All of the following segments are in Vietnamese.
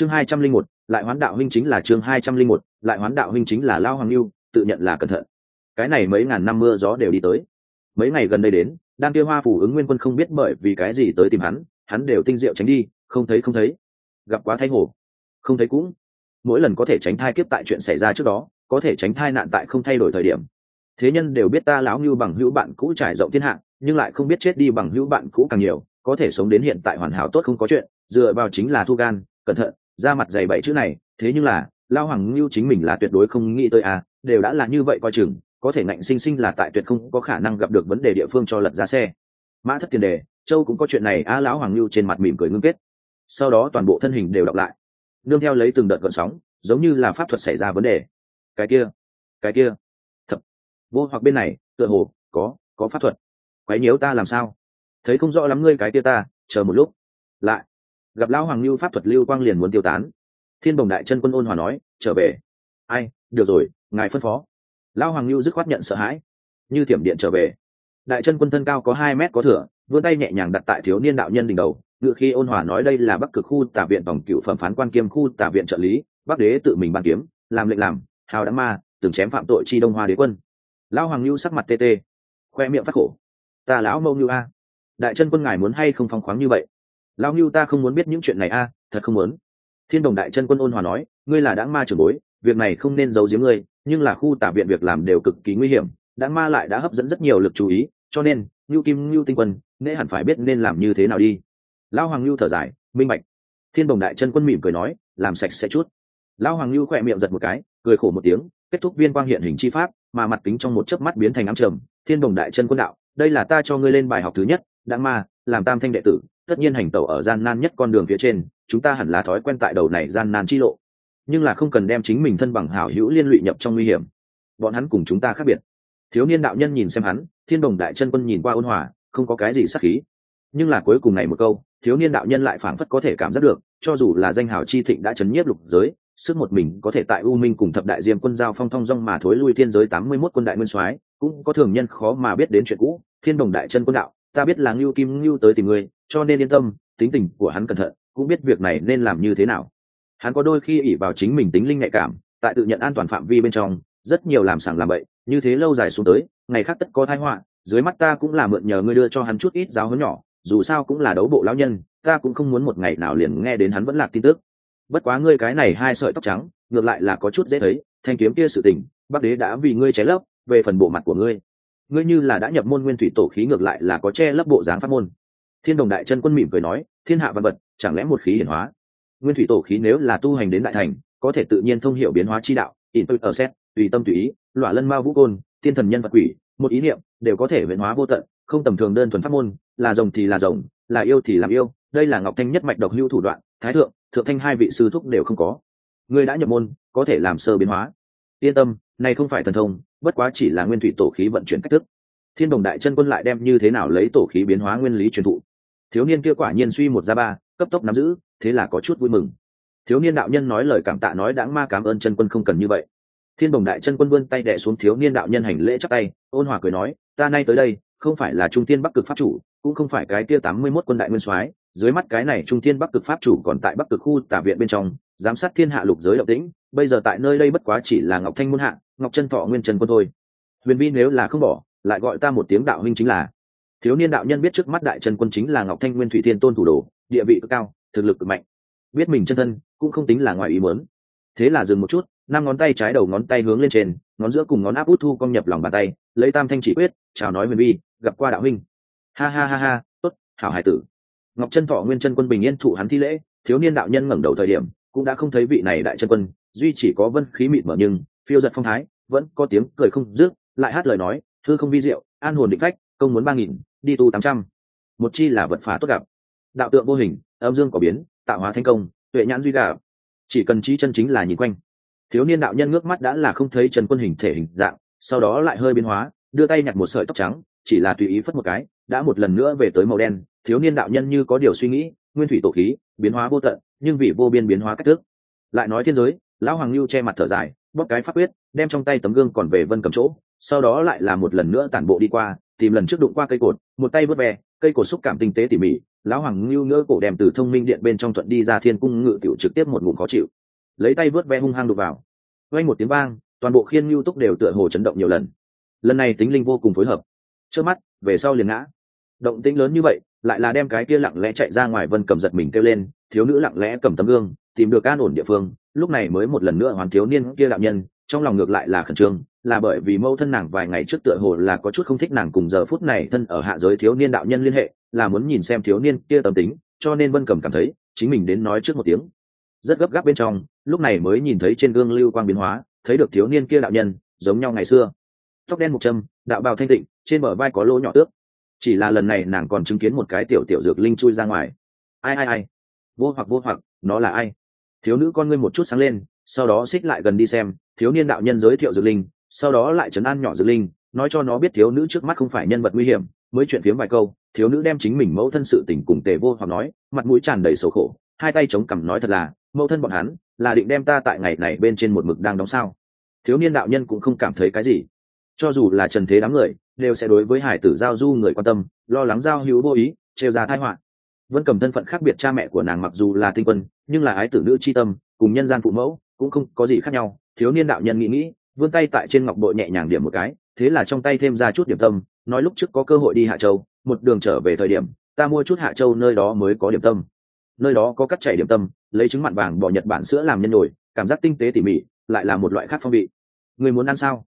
chương hai trăm linh một, lại hoán đạo huynh chính là chương hai trăm linh một, lại hoán đạo huynh chính là lao hoàng lưu tự nhận là cẩn thận. Cái này mấy ngàn năm mưa gió đều đi tới. Mấy ngày gần đây đến, đan kia hoa phủ ứng nguyên quân không biết bởi vì cái gì tới tìm hắn hắn đều tinh diệu tránh đi, không thấy không thấy. Gặp quá thay hổ không thấy cũng. Mỗi lần có thể tránh thai kiếp tại chuyện xảy ra trước đó, có thể tránh thai nạn tại không thay đổi thời điểm. Thế nhân đều biết ta lão như bằng hữu bạn cũ trải rộng thiên hạ, nhưng lại không biết chết đi bằng hữu bạn cũ càng nhiều, có thể sống đến hiện tại hoàn hảo tốt không có chuyện, dựa vào chính là thu gan, cẩn thận ra mặt dày bảy chữ này, thế nhưng là, lao hoàng ngưu chính mình là tuyệt đối không nghĩ tới à đều đã là như vậy coi chừng, có thể ngạnh sinh sinh là tại tuyệt không có khả năng gặp được vấn đề địa phương cho lật ra xe. Mã thất tiền đề, châu cũng có chuyện này a lão hoàng lưu trên mặt mỉm cười ngưng kết. Sau đó toàn bộ thân hình đều đọc lại. Nương theo lấy từng đợt gợn sóng, giống như là pháp thuật xảy ra vấn đề. Cái kia cái kia. Thập. Vô hoặc bên này, tựa hồ, có có pháp thuật. Quái nhiễu ta làm sao? Thấy không rõ lắm ngươi cái kia ta, chờ một lúc. Lại gặp lão hoàng lưu pháp thuật lưu quang liền muốn tiêu tán. Thiên bồng đại chân quân ôn hòa nói, trở về. Ai, được rồi, ngài phân phó. Lão hoàng lưu dứt khoát nhận sợ hãi. Như thiểm điện trở về. Đại chân quân thân cao có hai mét có thửa vươn tay nhẹ nhàng đặt tại thiếu niên đạo nhân đỉnh đầu, ngựa khi ôn hòa nói, đây là bắc cực khu tả viện tổng cựu phẩm phán quan kiêm khu tả viện trợ lý, bắc đế tự mình bàn kiếm, làm lệnh làm, hào đã ma, từng chém phạm tội chi đông hoa đế quân. Lão hoàng lưu sắc mặt tê tê, khoe miệng phát khổ, ta lão mâu như a, đại chân quân ngài muốn hay không phong khoáng như vậy? Lão như ta không muốn biết những chuyện này a, thật không muốn. Thiên đồng đại chân quân ôn hòa nói, ngươi là đáng ma trưởng bối, việc này không nên giấu giếm ngươi, nhưng là khu tả viện việc làm đều cực kỳ nguy hiểm đáng ma lại đã hấp dẫn rất nhiều lực chú ý, cho nên, ngưu kim, ngưu tinh quân nễ hẳn phải biết nên làm như thế nào đi. Lão hoàng ngưu thở dài, minh bạch. Thiên đồng đại chân quân mỉm cười nói, làm sạch sẽ chút. Lão hoàng ngưu khỏe miệng giật một cái, cười khổ một tiếng, kết thúc viên quang hiện hình chi pháp, mà mặt kính trong một chớp mắt biến thành ám trầm. Thiên đồng đại chân quân đạo, đây là ta cho ngươi lên bài học thứ nhất đáng ma, làm tam thanh đệ tử tất nhiên hành tẩu ở gian nan nhất con đường phía trên, chúng ta hẳn là thói quen tại đầu này gian nan chi lộ. Nhưng là không cần đem chính mình thân bằng hảo hữu liên lụy nhập trong nguy hiểm. Bọn hắn cùng chúng ta khác biệt. Thiếu niên đạo nhân nhìn xem hắn, thiên đồng đại chân quân nhìn qua ôn hòa, không có cái gì sắc khí. Nhưng là cuối cùng này một câu, thiếu niên đạo nhân lại phảng phất có thể cảm giác được, cho dù là danh hào chi thịnh đã chấn nhiếp lục giới, sức một mình có thể tại u minh cùng thập đại diêm quân giao phong thông dong mà thối lui thiên giới tám mươi mốt quân đại nguyên soái, cũng có thường nhân khó mà biết đến chuyện cũ, thiên đồng đại chân quân đạo ta biết là ngưu kim ngưu tới tìm ngươi, cho nên yên tâm, tính tình của hắn cẩn thận, cũng biết việc này nên làm như thế nào. Hắn có đôi khi ỉ vào chính mình tính linh nhạy cảm, tại tự nhận an toàn phạm vi bên trong, rất nhiều làm sảng làm bậy, như thế lâu dài xuống tới, ngày khác tất có thái họa, dưới mắt ta cũng là mượn nhờ ngươi đưa cho hắn chút ít giáo huấn nhỏ, dù sao cũng là đấu bộ lão nhân, ta cũng không muốn một ngày nào liền nghe đến hắn vẫn lạc tin tức. Bất quá ngươi cái này hai sợi tóc trắng, ngược lại là có chút dễ thấy, thanh kiếm kia sự tình bắc đế đã vì ngươi cháy lấp, về phần bộ mặt của ngươi ngươi như là đã nhập môn nguyên thủy tổ khí ngược lại là có che lấp bộ dáng pháp môn. Thiên đồng đại chân quân mỉm cười nói, thiên hạ văn vật, chẳng lẽ một khí hiển hóa? Nguyên thủy tổ khí nếu là tu hành đến đại thành, có thể tự nhiên thông hiểu biến hóa chi đạo in ở xét, tùy tâm tùy ý loại lân mao vũ côn thiên thần nhân vật quỷ, một ý niệm, đều có thể biến hóa vô tận, không tầm thường đơn thuần pháp môn, là rồng thì là rồng, là yêu thì làm yêu, đây là ngọc thanh nhất mạch độc hưu thủ đoạn, thái thượng thượng thanh hai vị sư thúc đều không có. Ngươi đã nhập môn, có thể làm sơ biến hóa. Yên tâm này không phải thần thông, bất quá chỉ là nguyên thủy tổ khí vận chuyển cách thức. Thiên đồng đại chân quân lại đem như thế nào lấy tổ khí biến hóa nguyên lý truyền thụ? Thiếu niên kia quả nhiên suy một ra ba, cấp tốc nắm giữ, thế là có chút vui mừng. Thiếu niên đạo nhân nói lời cảm tạ nói đáng ma cảm ơn chân quân không cần như vậy. Thiên đồng đại chân quân vươn tay đẻ xuống thiếu niên đạo nhân hành lễ chắc tay, ôn hòa cười nói, ta nay tới đây, không phải là trung tiên bắc cực pháp chủ, cũng không phải cái kia tám mươi mốt quân đại nguyên soái, dưới mắt cái này trung tiên bắc cực pháp chủ còn tại bắc cực khu tả viện bên trong, giám sát thiên hạ lục giới động tĩnh bây giờ tại nơi đây bất quá chỉ là ngọc thanh muôn hạ, ngọc chân thọ nguyên trần quân thôi. Huyền vi nếu là không bỏ, lại gọi ta một tiếng đạo huynh chính là. Thiếu niên đạo nhân biết trước mắt đại trần quân chính là ngọc thanh nguyên thủy thiên tôn thủ đồ, địa vị cực cao, thực lực cực mạnh. Biết mình chân thân, cũng không tính là ngoài ý muốn. Thế là dừng một chút, năm ngón tay trái đầu ngón tay hướng lên trên, ngón giữa cùng ngón áp út thu công nhập lòng bàn tay, lấy tam thanh chỉ quyết, chào nói huyền vi gặp qua đạo huynh. Ha ha ha ha, tốt, hảo hải tử. Ngọc chân thọ nguyên chân quân bình yên thụ hắn thi lễ, thiếu niên đạo nhân ngẩng đầu thời điểm, cũng đã không thấy vị này đại chân quân duy chỉ có vân khí mịt mở nhưng, phiêu giật phong thái, vẫn có tiếng cười không dứt, lại hát lời nói, thư không vi diệu, an hồn định phách, công muốn ba nghìn, đi tu tám trăm. Một chi là vật phá tốt gặp. Đạo tượng vô hình, âm dương có biến, tạo hóa thành công, tuệ nhãn duy gà chỉ cần trí chân chính là nhìn quanh. Thiếu niên đạo nhân ngước mắt đã là không thấy trần quân hình thể hình dạng, sau đó lại hơi biến hóa, đưa tay nhặt một sợi tóc trắng, chỉ là tùy ý phất một cái, đã một lần nữa về tới màu đen. Thiếu niên đạo nhân như có điều suy nghĩ, nguyên thủy tổ khí, biến hóa vô tận, nhưng vì vô biên biến hóa cách thức. Lại nói thiên giới lão hoàng lưu che mặt thở dài, bóp cái pháp quyết, đem trong tay tấm gương còn về vân cầm chỗ, sau đó lại là một lần nữa tản bộ đi qua, tìm lần trước đụng qua cây cột, một tay vớt ve cây cột xúc cảm tinh tế tỉ mỉ. Lão hoàng Lưu ngỡ cổ đem từ thông minh điện bên trong thuận đi ra thiên cung ngự tiểu trực tiếp một ngụm khó chịu. Lấy tay vớt ve hung hăng đục vào. Vang một tiếng vang, toàn bộ khiên Lưu túc đều tựa hồ chấn động nhiều lần. Lần này tính linh vô cùng phối hợp. Trước mắt, về sau liền ngã. Động tĩnh lớn như vậy, lại là đem cái kia lặng lẽ chạy ra ngoài vân cầm giật mình kêu lên, thiếu nữ lặng lẽ cầm tấm gương, tìm được an ổn địa phương lúc này mới một lần nữa hoàn thiếu niên kia đạo nhân, trong lòng ngược lại là khẩn trương, là bởi vì mâu thân nàng vài ngày trước tựa hồ là có chút không thích nàng cùng giờ phút này thân ở hạ giới thiếu niên đạo nhân liên hệ, là muốn nhìn xem thiếu niên kia tâm tính, cho nên vân cầm cảm thấy, chính mình đến nói trước một tiếng. Rất gấp gáp bên trong, lúc này mới nhìn thấy trên gương lưu quang biến hóa, thấy được thiếu niên kia đạo nhân, giống nhau ngày xưa. Tóc đen một châm đạo bào thanh tịnh, trên bờ vai có lỗ nhỏ tước. Chỉ là lần này nàng còn chứng kiến một cái tiểu tiểu dược linh chui ra ngoài. Ai ai ai? Vô hoặc vô hoặc, nó là ai? Thiếu nữ con ngươi một chút sáng lên, sau đó xích lại gần đi xem, thiếu niên đạo nhân giới thiệu dược linh, sau đó lại chấn an nhỏ dược linh, nói cho nó biết thiếu nữ trước mắt không phải nhân vật nguy hiểm, mới chuyện phiếm vài câu, thiếu nữ đem chính mình mẫu thân sự tình cùng tề vô hoặc nói, mặt mũi tràn đầy sầu khổ, hai tay chống cằm nói thật là, mẫu thân bọn hắn, là định đem ta tại ngày này bên trên một mực đang đóng sao. Thiếu niên đạo nhân cũng không cảm thấy cái gì. Cho dù là trần thế đám người, đều sẽ đối với hải tử giao du người quan tâm, lo lắng giao hữu vô ý, trêu ra thái họa vân cầm thân phận khác biệt cha mẹ của nàng mặc dù là tinh quân, nhưng là ái tử nữ c h i tâm, cùng nhân gian phụ mẫu, cũng không có gì khác nhau. Thiếu niên đạo nhân nghĩ nghĩ, vươn tay tại trên ngọc bội nhẹ nhàng điểm một cái, thế là trong tay thêm ra chút điểm tâm, nói lúc trước có cơ hội đi hạ châu, một đường trở về thời điểm, ta mua chút hạ châu nơi đó mới có điểm tâm. Nơi đó có cắt chảy điểm tâm, lấy trứng mặn vàng bỏ nhật bản sữa làm nhân nổi cảm giác tinh tế tỉ mỉ, lại là một loại khác phong vị. Người muốn ăn sao?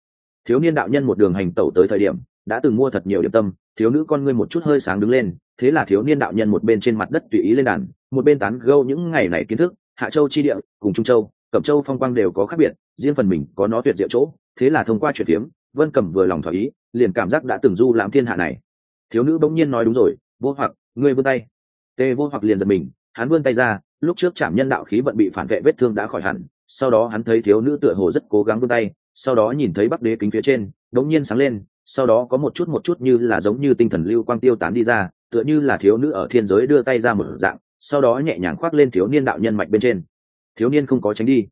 Thiếu niên đạo nhân một đường hành tẩu tới thời điểm đã từng mua thật nhiều điểm tâm, thiếu nữ con ngươi một chút hơi sáng đứng lên, thế là thiếu niên đạo nhân một bên trên mặt đất tùy ý lên đàn, một bên tán gâu những ngày này kiến thức, hạ châu chi địa, cùng trung châu, cẩm châu phong quang đều có khác biệt, riêng phần mình có nó tuyệt diệu chỗ, thế là thông qua chuyện phiếm, vân cẩm vừa lòng thỏa ý, liền cảm giác đã từng du lãm thiên hạ này. Thiếu nữ bỗng nhiên nói đúng rồi, vô hoặc, ngươi vươn tay. Tê vô hoặc liền giật mình, hắn vươn tay ra, lúc trước chạm nhân đạo khí vận bị phản vệ vết thương đã khỏi hẳn, sau đó hắn thấy thiếu nữ tựa hồ rất cố gắng vươn tay, sau đó nhìn thấy bắc đế kính phía trên đống nhiên sáng lên sau đó có một chút một chút như là giống như tinh thần lưu quang tiêu tán đi ra, tựa như là thiếu nữ ở thiên giới đưa tay ra một dạng, sau đó nhẹ nhàng khoác lên thiếu niên đạo nhân mạch bên trên. Thiếu niên không có tránh đi.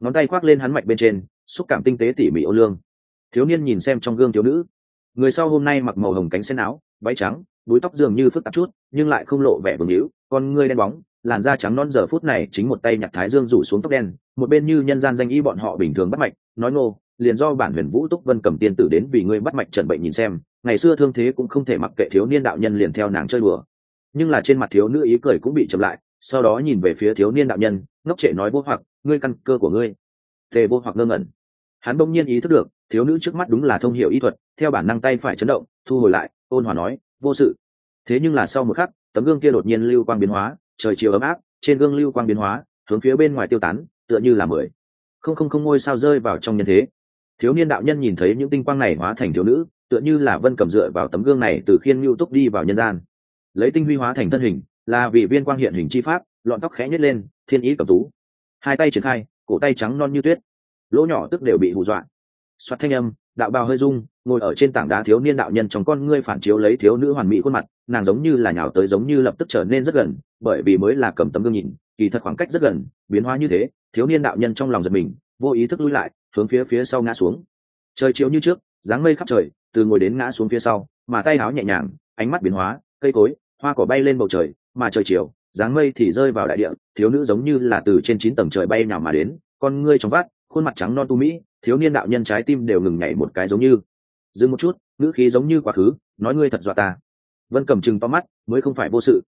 Ngón tay khoác lên hắn mạch bên trên, xúc cảm tinh tế tỉ mỉ ô lương. Thiếu niên nhìn xem trong gương thiếu nữ. Người sau hôm nay mặc màu hồng cánh sen áo, váy trắng búi tóc dường như phức tạp chút, nhưng lại không lộ vẻ vương hữu con ngươi đen bóng, làn da trắng non giờ phút này chính một tay nhặt thái dương rủ xuống tóc đen, một bên như nhân gian danh y bọn họ bình thường bắt mạch, nói ngô liền do bản huyền vũ túc vân cầm tiên tử đến vì ngươi bắt mạch trần bệnh nhìn xem, ngày xưa thương thế cũng không thể mặc kệ thiếu niên đạo nhân liền theo nàng chơi đùa. Nhưng là trên mặt thiếu nữ ý cười cũng bị chậm lại, sau đó nhìn về phía thiếu niên đạo nhân, ngốc trệ nói vô hoặc, ngươi căn cơ của ngươi. Tề vô hoặc ngơ ngẩn. Hắn bỗng nhiên ý thức được, thiếu nữ trước mắt đúng là thông hiểu y thuật, theo bản năng tay phải chấn động, thu hồi lại, ôn hòa nói, vô sự. Thế nhưng là sau một khắc, tấm gương kia đột nhiên lưu quang biến hóa, trời chiều ấm áp, trên gương lưu quang biến hóa, hướng phía bên ngoài tiêu tán, tựa như là mười. Không không không ngôi sao rơi vào trong nhân thế thiếu niên đạo nhân nhìn thấy những tinh quang này hóa thành thiếu nữ, tựa như là vân cầm dựa vào tấm gương này từ khiên mưu túc đi vào nhân gian. Lấy tinh huy hóa thành thân hình, là vì viên quang hiện hình chi pháp, lọn tóc khẽ nhét lên, thiên ý cầm tú. Hai tay triển khai, cổ tay trắng non như tuyết. Lỗ nhỏ tức đều bị hù dọa. Xoát thanh âm, đạo bào hơi rung, ngồi ở trên tảng đá thiếu niên đạo nhân trong con ngươi phản chiếu lấy thiếu nữ hoàn mỹ khuôn mặt, nàng giống như là nhào tới giống như lập tức trở nên rất gần, bởi vì mới là cầm tấm gương nhìn, kỳ thật khoảng cách rất gần, biến hóa như thế, thiếu niên đạo nhân trong lòng giật mình, vô ý thức lui lại hướng phía phía sau ngã xuống. Trời chiếu như trước, dáng mây khắp trời, từ ngồi đến ngã xuống phía sau, mà tay áo nhẹ nhàng, ánh mắt biến hóa, cây cối, hoa cỏ bay lên bầu trời, mà trời chiều, dáng mây thì rơi vào đại địa, thiếu nữ giống như là từ trên chín tầng trời bay nào mà đến, con ngươi trong vắt, khuôn mặt trắng non tu mỹ, thiếu niên đạo nhân trái tim đều ngừng nhảy một cái giống như. Dừng một chút, ngữ khí giống như quá khứ, nói ngươi thật dọa ta. Vân cầm chừng to mắt, mới không phải vô sự.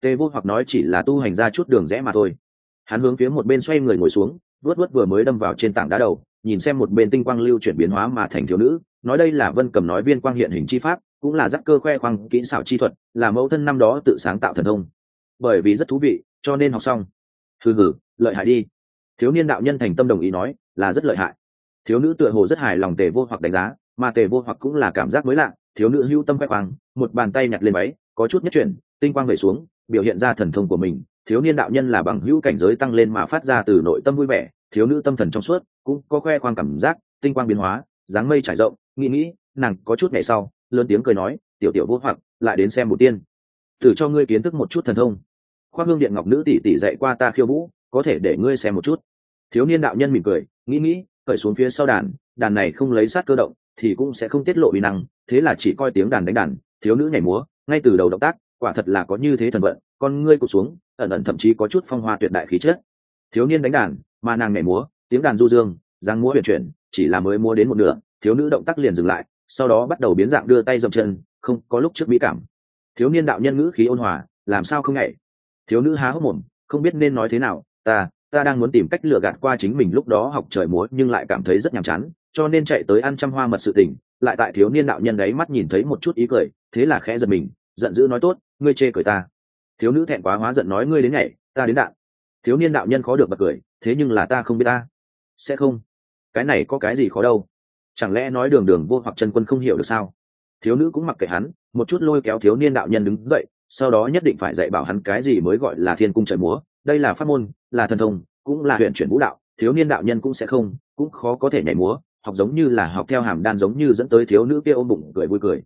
Tê vô hoặc nói chỉ là tu hành ra chút đường rẽ mà thôi. Hắn hướng phía một bên xoay người ngồi xuống vớt vớt vừa mới đâm vào trên tảng đá đầu nhìn xem một bên tinh quang lưu chuyển biến hóa mà thành thiếu nữ, nói đây là vân cầm nói viên quang hiện hình chi pháp, cũng là giác cơ khoe khoang kỹ xảo chi thuật, là mẫu thân năm đó tự sáng tạo thần thông. Bởi vì rất thú vị, cho nên học xong. Thư hử lợi hại đi. Thiếu niên đạo nhân thành tâm đồng ý nói, là rất lợi hại. Thiếu nữ tựa hồ rất hài lòng tề vô hoặc đánh giá, mà tề vô hoặc cũng là cảm giác mới lạ, thiếu nữ hưu tâm khoe khoang, một bàn tay nhặt lên máy có chút nhất chuyển, tinh quang về xuống, biểu hiện ra thần thông của mình. Thiếu niên đạo nhân là bằng hữu cảnh giới tăng lên mà phát ra từ nội tâm vui vẻ thiếu nữ tâm thần trong suốt, cũng có khoe khoang cảm giác, tinh quang biến hóa, dáng mây trải rộng, nghĩ nghĩ, nàng có chút ngày sau, lớn tiếng cười nói, tiểu tiểu vô hoặc, lại đến xem một tiên. Thử cho ngươi kiến thức một chút thần thông. Khoa hương điện ngọc nữ tỷ tỷ dạy qua ta khiêu vũ, có thể để ngươi xem một chút. Thiếu niên đạo nhân mỉm cười, nghĩ nghĩ, cởi xuống phía sau đàn đàn này không lấy sát cơ động, thì cũng sẽ không tiết lộ uy năng, thế là chỉ coi tiếng đàn đánh đàn, thiếu nữ nhảy múa, ngay từ đầu động tác, quả thật là có như thế thần vận, con ngươi cụt xuống, ẩn ẩn thậm chí có chút phong hoa tuyệt đại khí chất. Thiếu niên đánh đàn mà nàng nhảy múa, tiếng đàn du dương, dáng múa huyền chuyển, chỉ là mới múa đến một nửa, thiếu nữ động tác liền dừng lại, sau đó bắt đầu biến dạng đưa tay dậm chân, không có lúc trước mỹ cảm. Thiếu niên đạo nhân ngữ khí ôn hòa, làm sao không nhảy? Thiếu nữ há hốc mồm, không biết nên nói thế nào, ta ta đang muốn tìm cách lừa gạt qua chính mình lúc đó học trời múa nhưng lại cảm thấy rất nhàm chán, cho nên chạy tới ăn trăm hoa mật sự tình. Lại tại thiếu niên đạo nhân đấy mắt nhìn thấy một chút ý cười, thế là khẽ giật mình, giận dữ nói, tốt, ngươi chê cười ta. Thiếu nữ thẹn quá hóa giận nói, ngươi đến nhảy, ta đến đạn. Thiếu niên đạo nhân khó được bật cười thế nhưng là ta không biết ta. Sẽ không. Cái này có cái gì khó đâu. Chẳng lẽ nói đường đường vô hoặc chân quân không hiểu được sao? Thiếu nữ cũng mặc kệ hắn, một chút lôi kéo thiếu niên đạo nhân đứng dậy, sau đó nhất định phải dạy bảo hắn cái gì mới gọi là thiên cung trời múa. Đây là pháp môn, là thần thông, cũng là huyện chuyển vũ đạo, thiếu niên đạo nhân cũng sẽ không, cũng khó có thể nhảy múa, học giống như là học theo hàm đan giống như dẫn tới thiếu nữ kia ôm bụng cười vui cười.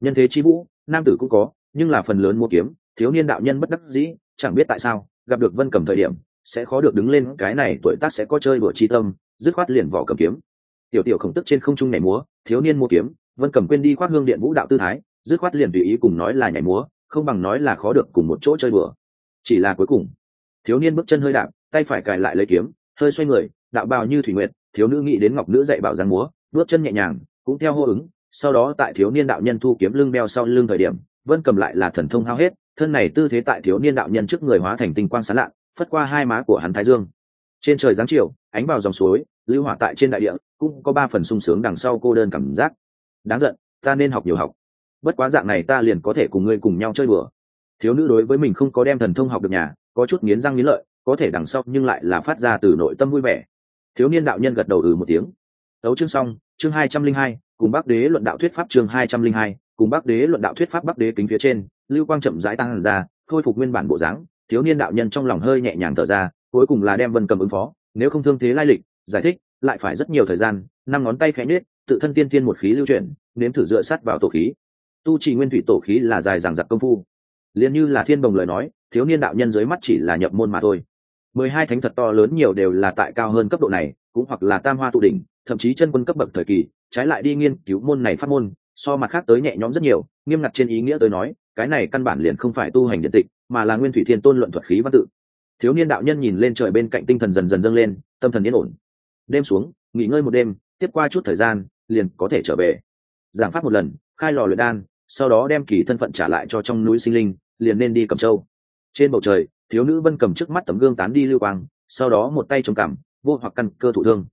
Nhân thế chi vũ, nam tử cũng có, nhưng là phần lớn mua kiếm, thiếu niên đạo nhân bất đắc dĩ, chẳng biết tại sao, gặp được vân cầm thời điểm sẽ khó được đứng lên, cái này tuổi tác sẽ có chơi đùa chi tâm, dứt khoát liền vỏ cầm kiếm. Tiểu tiểu khổng tức trên không trung nhảy múa, thiếu niên mua kiếm vân cầm quên đi khoác hương điện vũ đạo tư thái, dứt khoát liền tùy ý cùng nói là nhảy múa, không bằng nói là khó được cùng một chỗ chơi bừa chỉ là cuối cùng, thiếu niên bước chân hơi đạp, tay phải cài lại lấy kiếm, hơi xoay người, đạo bào như thủy nguyện thiếu nữ nghĩ đến ngọc nữ dạy bảo giang múa, bước chân nhẹ nhàng, cũng theo hô ứng, sau đó tại thiếu niên đạo nhân thu kiếm lưng đeo sau lưng thời điểm vân cầm lại là thần thông hao hết, thân này tư thế tại thiếu niên đạo nhân trước người hóa thành tinh quang sán lạ phất qua hai má của hắn thái dương. Trên trời giáng chiều, ánh vào dòng suối, lưu hỏa tại trên đại địa, cũng có ba phần sung sướng đằng sau cô đơn cảm giác. Đáng giận, ta nên học nhiều học. Bất quá dạng này ta liền có thể cùng ngươi cùng nhau chơi bừa thiếu nữ đối với mình không có đem thần thông học được nhà, có chút nghiến răng nghiến lợi, có thể đằng sau nhưng lại là phát ra từ nội tâm vui vẻ. Thiếu niên đạo nhân gật đầu ừ một tiếng. Đấu chương xong, chương hai trăm linh hai, cùng bác đế luận đạo thuyết pháp chương hai trăm linh hai, cùng bác đế luận đạo thuyết pháp bắc đế kính phía trên, lưu quang chậm rãi tăng ra, khôi phục nguyên bản bộ dáng thiếu niên đạo nhân trong lòng hơi nhẹ nhàng thở ra, cuối cùng là đem vân cầm ứng phó, nếu không thương thế lai lịch, giải thích, lại phải rất nhiều thời gian, năm ngón tay khẽ nết tự thân tiên tiên một khí lưu chuyển, nếm thử dựa sát vào tổ khí. Tu trì nguyên thủy tổ khí là dài dằng dặc công phu. Liền như là thiên đồng lời nói, thiếu niên đạo nhân dưới mắt chỉ là nhập môn mà thôi. Mười hai thánh thật to lớn nhiều đều là tại cao hơn cấp độ này, cũng hoặc là tam hoa tụ đỉnh, thậm chí chân quân cấp bậc thời kỳ, trái lại đi nghiên cứu môn này phát môn, so mặt khác tới nhẹ nhõm rất nhiều, nghiêm ngặt trên ý nghĩa tôi nói, cái này căn bản liền không phải tu hành điện tịch mà là nguyên thủy thiên tôn luận thuật khí văn tự. Thiếu niên đạo nhân nhìn lên trời bên cạnh tinh thần dần dần dâng lên, tâm thần yên ổn. Đêm xuống, nghỉ ngơi một đêm, tiếp qua chút thời gian, liền có thể trở về. Giảng pháp một lần, khai lò luyện đan, sau đó đem kỳ thân phận trả lại cho trong núi sinh linh, liền nên đi cầm châu. Trên bầu trời, thiếu nữ vân cầm trước mắt tấm gương tán đi lưu quang, sau đó một tay chống cảm vô hoặc căn cơ thụ thương.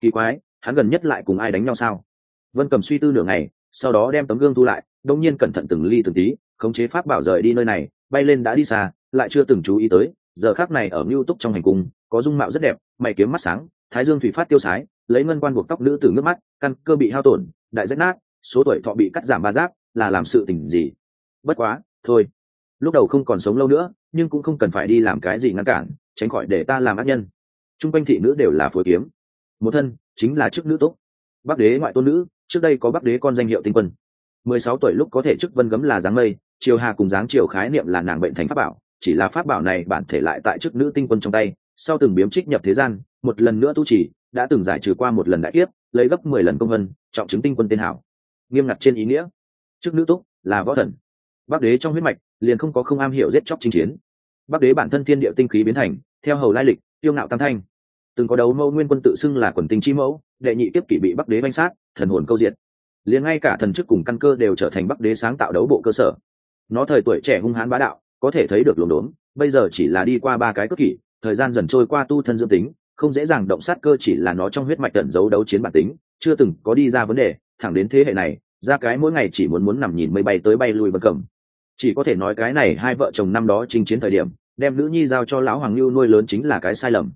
Kỳ quái, hắn gần nhất lại cùng ai đánh nhau sao? Vân cầm suy tư nửa ngày, sau đó đem tấm gương thu lại, đông nhiên cẩn thận từng ly từng tí, khống chế pháp bảo rời đi nơi này bay lên đã đi xa, lại chưa từng chú ý tới, giờ khác này ở mưu túc trong hành cung, có dung mạo rất đẹp, mày kiếm mắt sáng, thái dương thủy phát tiêu sái, lấy ngân quan buộc tóc nữ từ nước mắt, căn cơ bị hao tổn, đại rách nát, số tuổi thọ bị cắt giảm ba giáp, là làm sự tình gì? Bất quá, thôi. Lúc đầu không còn sống lâu nữa, nhưng cũng không cần phải đi làm cái gì ngăn cản, tránh khỏi để ta làm ác nhân. T r u n g quanh thị nữ đều là phối kiếm. Một thân chính là chức nữ tốt bắc đế ngoại tôn nữ, trước đây có bắc đế con danh hiệu tinh quân mười sáu tuổi lúc có thể chức vân gấm là dáng mây, triều hà cùng dáng triều khái niệm là nàng bệnh thành pháp bảo, chỉ là pháp bảo này bản thể lại tại chức nữ tinh quân trong tay, sau từng biếm trích nhập thế gian, một lần nữa tu trì, đã từng giải trừ qua một lần đại kiếp, lấy gấp mười lần công vân, trọng chứng tinh quân tên hảo. Nghiêm ngặt trên ý nghĩa, chức nữ túc là võ thần. Bắc đế trong huyết mạch, liền không có không am hiểu giết chóc chinh chiến. Bắc đế bản thân thiên địa tinh khí biến thành, theo hầu lai lịch, tiêu ngạo tam thanh. Từng có đấu mâu nguyên quân tự xưng là quần tinh chi mẫu, đệ nhị tiếp kỷ bị bắc đế banh sát, thần hồn câu diệt liền ngay cả thần chức cùng căn cơ đều trở thành bắc đế sáng tạo đấu bộ cơ sở. Nó thời tuổi trẻ hung hãn bá đạo, có thể thấy được luồng đốn, bây giờ chỉ là đi qua ba cái cất kỷ, thời gian dần trôi qua tu thân dương tính, không dễ dàng động sát cơ chỉ là nó trong huyết mạch tận giấu đấu chiến bản tính, chưa từng có đi ra vấn đề, thẳng đến thế hệ này, ra cái mỗi ngày chỉ muốn muốn nằm nhìn mây bay tới bay lui bất cầm. Chỉ có thể nói cái này hai vợ chồng năm đó chinh chiến thời điểm, đem nữ nhi giao cho lão hoàng lưu nuôi lớn chính là cái sai lầm.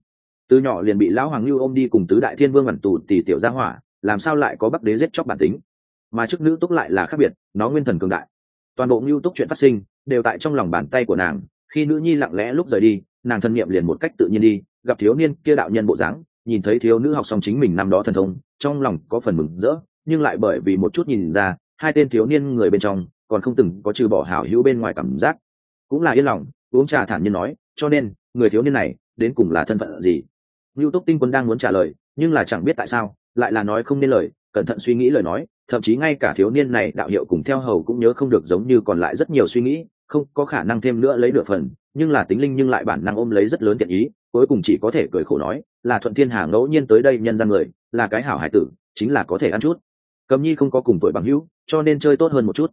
Từ nhỏ liền bị lão hoàng lưu ôm đi cùng tứ đại thiên vương ẩn tù tỷ tiểu gia hỏa, làm sao lại có bắc đế giết chóc bản tính? Mà chức nữ túc lại là khác biệt, nó nguyên thần cường đại. Toàn bộ ngưu túc chuyện phát sinh đều tại trong lòng bàn tay của nàng, khi nữ nhi lặng lẽ lúc rời đi, nàng thân nhiệm liền một cách tự nhiên đi, gặp thiếu niên kia đạo nhân bộ dáng, nhìn thấy thiếu nữ học xong chính mình năm đó thần thông, trong lòng có phần mừng rỡ, nhưng lại bởi vì một chút nhìn ra, hai tên thiếu niên người bên trong còn không từng có trừ bỏ hảo hữu bên ngoài cảm giác. Cũng là yên lòng, uống trà thản nhiên nói, cho nên, người thiếu niên này đến cùng là thân phận gì? Lưu túc tinh quân đang muốn trả lời, nhưng là chẳng biết tại sao, lại là nói không nên lời, cẩn thận suy nghĩ lời nói thậm chí ngay cả thiếu niên này đạo hiệu cùng theo hầu cũng nhớ không được giống như còn lại rất nhiều suy nghĩ, không có khả năng thêm nữa lấy được phần, nhưng là tính linh nhưng lại bản năng ôm lấy rất lớn thiện ý, cuối cùng chỉ có thể cười khổ nói, là thuận thiên hà ngẫu nhiên tới đây nhân ra người, là cái hảo hải tử, chính là có thể ăn chút. Cầm nhi không có cùng tuổi bằng hữu, cho nên chơi tốt hơn một chút.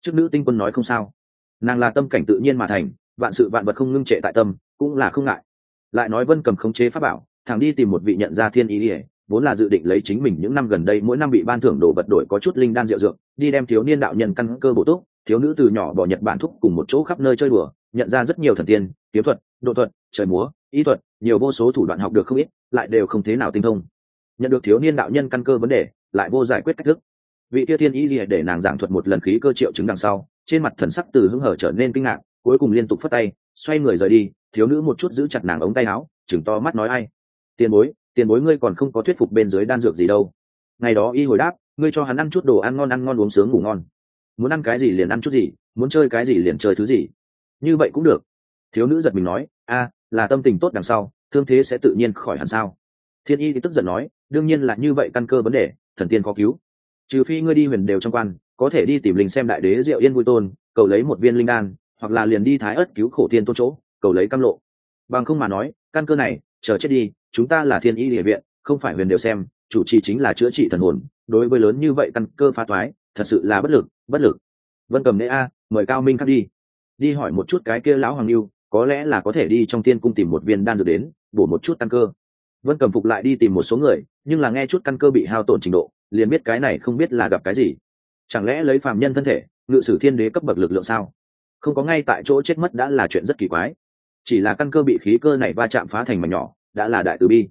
Trước nữ tinh quân nói không sao. Nàng là tâm cảnh tự nhiên mà thành, vạn sự vạn vật không ngưng trệ tại tâm, cũng là không ngại. Lại nói vân cầm khống chế pháp bảo thằng đi tìm một vị nhận ra thiên ý ỉa vốn là dự định lấy chính mình những năm gần đây mỗi năm bị ban thưởng đồ vật đổi có chút linh đan rượu dược, đi đem thiếu niên đạo nhân căn cơ bổ túc, thiếu nữ từ nhỏ bỏ nhật bản thúc cùng một chỗ khắp nơi chơi đùa, nhận ra rất nhiều thần tiên, kiếm thuật, độ thuật, trời múa ý thuật, nhiều vô số thủ đoạn học được không ít, lại đều không thế nào tinh thông. Nhận được thiếu niên đạo nhân căn cơ vấn đề, lại vô giải quyết cách thức. Vị tia thiên ý gì để nàng giảng thuật một lần khí cơ triệu chứng đằng sau, trên mặt thần sắc từ hứng hở trở nên kinh ngạc, cuối cùng liên tục phất tay, xoay người rời đi, thiếu nữ một chút giữ chặt nàng ống tay áo, chừng to mắt nói ai? Tiền bối tiền bối ngươi còn không có thuyết phục bên dưới đan dược gì đâu. Ngày đó y hồi đáp, ngươi cho hắn ăn chút đồ ăn ngon ăn ngon uống sướng ngủ ngon. Muốn ăn cái gì liền ăn chút gì, muốn chơi cái gì liền chơi thứ gì. Như vậy cũng được. Thiếu nữ giật mình nói, a, là tâm tình tốt đằng sau, thương thế sẽ tự nhiên khỏi hẳn sao? Thiên y thì tức giận nói, đương nhiên là như vậy căn cơ vấn đề, thần tiên có cứu. Trừ phi ngươi đi huyền đều trong quan, có thể đi tìm linh xem đại đế diệu yên vui tôn, cầu lấy một viên linh đan, hoặc là liền đi thái ất cứu khổ tiên tôn chỗ, cầu lấy cam lộ. Bằng không mà nói, căn cơ này chờ chết đi, chúng ta là thiên y địa viện, không phải huyền đều xem, chủ trì chính là chữa trị thần hồn. Đối với lớn như vậy căn cơ phá toái, thật sự là bất lực bất lực. Vân cầm nễ a, mời cao minh khắc đi. Đi hỏi một chút cái kia lão hoàng lưu, có lẽ là có thể đi trong tiên cung tìm một viên đan dược đến, bổ một chút căn cơ. Vân cầm phục lại đi tìm một số người, nhưng là nghe chút căn cơ bị hao tổn trình độ, liền biết cái này không biết là gặp cái gì. Chẳng lẽ lấy phàm nhân thân thể, ngự sử thiên đế cấp bậc lực lượng sao? Không có ngay tại chỗ chết mất đã là chuyện rất kỳ quái chỉ là căn cơ bị khí cơ này va chạm phá thành mảnh nhỏ, đã là đại từ bi.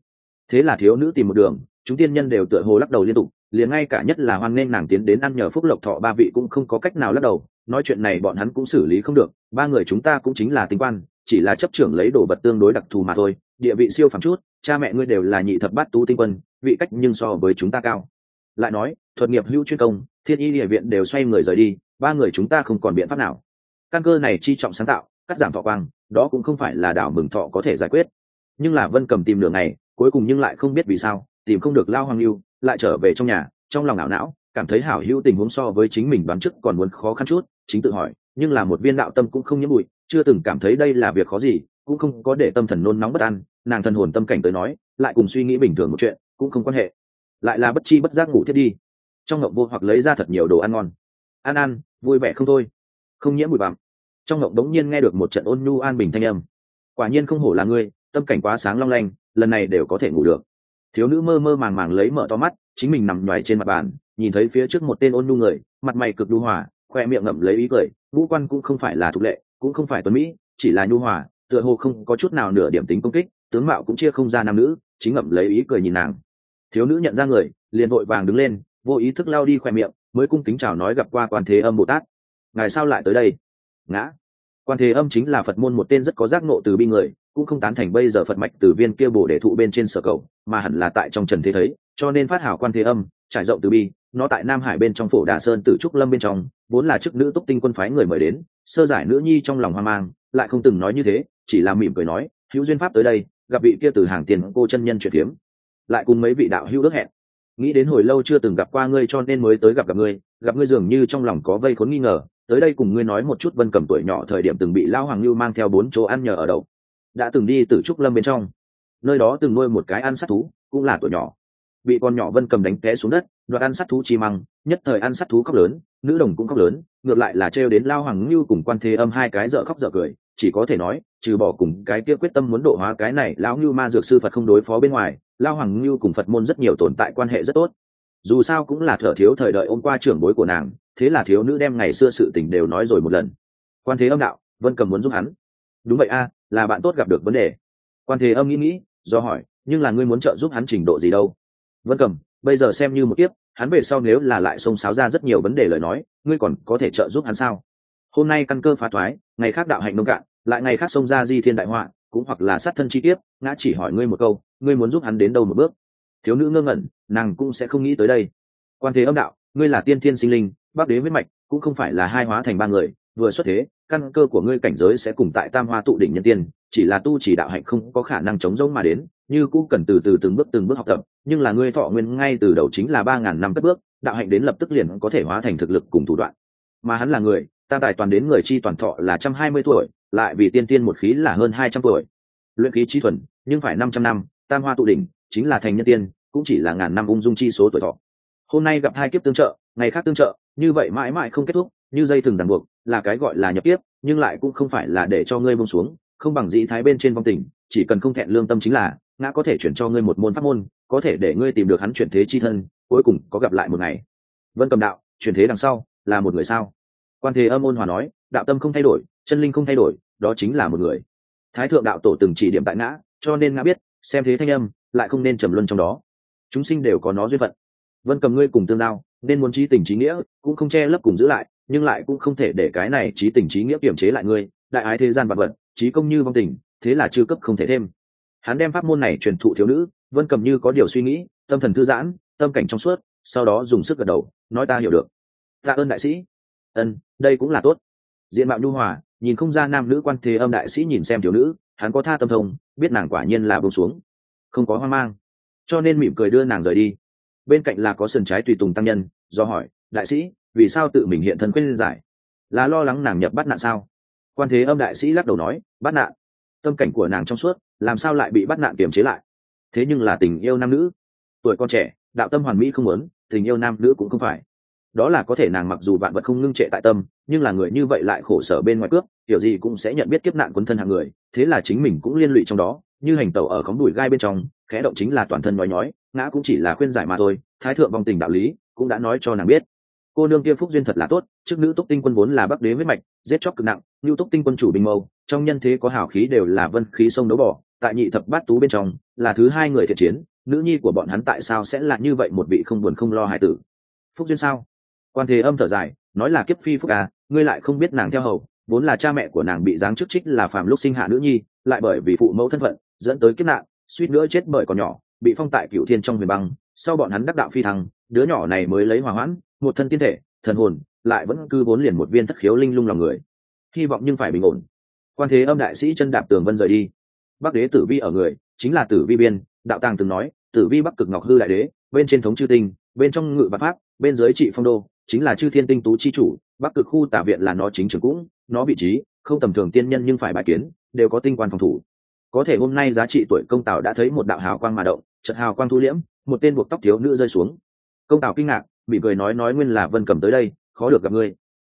Thế là thiếu nữ tìm một đường, chúng tiên nhân đều tựa hồ lắc đầu liên tục, liền ngay cả nhất là hoan nghênh nàng tiến đến ăn nhờ phúc lộc thọ ba vị cũng không có cách nào lắc đầu, nói chuyện này bọn hắn cũng xử lý không được, ba người chúng ta cũng chính là tinh quan, chỉ là chấp trưởng lấy đồ vật tương đối đặc thù mà thôi, địa vị siêu phẩm chút, cha mẹ ngươi đều là nhị thập bát tú tinh quân, vị cách nhưng so với chúng ta cao. Lại nói, thuật nghiệp hữu chuyên công, thiên y địa viện đều xoay người rời đi, ba người chúng ta không còn biện pháp nào. Căn cơ này chi trọng sáng tạo, cắt giảm thọ quang đó cũng không phải là đảo mừng thọ có thể giải quyết. Nhưng là vân cầm tìm đường này, cuối cùng nhưng lại không biết vì sao, tìm không được lao hoàng lưu, lại trở về trong nhà, trong lòng ảo não, cảm thấy hảo hữu tình huống so với chính mình đoán trước còn muốn khó khăn chút, chính tự hỏi, nhưng là một viên đạo tâm cũng không nhiễm bụi, chưa từng cảm thấy đây là việc khó gì, cũng không có để tâm thần nôn nóng bất an, nàng thần hồn tâm cảnh tới nói, lại cùng suy nghĩ bình thường một chuyện, cũng không quan hệ. Lại là bất chi bất giác ngủ thiết đi. Trong ngậm vô hoặc lấy ra thật nhiều đồ ăn ngon. Ăn ăn vui vẻ không thôi. Không nhiễm bụi bặm trong ngộng đống nhiên nghe được một trận ôn nhu an bình thanh âm. Quả nhiên không hổ là ngươi, tâm cảnh quá sáng long lanh, lần này đều có thể ngủ được. Thiếu nữ mơ mơ màng màng lấy mở to mắt, chính mình nằm nhoài trên mặt bàn, nhìn thấy phía trước một tên ôn nhu người, mặt mày cực nhu hòa, khoe miệng ngậm lấy ý cười, ngũ quan cũng không phải là thục lệ, cũng không phải tuấn mỹ, chỉ là nhu hòa, tựa hồ không có chút nào nửa điểm tính công kích, tướng mạo cũng chia không ra nam nữ, chính ngậm lấy ý cười nhìn nàng. Thiếu nữ nhận ra người, liền vội vàng đứng lên, vô ý thức lao đi khoe miệng, mới cung kính chào nói gặp qua quan thế âm bồ tát. Ngài sao lại tới đây? Ngã. Quan thế âm chính là phật môn một tên rất có giác ngộ từ bi người, cũng không tán thành bây giờ phật mạch từ viên kia bổ để thụ bên trên sở cầu, mà hẳn là tại trong trần thế thấy, cho nên phát hảo quan thế âm, trải rộng từ bi, nó tại nam hải bên trong phổ đà sơn tử trúc lâm bên trong, vốn là chức nữ túc tinh quân phái người mời đến, sơ giải nữ nhi trong lòng hoang mang, lại không từng nói như thế, chỉ là mỉm cười nói, hữu duyên pháp tới đây, gặp vị kia từ hàng tiền cô chân nhân chuyển phiếm. Lại cùng mấy vị đạo hữu ước hẹn. Nghĩ đến hồi lâu chưa từng gặp qua ngươi cho nên mới tới gặp gặp ngươi gặp ngươi dường như trong lòng có vây khốn nghi ngờ, tới đây cùng ngươi nói một chút vân cầm tuổi nhỏ thời điểm từng bị lao hoàng lưu mang theo bốn chỗ ăn nhờ ở đậu. Đã từng đi từ trúc lâm bên trong. Nơi đó từng nuôi một cái ăn sát thú, cũng là tuổi nhỏ. Bị con nhỏ vân cầm đánh té xuống đất, đoạt ăn sát thú chi măng, nhất thời ăn sát thú khóc lớn, nữ đồng cũng khóc lớn, ngược lại là trêu đến lao hoàng lưu cùng quan thế âm hai cái dở khóc dở cười, chỉ có thể nói, trừ bỏ cùng cái kia quyết tâm muốn độ hóa cái này, lão lưu ma dược sư phật không đối phó bên ngoài lao hoàng lưu cùng phật môn rất nhiều tồn tại quan hệ rất tốt dù sao cũng là thở thiếu thời đợi ôm qua trưởng bối của nàng, thế là thiếu nữ đem ngày xưa sự tình đều nói rồi một lần. Quan thế âm đạo, vân cầm muốn giúp hắn. Đúng vậy a, là bạn tốt gặp được vấn đề. Quan thế âm nghĩ nghĩ, do hỏi, nhưng là ngươi muốn trợ giúp hắn trình độ gì đâu? Vân cầm, bây giờ xem như một kiếp, hắn về sau nếu là lại xông xáo ra rất nhiều vấn đề lời nói, ngươi còn có thể trợ giúp hắn sao? Hôm nay căn cơ phá thoái, ngày khác đạo hạnh nông cạn, lại ngày khác xông ra di thiên đại họa, cũng hoặc là sát thân chi tiết ngã chỉ hỏi ngươi một câu, ngươi muốn giúp hắn đến đâu một bước? Thiếu nữ ngơ ngẩn, nàng cũng sẽ không nghĩ tới đây. Quan thế âm đạo, ngươi là tiên thiên sinh linh bắc đế huyết mạch, cũng không phải là hai hóa thành ba người, vừa xuất thế, căn cơ của ngươi cảnh giới sẽ cùng tại tam hoa tụ đỉnh nhân tiên, chỉ là tu chỉ đạo hạnh không có khả năng chống giống mà đến, như cũng cần từ từ từng bước từng bước học tập, nhưng là ngươi thọ nguyên ngay từ đầu chính là ba ngàn năm cất bước, đạo hạnh đến lập tức liền có thể hóa thành thực lực cùng thủ đoạn. Mà hắn là người, ta tài toàn đến người chi toàn thọ là trăm hai mươi tuổi, lại vì tiên tiên một khí là hơn hai trăm tuổi. Luyện khí chi thuần, nhưng phải năm trăm năm, tam hoa tụ đỉnh chính là thành nhân tiên, cũng chỉ là ngàn năm ung dung chi số tuổi thọ. Hôm nay gặp hai kiếp tương trợ, ngày khác tương trợ, như vậy mãi mãi không kết thúc, như dây thường ràng buộc, là cái gọi là nhập kiếp, nhưng lại cũng không phải là để cho ngươi bông xuống, không bằng dĩ thái bên trên vong tình, chỉ cần không thẹn lương tâm chính là, ngã có thể chuyển cho ngươi một môn pháp môn, có thể để ngươi tìm được hắn chuyển thế chi thân, cuối cùng có gặp lại một ngày. Vân cầm đạo, chuyển thế đằng sau, là một người sao? Quan thế âm ôn hòa nói, đạo tâm không thay đổi, chân linh không thay đổi, đó chính là một người. Thái thượng đạo tổ từng chỉ điểm tại ngã, cho nên ngã biết xem thế thanh âm, lại không nên trầm luân trong đó. Chúng sinh đều có nó duyên phận. Vân cầm ngươi cùng tương giao, nên muốn trí tình trí nghĩa, cũng không che lấp cùng giữ lại, nhưng lại cũng không thể để cái này trí tình trí nghĩa kiểm chế lại ngươi, đại ái thế gian vật vật, trí công như vong tình, thế là chưa cấp không thể thêm. Hắn đem pháp môn này truyền thụ thiếu nữ, vân cầm như có điều suy nghĩ, tâm thần thư giãn, tâm cảnh trong suốt, sau đó dùng sức gật đầu, nói ta hiểu được. Tạ ơn đại sĩ. Ân, đây cũng là tốt. Diện mạo nhu hòa, nhìn không ra nam nữ quan thế âm đại sĩ nhìn xem thiếu nữ hắn có tha tâm thông, biết nàng quả nhiên là bông xuống. Không có hoang mang. Cho nên mỉm cười đưa nàng rời đi. Bên cạnh là có sườn trái tùy tùng tăng nhân, do hỏi, đại sĩ, vì sao tự mình hiện thân quên giải? Là lo lắng nàng nhập bắt nạn sao? Quan thế âm đại sĩ lắc đầu nói, bắt nạn. Tâm cảnh của nàng trong suốt, làm sao lại bị bắt nạn kiềm chế lại? Thế nhưng là tình yêu nam nữ. Tuổi con trẻ, đạo tâm hoàn mỹ không muốn, tình yêu nam nữ cũng không phải. Đó là có thể nàng mặc dù vạn vật không ngưng trệ tại tâm, nhưng là người như vậy lại khổ sở bên ngoài cướp kiểu gì cũng sẽ nhận biết kiếp nạn quân thân hàng người, thế là chính mình cũng liên lụy trong đó, như hành tẩu ở khóm đùi gai bên trong, khẽ động chính là toàn thân nói nhói, ngã cũng chỉ là khuyên giải mà thôi, thái thượng vong tình đạo lý cũng đã nói cho nàng biết. Cô nương kia phúc duyên thật là tốt, trước nữ túc tinh quân vốn là bắc đế huyết mạch, giết chóc cực nặng như túc tinh quân chủ bình mâu, trong nhân thế có hào khí đều là vân khí sông đấu bỏ, tại nhị thập bát tú bên trong, là thứ hai người thiện chiến, nữ nhi của bọn hắn tại sao sẽ là như vậy một vị không buồn không lo hải tử? Phúc duyên sao? Quan thế âm thở dài, nói là kiếp phi phúc à ngươi lại không biết nàng theo hầu vốn là cha mẹ của nàng bị giáng chức trích là phàm lúc sinh hạ nữ nhi, lại bởi vì phụ mẫu thân phận, dẫn tới kiếp nạn, suýt nữa chết bởi còn nhỏ, bị phong tại cựu thiên trong huyền băng. Sau bọn hắn đắc đạo phi thăng, đứa nhỏ này mới lấy hòa hoãn, một thân tiên thể, thần hồn, lại vẫn cư vốn liền một viên thất khiếu linh lung lòng người. Hy vọng nhưng phải bình ổn. Quan thế âm đại sĩ chân đạp tường vân rời đi. Bắc đế tử vi ở người, chính là tử vi biên, đạo tàng từng nói, tử vi bắc cực ngọc hư đại đế, bên trên thống chư tinh, bên trong ngự bạc pháp, bên dưới trị phong đô, chính là chư thiên tinh tú chi chủ, bắc cực khu tả viện là nó chính trưởng cũng nó vị trí, không tầm thường tiên nhân nhưng phải bại kiến, đều có tinh quan phòng thủ. Có thể hôm nay giá trị tuổi công tào đã thấy một đạo hào quang mà động trận hào quang thu liễm, một tên buộc tóc thiếu nữ rơi xuống. Công tào kinh ngạc bị cười nói nói nguyên là vân cầm tới đây, khó được gặp ngươi.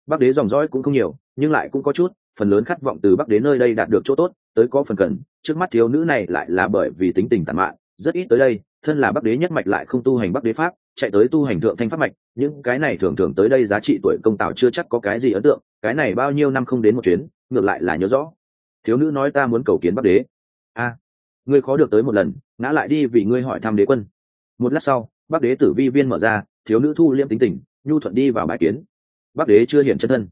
Bắc đế dòng dõi cũng không nhiều, nhưng lại cũng có chút, phần lớn khát vọng từ bắc đế nơi đây đạt được chỗ tốt, tới có phần cần, trước mắt thiếu nữ này lại là bởi vì tính tình tàn mạn, rất ít tới đây, thân là bắc đế nhất mạch lại không tu hành bắc đế pháp, chạy tới tu hành thượng thanh pháp mạch những cái này thường thường tới đây giá trị tuổi công tào chưa chắc có cái gì ấn tượng, cái này bao nhiêu năm không đến một chuyến, ngược lại là nhớ rõ. Thiếu nữ nói ta muốn cầu kiến bắc đế. A, ngươi khó được tới một lần, ngã lại đi vì ngươi hỏi thăm đế quân. Một lát sau, bắc đế tử vi viên mở ra, thiếu nữ thu liêm tính tình, nhu thuận đi vào bãi kiến. Bắc đế chưa hiện chân thân,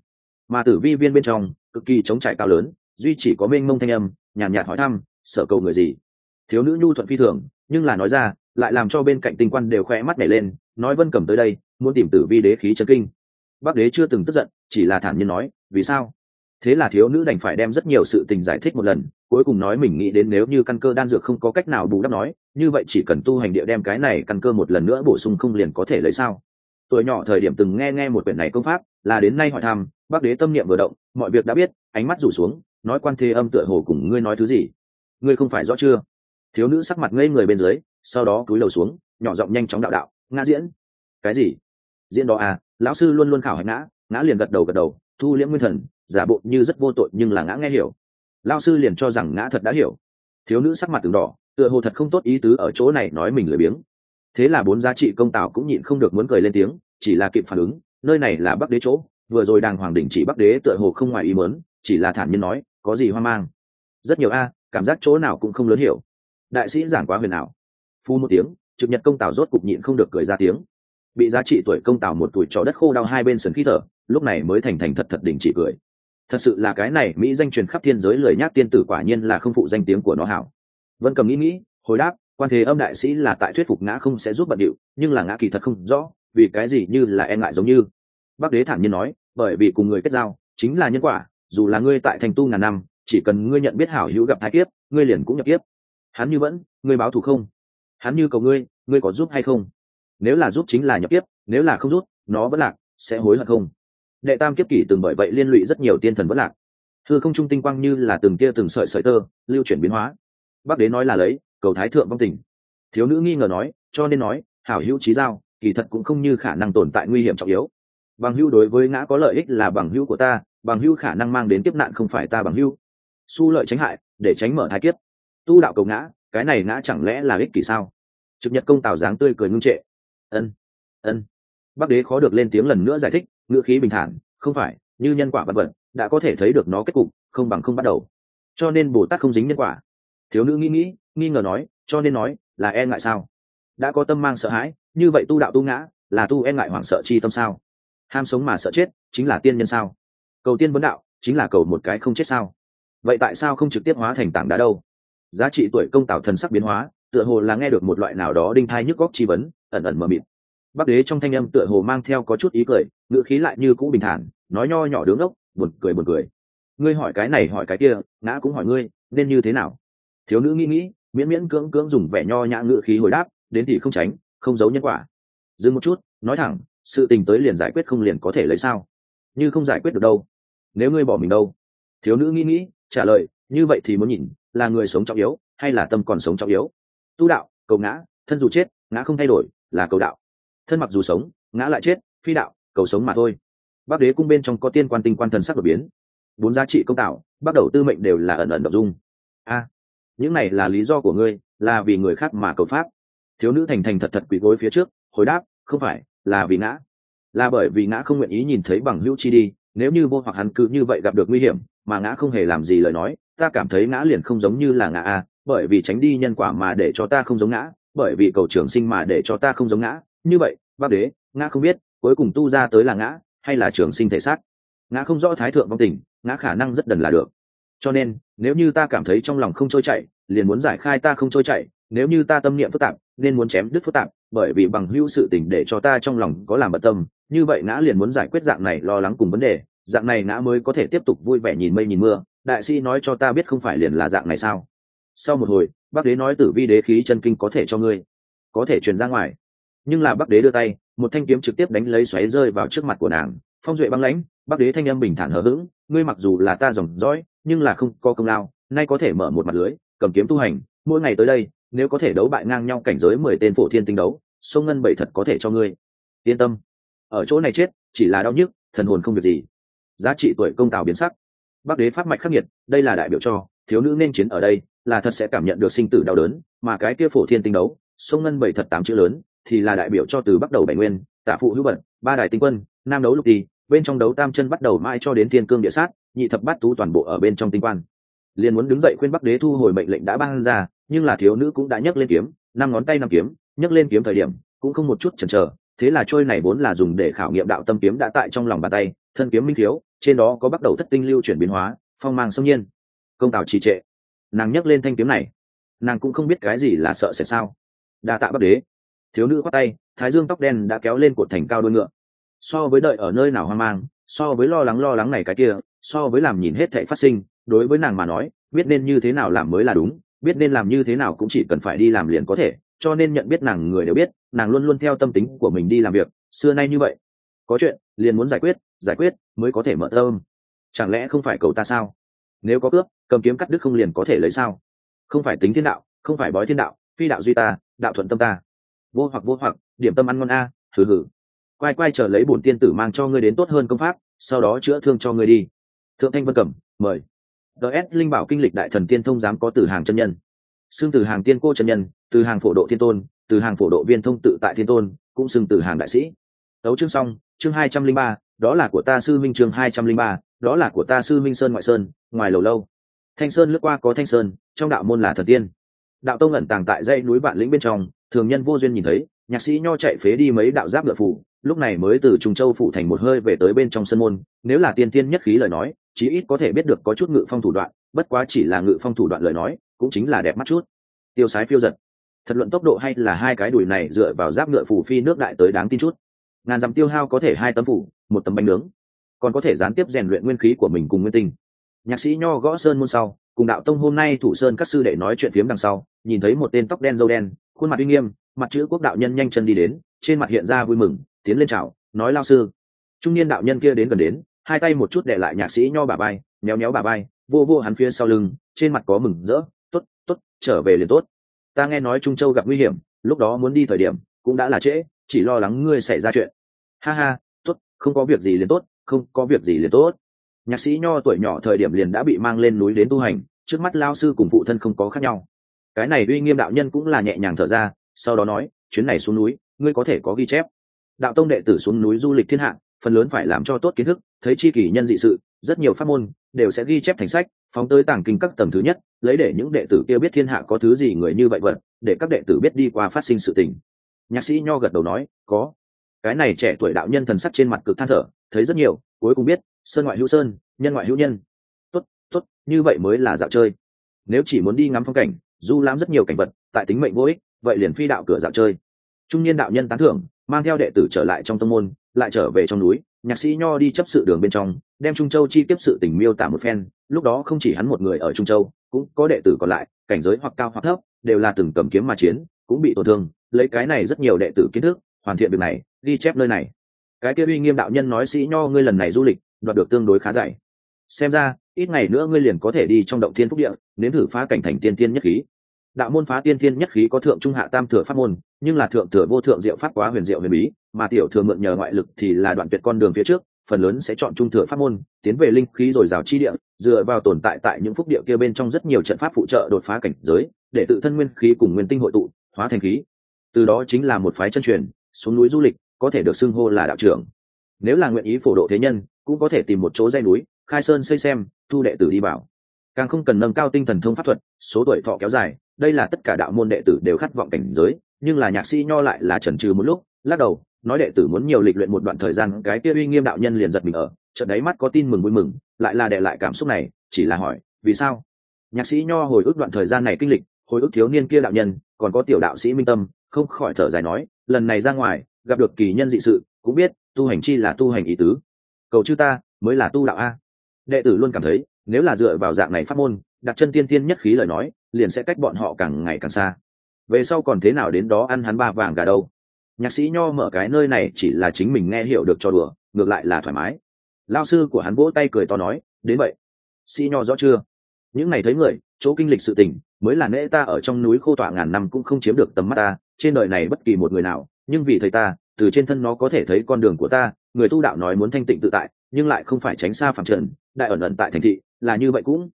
mà tử vi viên bên trong, cực kỳ chống trải cao lớn, duy chỉ có mênh mông thanh âm, nhàn nhạt hỏi thăm sợ cầu người gì? Thiếu nữ nhu thuận phi thường, nhưng là nói ra, lại làm cho bên cạnh tinh quan đều khoe mắt nhảy lên, nói vân cầm tới đây muốn tìm tử vi đế khí chân kinh. Bắc đế chưa từng tức giận, chỉ là thản nhiên nói, vì sao? Thế là thiếu nữ đành phải đem rất nhiều sự tình giải thích một lần, cuối cùng nói mình nghĩ đến nếu như căn cơ đan dược không có cách nào bù đắp nói, như vậy chỉ cần tu hành địa đem cái này căn cơ một lần nữa bổ sung không liền có thể lấy sao? Tuổi nhỏ thời điểm từng nghe nghe một quyển này công pháp, là đến nay hỏi thăm bác đế tâm niệm vừa động, mọi việc đã biết, ánh mắt rủ xuống, nói quan thế âm tựa hồ cùng ngươi nói thứ gì? Ngươi không phải rõ chưa? Thiếu nữ sắc mặt ngây người bên dưới, sau đó cúi đầu xuống, nhỏ giọng nhanh chóng đạo đạo, ngã diễn. Cái gì? Diễn đó à lão sư luôn luôn khảo hành ngã ngã liền gật đầu gật đầu, thu liễm nguyên thần, giả bộ như rất vô tội nhưng là ngã nghe hiểu. Lao sư liền cho rằng ngã thật đã hiểu. Thiếu nữ sắc mặt từng đỏ, tựa hồ thật không tốt ý tứ ở chỗ này nói mình lười biếng. Thế là bốn giá trị công tào cũng nhịn không được muốn cười lên tiếng, chỉ là kịp phản ứng, nơi này là bắc đế chỗ, vừa rồi đàng hoàng đỉnh chỉ bắc đế tựa hồ không ngoài ý mớn chỉ là thản nhiên nói, có gì hoang mang. Rất nhiều a, cảm giác chỗ nào cũng không lớn hiểu. Đại sĩ giảng quá huyền ảo. Phu một tiếng, trực nhật công tào rốt cục nhịn không được cười ra tiếng bị giá trị tuổi công tào một tuổi trò đất khô đau hai bên sườn khí thở, lúc này mới thành thành thật thật đỉnh chỉ cười. Thật sự là cái này mỹ danh truyền khắp thiên giới lời nhác tiên tử quả nhiên là không phụ danh tiếng của nó hảo. Vân cầm nghĩ nghĩ, hồi đáp, quan thế âm đại sĩ là tại thuyết phục ngã không sẽ giúp bận điệu, nhưng là ngã kỳ thật không rõ, vì cái gì như là e ngại giống như. Bác đế thản nhiên nói, bởi vì cùng người kết giao, chính là nhân quả, dù là ngươi tại thành tu ngàn năm, chỉ cần ngươi nhận biết hảo hữu gặp thái kiếp, ngươi liền cũng nhập kiếp. Hắn như vẫn, ngươi báo thù không? Hắn như cầu ngươi ngươi có giúp hay không? Nếu là giúp chính là nhập kiếp nếu là không rút, nó vẫn lạc sẽ hối hận không? Đệ tam kiếp kỷ từng bởi vậy liên lụy rất nhiều tiên thần vẫn lạc. Thư không trung tinh quang như là từng tia từng sợi sợi tơ lưu chuyển biến hóa. Bắc đế nói là lấy cầu thái thượng vong tình. Thiếu nữ nghi ngờ nói cho nên nói hảo hữu trí giao kỳ thật cũng không như khả năng tồn tại nguy hiểm trọng yếu. Bằng hữu đối với ngã có lợi ích là bằng hữu của ta bằng hữu khả năng mang đến kiếp nạn không phải ta bằng hữu. Su lợi tránh hại để tránh mở thái kiếp. Tu đạo cầu ngã cái này ngã chẳng lẽ là ích kỷ sao? Trực nhật công tào dáng tươi cười ngưng trệ ân ân. Bắc đế khó được lên tiếng lần nữa giải thích, ngữ khí bình thản, không phải, như nhân quả vật vật, đã có thể thấy được nó kết cục, không bằng không bắt đầu. Cho nên bồ tát không dính nhân quả. Thiếu nữ nghĩ nghĩ, nghi ngờ nói, cho nên nói, là e ngại sao? Đã có tâm mang sợ hãi, như vậy tu đạo tu ngã, là tu e ngại hoảng sợ chi tâm sao? Ham sống mà sợ chết, chính là tiên nhân sao? Cầu tiên vấn đạo, chính là cầu một cái không chết sao? Vậy tại sao không trực tiếp hóa thành tảng đá đâu? Giá trị tuổi công tạo thần sắc biến hóa tựa hồ là nghe được một loại nào đó đinh thai nhức góc chi vấn, ẩn ẩn mờ mịt. Bắc đế trong thanh âm tựa hồ mang theo có chút ý cười, ngữ khí lại như cũ bình thản, nói nho nhỏ đứng ốc, buồn cười buồn cười. Ngươi hỏi cái này hỏi cái kia, ngã cũng hỏi ngươi, nên như thế nào? Thiếu nữ nghĩ nghĩ, miễn miễn cưỡng cưỡng dùng vẻ nho nhã ngữ khí hồi đáp, đến thì không tránh, không giấu nhân quả. Dừng một chút, nói thẳng, sự tình tới liền giải quyết không liền có thể lấy sao? Như không giải quyết được đâu. Nếu ngươi bỏ mình đâu? Thiếu nữ nghĩ nghĩ, trả lời, như vậy thì muốn nhìn, là người sống trọng yếu, hay là tâm còn sống trọng yếu? Tu đạo, cầu ngã, thân dù chết, ngã không thay đổi, là cầu đạo. Thân mặc dù sống, ngã lại chết, phi đạo, cầu sống mà thôi. Bác đế cung bên trong có tiên quan tinh quan thần sắc đột biến. Bốn giá trị công tạo, bắt đầu tư mệnh đều là ẩn ẩn đ dung. A, những này là lý do của ngươi, là vì người khác mà cầu pháp. Thiếu nữ thành thành thật thật quỳ gối phía trước, hồi đáp, không phải, là vì ngã. Là bởi vì ngã không nguyện ý nhìn thấy bằng hữu chi đi, nếu như vô hoặc hắn cứ như vậy gặp được nguy hiểm, mà ngã không hề làm gì lời nói, ta cảm thấy ngã liền không giống như là ngã a bởi vì tránh đi nhân quả mà để cho ta không giống ngã, bởi vì cầu trường sinh mà để cho ta không giống ngã. Như vậy, bác đế, ngã không biết, cuối cùng tu ra tới là ngã, hay là trường sinh thể xác? Ngã không rõ thái thượng vong tình, ngã khả năng rất đần là được. Cho nên, nếu như ta cảm thấy trong lòng không trôi chảy, liền muốn giải khai ta không trôi chảy. Nếu như ta tâm niệm phức tạp, nên muốn chém đứt phức tạp, bởi vì bằng hữu sự tình để cho ta trong lòng có làm bận tâm. Như vậy ngã liền muốn giải quyết dạng này lo lắng cùng vấn đề. Dạng này ngã mới có thể tiếp tục vui vẻ nhìn mây nhìn mưa. Đại sĩ nói cho ta biết không phải liền là dạng này sao? Sau một hồi bác đế nói tử vi đế khí chân kinh có thể cho ngươi, có thể truyền ra ngoài. Nhưng là bác đế đưa tay, một thanh kiếm trực tiếp đánh lấy xoáy rơi vào trước mặt của nàng, phong duệ băng lãnh bác đế thanh âm bình thản hờ hững, ngươi mặc dù là ta dòng dõi, nhưng là không có công lao, nay có thể mở một mặt lưới, cầm kiếm tu hành, mỗi ngày tới đây, nếu có thể đấu bại ngang nhau cảnh giới mười tên phổ thiên tinh đấu, sông ngân bảy thật có thể cho ngươi. Yên tâm. Ở chỗ này chết, chỉ là đau nhức, thần hồn không việc gì. Giá trị tuổi công tào biến sắc. Bắc đế pháp mạch khắc nghiệt, đây là đại biểu cho, thiếu nữ nên chiến ở đây là thật sẽ cảm nhận được sinh tử đau đớn, mà cái kia phổ thiên tinh đấu, sông ngân bảy thật tám chữ lớn, thì là đại biểu cho từ bắt đầu bảy nguyên tạ phụ hữu bận ba đại tinh quân, nam đấu lục tì bên trong đấu tam chân bắt đầu mãi cho đến thiên cương địa sát, nhị thập bát tú toàn bộ ở bên trong tinh quan. Liền muốn đứng dậy khuyên bắc đế thu hồi mệnh lệnh đã ban ra, nhưng là thiếu nữ cũng đã nhấc lên kiếm, năm ngón tay năm kiếm, nhấc lên kiếm thời điểm, cũng không một chút chần chờ, thế là trôi này vốn là dùng để khảo nghiệm đạo tâm kiếm đã tại trong lòng bàn tay, thân kiếm minh thiếu, trên đó có bắt đầu thất tinh lưu chuyển biến hóa, phong mang sông nhiên. Công tào trì trệ nàng nhấc lên thanh kiếm này. Nàng cũng không biết cái gì là sợ sẽ sao. Đa tạ bắc đế. Thiếu nữ khoác tay, thái dương tóc đen đã kéo lên cột thành cao đôi ngựa. So với đợi ở nơi nào hoang mang, so với lo lắng lo lắng này cái kia, so với làm nhìn hết thệ phát sinh, đối với nàng mà nói, biết nên như thế nào làm mới là đúng, biết nên làm như thế nào cũng chỉ cần phải đi làm liền có thể, cho nên nhận biết nàng người đều biết, nàng luôn luôn theo tâm tính của mình đi làm việc, xưa nay như vậy. Có chuyện, liền muốn giải quyết giải quyết, mới có thể mở tâm. Chẳng lẽ không phải cầu ta sao? Nếu có cướp, cầm kiếm cắt đứt không liền có thể lấy sao? Không phải tính thiên đạo, không phải bói thiên đạo, phi đạo duy ta, đạo thuận tâm ta. Vô hoặc vô hoặc, điểm tâm ăn ngon a thử hử quay quay trở lấy bổn tiên tử mang cho ngươi đến tốt hơn công pháp, sau đó chữa thương cho ngươi đi. Thượng thanh vân cẩm, mời. Ts linh bảo kinh lịch đại thần tiên thông giám có từ hàng chân nhân. Xưng từ hàng tiên cô chân nhân, từ hàng phổ độ thiên tôn, từ hàng phổ độ viên thông tự tại thiên tôn, cũng xưng từ hàng đại sĩ. Đấu chương xong, chương hai trăm linh ba, đó là của ta sư minh chương hai trăm linh ba đó là của ta sư minh sơn ngoại sơn, ngoài lầu lâu. Thanh sơn lướt qua có thanh sơn, trong đạo môn là thần tiên. Đạo tông ẩn tàng tại dãy núi vạn lĩnh bên trong, thường nhân vô duyên nhìn thấy, nhạc sĩ nho chạy phế đi mấy đạo giáp ngựa phủ, lúc này mới từ trùng châu phủ thành một hơi về tới bên trong sân môn, nếu là tiên tiên nhất khí lời nói, chí ít có thể biết được có chút ngự phong thủ đoạn, bất quá chỉ là ngự phong thủ đoạn lời nói, cũng chính là đẹp mắt chút. Tiêu sái phiêu giật. Thật luận tốc độ hay là hai cái đùi này dựa vào giáp ngựa phủ phi nước đại tới đáng tin chút. Ngàn dặm tiêu hao có thể hai tấm phủ, một tấm bánh nướng còn có thể gián tiếp rèn luyện nguyên khí của mình cùng nguyên tinh. Nhạc sĩ nho gõ sơn môn sau, cùng đạo tông hôm nay thủ sơn các sư đệ nói chuyện phiếm đằng sau, nhìn thấy một tên tóc đen dâu đen, khuôn mặt uy nghiêm, mặt chữ quốc đạo nhân nhanh chân đi đến, trên mặt hiện ra vui mừng, tiến lên chào, nói lao sư. Trung niên đạo nhân kia đến gần đến, hai tay một chút để lại nhạc sĩ nho bà bay méo méo bà bay vô vô hắn phía sau lưng, trên mặt có mừng, rỡ t ố t t ố t trở về liền tốt. Ta nghe nói trung châu gặp nguy hiểm, lúc đó muốn đi thời điểm, cũng đã là trễ, chỉ lo lắng ngươi xảy ra chuyện. Ha ha t ố t không có việc gì liền tốt không có việc gì liền tốt. Nhạc sĩ nho tuổi nhỏ thời điểm liền đã bị mang lên núi đến tu hành, trước mắt lao sư cùng phụ thân không có khác nhau. Cái này uy nghiêm đạo nhân cũng là nhẹ nhàng thở ra, sau đó nói, chuyến này xuống núi, ngươi có thể có ghi chép. Đạo tông đệ tử xuống núi du lịch thiên hạ, phần lớn phải làm cho tốt kiến thức, thấy chi kỷ nhân dị sự, rất nhiều pháp môn đều sẽ ghi chép thành sách, phóng tới tàng kinh các tầng thứ nhất, lấy để những đệ tử kia biết thiên hạ có thứ gì người như vậy vật, để các đệ tử biết đi qua phát sinh sự tình. Nhạc sĩ nho gật đầu nói, có. Cái này trẻ tuổi đạo nhân thần sắc trên mặt cực than thở thấy rất nhiều, cuối cùng biết, sơn ngoại hữu sơn, nhân ngoại hữu nhân. Tốt tốt, như vậy mới là dạo chơi. Nếu chỉ muốn đi ngắm phong cảnh, du lãm rất nhiều cảnh vật, tại tính mệnh vô ích, vậy liền phi đạo cửa dạo chơi. Trung niên đạo nhân tán thưởng, mang theo đệ tử trở lại trong tông môn, lại trở về trong núi, nhạc sĩ nho đi chấp sự đường bên trong, đem trung châu chi tiếp sự tình miêu tả một phen, lúc đó không chỉ hắn một người ở trung châu, cũng có đệ tử còn lại, cảnh giới hoặc cao hoặc thấp, đều là từng cầm kiếm mà chiến, cũng bị tổn thương, lấy cái này rất nhiều đệ tử kiến thức, hoàn thiện việc này, ghi chép nơi này cái kia uy nghiêm đạo nhân nói sĩ nho ngươi lần này du lịch, đoạt được tương đối khá dày. Xem ra, ít ngày nữa ngươi liền có thể đi trong động thiên phúc địa, nếm thử phá cảnh thành tiên tiên nhất khí. Đạo môn phá tiên tiên nhất khí có thượng trung hạ tam thừa pháp môn, nhưng là thượng thừa vô thượng diệu pháp quá huyền diệu huyền bí, mà tiểu thừa mượn nhờ ngoại lực thì là đoạn tuyệt con đường phía trước, phần lớn sẽ chọn trung thừa pháp môn, tiến về linh khí rồi rào chi địa, dựa vào tồn tại tại những phúc địa kia bên trong rất nhiều trận pháp phụ trợ đột phá cảnh giới, để tự thân nguyên khí cùng nguyên tinh hội tụ, hóa thành khí. Từ đó chính là một phái chân truyền, xuống núi du lịch có thể được xưng hô là đạo trưởng. Nếu là nguyện ý phổ độ thế nhân, cũng có thể tìm một chỗ dây núi, khai sơn xây xem, thu đệ tử đi bảo càng không cần nâng cao tinh thần thông pháp thuật, số tuổi thọ kéo dài, đây là tất cả đạo môn đệ tử đều khát vọng cảnh giới, nhưng là nhạc sĩ nho lại là chần trừ một lúc, lắc đầu, nói đệ tử muốn nhiều lịch luyện một đoạn thời gian, cái kia uy nghiêm đạo nhân liền giật mình ở trận đấy mắt có tin mừng vui mừng, lại là đệ lại cảm xúc này, chỉ là hỏi, vì sao? Nhạc sĩ nho hồi ức đoạn thời gian này kinh lịch, hồi ức thiếu niên kia đạo nhân, còn có tiểu đạo sĩ minh tâm, không khỏi thở dài nói, lần này ra ngoài gặp được kỳ nhân dị sự, cũng biết tu hành chi là tu hành ý tứ. Cầu chư ta, mới là tu đạo a. Đệ tử luôn cảm thấy, nếu là dựa vào dạng này pháp môn, đặt chân tiên tiên nhất khí lời nói, liền sẽ cách bọn họ càng ngày càng xa. Về sau còn thế nào đến đó ăn hắn ba vàng gà đâu? Nhạc sĩ nho mở cái nơi này chỉ là chính mình nghe hiểu được cho đùa, ngược lại là thoải mái. Lao sư của hắn vỗ tay cười to nói, đến vậy. Sĩ nho rõ chưa? Những ngày thấy người, chỗ kinh lịch sự tình, mới là nễ ta ở trong núi khô tọa ngàn năm cũng không chiếm được tầm mắt ta, trên đời này bất kỳ một người nào nhưng vì thầy ta, từ trên thân nó có thể thấy con đường của ta, người tu đạo nói muốn thanh tịnh tự tại, nhưng lại không phải tránh xa phạm trần, đại ẩn ẩn tại thành thị, là như vậy cũng.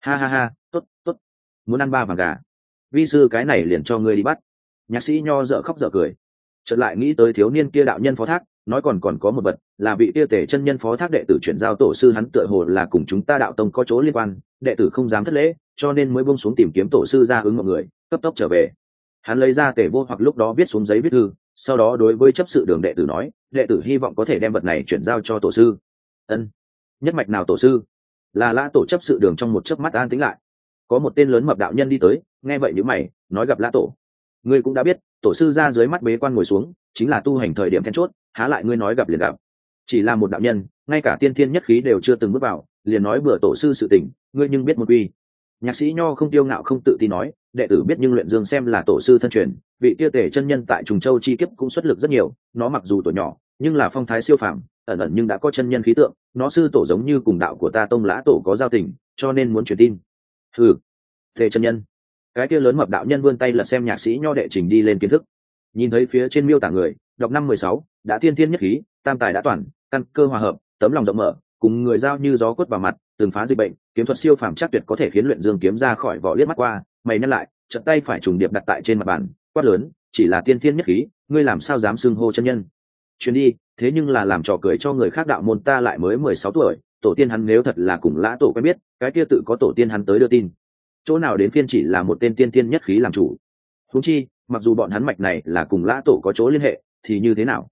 Ha ha ha t ố t t ố t muốn ăn ba vàng gà. Vi sư cái này liền cho ngươi đi bắt. Nhạc sĩ nho dở khóc dở cười. Chợt lại nghĩ tới thiếu niên kia đạo nhân phó thác, nói còn còn có một vật, là vị kia tể chân nhân phó thác đệ tử chuyển giao tổ sư hắn tựa hồ là cùng chúng ta đạo tông có chỗ liên quan, đệ tử không dám thất lễ, cho nên mới bông xuống tìm kiếm tổ sư ra ứng mọi người, cấp tốc trở về. Hắn lấy ra tể vô hoặc lúc đó viết xuống giấy viết thư sau đó đối với chấp sự đường đệ tử nói, đệ tử hy vọng có thể đem vật này chuyển giao cho tổ sư. Ân. Nhất mạch nào tổ sư? Là lã tổ chấp sự đường trong một chớp mắt an tính lại. Có một tên lớn mập đạo nhân đi tới, nghe vậy nhữ mày, nói gặp lã tổ. Ngươi cũng đã biết, tổ sư ra dưới mắt bế quan ngồi xuống, chính là tu hành thời điểm then chốt, há lại ngươi nói gặp liền gặp. Chỉ là một đạo nhân, ngay cả tiên thiên nhất khí đều chưa từng bước vào, liền nói bừa tổ sư sự tình, ngươi nhưng biết một quy. Nhạc sĩ nho không tiêu ngạo không tự tin nói, đệ tử biết nhưng luyện dương xem là tổ sư thân truyền vị kia tể chân nhân tại trùng châu chi kiếp cũng xuất lực rất nhiều, nó mặc dù tuổi nhỏ, nhưng là phong thái siêu phàm, ẩn ẩn nhưng đã có chân nhân khí tượng, nó sư tổ giống như cùng đạo của ta tông lã tổ có giao tình, cho nên muốn truyền tin. Ừ tề chân nhân. Cái kia lớn mập đạo nhân vươn tay lật xem nhạc sĩ nho đệ trình đi lên kiến thức. Nhìn thấy phía trên miêu tả người, đọc năm mười sáu, đã thiên thiên nhất khí, tam tài đã toàn, căn cơ hòa hợp, tấm lòng rộng mở, cùng người giao như gió quất vào mặt, từng phá dịch bệnh, kiếm thuật siêu phàm chắc tuyệt có thể khiến luyện dương kiếm ra khỏi vỏ liếc mắt qua, mày nhắc lại trận tay phải trùng điệp đặt tại trên mặt bàn quát lớn, chỉ là tiên thiên nhất khí, ngươi làm sao dám xưng hô chân nhân? Chuyến đi, thế nhưng là làm trò cười cho người khác đạo môn ta lại mới mười sáu tuổi, tổ tiên hắn nếu thật là cùng lã tổ quen biết, cái kia tự có tổ tiên hắn tới đưa tin. Chỗ nào đến phiên chỉ là một tên tiên tiên nhất khí làm chủ. Húng chi, mặc dù bọn hắn mạch này là cùng lã tổ có chỗ liên hệ, thì như thế nào?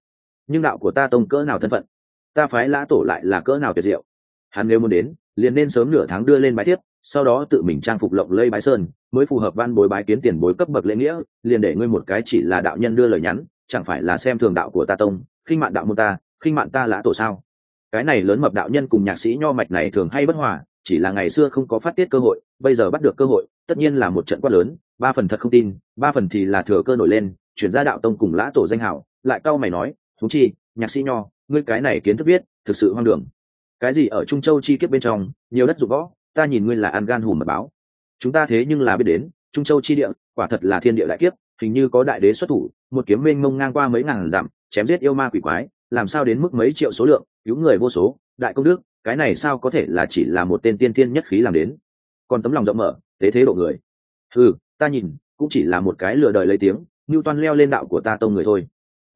Nhưng đạo của ta tông cỡ nào thân phận? Ta phái lã tổ lại là cỡ nào tuyệt diệu? Hắn nếu muốn đến, liền nên sớm nửa tháng đưa lên bài tiếp sau đó tự mình trang phục lộng lây bái sơn, mới phù hợp văn bối bái kiến tiền bối cấp bậc lễ nghĩa, liền để ngươi một cái chỉ là đạo nhân đưa lời nhắn, chẳng phải là xem thường đạo của ta tông, khinh mạn đạo môn ta, khinh mạn ta lã tổ sao? Cái này lớn mập đạo nhân cùng nhạc sĩ nho mạch này thường hay bất hòa, chỉ là ngày xưa không có phát tiết cơ hội, bây giờ bắt được cơ hội, tất nhiên là một trận quát lớn, ba phần thật không tin, ba phần thì là thừa cơ nổi lên, chuyển ra đạo tông cùng lã tổ danh hảo, lại cau mày nói, thú chi, nhạc sĩ nho, ngươi cái này kiến thức biết, thực sự hoang đường. Cái gì ở trung châu chi kiếp bên trong, nhiều đất dục võ ta nhìn ngươi là ăn gan hùm mật báo. Chúng ta thế nhưng là biết đến, trung châu chi địa, quả thật là thiên địa đại kiếp, hình như có đại đế xuất thủ, một kiếm mênh mông ngang qua mấy ngàn dặm, chém giết yêu ma quỷ quái, làm sao đến mức mấy triệu số lượng, cứu người vô số, đại công đức, cái này sao có thể là chỉ là một tên tiên tiên nhất khí làm đến? Còn tấm lòng rộng mở, tế thế độ người. Ừ ta nhìn, cũng chỉ là một cái lừa đời lấy tiếng như toan leo lên đạo của ta tông người thôi.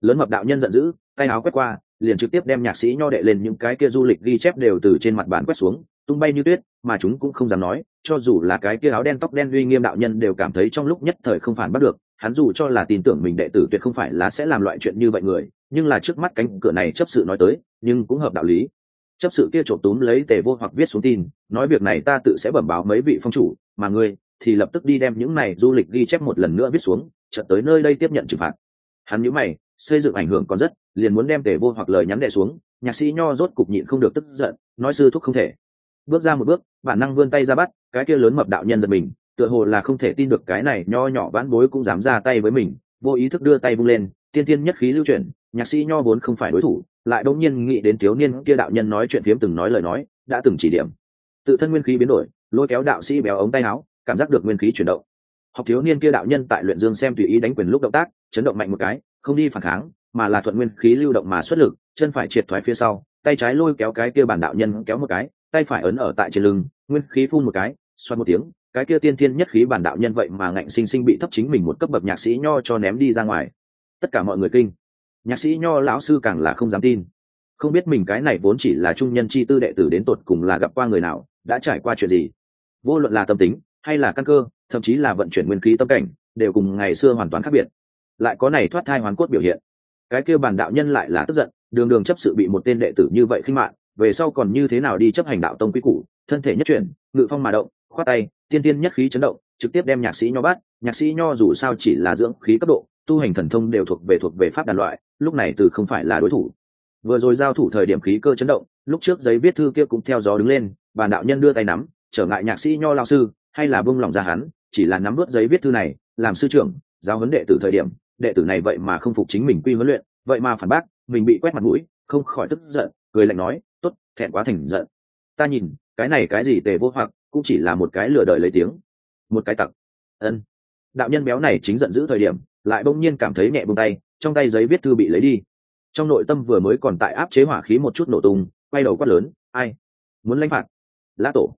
Lớn mập đạo nhân giận dữ, tay áo quét qua, liền trực tiếp đem nhạc sĩ nho đệ lên những cái kia du lịch ghi chép đều từ trên mặt bàn quét xuống tung bay như tuyết, mà chúng cũng không dám nói, cho dù là cái kia áo đen tóc đen uy nghiêm đạo nhân đều cảm thấy trong lúc nhất thời không phản bắt được, hắn dù cho là tin tưởng mình đệ tử tuyệt không phải là sẽ làm loại chuyện như vậy người, nhưng là trước mắt cánh cửa này chấp sự nói tới, nhưng cũng hợp đạo lý. Chấp sự kia trộm túm lấy tề vô hoặc viết xuống tin, nói việc này ta tự sẽ bẩm báo mấy vị phong chủ, mà ngươi thì lập tức đi đem những này du lịch ghi chép một lần nữa viết xuống, chợt tới nơi đây tiếp nhận trừng phạt. Hắn nhữ mày, xây dựng ảnh hưởng còn rất, liền muốn đem tề vô hoặc lời nhắn đệ xuống, nhạc sĩ nho rốt cục nhịn không được tức giận, nói sư thúc không thể bước ra một bước, bản năng vươn tay ra bắt, cái kia lớn mập đạo nhân giật mình, tựa hồ là không thể tin được cái này nho nhỏ vãn bối cũng dám ra tay với mình, vô ý thức đưa tay vung lên, tiên tiên nhất khí lưu chuyển, nhạc sĩ nho vốn không phải đối thủ, lại đột nhiên nghĩ đến thiếu niên kia đạo nhân nói chuyện phiếm từng nói lời nói, đã từng chỉ điểm. Tự thân nguyên khí biến đổi, lôi kéo đạo sĩ béo ống tay áo, cảm giác được nguyên khí chuyển động. Học thiếu niên kia đạo nhân tại luyện dương xem tùy ý đánh quyền lúc động tác, chấn động mạnh một cái, không đi phản kháng, mà là thuận nguyên khí lưu động mà xuất lực, chân phải triệt thoái phía sau, tay trái lôi kéo cái kia bản đạo nhân kéo một cái tay phải ấn ở tại trên lưng, nguyên khí phun một cái xoan một tiếng, cái kia tiên thiên nhất khí bản đạo nhân vậy mà ngạnh sinh sinh bị thấp chính mình một cấp bậc nhạc sĩ nho cho ném đi ra ngoài. Tất cả mọi người kinh. Nhạc sĩ nho lão sư càng là không dám tin. Không biết mình cái này vốn chỉ là trung nhân chi tư đệ tử đến tột cùng là gặp qua người nào, đã trải qua chuyện gì. Vô luận là tâm tính, hay là căn cơ, thậm chí là vận chuyển nguyên khí tâm cảnh, đều cùng ngày xưa hoàn toàn khác biệt. Lại có này thoát thai hoàn cốt biểu hiện. Cái kia bản đạo nhân lại là tức giận, đường đường chấp sự bị một tên đệ tử như vậy khinh mạng về sau còn như thế nào đi chấp hành đạo tông quy củ, thân thể nhất chuyển, ngự phong mà động, khoát tay, tiên tiên nhất khí chấn động, trực tiếp đem nhạc sĩ nho bắt. Nhạc sĩ nho dù sao chỉ là dưỡng khí cấp độ, tu hành thần thông đều thuộc về thuộc về pháp đàn loại, lúc này từ không phải là đối thủ. Vừa rồi giao thủ thời điểm khí cơ chấn động, lúc trước giấy viết thư kia cũng theo gió đứng lên bàn đạo nhân đưa tay nắm, trở ngại nhạc sĩ nho lao sư, hay là bông lòng ra hắn, chỉ là nắm vớt giấy viết thư này, làm sư trưởng, giáo huấn đệ tử thời điểm, đệ tử này vậy mà không phục chính mình quy huấn luyện, vậy mà phản bác, mình bị quét mặt mũi, không khỏi tức giận cười lạnh nói, tốt, thẹn quá thành giận. Ta nhìn, cái này cái gì tề vô hoặc, cũng chỉ là một cái lừa đời lấy tiếng. Một cái tặc. Ân. Đạo nhân béo này chính giận dữ thời điểm, lại bỗng nhiên cảm thấy nhẹ buông tay, trong tay giấy viết thư bị lấy đi. Trong nội tâm vừa mới còn tại áp chế hỏa khí một chút nổ tung, quay đầu quát lớn, ai? Muốn lãnh phạt? Lã tổ.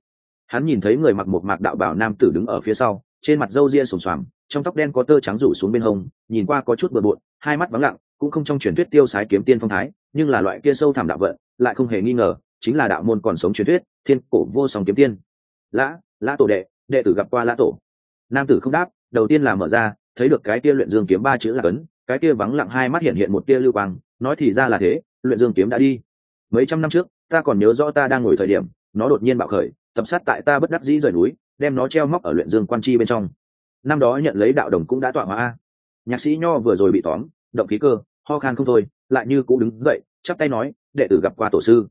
Hắn nhìn thấy người mặc một mạc đạo bảo nam tử đứng ở phía sau, trên mặt râu ria sồm xoàm trong tóc đen có tơ trắng rủ xuống bên hông, nhìn qua có chút bừa bộn, hai mắt vắng lặng, cũng không trong truyền thuyết tiêu sái kiếm tiên phong thái, nhưng là loại kia sâu thẳm đạo vận lại không hề nghi ngờ, chính là đạo môn còn sống truyền thuyết, thiên cổ vô song kiếm tiên. Lã lã tổ đệ đệ tử gặp qua lã tổ. Nam tử không đáp, đầu tiên là mở ra, thấy được cái kia luyện dương kiếm ba chữ là cấn, cái kia vắng lặng hai mắt hiện hiện một tia lưu quang, nói thì ra là thế, luyện dương kiếm đã đi. Mấy trăm năm trước, ta còn nhớ rõ ta đang ngồi thời điểm, nó đột nhiên bạo khởi, tập sát tại ta bất đắc dĩ rời núi, đem nó treo móc ở luyện dương quan chi bên trong. Năm đó nhận lấy đạo đồng cũng đã tọa hóa. Nhạc sĩ nho vừa rồi bị tóm, động khí cơ, ho khan không thôi, lại như cũ đứng dậy, chắp tay nói đệ tử gặp qua tổ sư.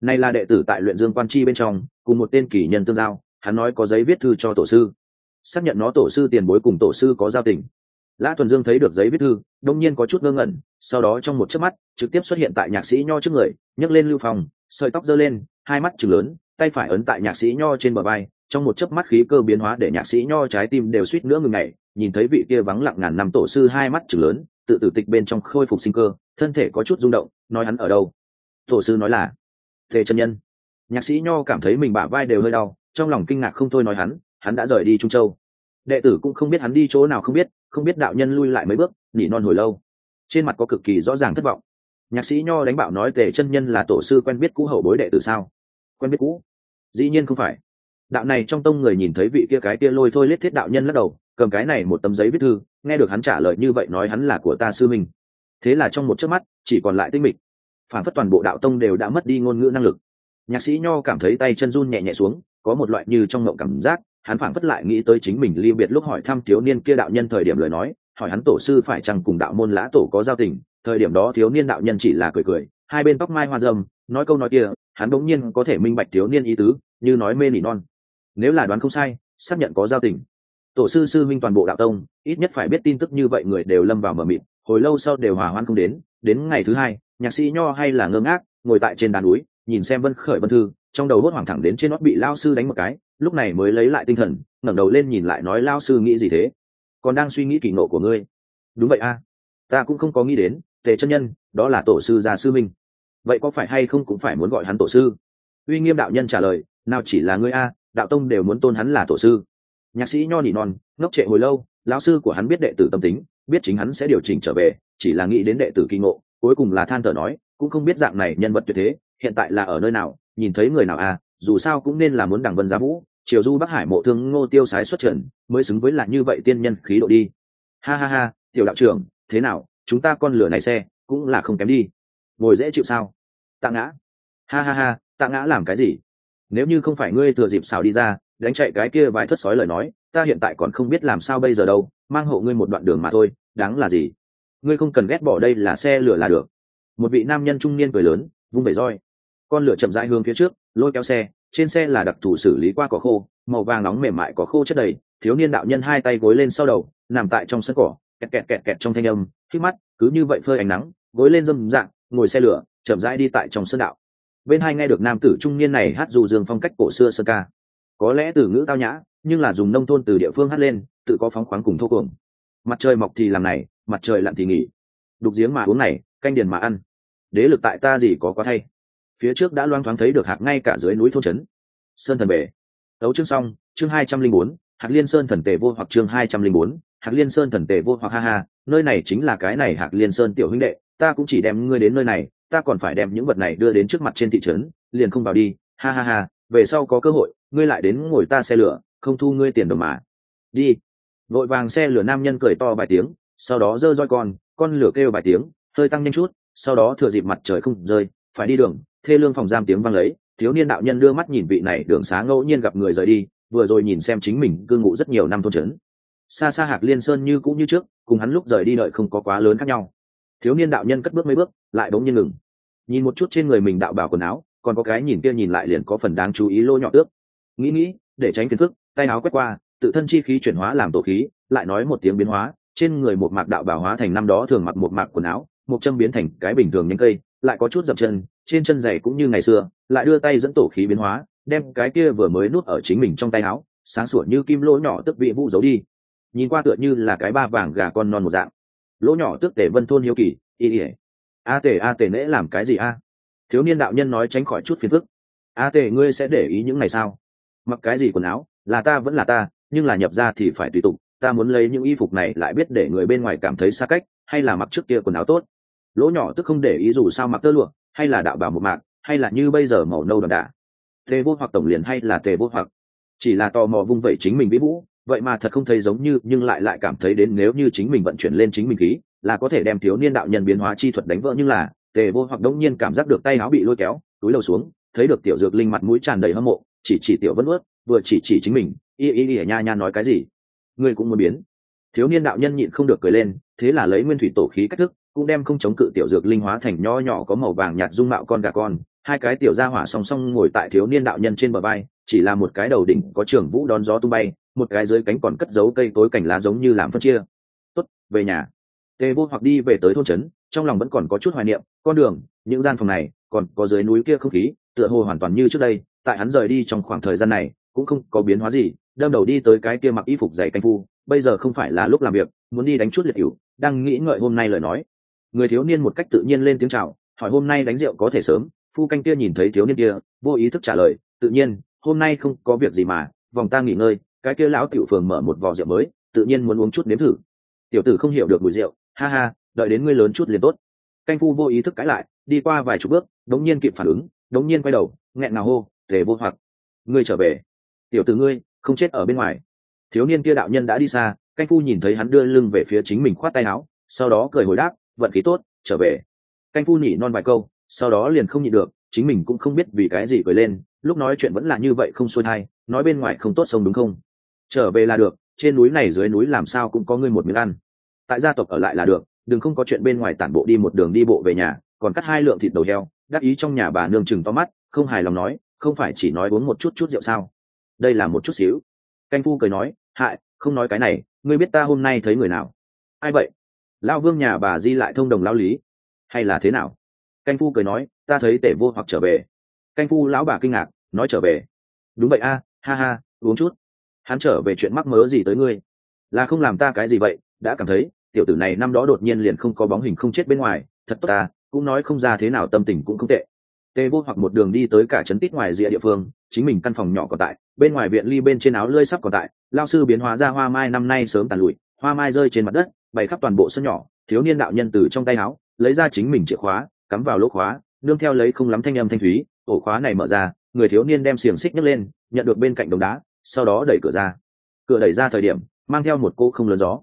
Nay là đệ tử tại luyện dương quan chi bên trong, cùng một tên kỳ nhân tương giao, hắn nói có giấy viết thư cho tổ sư. Xác nhận nó tổ sư tiền bối cùng tổ sư có giao tình. Lã thuần dương thấy được giấy viết thư, đông nhiên có chút ngơ ngẩn, sau đó trong một chớp mắt, trực tiếp xuất hiện tại nhạc sĩ nho trước người, nhấc lên lưu phòng, sợi tóc giơ lên, hai mắt chừng lớn, tay phải ấn tại nhạc sĩ nho trên bờ vai, trong một chớp mắt khí cơ biến hóa để nhạc sĩ nho trái tim đều suýt nữa ngừng ngày nhìn thấy vị kia vắng lặng ngàn năm tổ sư hai mắt chừng lớn, tự tử tịch bên trong khôi phục sinh cơ, thân thể có chút rung động, nói hắn ở đâu? Tổ sư nói là thề chân nhân. Nhạc sĩ nho cảm thấy mình bả vai đều hơi đau trong lòng kinh ngạc không thôi nói hắn hắn đã rời đi trung châu. Đệ tử cũng không biết hắn đi chỗ nào không biết không biết đạo nhân lui lại mấy bước nỉ non hồi lâu. Trên mặt có cực kỳ rõ ràng thất vọng. Nhạc sĩ nho đánh bảo nói tề chân nhân là tổ sư quen biết cũ hậu bối đệ tử sao? Quen biết cũ? Dĩ nhiên không phải. Đạo này trong tông người nhìn thấy vị kia cái kia lôi thôi lết thiết đạo nhân lắc đầu cầm cái này một tấm giấy viết thư nghe được hắn trả lời như vậy nói hắn là của ta sư mình, thế là trong một chớp mắt chỉ còn lại tinh mịch phản phất toàn bộ đạo tông đều đã mất đi ngôn ngữ năng lực. Nhạc sĩ nho cảm thấy tay chân run nhẹ nhẹ xuống, có một loại như trong ngậu cảm giác, hắn phản phất lại nghĩ tới chính mình ly biệt lúc hỏi thăm thiếu niên kia đạo nhân thời điểm lời nói, hỏi hắn tổ sư phải chăng cùng đạo môn lã tổ có giao tình, thời điểm đó thiếu niên đạo nhân chỉ là cười cười, hai bên tóc mai hoa dâm nói câu nói kia, hắn bỗng nhiên có thể minh bạch thiếu niên ý tứ, như nói mê nỉ non. Nếu là đoán không sai, xác nhận có giao tình. Tổ sư sư minh toàn bộ đạo tông, ít nhất phải biết tin tức như vậy người đều lâm vào mờ mịt, hồi lâu sau đều hòa hoan không đến đến ngày thứ hai nhạc sĩ nho hay là ngơ ngác, ngồi tại trên đàn núi, nhìn xem vân khởi vân thư, trong đầu hốt hoảng thẳng đến trên nót bị lao sư đánh một cái, lúc này mới lấy lại tinh thần, ngẩng đầu lên nhìn lại nói lao sư nghĩ gì thế? Còn đang suy nghĩ kỳ nộ của ngươi. Đúng vậy a, ta cũng không có nghĩ đến, tề chân nhân, đó là tổ sư gia sư minh. Vậy có phải hay không cũng phải muốn gọi hắn tổ sư? Uy nghiêm đạo nhân trả lời, nào chỉ là ngươi a, đạo tông đều muốn tôn hắn là tổ sư. Nhạc sĩ nho nỉ non, ngốc trệ hồi lâu, lão sư của hắn biết đệ tử tâm tính, biết chính hắn sẽ điều chỉnh trở về, chỉ là nghĩ đến đệ tử kỳ ngộ cuối cùng là than thở nói, cũng không biết dạng này nhân vật tuyệt thế, hiện tại là ở nơi nào, nhìn thấy người nào à dù sao cũng nên là muốn đằng vân giá vũ, triều du bắc hải mộ thương ngô tiêu sái xuất trần, mới xứng với là như vậy tiên nhân khí độ đi. Ha ha ha, tiểu đạo trưởng, thế nào, chúng ta con lửa này xe, cũng là không kém đi. Ngồi dễ chịu sao? Tạ ngã. Ha ha ha, tạ ngã làm cái gì? Nếu như không phải ngươi thừa dịp xào đi ra, đánh chạy cái kia vài thất sói lời nói, ta hiện tại còn không biết làm sao bây giờ đâu, mang hộ ngươi một đoạn đường mà thôi, đáng là gì? Ngươi không cần ghét bỏ đây là xe lửa là được. Một vị nam nhân trung niên cười lớn, vung bể roi. Con lửa chậm rãi hướng phía trước, lôi kéo xe, trên xe là đặc thù xử lý qua cỏ khô, màu vàng nóng mềm mại có khô chất đầy, thiếu niên đạo nhân hai tay gối lên sau đầu, nằm tại trong sân cỏ, kẹt kẹt kẹt kẹt trong thanh âm, khi mắt cứ như vậy phơi ánh nắng, gối lên dâm dạng, ngồi xe lửa, chậm rãi đi tại trong sân đạo. Bên hai nghe được nam tử trung niên này hát dù dương phong cách cổ xưa sơ ca. Có lẽ từ ngữ tao nhã, nhưng là dùng nông thôn từ địa phương hát lên, tự có phóng khoáng cùng thô cuồng. Mặt trời mọc thì làm này mặt trời lặn thì nghỉ. Đục giếng mà uống này, canh điền mà ăn. Đế lực tại ta gì có quá thay. Phía trước đã loang thoáng thấy được hạc ngay cả dưới núi thôn trấn. Sơn thần bể. Đấu chương xong, chương hai trăm linh bốn, hạc liên sơn thần tề vô hoặc chương hai trăm linh bốn, hạc liên sơn thần tề vô hoặc, ha ha, nơi này chính là cái này hạc liên sơn tiểu huynh đệ, ta cũng chỉ đem ngươi đến nơi này, ta còn phải đem những vật này đưa đến trước mặt trên thị trấn, liền không vào đi, ha ha ha, về sau có cơ hội, ngươi lại đến ngồi ta xe lửa, không thu ngươi tiền đồng mà. Đi. Vội vàng xe lửa nam nhân cười to vài tiếng sau đó giơ roi con con lửa kêu vài tiếng, hơi tăng nhanh chút, sau đó thừa dịp mặt trời không rơi, phải đi đường, thê lương phòng giam tiếng vang lấy, thiếu niên đạo nhân đưa mắt nhìn vị này đường xá ngẫu nhiên gặp người rời đi, vừa rồi nhìn xem chính mình cư ngụ rất nhiều năm thôn trấn. Xa xa hạc liên sơn như cũng như trước, cùng hắn lúc rời đi đợi không có quá lớn khác nhau. Thiếu niên đạo nhân cất bước mấy bước, lại bỗng nhiên ngừng. Nhìn một chút trên người mình đạo bảo quần áo, còn có cái nhìn kia nhìn lại liền có phần đáng chú ý lô nhỏ tước. Nghĩ nghĩ, để tránh phiền phức, tay áo quét qua, tự thân chi khí chuyển hóa làm tổ khí, lại nói một tiếng biến hóa trên người một mạc đạo bảo hóa thành năm đó thường mặc một mạc quần áo, một châm biến thành cái bình thường nhánh cây, lại có chút dập chân, trên chân giày cũng như ngày xưa, lại đưa tay dẫn tổ khí biến hóa, đem cái kia vừa mới nuốt ở chính mình trong tay áo, sáng sủa như kim lỗ nhỏ tức vị vũ giấu đi. Nhìn qua tựa như là cái ba vàng gà con non một dạng. Lỗ nhỏ tức tể vân thôn hiếu kỳ, y ỉa a tể a tể nễ làm cái gì a? Thiếu niên đạo nhân nói tránh khỏi chút phiền phức. A tể, ngươi sẽ để ý những ngày sao mặc cái gì quần áo, là ta vẫn là ta, nhưng là nhập ra thì phải tùy tục ta muốn lấy những y phục này lại biết để người bên ngoài cảm thấy xa cách, hay là mặc trước kia quần áo tốt. Lỗ nhỏ tức không để ý dù sao mặc tơ lụa, hay là đạo bảo một mạc, hay là như bây giờ màu nâu đậm đà. Tề vô hoặc tổng liền hay là tề vô hoặc. Chỉ là tò mò vung vẩy chính mình vĩ vũ, vậy mà thật không thấy giống như, nhưng lại lại cảm thấy đến nếu như chính mình vận chuyển lên chính mình khí, là có thể đem thiếu niên đạo nhân biến hóa chi thuật đánh vỡ, nhưng là, tề vô hoặc đống nhiên cảm giác được tay áo bị lôi kéo, túi đầu xuống, thấy được tiểu dược linh mặt mũi tràn đầy hâm mộ, chỉ chỉ tiểu vân ướt, vừa chỉ chỉ chính mình, y y y, nha nha nói cái gì? Ngươi cũng muốn biến. Thiếu niên đạo nhân nhịn không được cười lên, thế là lấy nguyên thủy tổ khí cách thức, cũng đem không chống cự tiểu dược linh hóa thành nho nhỏ có màu vàng nhạt dung mạo con gà con. Hai cái tiểu gia hỏa song song ngồi tại thiếu niên đạo nhân trên bờ bay chỉ là một cái đầu đỉnh có trường vũ đón gió tung bay, một cái dưới cánh còn cất giấu cây tối cảnh lá giống như làm phân chia. Tốt, về nhà. Tề vô hoặc đi về tới thôn trấn, trong lòng vẫn còn có chút hoài niệm, con đường, những gian phòng này, còn có dưới núi kia không khí, tựa hồ hoàn toàn như trước đây, tại hắn rời đi trong khoảng thời gian này, cũng không có biến hóa gì đâm đầu đi tới cái kia mặc y phục dày canh phu, bây giờ không phải là lúc làm việc, muốn đi đánh chút liệt cửu, đang nghĩ ngợi hôm nay lời nói. Người thiếu niên một cách tự nhiên lên tiếng chào, hỏi hôm nay đánh rượu có thể sớm, phu canh kia nhìn thấy thiếu niên kia, vô ý thức trả lời, tự nhiên, hôm nay không có việc gì mà, vòng ta nghỉ ngơi, cái kia lão tiểu phường mở một vò rượu mới, tự nhiên muốn uống chút nếm thử. Tiểu tử không hiểu được mùi rượu, ha ha, đợi đến ngươi lớn chút liền tốt. Canh phu vô ý thức cãi lại, đi qua vài chục bước, đống nhiên kịp phản ứng, đống nhiên quay đầu, nghẹn nào hô, tề vô hoặc, ngươi trở về. Tiểu tử ngươi không chết ở bên ngoài. Thiếu niên kia đạo nhân đã đi xa, canh phu nhìn thấy hắn đưa lưng về phía chính mình khoát tay áo, sau đó cười hồi đáp, vận khí tốt, trở về. Canh phu nhỉ non vài câu, sau đó liền không nhịn được, chính mình cũng không biết vì cái gì cười lên, lúc nói chuyện vẫn là như vậy không xuôi thai, nói bên ngoài không tốt sông đúng không? Trở về là được, trên núi này dưới núi làm sao cũng có ngươi một miếng ăn. Tại gia tộc ở lại là được, đừng không có chuyện bên ngoài tản bộ đi một đường đi bộ về nhà, còn cắt hai lượng thịt đầu heo, đắc ý trong nhà bà nương chừng to mắt, không hài lòng nói, không phải chỉ nói uống một chút chút rượu sao? Đây là một chút xíu. Canh phu cười nói, hại, không nói cái này, ngươi biết ta hôm nay thấy người nào? Ai vậy? Lao vương nhà bà di lại thông đồng lao lý. Hay là thế nào? Canh phu cười nói, ta thấy tể vô hoặc trở về. Canh phu lão bà kinh ngạc, nói trở về. Đúng vậy a, ha ha, uống chút. Hắn trở về chuyện mắc mớ gì tới ngươi? Là không làm ta cái gì vậy, đã cảm thấy, tiểu tử này năm đó đột nhiên liền không có bóng hình không chết bên ngoài, thật tốt ta, cũng nói không ra thế nào tâm tình cũng không tệ. Tê vô hoặc một đường đi tới cả trấn tít ngoài rìa địa phương, chính mình căn phòng nhỏ còn tại bên ngoài viện ly bên trên áo lơi sắp còn tại, lao sư biến hóa ra hoa mai năm nay sớm tàn lụi, hoa mai rơi trên mặt đất, bày khắp toàn bộ sân nhỏ, thiếu niên đạo nhân từ trong tay áo, lấy ra chính mình chìa khóa, cắm vào lỗ khóa, nương theo lấy không lắm thanh âm thanh thúy, ổ khóa này mở ra, người thiếu niên đem xiềng xích nhấc lên, nhận được bên cạnh đống đá, sau đó đẩy cửa ra. Cửa đẩy ra thời điểm, mang theo một cô không lớn gió.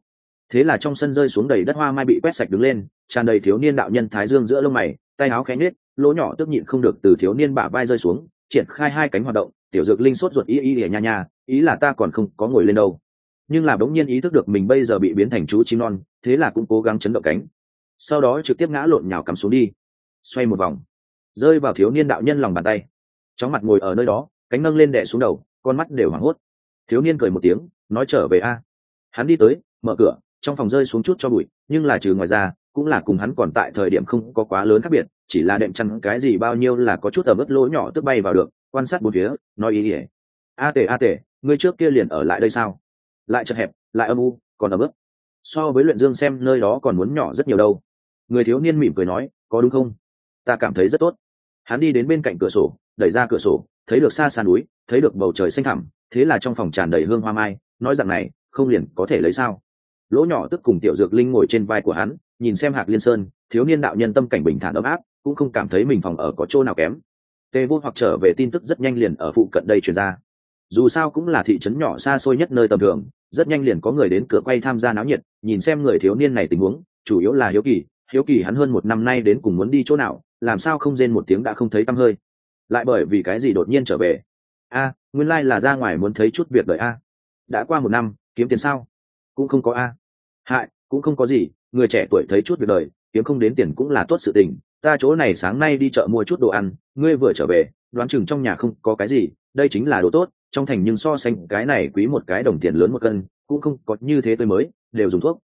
Thế là trong sân rơi xuống đầy đất hoa mai bị quét sạch đứng lên, tràn đầy thiếu niên đạo nhân thái dương giữa lông mày, tay áo khẽ nết lỗ nhỏ tức nhịn không được từ thiếu niên bả vai rơi xuống, triển khai hai cánh hoạt động tiểu dược linh sốt ruột y y ỉa nha nha, ý là ta còn không có ngồi lên đâu. Nhưng là bỗng nhiên ý thức được mình bây giờ bị biến thành chú chim non, thế là cũng cố gắng chấn động cánh. Sau đó trực tiếp ngã lộn nhào cắm xuống đi. Xoay một vòng. Rơi vào thiếu niên đạo nhân lòng bàn tay. Chóng mặt ngồi ở nơi đó, cánh nâng lên đẻ xuống đầu, con mắt đều hoảng hốt. Thiếu niên cười một tiếng, nói trở về a. Hắn đi tới, mở cửa, trong phòng rơi xuống chút cho bụi, nhưng là trừ ngoài ra, cũng là cùng hắn còn tại thời điểm không có quá lớn khác biệt, chỉ là đệm chăn cái gì bao nhiêu là có chút ở mức lỗ nhỏ tức bay vào được quan sát bốn phía, nói ý ỉa a tể a tể ngươi trước kia liền ở lại đây sao? Lại chật hẹp, lại âm u, còn ấm ức. So với luyện dương xem nơi đó còn muốn nhỏ rất nhiều đâu. Người thiếu niên mỉm cười nói, có đúng không? Ta cảm thấy rất tốt. Hắn đi đến bên cạnh cửa sổ, đẩy ra cửa sổ, thấy được xa xa núi, thấy được bầu trời xanh thẳm, thế là trong phòng tràn đầy hương hoa mai, nói rằng này, không liền có thể lấy sao? Lỗ nhỏ tức cùng tiểu dược linh ngồi trên vai của hắn, nhìn xem hạc liên sơn, thiếu niên đạo nhân tâm cảnh bình thản ấm áp, cũng không cảm thấy mình phòng ở có chỗ nào kém tề vô hoặc trở về tin tức rất nhanh liền ở phụ cận đây truyền ra. Dù sao cũng là thị trấn nhỏ xa xôi nhất nơi tầm thường, rất nhanh liền có người đến cửa quay tham gia náo nhiệt, nhìn xem người thiếu niên này tình huống, chủ yếu là hiếu kỳ. Hiếu kỳ hắn hơn một năm nay đến cùng muốn đi chỗ nào, làm sao không rên một tiếng đã không thấy tăm hơi. Lại bởi vì cái gì đột nhiên trở về? A, nguyên lai、like、là ra ngoài muốn thấy chút việc đợi a. Đã qua một năm, kiếm tiền sao? Cũng không có a. Hại, cũng không có gì, người trẻ tuổi thấy chút việc đời kiếm không đến tiền cũng là tốt sự tình ta chỗ này sáng nay đi chợ mua chút đồ ăn, ngươi vừa trở về, đoán chừng trong nhà không có cái gì, đây chính là đồ tốt, trong thành nhưng so sánh cái này quý một cái đồng tiền lớn một cân, cũng không có như thế tôi mới, đều dùng thuốc.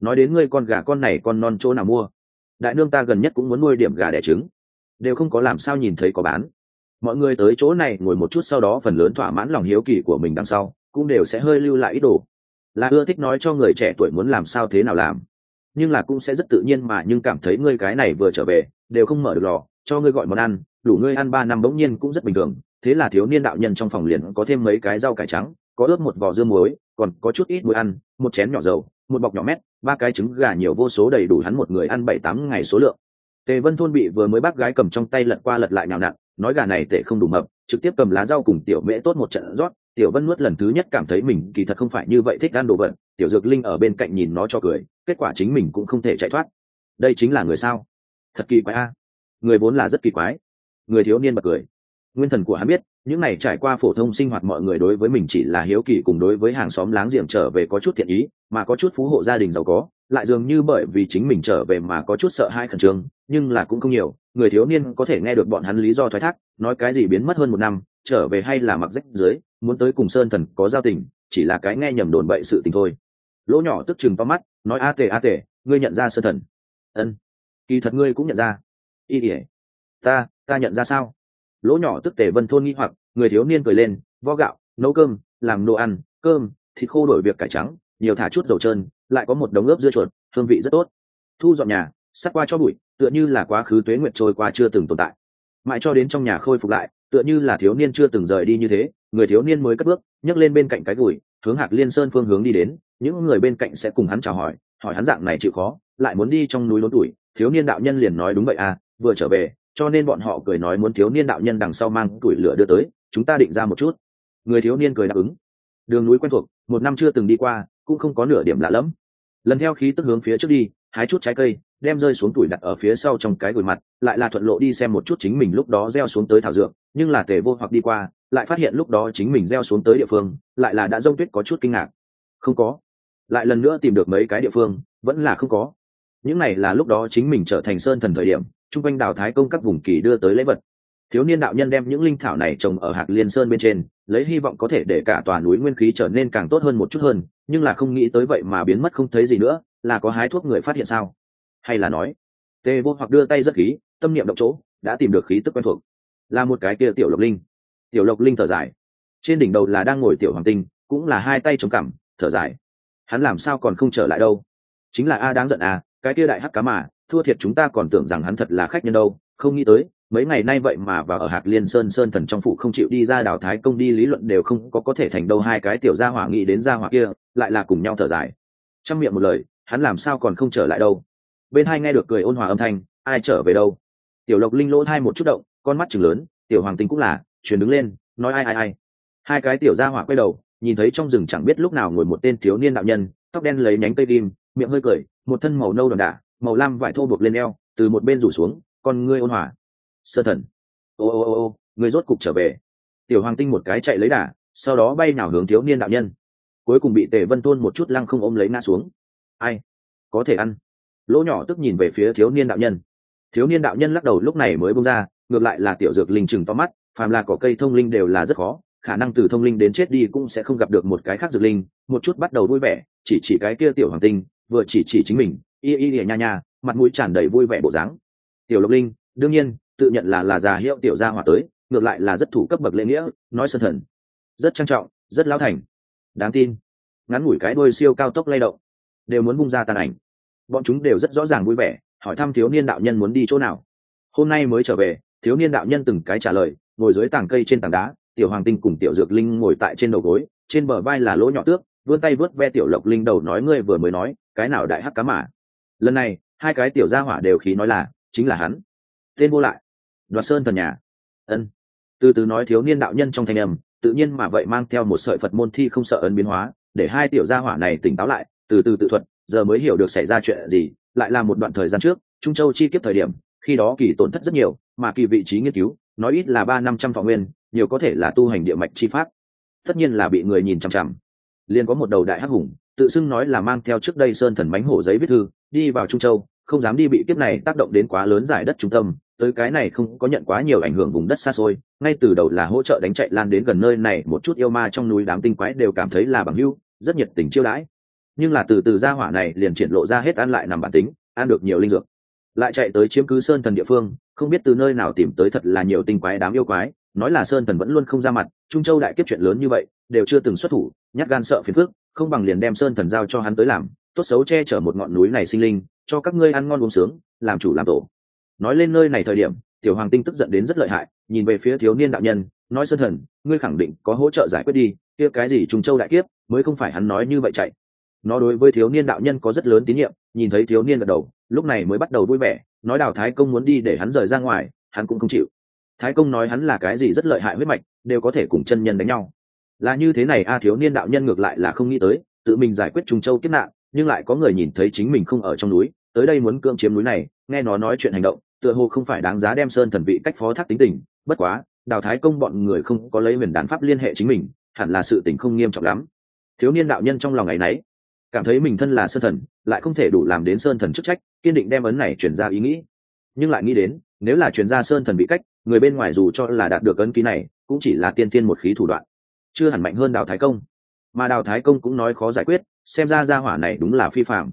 Nói đến ngươi con gà con này con non chỗ nào mua? Đại nương ta gần nhất cũng muốn nuôi điểm gà đẻ trứng. Đều không có làm sao nhìn thấy có bán. Mọi người tới chỗ này ngồi một chút sau đó phần lớn thỏa mãn lòng hiếu kỳ của mình đằng sau, cũng đều sẽ hơi lưu lại ít đồ. Là ưa thích nói cho người trẻ tuổi muốn làm sao thế nào làm nhưng là cũng sẽ rất tự nhiên mà nhưng cảm thấy ngươi cái này vừa trở về, đều không mở được lò, cho ngươi gọi món ăn, đủ ngươi ăn ba năm bỗng nhiên cũng rất bình thường. Thế là thiếu niên đạo nhân trong phòng liền có thêm mấy cái rau cải trắng, có ướp một vỏ dưa muối, còn có chút ít muối ăn, một chén nhỏ dầu, một bọc nhỏ mét, ba cái trứng gà nhiều vô số đầy đủ hắn một người ăn bảy tám ngày số lượng. Tề vân thôn bị vừa mới bác gái cầm trong tay lật qua lật lại nào nặn, nói gà này tệ không đủ mập, trực tiếp cầm lá rau cùng tiểu mễ tốt một trận rót. Tiểu vân nuốt lần thứ nhất cảm thấy mình kỳ thật không phải như vậy thích ăn đồ vật tiểu dược linh ở bên cạnh nhìn nó cho cười, kết quả chính mình cũng không thể chạy thoát. Đây chính là người sao? Thật kỳ quái a. Người vốn là rất kỳ quái. Người thiếu niên bật cười. Nguyên thần của hắn biết, những này trải qua phổ thông sinh hoạt mọi người đối với mình chỉ là hiếu kỳ cùng đối với hàng xóm láng giềng trở về có chút thiện ý, mà có chút phú hộ gia đình giàu có, lại dường như bởi vì chính mình trở về mà có chút sợ hai khẩn trương, nhưng là cũng không nhiều. Người thiếu niên có thể nghe được bọn hắn lý do thoái thác, nói cái gì biến mất hơn một năm, trở về hay là mặc rách dưới, muốn tới cùng sơn thần có giao tình, chỉ là cái nghe nhầm đồn bậy sự tình thôi lỗ nhỏ tức chừng to mắt, nói a tề a tề, ngươi nhận ra sơ thần. Ân, kỳ thật ngươi cũng nhận ra. Y ỉa ta ta nhận ra sao? Lỗ nhỏ tức tề vân thôn nghi hoặc, người thiếu niên cười lên, vo gạo, nấu cơm, làm đồ ăn, cơm, thịt khô đổi việc cải trắng, nhiều thả chút dầu trơn, lại có một đống ướp dưa chuột, hương vị rất tốt. Thu dọn nhà, sắt qua cho bụi, tựa như là quá khứ tuế nguyệt trôi qua chưa từng tồn tại. Mãi cho đến trong nhà khôi phục lại, tựa như là thiếu niên chưa từng rời đi như thế, người thiếu niên mới cất bước, nhấc lên bên cạnh cái gùi hướng hạc liên sơn phương hướng đi đến, những người bên cạnh sẽ cùng hắn chào hỏi hỏi hắn dạng này chịu khó, lại muốn đi trong núi lớn tuổi, thiếu niên đạo nhân liền nói đúng vậy à vừa trở về, cho nên bọn họ cười nói muốn thiếu niên đạo nhân đằng sau mang tuổi lửa đưa tới, chúng ta định ra một chút. Người thiếu niên cười đáp ứng. Đường núi quen thuộc, một năm chưa từng đi qua, cũng không có nửa điểm lạ lẫm. Lần theo khí tức hướng phía trước đi hái chút trái cây, đem rơi xuống tuổi đặt ở phía sau trong cái gùi mặt, lại là thuận lộ đi xem một chút chính mình lúc đó gieo xuống tới thảo dược, nhưng là tề vô hoặc đi qua, lại phát hiện lúc đó chính mình gieo xuống tới địa phương, lại là đã rông tuyết có chút kinh ngạc. Không có. Lại lần nữa tìm được mấy cái địa phương, vẫn là không có. Những này là lúc đó chính mình trở thành sơn thần thời điểm, chung quanh đào thái công các vùng kỳ đưa tới lễ vật. Thiếu niên đạo nhân đem những linh thảo này trồng ở hạc liên sơn bên trên, lấy hy vọng có thể để cả tòa núi nguyên khí trở nên càng tốt hơn một chút hơn, nhưng là không nghĩ tới vậy mà biến mất không thấy gì nữa là có hái thuốc người phát hiện sao? Hay là nói tề vô hoặc đưa tay rất khí, tâm niệm động chỗ, đã tìm được khí tức quen thuộc. Là một cái kia tiểu lộc linh. Tiểu lộc linh thở dài. Trên đỉnh đầu là đang ngồi tiểu hoàng tinh, cũng là hai tay chống cằm, thở dài. Hắn làm sao còn không trở lại đâu? Chính là a, đáng giận à cái kia đại hắc cá mà, thua thiệt chúng ta còn tưởng rằng hắn thật là khách nhân đâu. Không nghĩ tới, mấy ngày nay vậy mà và ở hạt liên sơn sơn thần trong phủ không chịu đi ra đảo thái công đi lý luận đều không có có thể thành đâu. Hai cái tiểu gia hỏa nghĩ đến gia hỏa kia, lại là cùng nhau thở dài. Trong miệng một lời hắn làm sao còn không trở lại đâu? Bên hai nghe được cười ôn hòa âm thanh, ai trở về đâu? Tiểu lộc linh lỗ hai một chút động, con mắt chừng lớn, tiểu hoàng tinh cũng là, chuyển đứng lên, nói ai ai ai. Hai cái tiểu gia hỏa quay đầu, nhìn thấy trong rừng chẳng biết lúc nào ngồi một tên thiếu niên đạo nhân, tóc đen lấy nhánh cây kim, miệng hơi cười, một thân màu nâu đòn đả màu lam vải thô buộc lên eo, từ một bên rủ xuống, con ngươi ôn hòa. Sơ thần. Ô ô ô ô, người rốt cục trở về. Tiểu hoàng tinh một cái chạy lấy đà, sau đó bay nào hướng thiếu niên đạo nhân. Cuối cùng bị tề vân thôn một chút lăng không ôm lấy ngã xuống ai? Có thể ăn. Lỗ nhỏ tức nhìn về phía thiếu niên đạo nhân. Thiếu niên đạo nhân lắc đầu lúc này mới bông ra, ngược lại là tiểu dược linh chừng to mắt, phàm là có cây thông linh đều là rất khó, khả năng từ thông linh đến chết đi cũng sẽ không gặp được một cái khác dược linh. Một chút bắt đầu vui vẻ, chỉ chỉ cái kia tiểu hoàng tinh, vừa chỉ chỉ chính mình, y y ỉa nha nha, mặt mũi tràn đầy vui vẻ bộ dáng. Tiểu lộc linh, đương nhiên, tự nhận là là già hiệu tiểu gia hỏa tới, ngược lại là rất thủ cấp bậc lễ nghĩa, nói sân thần. Rất trang trọng, rất lão thành. Đáng tin. Ngắn ngủi cái đôi siêu cao tốc lay động đều muốn bung ra tàn ảnh. Bọn chúng đều rất rõ ràng vui vẻ, hỏi thăm thiếu niên đạo nhân muốn đi chỗ nào. Hôm nay mới trở về, thiếu niên đạo nhân từng cái trả lời, ngồi dưới tảng cây trên tảng đá, tiểu hoàng tinh cùng tiểu dược linh ngồi tại trên đầu gối, trên bờ vai là lỗ nhỏ tước, vươn tay vớt ve tiểu lộc linh đầu nói ngươi vừa mới nói, cái nào đại hắc cá mả lần này, hai cái tiểu gia hỏa đều khí nói là, chính là hắn. Tên vô lại. Đoạt sơn thần nhà. Ân. Từ từ nói thiếu niên đạo nhân trong thanh âm, tự nhiên mà vậy mang theo một sợi phật môn thi không sợ ấn biến hóa, để hai tiểu gia hỏa này tỉnh táo lại từ từ tự thuật, giờ mới hiểu được xảy ra chuyện gì, lại là một đoạn thời gian trước, trung châu chi kiếp thời điểm, khi đó kỳ tổn thất rất nhiều, mà kỳ vị trí nghiên cứu, nói ít là ba năm trăm phạm nguyên, nhiều có thể là tu hành địa mạch chi pháp. Tất nhiên là bị người nhìn chằm chằm. Liền có một đầu đại hắc hùng, tự xưng nói là mang theo trước đây sơn thần bánh hổ giấy viết thư, đi vào trung châu, không dám đi bị kiếp này tác động đến quá lớn giải đất trung tâm, tới cái này không có nhận quá nhiều ảnh hưởng vùng đất xa xôi, ngay từ đầu là hỗ trợ đánh chạy lan đến gần nơi này, một chút yêu ma trong núi đám tinh quái đều cảm thấy là bằng hưu rất nhiệt tình chiêu đãi nhưng là từ từ gia hỏa này liền triển lộ ra hết ăn lại nằm bản tính, ăn được nhiều linh dược. Lại chạy tới chiếm cứ sơn thần địa phương, không biết từ nơi nào tìm tới thật là nhiều tinh quái đám yêu quái, nói là sơn thần vẫn luôn không ra mặt, trung châu đại kiếp chuyện lớn như vậy, đều chưa từng xuất thủ, nhát gan sợ phiền phước không bằng liền đem sơn thần giao cho hắn tới làm, tốt xấu che chở một ngọn núi này sinh linh, cho các ngươi ăn ngon uống sướng, làm chủ làm tổ. Nói lên nơi này thời điểm, tiểu hoàng tinh tức giận đến rất lợi hại, nhìn về phía thiếu niên đạo nhân, nói sơn thần, ngươi khẳng định có hỗ trợ giải quyết đi, kia cái gì trung châu đại kiếp, mới không phải hắn nói như vậy chạy nó đối với thiếu niên đạo nhân có rất lớn tín nhiệm, nhìn thấy thiếu niên gật đầu, lúc này mới bắt đầu vui vẻ, nói đào thái công muốn đi để hắn rời ra ngoài, hắn cũng không chịu. Thái công nói hắn là cái gì rất lợi hại huyết mạch, đều có thể cùng chân nhân đánh nhau. Là như thế này, a, thiếu niên đạo nhân ngược lại là không nghĩ tới, tự mình giải quyết trùng châu kiếp nạn, nhưng lại có người nhìn thấy chính mình không ở trong núi, tới đây muốn cưỡng chiếm núi này, nghe nó nói chuyện hành động, tựa hồ không phải đáng giá đem sơn thần vị cách phó thác tính tình, bất quá, đào thái công bọn người không có lấy huyền đàn pháp liên hệ chính mình, hẳn là sự tình không nghiêm trọng lắm. Thiếu niên đạo nhân trong lòng ngày nấy cảm thấy mình thân là sơn thần, lại không thể đủ làm đến sơn thần chức trách, kiên định đem ấn này chuyển ra ý nghĩ. Nhưng lại nghĩ đến, nếu là chuyển ra sơn thần bị cách, người bên ngoài dù cho là đạt được ấn ký này, cũng chỉ là tiên tiên một khí thủ đoạn. Chưa hẳn mạnh hơn đào thái công. Mà đào thái công cũng nói khó giải quyết, xem ra gia hỏa này đúng là phi phạm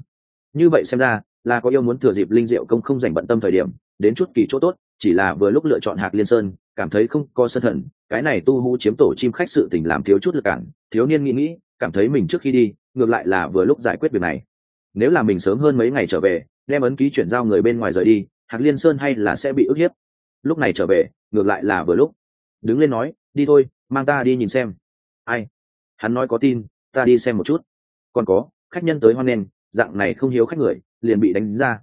như vậy xem ra, là có yêu muốn thừa dịp linh diệu công không dành bận tâm thời điểm, đến chút kỳ chỗ tốt, chỉ là vừa lúc lựa chọn hạc liên sơn, cảm thấy không có sân thần, cái này tu hú chiếm tổ chim khách sự tình làm thiếu chút lực cản, thiếu niên nghĩ nghĩ cảm thấy mình trước khi đi, ngược lại là vừa lúc giải quyết việc này. Nếu là mình sớm hơn mấy ngày trở về, đem ấn ký chuyển giao người bên ngoài rời đi, hạc liên sơn hay là sẽ bị ức hiếp. Lúc này trở về, ngược lại là vừa lúc. Đứng lên nói, đi thôi, mang ta đi nhìn xem. Ai? Hắn nói có tin, ta đi xem một chút. Còn có, khách nhân tới hoan nghênh, dạng này không hiếu khách người, liền bị đánh ra.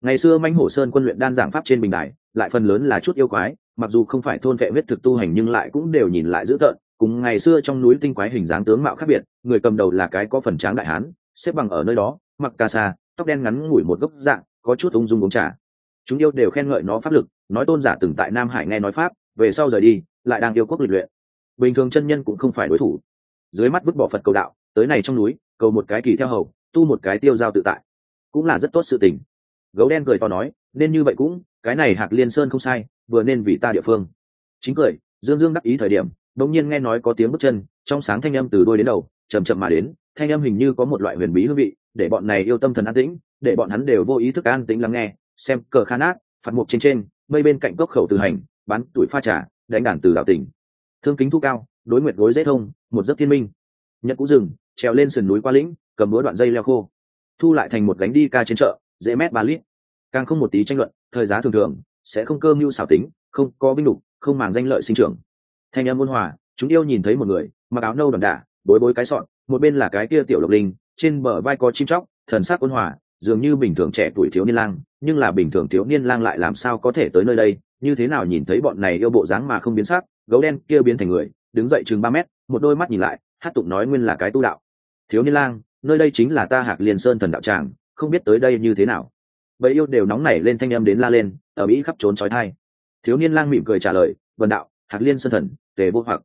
Ngày xưa manh hổ sơn quân luyện đan giảng pháp trên bình đài, lại phần lớn là chút yêu quái, mặc dù không phải thôn vệ huyết thực tu hành nhưng lại cũng đều nhìn lại dữ tợn cùng ngày xưa trong núi tinh quái hình dáng tướng mạo khác biệt, người cầm đầu là cái có phần tráng đại hán, xếp bằng ở nơi đó, mặc ca sa, tóc đen ngắn ngủi một gốc dạng, có chút ung dung uống trà. Chúng yêu đều khen ngợi nó pháp lực, nói tôn giả từng tại nam hải nghe nói pháp, về sau rời đi, lại đang yêu quốc lịch luyện. Bình thường chân nhân cũng không phải đối thủ. Dưới mắt bức bỏ phật cầu đạo, tới này trong núi, cầu một cái kỳ theo hầu, tu một cái tiêu giao tự tại. Cũng là rất tốt sự tình. Gấu đen cười to nói, nên như vậy cũng, cái này hạc liên sơn không sai, vừa nên vì ta địa phương. Chính cười, dương dương đắc ý thời điểm đột nhiên nghe nói có tiếng bước chân, trong sáng thanh âm từ đôi đến đầu, chậm chậm mà đến, thanh âm hình như có một loại huyền bí hương vị, để bọn này yêu tâm thần an tĩnh, để bọn hắn đều vô ý thức an tĩnh lắng nghe, xem cờ khan át phạt mục trên trên, mây bên cạnh cốc khẩu từ hành, bán tuổi pha trà, đánh đàn từ đạo tỉnh. Thương kính thu cao, đối nguyện gối dễ thông, một giấc thiên minh. Nhận cũ rừng, trèo lên sườn núi qua lĩnh, cầm búa đoạn dây leo khô. Thu lại thành một gánh đi ca trên chợ, dễ mét ba lít. Càng không một tí tranh luận, thời giá thường thường, sẽ không cơ mưu xảo tính, không có binh đục không màng danh lợi sinh trưởng thanh em ôn hòa, chúng yêu nhìn thấy một người, mặc áo nâu đòn đả bối bối cái sọn, một bên là cái kia tiểu lộc linh, trên bờ vai có chim chóc, thần sắc ôn hòa, dường như bình thường trẻ tuổi thiếu niên lang, nhưng là bình thường thiếu niên lang lại làm sao có thể tới nơi đây, như thế nào nhìn thấy bọn này yêu bộ dáng mà không biến sắc, gấu đen kia biến thành người, đứng dậy chừng ba mét, một đôi mắt nhìn lại, hát tụng nói nguyên là cái tu đạo. Thiếu niên lang, nơi đây chính là ta hạc liên sơn thần đạo tràng, không biết tới đây như thế nào. Bầy yêu đều nóng nảy lên thanh âm đến la lên, ở mỹ khắp trốn trói thai. Thiếu niên lang mỉm cười trả lời vần đạo hạc liên sơn thần, tề vô hoặc.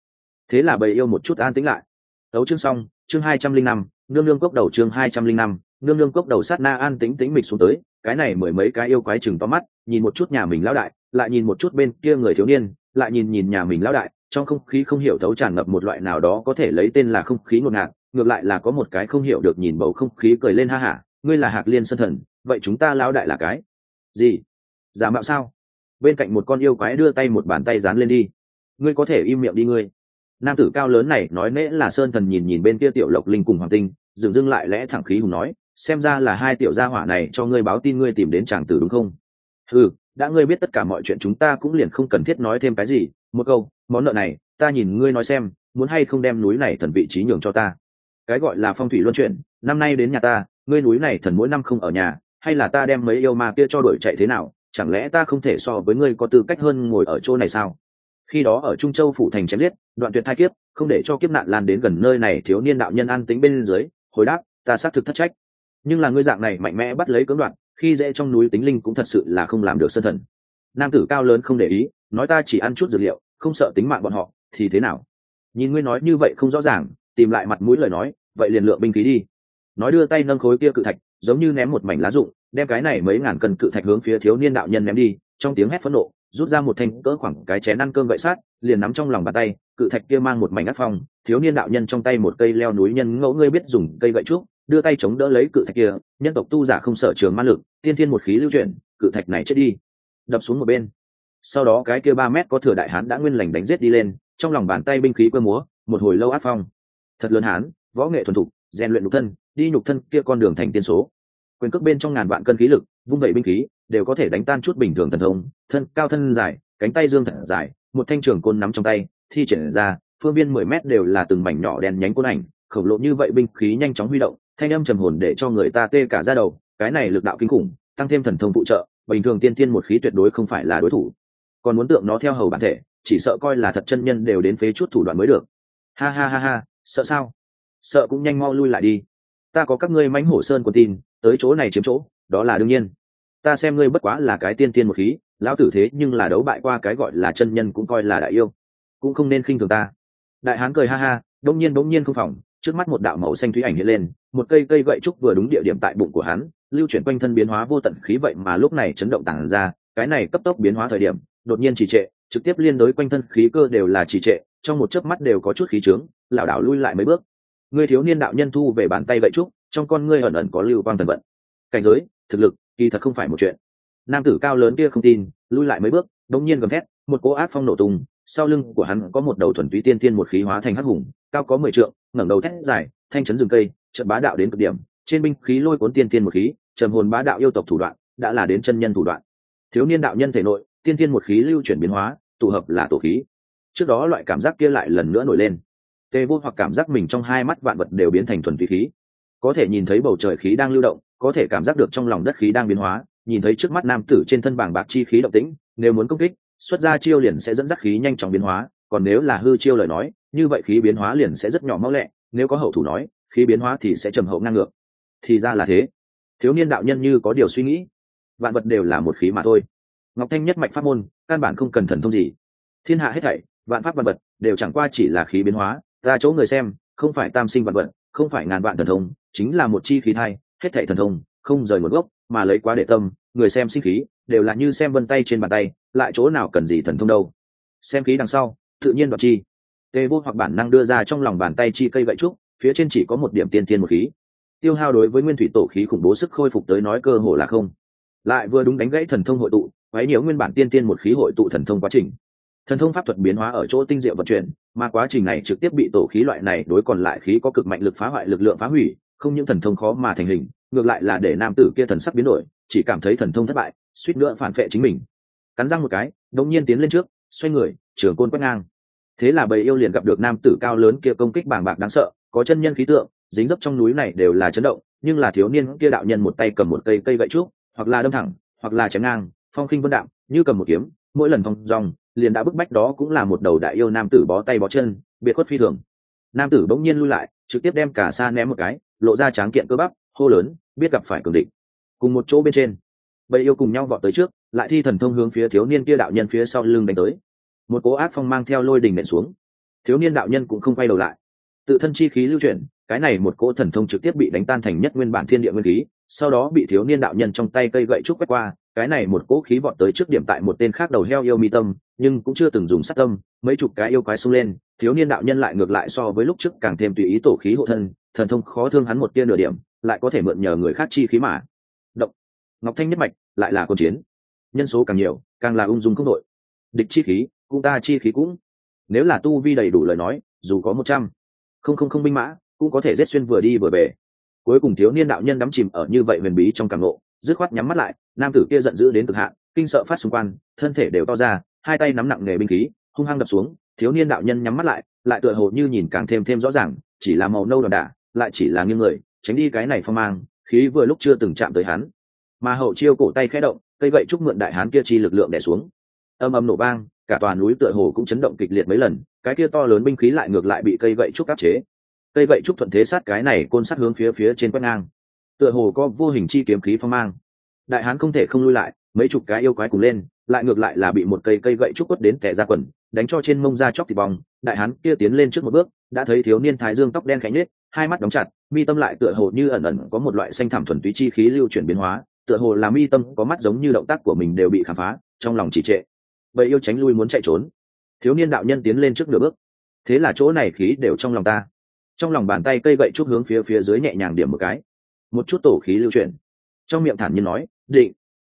Thế là bầy yêu một chút an tĩnh lại. Đấu chương xong, chương hai trăm linh năm, nương nương cốc đầu chương hai trăm linh năm, nương nương cốc đầu sát na an tĩnh tĩnh mịch xuống tới, cái này mười mấy cái yêu quái chừng to mắt, nhìn một chút nhà mình lão đại, lại nhìn một chút bên kia người thiếu niên, lại nhìn nhìn nhà mình lão đại, trong không khí không hiểu thấu tràn ngập một loại nào đó có thể lấy tên là không khí ngột ngạt, ngược lại là có một cái không hiểu được nhìn bầu không khí cười lên ha hả, ngươi là hạc liên sân thần, vậy chúng ta lão đại là cái gì? Giả mạo sao? Bên cạnh một con yêu quái đưa tay một bàn tay dán lên đi ngươi có thể im miệng đi ngươi. Nam tử cao lớn này nói nễ là sơn thần nhìn nhìn bên kia tiểu lộc linh cùng hoàng tinh, dừng dưng lại lẽ thẳng khí hùng nói, xem ra là hai tiểu gia hỏa này cho ngươi báo tin ngươi tìm đến chàng tử đúng không? Ừ đã ngươi biết tất cả mọi chuyện chúng ta cũng liền không cần thiết nói thêm cái gì, một câu, món nợ này, ta nhìn ngươi nói xem, muốn hay không đem núi này thần vị trí nhường cho ta? Cái gọi là phong thủy luân chuyển, năm nay đến nhà ta, ngươi núi này thần mỗi năm không ở nhà, hay là ta đem mấy yêu ma kia cho đuổi chạy thế nào, chẳng lẽ ta không thể so với ngươi có tư cách hơn ngồi ở chỗ này sao? Khi đó ở trung châu phủ thành chém liết đoạn tuyệt thai kiếp, không để cho kiếp nạn lan đến gần nơi này, thiếu niên đạo nhân an tính bên dưới, hồi đáp, ta xác thực thất trách. Nhưng là ngươi dạng này mạnh mẽ bắt lấy cưỡng đoạn khi dễ trong núi tính linh cũng thật sự là không làm được sân thần. Nam tử cao lớn không để ý, nói, ta chỉ ăn chút dược liệu, không sợ tính mạng bọn họ, thì thế nào? Nhìn ngươi nói như vậy không rõ ràng, tìm lại mặt mũi lời nói, vậy liền lựa binh khí đi. Nói đưa tay nâng khối kia cự thạch, giống như ném một mảnh lá rụng, đem cái này mấy ngàn cân cự thạch hướng phía thiếu niên đạo nhân ném đi, trong tiếng hét phẫn nộ rút ra một thanh cỡ khoảng cái chén ăn cơm gậy sát, liền nắm trong lòng bàn tay, cự thạch kia mang một mảnh ác phong, thiếu niên đạo nhân trong tay một cây leo núi nhân ngẫu ngươi biết dùng cây gậy trúc, đưa tay chống đỡ lấy cự thạch kia, nhân tộc tu giả không sợ trường man lực, tiên thiên một khí lưu chuyển, cự thạch này chết đi. Đập xuống một bên. Sau đó cái kia ba mét có thừa đại hán đã nguyên lành đánh giết đi lên, trong lòng bàn tay binh khí quơ múa, một hồi lâu áp phong. Thật lớn hán, võ nghệ thuần thục, rèn luyện nhục thân, đi nhục thân kia con đường thành tiên số. Quyền cước bên trong ngàn vạn cân khí lực, vung vẩy binh khí đều có thể đánh tan chút bình thường thần thông, thân, cao thân dài, cánh tay dương thật dài, một thanh trường côn nắm trong tay, thi triển ra, phương viên mười mét đều là từng mảnh nhỏ đen nhánh côn ảnh, khổng lồ như vậy binh khí nhanh chóng huy động, thanh âm trầm hồn để cho người ta tê cả ra đầu, cái này lực đạo kinh khủng, tăng thêm thần thông phụ trợ, bình thường tiên tiên một khí tuyệt đối không phải là đối thủ. Còn muốn tượng nó theo hầu bản thể, chỉ sợ coi là thật chân nhân đều đến phế chút thủ đoạn mới được. Ha ha ha ha, sợ sao? Sợ cũng nhanh mau lui lại đi. Ta có các ngươi mãnh hổ sơn của tin, tới chỗ này chiếm chỗ, đó là đương nhiên ta xem ngươi bất quá là cái tiên tiên một khí, lão tử thế nhưng là đấu bại qua cái gọi là chân nhân cũng coi là đại yêu, cũng không nên khinh thường ta. Đại hán cười ha ha đông nhiên đông nhiên không phòng, trước mắt một đạo màu xanh thúy ảnh hiện lên, một cây cây gậy trúc vừa đúng địa điểm tại bụng của hắn, lưu chuyển quanh thân biến hóa vô tận khí vậy mà lúc này chấn động tản ra, cái này cấp tốc biến hóa thời điểm, đột nhiên trì trệ, trực tiếp liên đối quanh thân khí cơ đều là trì trệ, trong một chớp mắt đều có chút khí trướng, lảo đảo lui lại mấy bước. Người thiếu niên đạo nhân thu về bàn tay gậy trúc, trong con ngươi ẩn ẩn có lưu quang thần vận. Cảnh giới, thực lực kỳ thật không phải một chuyện. Nam tử cao lớn kia không tin, lui lại mấy bước, đống nhiên gầm thét, một cỗ áp phong nổ tung, sau lưng của hắn có một đầu thuần túy tiên tiên một khí hóa thành hắc hùng, cao có mười trượng, ngẩng đầu thét dài, thanh chấn rừng cây trận bá đạo đến cực điểm, trên binh khí lôi cuốn tiên tiên một khí, trầm hồn bá đạo yêu tộc thủ đoạn, đã là đến chân nhân thủ đoạn. Thiếu niên đạo nhân thể nội, tiên tiên một khí lưu chuyển biến hóa, tụ hợp là tổ khí. Trước đó loại cảm giác kia lại lần nữa nổi lên. Tê vô hoặc cảm giác mình trong hai mắt vạn vật đều biến thành thuần túy khí có thể nhìn thấy bầu trời khí đang lưu động, có thể cảm giác được trong lòng đất khí đang biến hóa, nhìn thấy trước mắt nam tử trên thân bảng bạc chi khí động tĩnh, nếu muốn công kích, xuất ra chiêu liền sẽ dẫn dắt khí nhanh chóng biến hóa, còn nếu là hư chiêu lời nói, như vậy khí biến hóa liền sẽ rất nhỏ mau lẹ, nếu có hậu thủ nói, khí biến hóa thì sẽ trầm hậu ngang ngược. Thì ra là thế. Thiếu niên đạo nhân như có điều suy nghĩ. Vạn vật đều là một khí mà thôi. Ngọc thanh nhất mạch pháp môn, căn bản không cần thần thông gì. Thiên hạ hết thảy, vạn pháp vạn vật, đều chẳng qua chỉ là khí biến hóa. Ra chỗ người xem, không phải tam sinh vạn vật không phải ngàn vạn thần thông, chính là một chi khí thai, hết thảy thần thông, không rời một gốc, mà lấy quá để tâm, người xem sinh khí, đều là như xem vân tay trên bàn tay, lại chỗ nào cần gì thần thông đâu. Xem khí đằng sau, tự nhiên đoạt chi. Tê vô hoặc bản năng đưa ra trong lòng bàn tay chi cây vậy trúc, phía trên chỉ có một điểm tiên tiên một khí. Tiêu hao đối với nguyên thủy tổ khí khủng bố sức khôi phục tới nói cơ hồ là không. Lại vừa đúng đánh gãy thần thông hội tụ, quấy nhiều nguyên bản tiên tiên một khí hội tụ thần thông quá trình thần thông pháp thuật biến hóa ở chỗ tinh diệu vận chuyển, mà quá trình này trực tiếp bị tổ khí loại này đối còn lại khí có cực mạnh lực phá hoại lực lượng phá hủy, không những thần thông khó mà thành hình, ngược lại là để nam tử kia thần sắc biến đổi, chỉ cảm thấy thần thông thất bại, suýt nữa phản vệ chính mình. Cắn răng một cái, đột nhiên tiến lên trước, xoay người, trường côn quét ngang. Thế là bầy yêu liền gặp được nam tử cao lớn kia công kích bàng bạc đáng sợ, có chân nhân khí tượng, dính dấp trong núi này đều là chấn động, nhưng là thiếu niên kia đạo nhân một tay cầm một cây cây gậy trúc, hoặc là đâm thẳng, hoặc là chém ngang, phong khinh vân đạm, như cầm một kiếm, mỗi lần phong dòng liền đã bức bách đó cũng là một đầu đại yêu nam tử bó tay bó chân, biệt khuất phi thường. Nam tử bỗng nhiên lui lại, trực tiếp đem cả xa ném một cái, lộ ra tráng kiện cơ bắp, hô lớn, biết gặp phải cường địch. Cùng một chỗ bên trên, bầy yêu cùng nhau vọt tới trước, lại thi thần thông hướng phía thiếu niên kia đạo nhân phía sau lưng đánh tới. Một cố ác phong mang theo lôi đình nện xuống. Thiếu niên đạo nhân cũng không quay đầu lại. Tự thân chi khí lưu chuyển, cái này một cỗ thần thông trực tiếp bị đánh tan thành nhất nguyên bản thiên địa nguyên khí, sau đó bị thiếu niên đạo nhân trong tay cây gậy trúc quét qua, cái này một cỗ khí vọt tới trước điểm tại một tên khác đầu heo yêu mi tâm nhưng cũng chưa từng dùng sát tâm, mấy chục cái yêu quái xông lên, thiếu niên đạo nhân lại ngược lại so với lúc trước càng thêm tùy ý tổ khí hộ thân, thần thông khó thương hắn một tia nửa điểm, lại có thể mượn nhờ người khác chi khí mà. Động. Ngọc thanh nhất mạch, lại là con chiến. Nhân số càng nhiều, càng là ung dung không đội. Địch chi khí, cũng ta chi khí cũng. Nếu là tu vi đầy đủ lời nói, dù có một trăm, không không không binh mã, cũng có thể giết xuyên vừa đi vừa về. Cuối cùng thiếu niên đạo nhân đắm chìm ở như vậy huyền bí trong càng ngộ, dứt khoát nhắm mắt lại, nam tử kia giận dữ đến cực hạn, kinh sợ phát xung quanh, thân thể đều to ra hai tay nắm nặng nghề binh khí, hung hăng đập xuống, thiếu niên đạo nhân nhắm mắt lại lại tựa hồ như nhìn càng thêm thêm rõ ràng, chỉ là màu nâu đòn đả, lại chỉ là nghiêng người, tránh đi cái này phong mang, khí vừa lúc chưa từng chạm tới hắn. Mà hậu chiêu cổ tay khẽ động, cây gậy trúc mượn đại hán kia chi lực lượng đè xuống. Âm âm nổ bang cả toàn núi tựa hồ cũng chấn động kịch liệt mấy lần, cái kia to lớn binh khí lại ngược lại bị cây gậy trúc áp chế. Cây gậy trúc thuận thế sát cái này côn sát hướng phía phía trên quét ngang. Tựa hồ có vô hình chi kiếm khí phong mang. Đại hán không thể không lui lại, mấy chục cái yêu quái cùng lên lại ngược lại là bị một cây cây gậy trúc quất đến kẻ ra quần, đánh cho trên mông ra chóc thịt bong, đại hán kia tiến lên trước một bước, đã thấy thiếu niên thái dương tóc đen khánh nết hai mắt đóng chặt, mi tâm lại tựa hồ như ẩn ẩn có một loại xanh thảm thuần túy chi khí lưu chuyển biến hóa, tựa hồ là mi tâm có mắt giống như động tác của mình đều bị khám phá, trong lòng chỉ trệ. Vậy yêu tránh lui muốn chạy trốn. Thiếu niên đạo nhân tiến lên trước nửa bước. Thế là chỗ này khí đều trong lòng ta. Trong lòng bàn tay cây gậy chút hướng phía phía dưới nhẹ nhàng điểm một cái. Một chút tổ khí lưu chuyển. Trong miệng thản nhiên nói, định.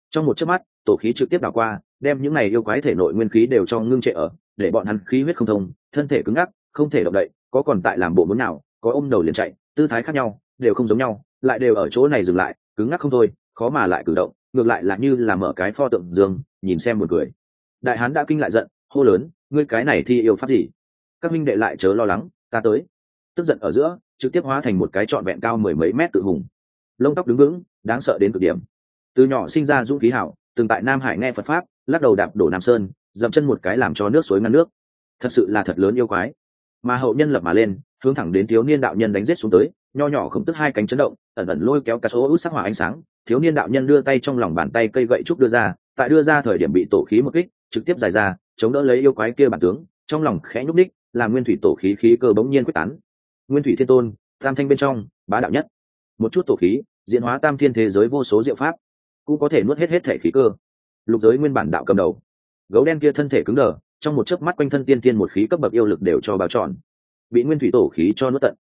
Trong một chớp mắt, tổ khí trực tiếp đảo qua đem những này yêu quái thể nội nguyên khí đều cho ngưng trệ ở, để bọn hắn khí huyết không thông, thân thể cứng ngắc, không thể động đậy, có còn tại làm bộ muốn nào, có ôm đầu liền chạy, tư thái khác nhau, đều không giống nhau, lại đều ở chỗ này dừng lại, cứng ngắc không thôi, khó mà lại cử động, ngược lại là như là mở cái pho tượng dương nhìn xem một người đại hán đã kinh lại giận, hô lớn, ngươi cái này thi yêu pháp gì? Các minh đệ lại chớ lo lắng, ta tới. Tức giận ở giữa, trực tiếp hóa thành một cái trọn vẹn cao mười mấy mét tự hùng. Lông tóc đứng vững, đáng sợ đến cực điểm. Từ nhỏ sinh ra dũng khí hảo, từng tại nam hải nghe phật pháp lắc đầu đạp đổ nam sơn, dậm chân một cái làm cho nước suối ngăn nước. Thật sự là thật lớn yêu quái. Mà hậu nhân lập mà lên, hướng thẳng đến thiếu niên đạo nhân đánh giết xuống tới, nho nhỏ không tức hai cánh chấn động, ẩn ẩn lôi kéo cả số út sắc hỏa ánh sáng. Thiếu niên đạo nhân đưa tay trong lòng bàn tay cây gậy trúc đưa ra, tại đưa ra thời điểm bị tổ khí một kích, trực tiếp giải ra, chống đỡ lấy yêu quái kia bản tướng, trong lòng khẽ nhúc ních là nguyên thủy tổ khí khí cơ bỗng nhiên quyết tán. Nguyên thủy thiên tôn, tam thanh bên trong, bá đạo nhất. Một chút tổ khí, diễn hóa tam thiên thế giới vô số diệu pháp, cũng có thể nuốt hết hết thể khí cơ lục giới nguyên bản đạo cầm đầu. Gấu đen kia thân thể cứng đờ, trong một chớp mắt quanh thân tiên tiên một khí cấp bậc yêu lực đều cho bao tròn bị nguyên thủy tổ khí cho nuốt tận.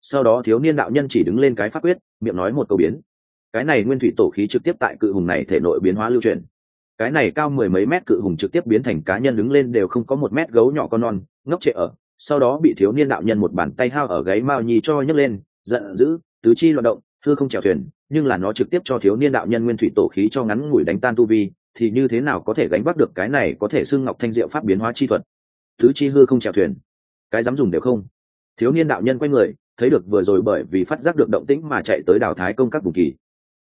Sau đó thiếu niên đạo nhân chỉ đứng lên cái pháp quyết, miệng nói một câu biến. Cái này nguyên thủy tổ khí trực tiếp tại cự hùng này thể nội biến hóa lưu truyền cái này cao mười mấy mét cự hùng trực tiếp biến thành cá nhân đứng lên đều không có một mét gấu nhỏ con non, ngốc trệ ở. Sau đó bị thiếu niên đạo nhân một bàn tay hao ở gáy mao nhi cho nhấc lên, giận dữ, tứ chi loạt động thưa không chèo thuyền, nhưng là nó trực tiếp cho thiếu niên đạo nhân nguyên thủy tổ khí cho ngắn ngủi đánh tan tu vi thì như thế nào có thể gánh vác được cái này có thể xưng ngọc thanh diệu pháp biến hóa chi thuật? Thứ chi hư không chèo thuyền. Cái dám dùng đều không. Thiếu niên đạo nhân quay người, thấy được vừa rồi bởi vì phát giác được động tĩnh mà chạy tới đào thái công các vùng kỳ.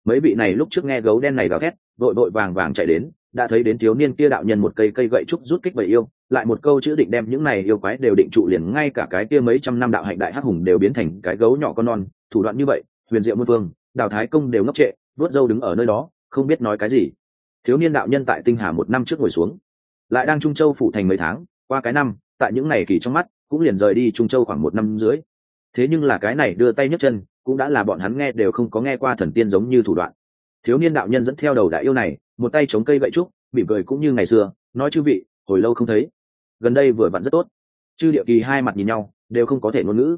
Mấy vị này lúc trước nghe gấu đen này gào thét vội vội vàng vàng chạy đến, đã thấy đến thiếu niên kia đạo nhân một cây cây gậy trúc rút kích bậy yêu, lại một câu chữ định đem những này yêu quái đều định trụ liền ngay cả cái kia mấy trăm năm đạo hạnh đại hắc hùng đều biến thành cái gấu nhỏ con non, thủ đoạn như vậy, huyền diệu muôn phương, đào thái công đều ngốc trệ vớt dâu đứng ở nơi đó, không biết nói cái gì thiếu niên đạo nhân tại tinh hà một năm trước ngồi xuống. Lại đang trung châu phủ thành mấy tháng, qua cái năm, tại những ngày kỳ trong mắt, cũng liền rời đi trung châu khoảng một năm dưới thế nhưng là cái này đưa tay nhấc chân, cũng đã là bọn hắn nghe đều không có nghe qua thần tiên giống như thủ đoạn. Thiếu niên đạo nhân dẫn theo đầu đại yêu này, một tay chống cây gậy trúc, mỉm cười cũng như ngày xưa, nói chư vị, hồi lâu không thấy. Gần đây vừa vặn rất tốt. Chư địa kỳ hai mặt nhìn nhau, đều không có thể ngôn ngữ.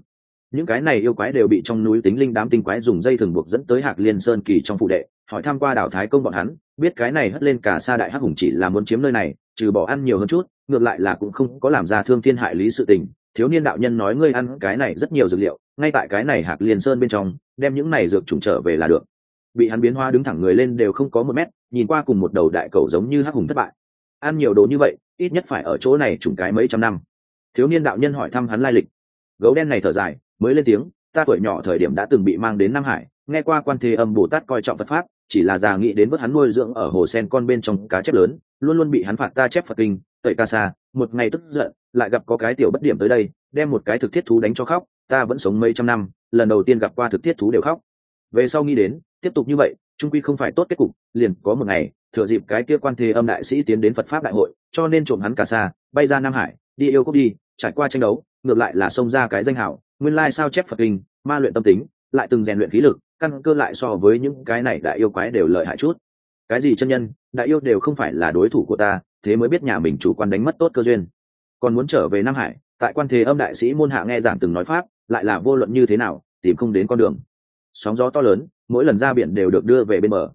Những cái này yêu quái đều bị trong núi tính linh đám tinh quái dùng dây thừng buộc dẫn tới hạc liên sơn kỳ trong phụ đệ hỏi tham q u a đảo thái công bọn hắn, biết cái này hất lên cả sa đại hắc hùng chỉ là muốn chiếm nơi này, trừ bỏ ăn nhiều hơn chút, ngược lại là cũng không có làm ra thương thiên hại lý sự tình. Thiếu niên đạo nhân nói ngươi ăn cái này rất nhiều dược liệu, ngay tại cái này hạc liền sơn bên trong, đem những này dược trùng trở về là được. Bị hắn biến hoa đứng thẳng người lên đều không có một mét, nhìn qua cùng một đầu đại cầu giống như hắc hùng thất bại. Ăn nhiều đồ như vậy, ít nhất phải ở chỗ này trùng cái mấy trăm năm. Thiếu niên đạo nhân hỏi thăm hắn lai lịch. Gấu đen này thở dài, mới lên tiếng, ta tuổi nhỏ thời điểm đã từng bị mang đến nam hải, nghe qua quan thế âm bồ tát coi trọng phật pháp chỉ là già nghĩ đến vớt hắn nuôi dưỡng ở hồ sen con bên trong cá chép lớn, luôn luôn bị hắn phạt ta chép phật kinh, tẩy ca xa một ngày tức giận, lại gặp có cái tiểu bất điểm tới đây, đem một cái thực thiết thú đánh cho khóc, ta vẫn sống mấy trăm năm, lần đầu tiên gặp qua thực thiết thú đều khóc. Về sau nghĩ đến, tiếp tục như vậy trung quy không phải tốt kết cục, liền có một ngày, thừa dịp cái kia quan thế âm đại sĩ tiến đến phật pháp đại hội, cho nên trộm hắn cả xa, bay ra nam hải, đi yêu cốc đi, trải qua tranh đấu, ngược lại là xông ra cái danh hảo, nguyên lai sao chép phật kinh, ma luyện tâm tính, lại từng rèn luyện khí lực căn cơ lại so với những cái này đại yêu quái đều lợi hại chút. Cái gì chân nhân, đại yêu đều không phải là đối thủ của ta, thế mới biết nhà mình chủ quan đánh mất tốt cơ duyên. Còn muốn trở về nam hải, tại quan thế âm đại sĩ môn hạ nghe giảng từng nói pháp, lại là vô luận như thế nào, tìm không đến con đường. Sóng gió to lớn, mỗi lần ra biển đều được đưa về bên bờ.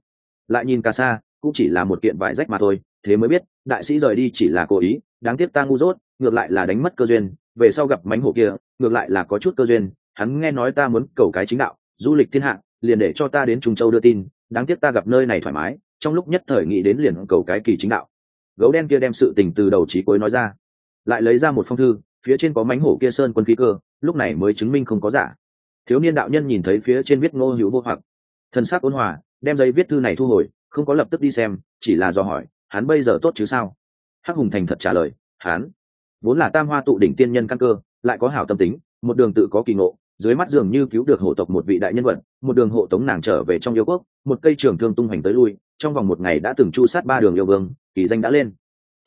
Lại nhìn ca sa, cũng chỉ là một kiện vải rách mà thôi, thế mới biết, đại sĩ rời đi chỉ là cố ý, đáng tiếc ta ngu dốt, ngược lại là đánh mất cơ duyên, về sau gặp mánh hổ kia, ngược lại là có chút cơ duyên, hắn nghe nói ta muốn cầu cái chính đạo, du lịch thiên hạ liền để cho ta đến trung châu đưa tin, đáng tiếc ta gặp nơi này thoải mái, trong lúc nhất thời nghĩ đến liền cầu cái kỳ chính đạo. Gấu đen kia đem sự tình từ đầu trí cuối nói ra, lại lấy ra một phong thư, phía trên có mánh hổ kia sơn quân khí cơ, lúc này mới chứng minh không có giả. Thiếu niên đạo nhân nhìn thấy phía trên viết ngô hữu vô hoặc thân xác ôn hòa, đem giấy viết thư này thu hồi, không có lập tức đi xem, chỉ là do hỏi, hắn bây giờ tốt chứ sao? Hắc hùng thành thật trả lời, hắn vốn là tam hoa tụ đỉnh tiên nhân căn cơ, lại có hảo tâm tính, một đường tự có kỳ ngộ, dưới mắt dường như cứu được hộ tộc một vị đại nhân vật một đường hộ tống nàng trở về trong yêu quốc, một cây trường thương tung hoành tới lui, trong vòng một ngày đã từng chu sát ba đường yêu vương, kỳ danh đã lên.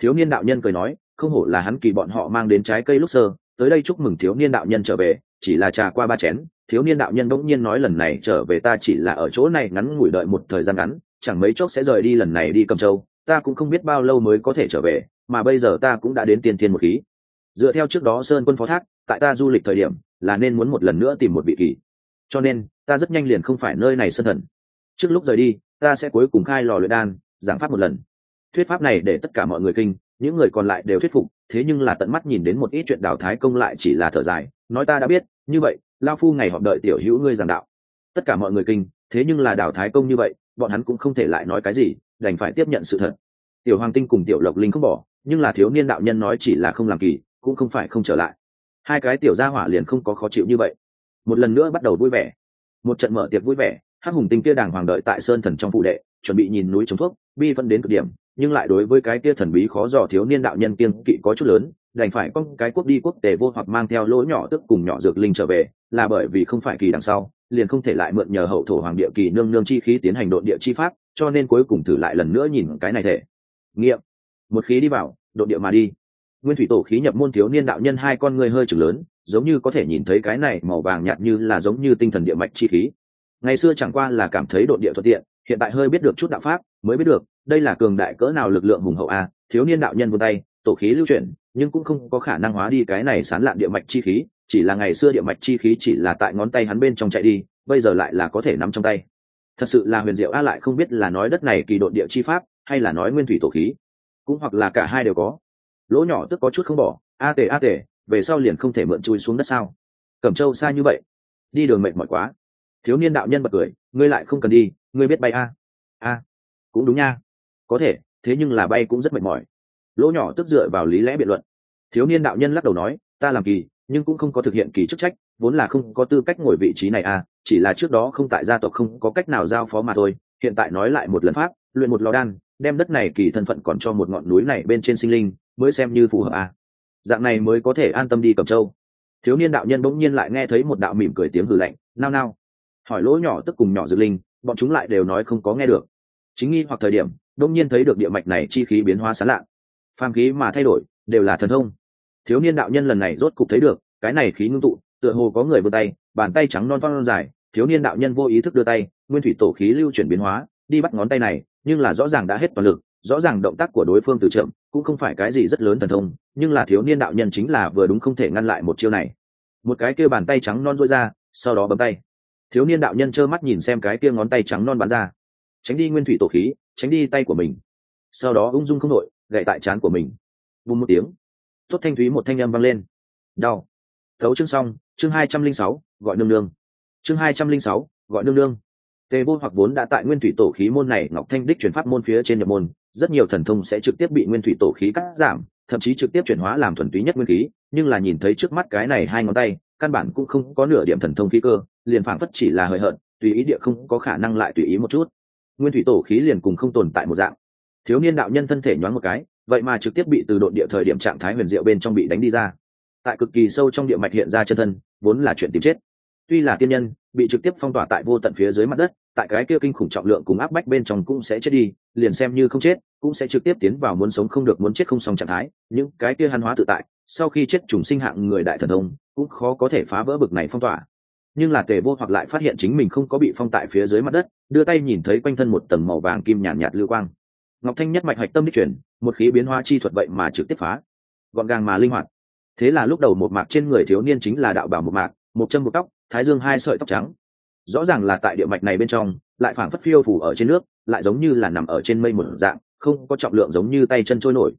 Thiếu niên đạo nhân cười nói, không hổ là hắn kỳ bọn họ mang đến trái cây lúc sơ, tới đây chúc mừng thiếu niên đạo nhân trở về, chỉ là trà qua ba chén, thiếu niên đạo nhân bỗng nhiên nói lần này trở về ta chỉ là ở chỗ này ngắn ngủi đợi một thời gian ngắn, chẳng mấy chốc sẽ rời đi lần này đi cầm châu, ta cũng không biết bao lâu mới có thể trở về, mà bây giờ ta cũng đã đến tiền thiên một khí. Dựa theo trước đó sơn quân phó thác, tại ta du lịch thời điểm, là nên muốn một lần nữa tìm một vị kỳ cho nên, ta rất nhanh liền không phải nơi này sân thần. Trước lúc rời đi, ta sẽ cuối cùng khai lò luyện đan, giảng pháp một lần. Thuyết pháp này để tất cả mọi người kinh, những người còn lại đều thuyết phục, thế nhưng là tận mắt nhìn đến một ít chuyện đào thái công lại chỉ là thở dài, nói ta đã biết, như vậy, lao phu ngày họp đợi tiểu hữu ngươi giảng đạo. Tất cả mọi người kinh, thế nhưng là đào thái công như vậy, bọn hắn cũng không thể lại nói cái gì, đành phải tiếp nhận sự thật. Tiểu hoàng tinh cùng tiểu lộc linh không bỏ, nhưng là thiếu niên đạo nhân nói chỉ là không làm kỳ, cũng không phải không trở lại. Hai cái tiểu gia hỏa liền không có khó chịu như vậy một lần nữa bắt đầu vui vẻ. Một trận mở tiệc vui vẻ, hắc hùng tinh kia đàng hoàng đợi tại sơn thần trong phụ đệ, chuẩn bị nhìn núi chống thuốc, bi phân đến cực điểm, nhưng lại đối với cái kia thần bí khó dò thiếu niên đạo nhân kiên kỵ có chút lớn, đành phải con cái quốc đi quốc tề vô hoặc mang theo lỗ nhỏ tức cùng nhỏ dược linh trở về, là bởi vì không phải kỳ đằng sau, liền không thể lại mượn nhờ hậu thổ hoàng địa kỳ nương nương chi khí tiến hành độn địa chi pháp, cho nên cuối cùng thử lại lần nữa nhìn cái này thể. Nghiệm. Một khí đi vào, độn địa mà đi. Nguyên thủy tổ khí nhập môn thiếu niên đạo nhân hai con người hơi chừng lớn giống như có thể nhìn thấy cái này màu vàng nhạt như là giống như tinh thần địa mạch chi khí. Ngày xưa chẳng qua là cảm thấy độn địa thuận tiện, hiện tại hơi biết được chút đạo pháp, mới biết được, đây là cường đại cỡ nào lực lượng hùng hậu a, thiếu niên đạo nhân vươn tay, tổ khí lưu chuyển, nhưng cũng không có khả năng hóa đi cái này sán lạn địa mạch chi khí, chỉ là ngày xưa địa mạch chi khí chỉ là tại ngón tay hắn bên trong chạy đi, bây giờ lại là có thể nắm trong tay. Thật sự là huyền diệu a, lại không biết là nói đất này kỳ độn địa chi pháp, hay là nói nguyên thủy tổ khí. Cũng hoặc là cả hai đều có. Lỗ nhỏ tức có chút không bỏ, a tề a tề về sau liền không thể mượn chui xuống đất sao? Cẩm châu xa như vậy, đi đường mệt mỏi quá. Thiếu niên đạo nhân bật cười, ngươi lại không cần đi, ngươi biết bay a? A, cũng đúng nha. Có thể, thế nhưng là bay cũng rất mệt mỏi. Lỗ nhỏ tức dựa vào lý lẽ biện luận. Thiếu niên đạo nhân lắc đầu nói, ta làm kỳ, nhưng cũng không có thực hiện kỳ chức trách, vốn là không có tư cách ngồi vị trí này à chỉ là trước đó không tại gia tộc không có cách nào giao phó mà thôi, hiện tại nói lại một lần pháp, luyện một lò đan, đem đất này kỳ thân phận còn cho một ngọn núi này bên trên sinh linh, mới xem như phù hợp à dạng này mới có thể an tâm đi cầm châu. Thiếu niên đạo nhân bỗng nhiên lại nghe thấy một đạo mỉm cười tiếng hử lạnh, nao nao. Hỏi lỗ nhỏ tức cùng nhỏ dự linh, bọn chúng lại đều nói không có nghe được. Chính nghi hoặc thời điểm đông nhiên thấy được địa mạch này chi khí biến hóa sán lạ phàm khí mà thay đổi, đều là thần thông. Thiếu niên đạo nhân lần này rốt cục thấy được, cái này khí ngưng tụ, tựa hồ có người vươn tay, bàn tay trắng non non dài. Thiếu niên đạo nhân vô ý thức đưa tay, nguyên thủy tổ khí lưu chuyển biến hóa, đi bắt ngón tay này, nhưng là rõ ràng đã hết toàn lực rõ ràng động tác của đối phương từ chậm, cũng không phải cái gì rất lớn thần thông, nhưng là thiếu niên đạo nhân chính là vừa đúng không thể ngăn lại một chiêu này. Một cái kia bàn tay trắng non rối ra, sau đó bấm tay. Thiếu niên đạo nhân trơ mắt nhìn xem cái kia ngón tay trắng non bắn ra. Tránh đi nguyên thủy tổ khí, tránh đi tay của mình. Sau đó ung dung không nội gậy tại trán của mình. Bùm một tiếng. Tốt thanh thúy một thanh âm vang lên. Đau. Thấu chương xong, chương hai trăm linh sáu, gọi nương nương. Chương hai trăm linh sáu, gọi nương nương. Tề vô hoặc vốn đã tại nguyên thủy tổ khí môn này, ngọc thanh đích chuyển pháp môn phía trên nhập môn rất nhiều thần thông sẽ trực tiếp bị nguyên thủy tổ khí cắt giảm, thậm chí trực tiếp chuyển hóa làm thuần túy nhất nguyên khí, nhưng là nhìn thấy trước mắt cái này hai ngón tay, căn bản cũng không có nửa điểm thần thông khí cơ, liền phảng phất chỉ là hời hợt, tùy ý địa không có khả năng lại tùy ý một chút. Nguyên thủy tổ khí liền cùng không tồn tại một dạng. Thiếu niên đạo nhân thân thể nhoáng một cái, vậy mà trực tiếp bị từ độn địa thời điểm trạng thái huyền diệu bên trong bị đánh đi ra. Tại cực kỳ sâu trong địa mạch hiện ra chân thân, vốn là chuyện tìm chết tuy là tiên nhân bị trực tiếp phong tỏa tại vô tận phía dưới mặt đất tại cái kia kinh khủng trọng lượng cùng áp bách bên trong cũng sẽ chết đi liền xem như không chết cũng sẽ trực tiếp tiến vào muốn sống không được muốn chết không xong trạng thái. Những cái kia hàn hóa tự tại sau khi chết trùng sinh hạng người đại thần thông cũng khó có thể phá vỡ bực này phong tỏa. Nhưng là tề vô hoặc lại phát hiện chính mình không có bị phong tại phía dưới mặt đất đưa tay nhìn thấy quanh thân một tầng màu vàng kim nhàn nhạt, nhạt lưu quang. Ngọc thanh nhất mạch hạch tâm đích chuyển một khí biến hóa chi thuật vậy mà trực tiếp phá. Gọn gàng mà linh hoạt. Thế là lúc đầu một mạc trên người thiếu niên chính là đạo bảo một mạc một chân một tóc thái dương hai sợi tóc trắng. Rõ ràng là tại địa mạch này bên trong, lại phảng phất phiêu phủ ở trên nước, lại giống như là nằm ở trên mây một dạng, không có trọng lượng giống như tay chân trôi nổi.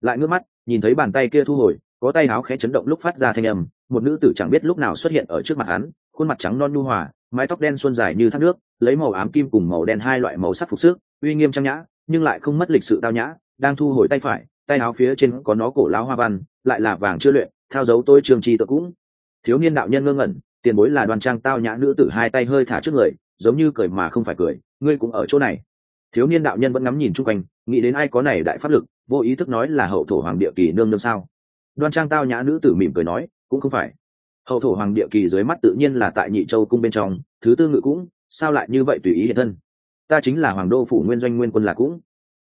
Lại ngước mắt, nhìn thấy bàn tay kia thu hồi, có tay áo khẽ chấn động lúc phát ra thanh âm, một nữ tử chẳng biết lúc nào xuất hiện ở trước mặt hắn, khuôn mặt trắng non nhu hòa, mái tóc đen xuân dài như thác nước, lấy màu ám kim cùng màu đen hai loại màu sắc phục sức, uy nghiêm trang nhã, nhưng lại không mất lịch sự tao nhã, đang thu hồi tay phải, tay áo phía trên có nó cổ láo hoa văn, lại là vàng chưa luyện theo dấu tôi trường trì tự cũng. Thiếu niên đạo nhân ngơ ngẩn tiền bối là đoàn trang tao nhã nữ tử hai tay hơi thả trước người, giống như cười mà không phải cười, ngươi cũng ở chỗ này. Thiếu niên đạo nhân vẫn ngắm nhìn chung quanh, nghĩ đến ai có này đại pháp lực, vô ý thức nói là hậu thổ hoàng địa kỳ nương nương sao? Đoan trang tao nhã nữ tử mỉm cười nói, cũng không phải. Hậu thổ hoàng địa kỳ dưới mắt tự nhiên là tại nhị châu cung bên trong, thứ tư ngự cũng, sao lại như vậy tùy ý hiện thân? Ta chính là hoàng đô phủ nguyên doanh nguyên quân là cũng.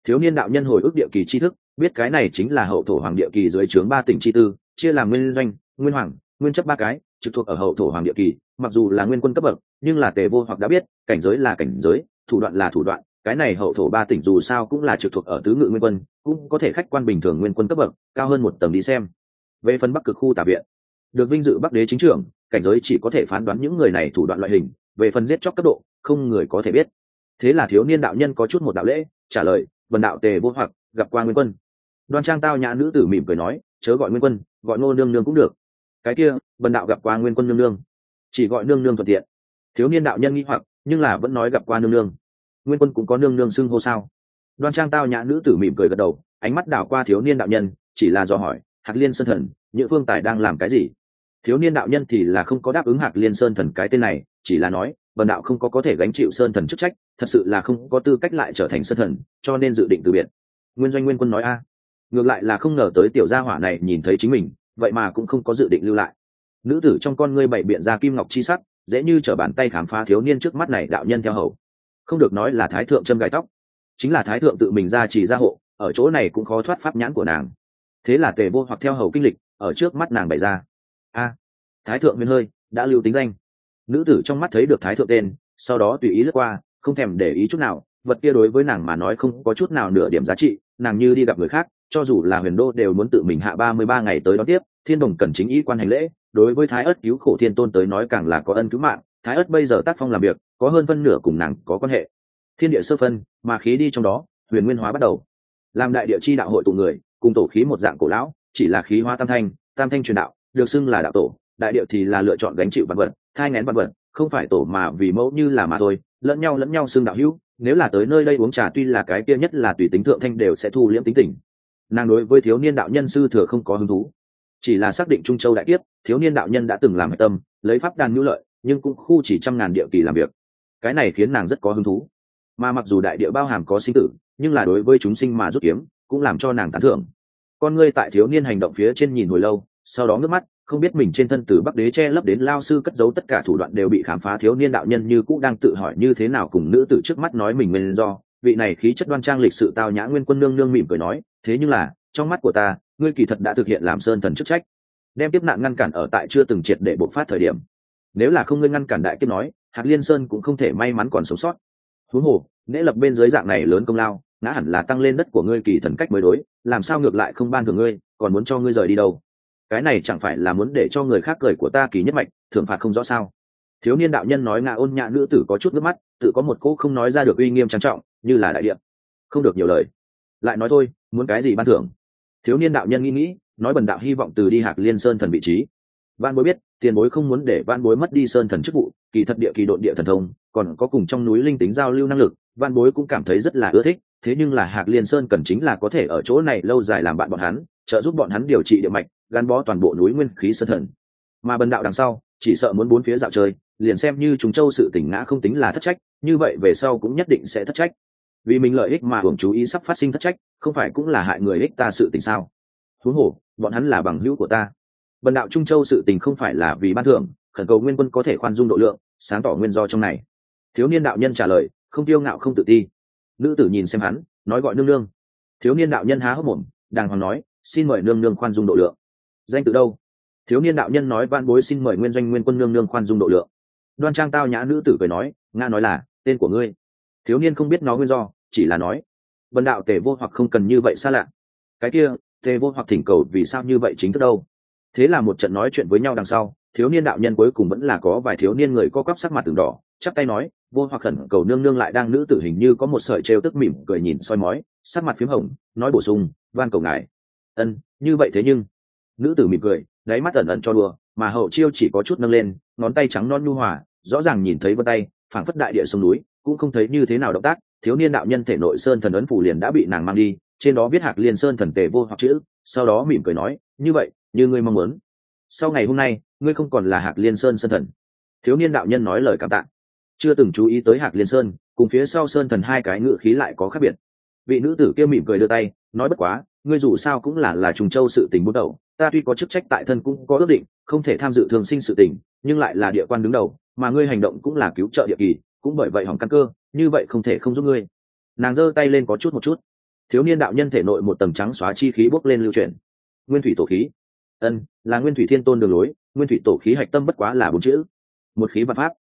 Thiếu niên đạo nhân hồi ức địa kỳ tri thức, biết cái này chính là hậu thổ hoàng địa kỳ dưới trướng ba tỉnh tri tư, chia làm nguyên doanh, nguyên hoàng, nguyên chấp ba cái trực thuộc ở hậu thổ hoàng địa kỳ, mặc dù là nguyên quân cấp bậc, nhưng là tề vô hoặc đã biết, cảnh giới là cảnh giới, thủ đoạn là thủ đoạn, cái này hậu thổ ba tỉnh dù sao cũng là trực thuộc ở tứ ngự nguyên quân, cũng có thể khách quan bình thường nguyên quân cấp bậc, cao hơn một tầng đi xem. Về phần bắc cực khu tả viện, được vinh dự bắc đế chính trưởng, cảnh giới chỉ có thể phán đoán những người này thủ đoạn loại hình, về phần giết chóc cấp độ, không người có thể biết. Thế là thiếu niên đạo nhân có chút một đạo lễ, trả lời vần đạo tề vô hoặc, gặp qua nguyên quân. Đoan trang tao nhã nữ tử mỉm cười nói, chớ gọi nguyên quân, gọi ngô nương nương cũng được cái kia, bần đạo gặp qua nguyên quân nương nương. Chỉ gọi nương nương thuận tiện. Thiếu niên đạo nhân nghĩ hoặc, nhưng là vẫn nói gặp qua nương nương. Nguyên quân cũng có nương nương xưng hô sao? Đoan trang tao nhã nữ tử mỉm cười gật đầu, ánh mắt đảo qua thiếu niên đạo nhân, chỉ là do hỏi, hạc liên sơn thần, nhữ phương tài đang làm cái gì? Thiếu niên đạo nhân thì là không có đáp ứng hạc liên sơn thần cái tên này, chỉ là nói, bần đạo không có có thể gánh chịu sơn thần chức trách, thật sự là không có tư cách lại trở thành sơn thần, cho nên dự định từ biệt. Nguyên doanh nguyên quân nói, a, ngược lại là không ngờ tới tiểu gia hỏa này nhìn thấy chính mình vậy mà cũng không có dự định lưu lại. Nữ tử trong con ngươi bày biện ra kim ngọc chi sắt, dễ như t bàn tay khám phá thiếu niên trước mắt này đạo nhân theo hầu. Không được nói là thái thượng châm gai tóc chính là thái thượng tự mình ra chỉ ra hộ ở chỗ này cũng khó thoát pháp nhãn của nàng. Thế là tề vô hoặc theo hầu kinh lịch ở trước mắt nàng bày ra. A thái thượng huyền hơi đã lưu tính danh. Nữ tử trong mắt thấy được thái thượng tên sau đó tùy ý lướt qua không thèm để ý chút nào vật kia đối với nàng mà nói không có chút nào nửa điểm giá trị nàng như đi gặp người khác cho dù là huyền đô đều muốn tự mình hạ ba mươi ba ngày tới đón tiếp, thiên đồng cần chính ý quan hành lễ, đối với thái ất cứu khổ thiên tôn tới nói càng là có ân cứu mạng, thái ất bây giờ tác phong làm việc, có hơn phân nửa cùng nàng có quan hệ. Thiên địa sơ phân, mà khí đi trong đó, huyền nguyên hóa bắt đầu. Làm đại địa chi đạo hội tụ người, cùng tổ khí một dạng cổ lão, chỉ là khí hóa tam thanh tam thanh truyền đạo, được xưng là đạo tổ, đại địa thì là lựa chọn gánh chịu vật vật, thai ngén vật vật, không phải tổ mà vì mẫu như là mà thôi, lẫn nhau lẫn nhau xưng đạo hữu, nếu là tới nơi đây uống trà tuy là cái kia nhất là tùy tính thượng thanh đều sẽ thu liễm tính tình nàng đối với thiếu niên đạo nhân sư thừa không có hứng thú. Chỉ là xác định trung châu đại tiếp, thiếu niên đạo nhân đã từng làm tâm lấy pháp đàn nhu lợi nhưng cũng khu chỉ trăm ngàn địa kỳ làm việc. Cái này khiến nàng rất có hứng thú. Mà mặc dù đại địa bao hàm có sinh tử nhưng là đối với chúng sinh mà rút kiếm cũng làm cho nàng tán thưởng. Con ngươi tại thiếu niên hành động phía trên nhìn hồi lâu sau đó ngước mắt không biết mình trên thân từ bắc đế che lấp đến lao sư cất giấu tất cả thủ đoạn đều bị khám phá thiếu niên đạo nhân như cũ đang tự hỏi như thế nào cùng nữ tử trước mắt nói mình nguyên do. Vị này khí chất đoan trang lịch sự tao nhã nguyên quân nương nương mỉm cười nói thế nhưng là, trong mắt của ta, ngươi kỳ thật đã thực hiện làm sơn thần chức trách, đem tiếp nạn ngăn cản ở tại chưa từng triệt để bộc phát thời điểm. Nếu là không ngươi ngăn cản đại kiếp nói hạt liên sơn cũng không thể may mắn còn sống sót. Huống hồ nễ lập bên dưới dạng này lớn công lao, ngã hẳn là tăng lên đất của ngươi kỳ thần cách mới đối, làm sao ngược lại không ban thường ngươi, còn muốn cho ngươi rời đi đâu? Cái này chẳng phải là muốn để cho người khác cười của ta kỳ nhất mạch, thưởng phạt không rõ sao? Thiếu niên đạo nhân nói ngã ôn nhã nữ tử có chút nước mắt, tự có một cỗ không nói ra được uy nghiêm trang trọng, như là đại điện không được nhiều lời lại nói thôi, muốn cái gì ban thưởng? Thiếu niên đạo nhân nghĩ nghĩ, nói bần đạo hy vọng từ đi hạc liên sơn thần vị trí. Văn bối biết, tiền bối không muốn để văn bối mất đi sơn thần chức vụ, kỳ thật địa kỳ độn địa thần thông, còn có cùng trong núi linh tính giao lưu năng lực văn bối cũng cảm thấy rất là ưa thích, thế nhưng là hạc liên sơn cần chính là có thể ở chỗ này lâu dài làm bạn bọn hắn, trợ giúp bọn hắn điều trị địa mạch, gắn bó toàn bộ núi nguyên khí sơn thần. Mà bần đạo đằng sau, chỉ sợ muốn bốn phía dạo chơi, liền xem như chúng châu sự tỉnh ngã không tính là thất trách, như vậy về sau cũng nhất định sẽ thất trách vì mình lợi ích mà hưởng chú ý sắp phát sinh thất trách, không phải cũng là hại người ích ta sự tình sao? Huống hồ bọn hắn là bằng hữu của ta. Bần đạo trung châu sự tình không phải là vì ban thưởng, khẩn cầu nguyên quân có thể khoan dung độ lượng, sáng tỏ nguyên do trong này. Thiếu niên đạo nhân trả lời, không tiêu ngạo không tự ti. Nữ tử nhìn xem hắn, nói gọi nương nương. Thiếu niên đạo nhân há hốc mồm, đàng hoàng nói, xin mời nương nương khoan dung độ lượng. Danh từ đâu? Thiếu niên đạo nhân nói van bối xin mời nguyên doanh nguyên quân nương nương khoan dung độ lượng. Đoan trang tao nhã nữ tử cười nói nga nói là, tên của ngươi thiếu niên không biết nó nguyên do, chỉ là nói vần đạo tề vô hoặc không cần như vậy xa lạ. Cái kia, tề vô hoặc thỉnh cầu vì sao như vậy chính thức đâu? Thế là một trận nói chuyện với nhau đằng sau, thiếu niên đạo nhân cuối cùng vẫn là có vài thiếu niên người co quắp sắc mặt từng đỏ, chắp tay nói, vô hoặc khẩn cầu nương nương lại đang nữ tử hình như có một sợi trêu tức mỉm cười nhìn soi mói, sắc mặt p h í m hồng, nói bổ sung, van cầu ngài. Ân, như vậy thế nhưng nữ tử mỉm cười, đáy mắt ẩn ẩn cho đùa, mà hậu chiêu chỉ có chút nâng lên, ngón tay trắng non nhu hòa, rõ ràng nhìn thấy vân tay, phảng phất đại địa sông núi cũng không thấy như thế nào động tác, thiếu niên đạo nhân thể nội sơn thần ấn phủ liền đã bị nàng mang đi, trên đó viết hạc liên sơn thần tề vô hoặc chữ, sau đó mỉm cười nói, như vậy, như ngươi mong muốn. Sau ngày hôm nay, ngươi không còn là hạc liên sơn sơn thần. Thiếu niên đạo nhân nói lời cảm tạ. Chưa từng chú ý tới hạc liên sơn, cùng phía sau sơn thần hai cái ngự khí lại có khác biệt. Vị nữ tử kia mỉm cười đưa tay, nói bất quá, ngươi dù sao cũng là là trùng châu sự tình bút đầu, ta tuy có chức trách tại thân cũng có ước định, không thể tham dự thường sinh sự tình, nhưng lại là địa quan đứng đầu, mà ngươi hành động cũng là cứu trợ địa kỳ cũng bởi vậy hỏng căn cơ, như vậy không thể không giúp ngươi. Nàng giơ tay lên có chút một chút. Thiếu niên đạo nhân thể nội một tầng trắng xóa chi khí bốc lên lưu chuyển. Nguyên thủy tổ khí. Ân, là nguyên thủy thiên tôn đường lối, nguyên thủy tổ khí hạch tâm bất quá là bốn chữ. Một khí vạn pháp.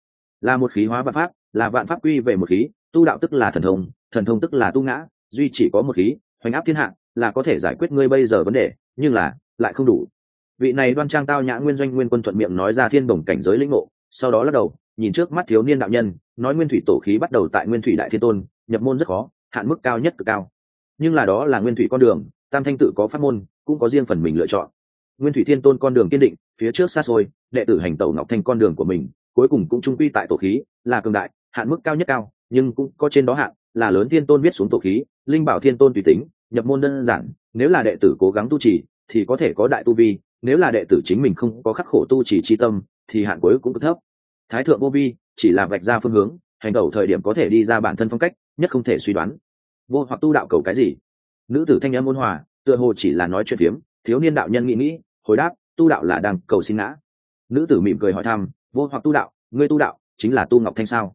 Là một khí hóa vạn pháp, là vạn pháp quy về một khí, tu đạo tức là thần thông thần thông tức là tu ngã, duy chỉ có một khí, hoành áp thiên hạ, là có thể giải quyết ngươi bây giờ vấn đề, nhưng là, lại không đủ. Vị này đoan trang tao nhã nguyên doanh nguyên quân thuận miệng nói ra thiên đồng cảnh giới lĩnh ngộ, sau đó lắc đầu nhìn trước mắt thiếu niên đạo nhân, nói nguyên thủy tổ khí bắt đầu tại nguyên thủy đại thiên tôn, nhập môn rất khó, hạn mức cao nhất cực cao. Nhưng là đó là nguyên thủy con đường, tam thanh tự có pháp môn, cũng có riêng phần mình lựa chọn. Nguyên thủy thiên tôn con đường kiên định, phía trước xa xôi, đệ tử hành tẩu ngọc thanh con đường của mình, cuối cùng cũng trung quy tại tổ khí, là cường đại, hạn mức cao nhất cao, nhưng cũng có trên đó hạn, là lớn thiên tôn viết xuống tổ khí, linh bảo thiên tôn tùy tính, nhập môn đơn giản, nếu là đệ tử cố gắng tu trì, thì có thể có đại tu vi, nếu là đệ tử chính mình không có khắc khổ tu trì chi tâm, thì hạn cuối cũng cực thấp thái thượng vô vi, chỉ là vạch ra phương hướng, hành tẩu thời điểm có thể đi ra bản thân phong cách, nhất không thể suy đoán. Vô hoặc tu đạo cầu cái gì? Nữ tử thanh âm ôn hòa, tựa hồ chỉ là nói chuyện phiếm, thiếu niên đạo nhân nghĩ nghĩ, hồi đáp, tu đạo là đang cầu xin ngã. Nữ tử mỉm cười hỏi thăm, vô hoặc tu đạo, ngươi tu đạo, chính là tu ngọc thanh sao?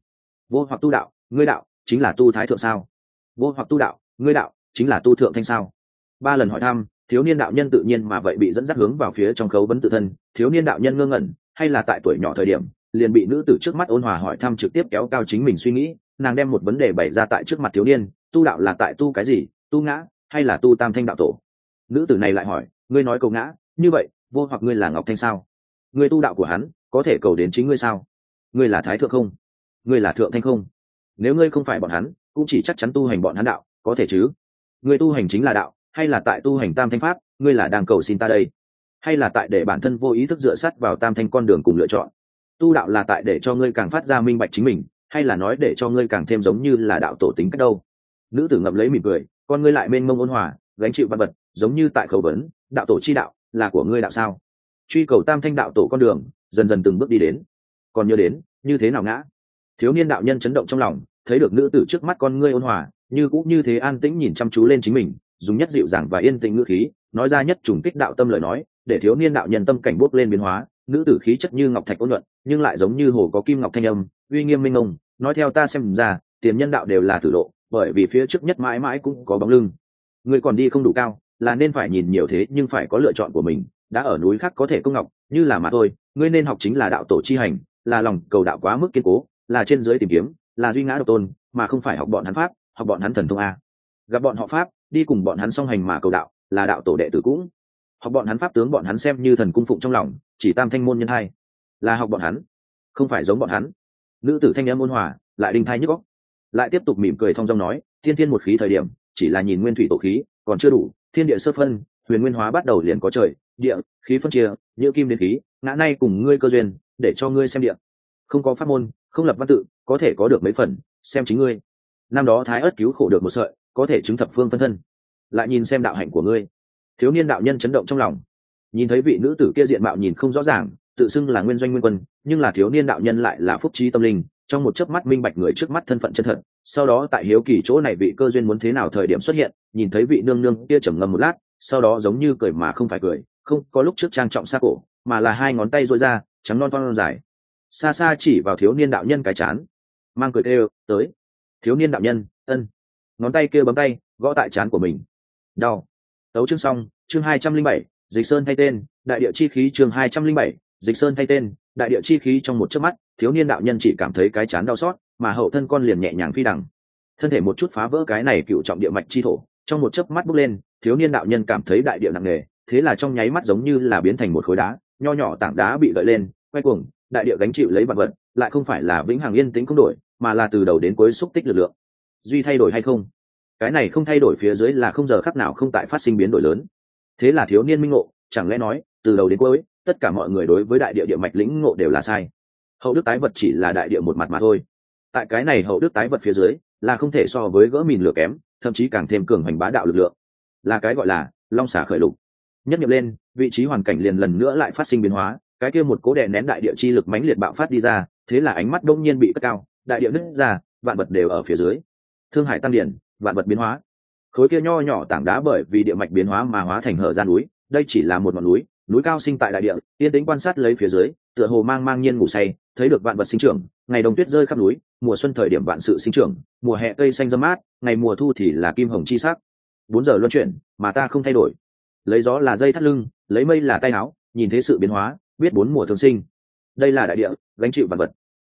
Vô hoặc tu đạo, ngươi đạo, chính là tu thái thượng sao? Vô hoặc tu đạo, ngươi đạo, chính là tu thượng thanh sao? Ba lần hỏi thăm, thiếu niên đạo nhân tự nhiên mà vậy bị dẫn dắt hướng vào phía trong khấu vấn tự thân, thiếu niên đạo nhân ngơ ngẩn, hay là tại tuổi nhỏ thời điểm liền bị nữ tử trước mắt ôn hòa hỏi thăm trực tiếp kéo cao chính mình suy nghĩ, nàng đem một vấn đề bày ra tại trước mặt thiếu niên, tu đạo là tại tu cái gì? Tu ngã hay là tu tam thanh đạo tổ? Nữ tử này lại hỏi, ngươi nói cầu ngã, như vậy, vô hoặc ngươi là ngọc thanh sao? Ngươi tu đạo của hắn, có thể cầu đến chính ngươi sao? Ngươi là thái thượng không? Ngươi là thượng thanh không? Nếu ngươi không phải bọn hắn, cũng chỉ chắc chắn tu hành bọn hắn đạo, có thể chứ? Ngươi tu hành chính là đạo, hay là tại tu hành tam thanh pháp, ngươi là đang cầu xin ta đây? Hay là tại để bản thân vô ý thức dựa sắt vào tam thanh con đường cùng lựa chọn? Tu đạo là tại để cho ngươi càng phát ra minh bạch chính mình, hay là nói để cho ngươi càng thêm giống như là đạo tổ tính cách đâu? Nữ tử ngậm lấy mỉm cười, con ngươi lại mênh mông ôn hòa, gánh chịu văn vật, giống như tại khẩu vấn, đạo tổ chi đạo, là của ngươi đạo sao? Truy cầu tam thanh đạo tổ con đường, dần dần từng bước đi đến. Còn nhớ đến, như thế nào ngã? Thiếu niên đạo nhân chấn động trong lòng, thấy được nữ tử trước mắt con ngươi ôn hòa, như cũng như thế an tĩnh nhìn chăm chú lên chính mình, dùng nhất dịu dàng và yên tĩnh ngữ khí, nói ra nhất trùng kích đạo tâm lời nói, để thiếu niên đạo nhân tâm cảnh bốc lên biến hóa nữ tử khí chất như ngọc thạch ôn luận, nhưng lại giống như hồ có kim ngọc thanh âm, uy nghiêm minh ông, nói theo ta xem ra, tiền nhân đạo đều là tử lộ, bởi vì phía trước nhất mãi mãi cũng có bóng lưng. Người còn đi không đủ cao, là nên phải nhìn nhiều thế, nhưng phải có lựa chọn của mình, đã ở núi khác có thể công ngọc, như là mà thôi, ngươi nên học chính là đạo tổ chi hành, là lòng cầu đạo quá mức kiên cố, là trên dưới tìm kiếm, là duy ngã độc tôn, mà không phải học bọn hắn pháp, học bọn hắn thần thông a. Gặp bọn họ pháp, đi cùng bọn hắn song hành mà cầu đạo, là đạo tổ đệ tử cũng. Học bọn hắn pháp tướng bọn hắn xem như thần cung phụng trong lòng chỉ tam thanh môn nhân hai. Là học bọn hắn, không phải giống bọn hắn. Nữ tử thanh âm ôn hòa, lại đinh thai nhức góc lại tiếp tục mỉm cười thong dong nói, thiên thiên một khí thời điểm, chỉ là nhìn nguyên thủy tổ khí, còn chưa đủ. Thiên địa sơ phân, huyền nguyên hóa bắt đầu liền có trời, địa, khí phân chia, như kim đến khí, ngã nay cùng ngươi cơ duyên, để cho ngươi xem địa. Không có pháp môn, không lập văn tự, có thể có được mấy phần, xem chính ngươi. Năm đó thái ớt cứu khổ được một sợi, có thể chứng thập phương phân thân. Lại nhìn xem đạo hạnh của ngươi. Thiếu niên đạo nhân chấn động trong lòng nhìn thấy vị nữ tử kia diện mạo nhìn không rõ ràng, tự xưng là nguyên doanh nguyên quân, nhưng là thiếu niên đạo nhân lại là phúc trí tâm linh, trong một chớp mắt minh bạch người trước mắt thân phận chân thật. Sau đó tại hiếu kỳ chỗ này vị cơ duyên muốn thế nào thời điểm xuất hiện, nhìn thấy vị nương nương kia trầm ngâm một lát, sau đó giống như cười mà không phải cười, không có lúc trước trang trọng xa cổ, mà là hai ngón tay dội ra, trắng non non dài. Xa xa chỉ vào thiếu niên đạo nhân cái chán, mang cười kêu, tới. Thiếu niên đạo nhân, ân. Ngón tay kêu bấm tay, gõ tại chán của mình. Đau. Tấu chương xong, chương hai trăm linh bảy dịch sơn thay tên, đại địa chi khí chương hai trăm linh bảy, dịch sơn thay tên, đại địa chi khí trong một chớp mắt, thiếu niên đạo nhân chỉ cảm thấy cái chán đau xót, mà hậu thân con liền nhẹ nhàng phi đằng. Thân thể một chút phá vỡ cái này cựu trọng địa mạch chi thổ, trong một chớp mắt bốc lên, thiếu niên đạo nhân cảm thấy đại địa nặng nề, thế là trong nháy mắt giống như là biến thành một khối đá, nho nhỏ tảng đá bị gợi lên, quay cuồng, đại địa gánh chịu lấy vật vật, lại không phải là vĩnh hằng yên tĩnh không đổi, mà là từ đầu đến cuối xúc tích lực lượng. Duy thay đổi hay không? Cái này không thay đổi phía dưới là không giờ khắc nào không tại phát sinh biến đổi lớn thế là thiếu niên minh ngộ, chẳng lẽ nói, từ đầu đến cuối, tất cả mọi người đối với đại địa địa mạch lĩnh ngộ đều là sai? Hậu đức tái vật chỉ là đại địa một mặt mà thôi. Tại cái này hậu đức tái vật phía dưới, là không thể so với gỡ mìn lửa kém, thậm chí càng thêm cường hành bá đạo lực lượng. Là cái gọi là long xả khởi lục. Nhất nhập lên, vị trí hoàn cảnh liền lần nữa lại phát sinh biến hóa, cái kia một cố đè nén đại địa chi lực mãnh liệt bạo phát đi ra, thế là ánh mắt đông nhiên bị cất cao, đại địa nứt ra, vạn vật đều ở phía dưới. Thương hải tăng điển, vạn vật biến hóa khối kia nho nhỏ tảng đá bởi vì địa mạch biến hóa mà hóa thành hở ra núi, đây chỉ là một ngọn núi núi cao sinh tại đại địa, yên tĩnh quan sát lấy phía dưới, tựa hồ mang mang nhiên ngủ say, thấy được vạn vật sinh trưởng, ngày đông tuyết rơi khắp núi, mùa xuân thời điểm vạn sự sinh trưởng, mùa hè cây xanh râm mát, ngày mùa thu thì là kim hồng chi sắc. Bốn giờ luân chuyển, mà ta không thay đổi. Lấy gió là dây thắt lưng, lấy mây là tay áo, nhìn thế sự biến hóa, biết bốn mùa thường sinh. Đây là đại địa, gánh chịu vạn vật.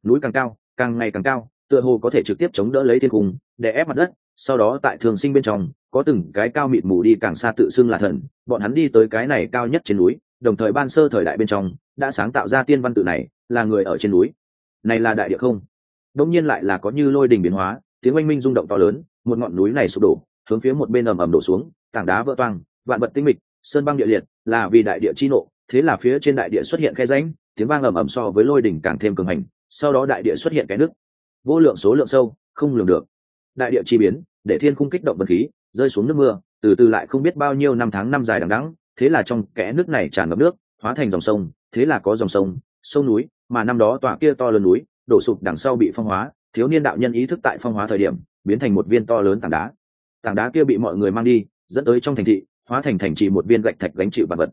Núi càng cao, càng ngày càng cao, tựa hồ có thể trực tiếp chống đỡ lấy thiên cung để ép mặt đất sau đó tại thường sinh bên trong, có từng cái cao mịt mù đi càng xa tự xưng là thần, bọn hắn đi tới cái này cao nhất trên núi, đồng thời ban sơ thời đại bên trong, đã sáng tạo ra tiên văn tự này, là người ở trên núi. Này là đại địa không? Đông nhiên lại là có như lôi đình biến hóa, tiếng oanh minh rung động to lớn, một ngọn núi này sụp đổ, hướng phía một bên ầm ầm đổ xuống, tảng đá vỡ toang, vạn vật tinh mịch, sơn băng địa liệt, là vì đại địa chi nộ, thế là phía trên đại địa xuất hiện khe rãnh, tiếng vang ầm ầm so với lôi đỉnh càng thêm cường hành, sau đó đại địa xuất hiện cái nước. Vô lượng số lượng sâu, không lường được đại địa chi biến, để thiên khung kích động vật khí, rơi xuống nước mưa, từ từ lại không biết bao nhiêu năm tháng năm dài đằng đẵng, thế là trong kẽ nước này tràn ngập nước, hóa thành dòng sông, thế là có dòng sông sông núi, mà năm đó tòa kia to lớn núi, đổ sụp đằng sau bị phong hóa, thiếu niên đạo nhân ý thức tại phong hóa thời điểm, biến thành một viên to lớn tảng đá. Tảng đá kia bị mọi người mang đi, dẫn tới trong thành thị, hóa thành thành trì một viên gạch thạch gánh chịu vật vật.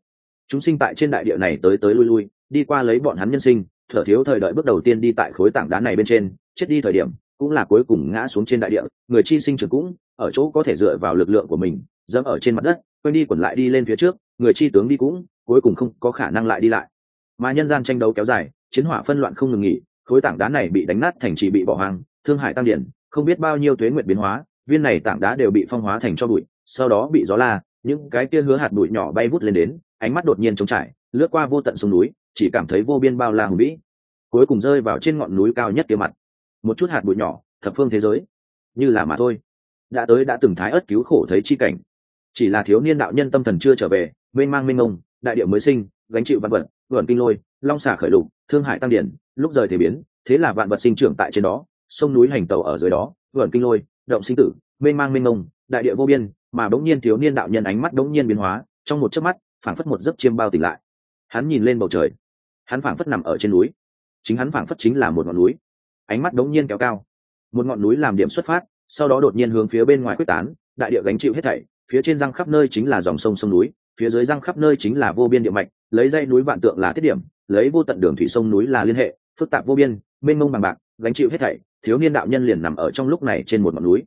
Chúng sinh tại trên đại địa này tới tới lui lui, đi qua lấy bọn hắn nhân sinh, thở thiếu thời đợi bước đầu tiên đi tại khối tảng đá này bên trên, chết đi thời điểm cũng là cuối cùng ngã xuống trên đại địa, người chi sinh trưởng cũng ở chỗ có thể dựa vào lực lượng của mình, dẫm ở trên mặt đất quên đi quẩn lại đi lên phía trước, người chi tướng đi cũng cuối cùng không có khả năng lại đi lại. Mà nhân gian tranh đấu kéo dài, chiến hỏa phân loạn không ngừng nghỉ, khối tảng đá này bị đánh nát thành trì bị bỏ hoang, thương hải tăng điển, không biết bao nhiêu tuế nguyện biến hóa, viên này tảng đá đều bị phong hóa thành cho bụi, sau đó bị gió la, những cái kia hứa hạt bụi nhỏ bay vút lên đến, ánh mắt đột nhiên trống trải, lướt qua vô tận sông núi, chỉ cảm thấy vô biên bao la hùng vĩ. Cuối cùng rơi vào trên ngọn núi cao nhất kia mặt một chút hạt bụi nhỏ thập phương thế giới. Như là mà thôi. Đã tới đã từng thái ớt cứu khổ thấy chi cảnh. Chỉ là thiếu niên đạo nhân tâm thần chưa trở về mênh mang mênh ngông, đại địa mới sinh gánh chịu vạn vật vẩn kinh lôi long xả khởi lục thương hại tăng điển lúc rời thể biến thế là vạn vật sinh trưởng tại trên đó sông núi hành tàu ở dưới đó vẩn kinh lôi động sinh tử mênh mang mênh ngông, đại địa vô biên mà bỗng nhiên thiếu niên đạo nhân ánh mắt bỗng nhiên biến hóa trong một chớp mắt phảng phất một giấc chiêm bao tỉnh lại. Hắn nhìn lên bầu trời. Hắn phảng phất nằm ở trên núi. Chính hắn phảng phất chính là một ngọn núi ánh mắt đống nhiên kéo cao. Một ngọn núi làm điểm xuất phát, sau đó đột nhiên hướng phía bên ngoài quyết tán, đại địa gánh chịu hết thảy, phía trên răng khắp nơi chính là dòng sông sông núi, phía dưới răng khắp nơi chính là vô biên địa mạch, lấy dây núi vạn tượng là thiết điểm, lấy vô tận đường thủy sông núi là liên hệ, phức tạp vô biên, mênh mông bằng bạc, gánh chịu hết thảy, thiếu niên đạo nhân liền nằm ở trong lúc này trên một ngọn núi.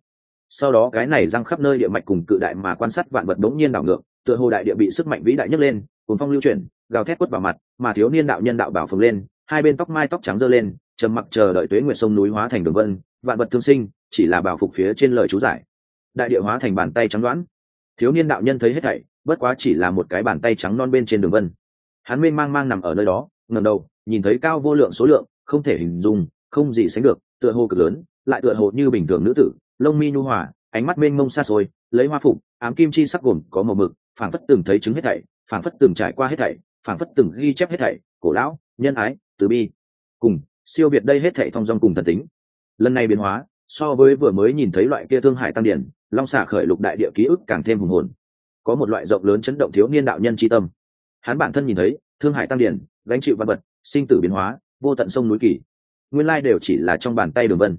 Sau đó cái này răng khắp nơi địa mạch cùng cự đại mà quan sát vạn vật đống nhiên đảo ngược, tựa hồ đại địa bị sức mạnh vĩ đại nhất lên cùng phong lưu chuyển, gào thét quất vào mặt, mà thiếu niên đạo nhân đạo bảo phồng lên, hai bên tóc mai tóc trắng dơ lên trầm mặc chờ đợi tuế nguyệt sông núi hóa thành đường vân, vạn vật thương sinh, chỉ là bảo phục phía trên lời chú giải. Đại địa hóa thành bàn tay trắng đoán. Thiếu niên đạo nhân thấy hết thảy, bất quá chỉ là một cái bàn tay trắng non bên trên đường vân. Hắn mênh mang mang nằm ở nơi đó ngầm đầu, nhìn thấy cao vô lượng số lượng, không thể hình dung, không gì sánh được, tựa hồ cực lớn, lại tựa hồ như bình thường nữ tử, lông mi nhu hòa, ánh mắt mênh mông xa xôi, lấy hoa phục, ám kim chi sắc gồm có màu mực, phảng phất từng thấy chứng hết thảy, phảng phất từng trải qua hết thảy, phảng phất từng ghi chép hết thảy, cổ lão, nhân ái, từ bi. Cùng siêu việt đây hết thảy thông dong cùng thần tính. Lần này biến hóa, so với vừa mới nhìn thấy loại kia thương hải tăng điển, long xả khởi lục đại địa ký ức càng thêm hùng hồn. Có một loại rộng lớn chấn động thiếu niên đạo nhân tri tâm. Hắn bản thân nhìn thấy, thương hải tăng điển, gánh chịu văn vật, sinh tử biến hóa, vô tận sông núi kỳ. Nguyên lai đều chỉ là trong bàn tay đường vân.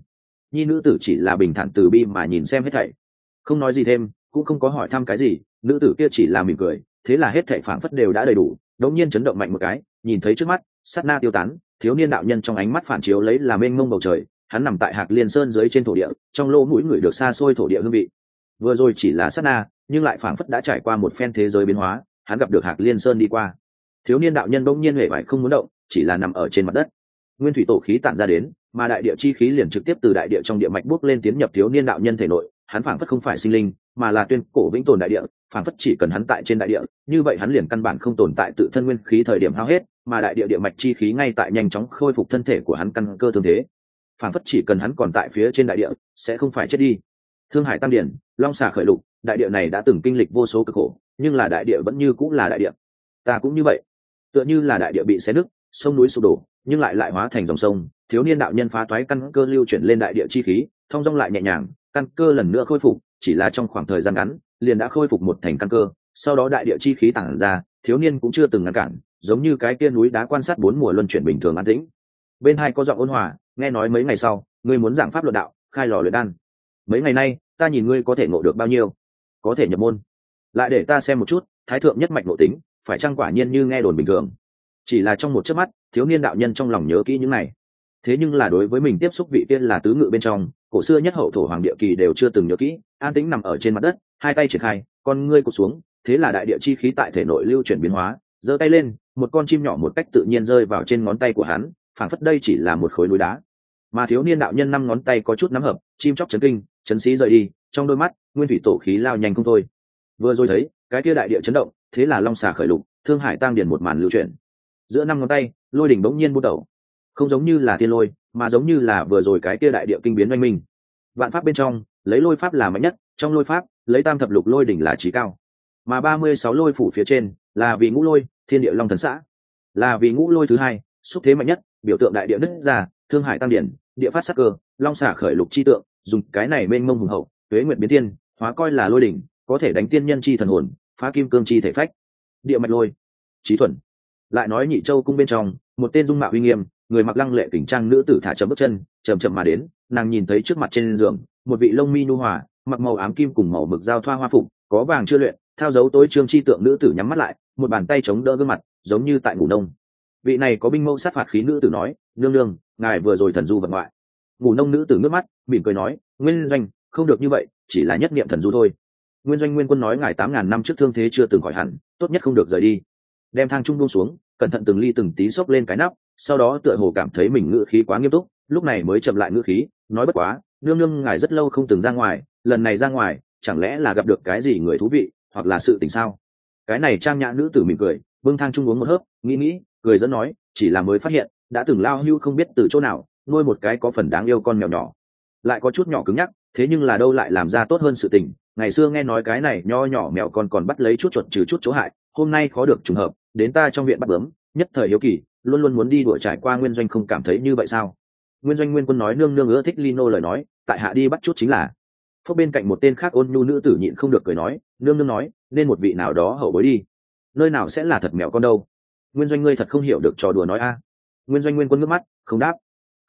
Nhi nữ tử chỉ là bình thản từ bi mà nhìn xem hết thảy. Không nói gì thêm, cũng không có hỏi thăm cái gì, nữ tử kia chỉ là mỉm cười, thế là hết thảy phảng phất đều đã đầy đủ, đống nhiên chấn động mạnh một cái, nhìn thấy trước mắt sát na tiêu tán, thiếu niên đạo nhân trong ánh mắt phản chiếu lấy làm mênh mông bầu trời, hắn nằm tại hạc liên sơn dưới trên thổ địa, trong lỗ mũi người được xa xôi thổ địa hương vị. Vừa rồi chỉ là sát na, nhưng lại phảng phất đã trải qua một phen thế giới biến hóa, hắn gặp được hạc liên sơn đi qua. Thiếu niên đạo nhân bỗng nhiên huệ vải không muốn động, chỉ là nằm ở trên mặt đất. Nguyên thủy tổ khí tản ra đến, mà đại địa chi khí liền trực tiếp từ đại địa trong địa mạch bước lên tiến nhập thiếu niên đạo nhân thể nội, hắn phảng phất không phải sinh linh mà là tuyên cổ vĩnh tồn đại địa phản phất chỉ cần hắn tại trên đại địa, như vậy hắn liền căn bản không tồn tại tự thân nguyên khí thời điểm hao hết, mà đại địa địa mạch chi khí ngay tại nhanh chóng khôi phục thân thể của hắn căn cơ thương thế. Phản phất chỉ cần hắn còn tại phía trên đại địa, sẽ không phải chết đi. Thương hải tam điển, long xà khởi lục, đại địa này đã từng kinh lịch vô số cực khổ, nhưng là đại địa vẫn như cũng là đại địa. Ta cũng như vậy. Tựa như là đại địa bị xé nứt, sông núi sụp đổ, nhưng lại lại hóa thành dòng sông, thiếu niên đạo nhân phá toái căn cơ lưu chuyển lên đại địa chi khí thông dong lại nhẹ nhàng, căn cơ lần nữa khôi phục chỉ là trong khoảng thời gian ngắn, liền đã khôi phục một thành căn cơ, sau đó đại địa chi khí tản ra, thiếu niên cũng chưa từng ngăn cản, giống như cái kia núi đá quan sát bốn mùa luân chuyển bình thường an tĩnh. Bên hai có giọng ôn hòa, nghe nói mấy ngày sau, ngươi muốn giảng pháp luận đạo, khai lò luyện đan. Mấy ngày nay, ta nhìn ngươi có thể ngộ được bao nhiêu? Có thể nhập môn. Lại để ta xem một chút, thái thượng nhất mạch nội tính, phải chăng quả nhiên như nghe đồn bình thường? Chỉ là trong một chớp mắt, thiếu niên đạo nhân trong lòng nhớ kỹ những này. Thế nhưng là đối với mình tiếp xúc vị tiên là tứ ngự bên trong cổ xưa nhất hậu thổ hoàng địa kỳ đều chưa từng nhớ kỹ, an tĩnh nằm ở trên mặt đất, hai tay triển khai, con ngươi cụt xuống, thế là đại địa chi khí tại thể nội lưu chuyển biến hóa, giơ tay lên, một con chim nhỏ một cách tự nhiên rơi vào trên ngón tay của hắn, phảng phất đây chỉ là một khối núi đá. Mà thiếu niên đạo nhân năm ngón tay có chút nắm hợp, chim chóc chấn kinh, chấn sĩ rời đi, trong đôi mắt, nguyên thủy tổ khí lao nhanh không thôi. Vừa rồi thấy, cái kia đại địa chấn động, thế là long xà khởi lục, thương hải tăng điền một màn lưu chuyển. Giữa năm ngón tay, lôi đỉnh bỗng nhiên bút đầu. Không giống như là thiên lôi mà giống như là vừa rồi cái kia đại địa kinh biến oanh minh. Vạn pháp bên trong, lấy lôi pháp là mạnh nhất, trong lôi pháp, lấy tam thập lục lôi đỉnh là trí cao. Mà ba mươi sáu lôi phủ phía trên, là vì ngũ lôi, thiên địa long thần xã. Là vì ngũ lôi thứ hai, xúc thế mạnh nhất, biểu tượng đại địa nứt ra, thương hải tam điển, địa phát sắc cơ, long xả khởi lục chi tượng, dùng cái này mênh mông hùng hậu, tuế nguyện biến thiên, hóa coi là lôi đỉnh, có thể đánh tiên nhân chi thần hồn, phá kim cương chi thể phách. Địa mạch lôi trí thuần. Lại nói nhị châu cung bên trong, một tên dung mạo uy nghiêm người mặc lăng lệ kỉnh trang nữ tử thả chậm bước chân, chậm chậm mà đến, nàng nhìn thấy trước mặt trên giường, một vị lông mi nu hòa, mặc màu ám kim cùng màu mực giao thoa hoa phục, có vàng chưa luyện, thao dấu tối trương chi tượng nữ tử nhắm mắt lại, một bàn tay chống đỡ gương mặt, giống như tại ngủ đông vị này có binh mâu sát phạt khí nữ tử nói, nương nương, ngài vừa rồi thần du vật ngoại. Ngủ nông nữ tử nước mắt, mỉm cười nói, nguyên doanh, không được như vậy, chỉ là nhất niệm thần du thôi. Nguyên doanh nguyên quân nói, ngài tám ngàn năm trước thương thế chưa từng khỏi hẳn, tốt nhất không được rời đi. Đem thang trung buông xuống, cẩn thận từng ly từng tí xốc lên cái nắp sau đó tựa hồ cảm thấy mình ngự khí quá nghiêm túc, lúc này mới chậm lại ngự khí, nói bất quá, nương nương, ngài rất lâu không từng ra ngoài, lần này ra ngoài, chẳng lẽ là gặp được cái gì người thú vị, hoặc là sự tình sao? Cái này trang nhã nữ tử mỉm cười, bưng thang trung uống một hớp, nghĩ nghĩ, cười dẫn nói, chỉ là mới phát hiện, đã từng lao hưu không biết từ chỗ nào, nuôi một cái có phần đáng yêu con mèo nhỏ. Lại có chút nhỏ cứng nhắc, thế nhưng là đâu lại làm ra tốt hơn sự tình, ngày xưa nghe nói cái này nho nhỏ mèo con còn bắt lấy chút chuột trừ chút chỗ hại, hôm nay khó được trùng hợp, đến ta trong viện bắt bướm, nhất thời hiếu kỳ luôn luôn muốn đi đuổi trải qua nguyên doanh không cảm thấy như vậy sao? Nguyên doanh nguyên quân nói nương nương ưa thích lino lời nói, tại hạ đi bắt chút chính là. Phúc bên cạnh một tên khác ôn nhu nữ tử nhịn không được cười nói, nương nương nói, nên một vị nào đó hậu bối đi. Nơi nào sẽ là thật mèo con đâu? Nguyên doanh ngươi thật không hiểu được trò đùa nói a. Nguyên doanh nguyên quân nước mắt, không đáp.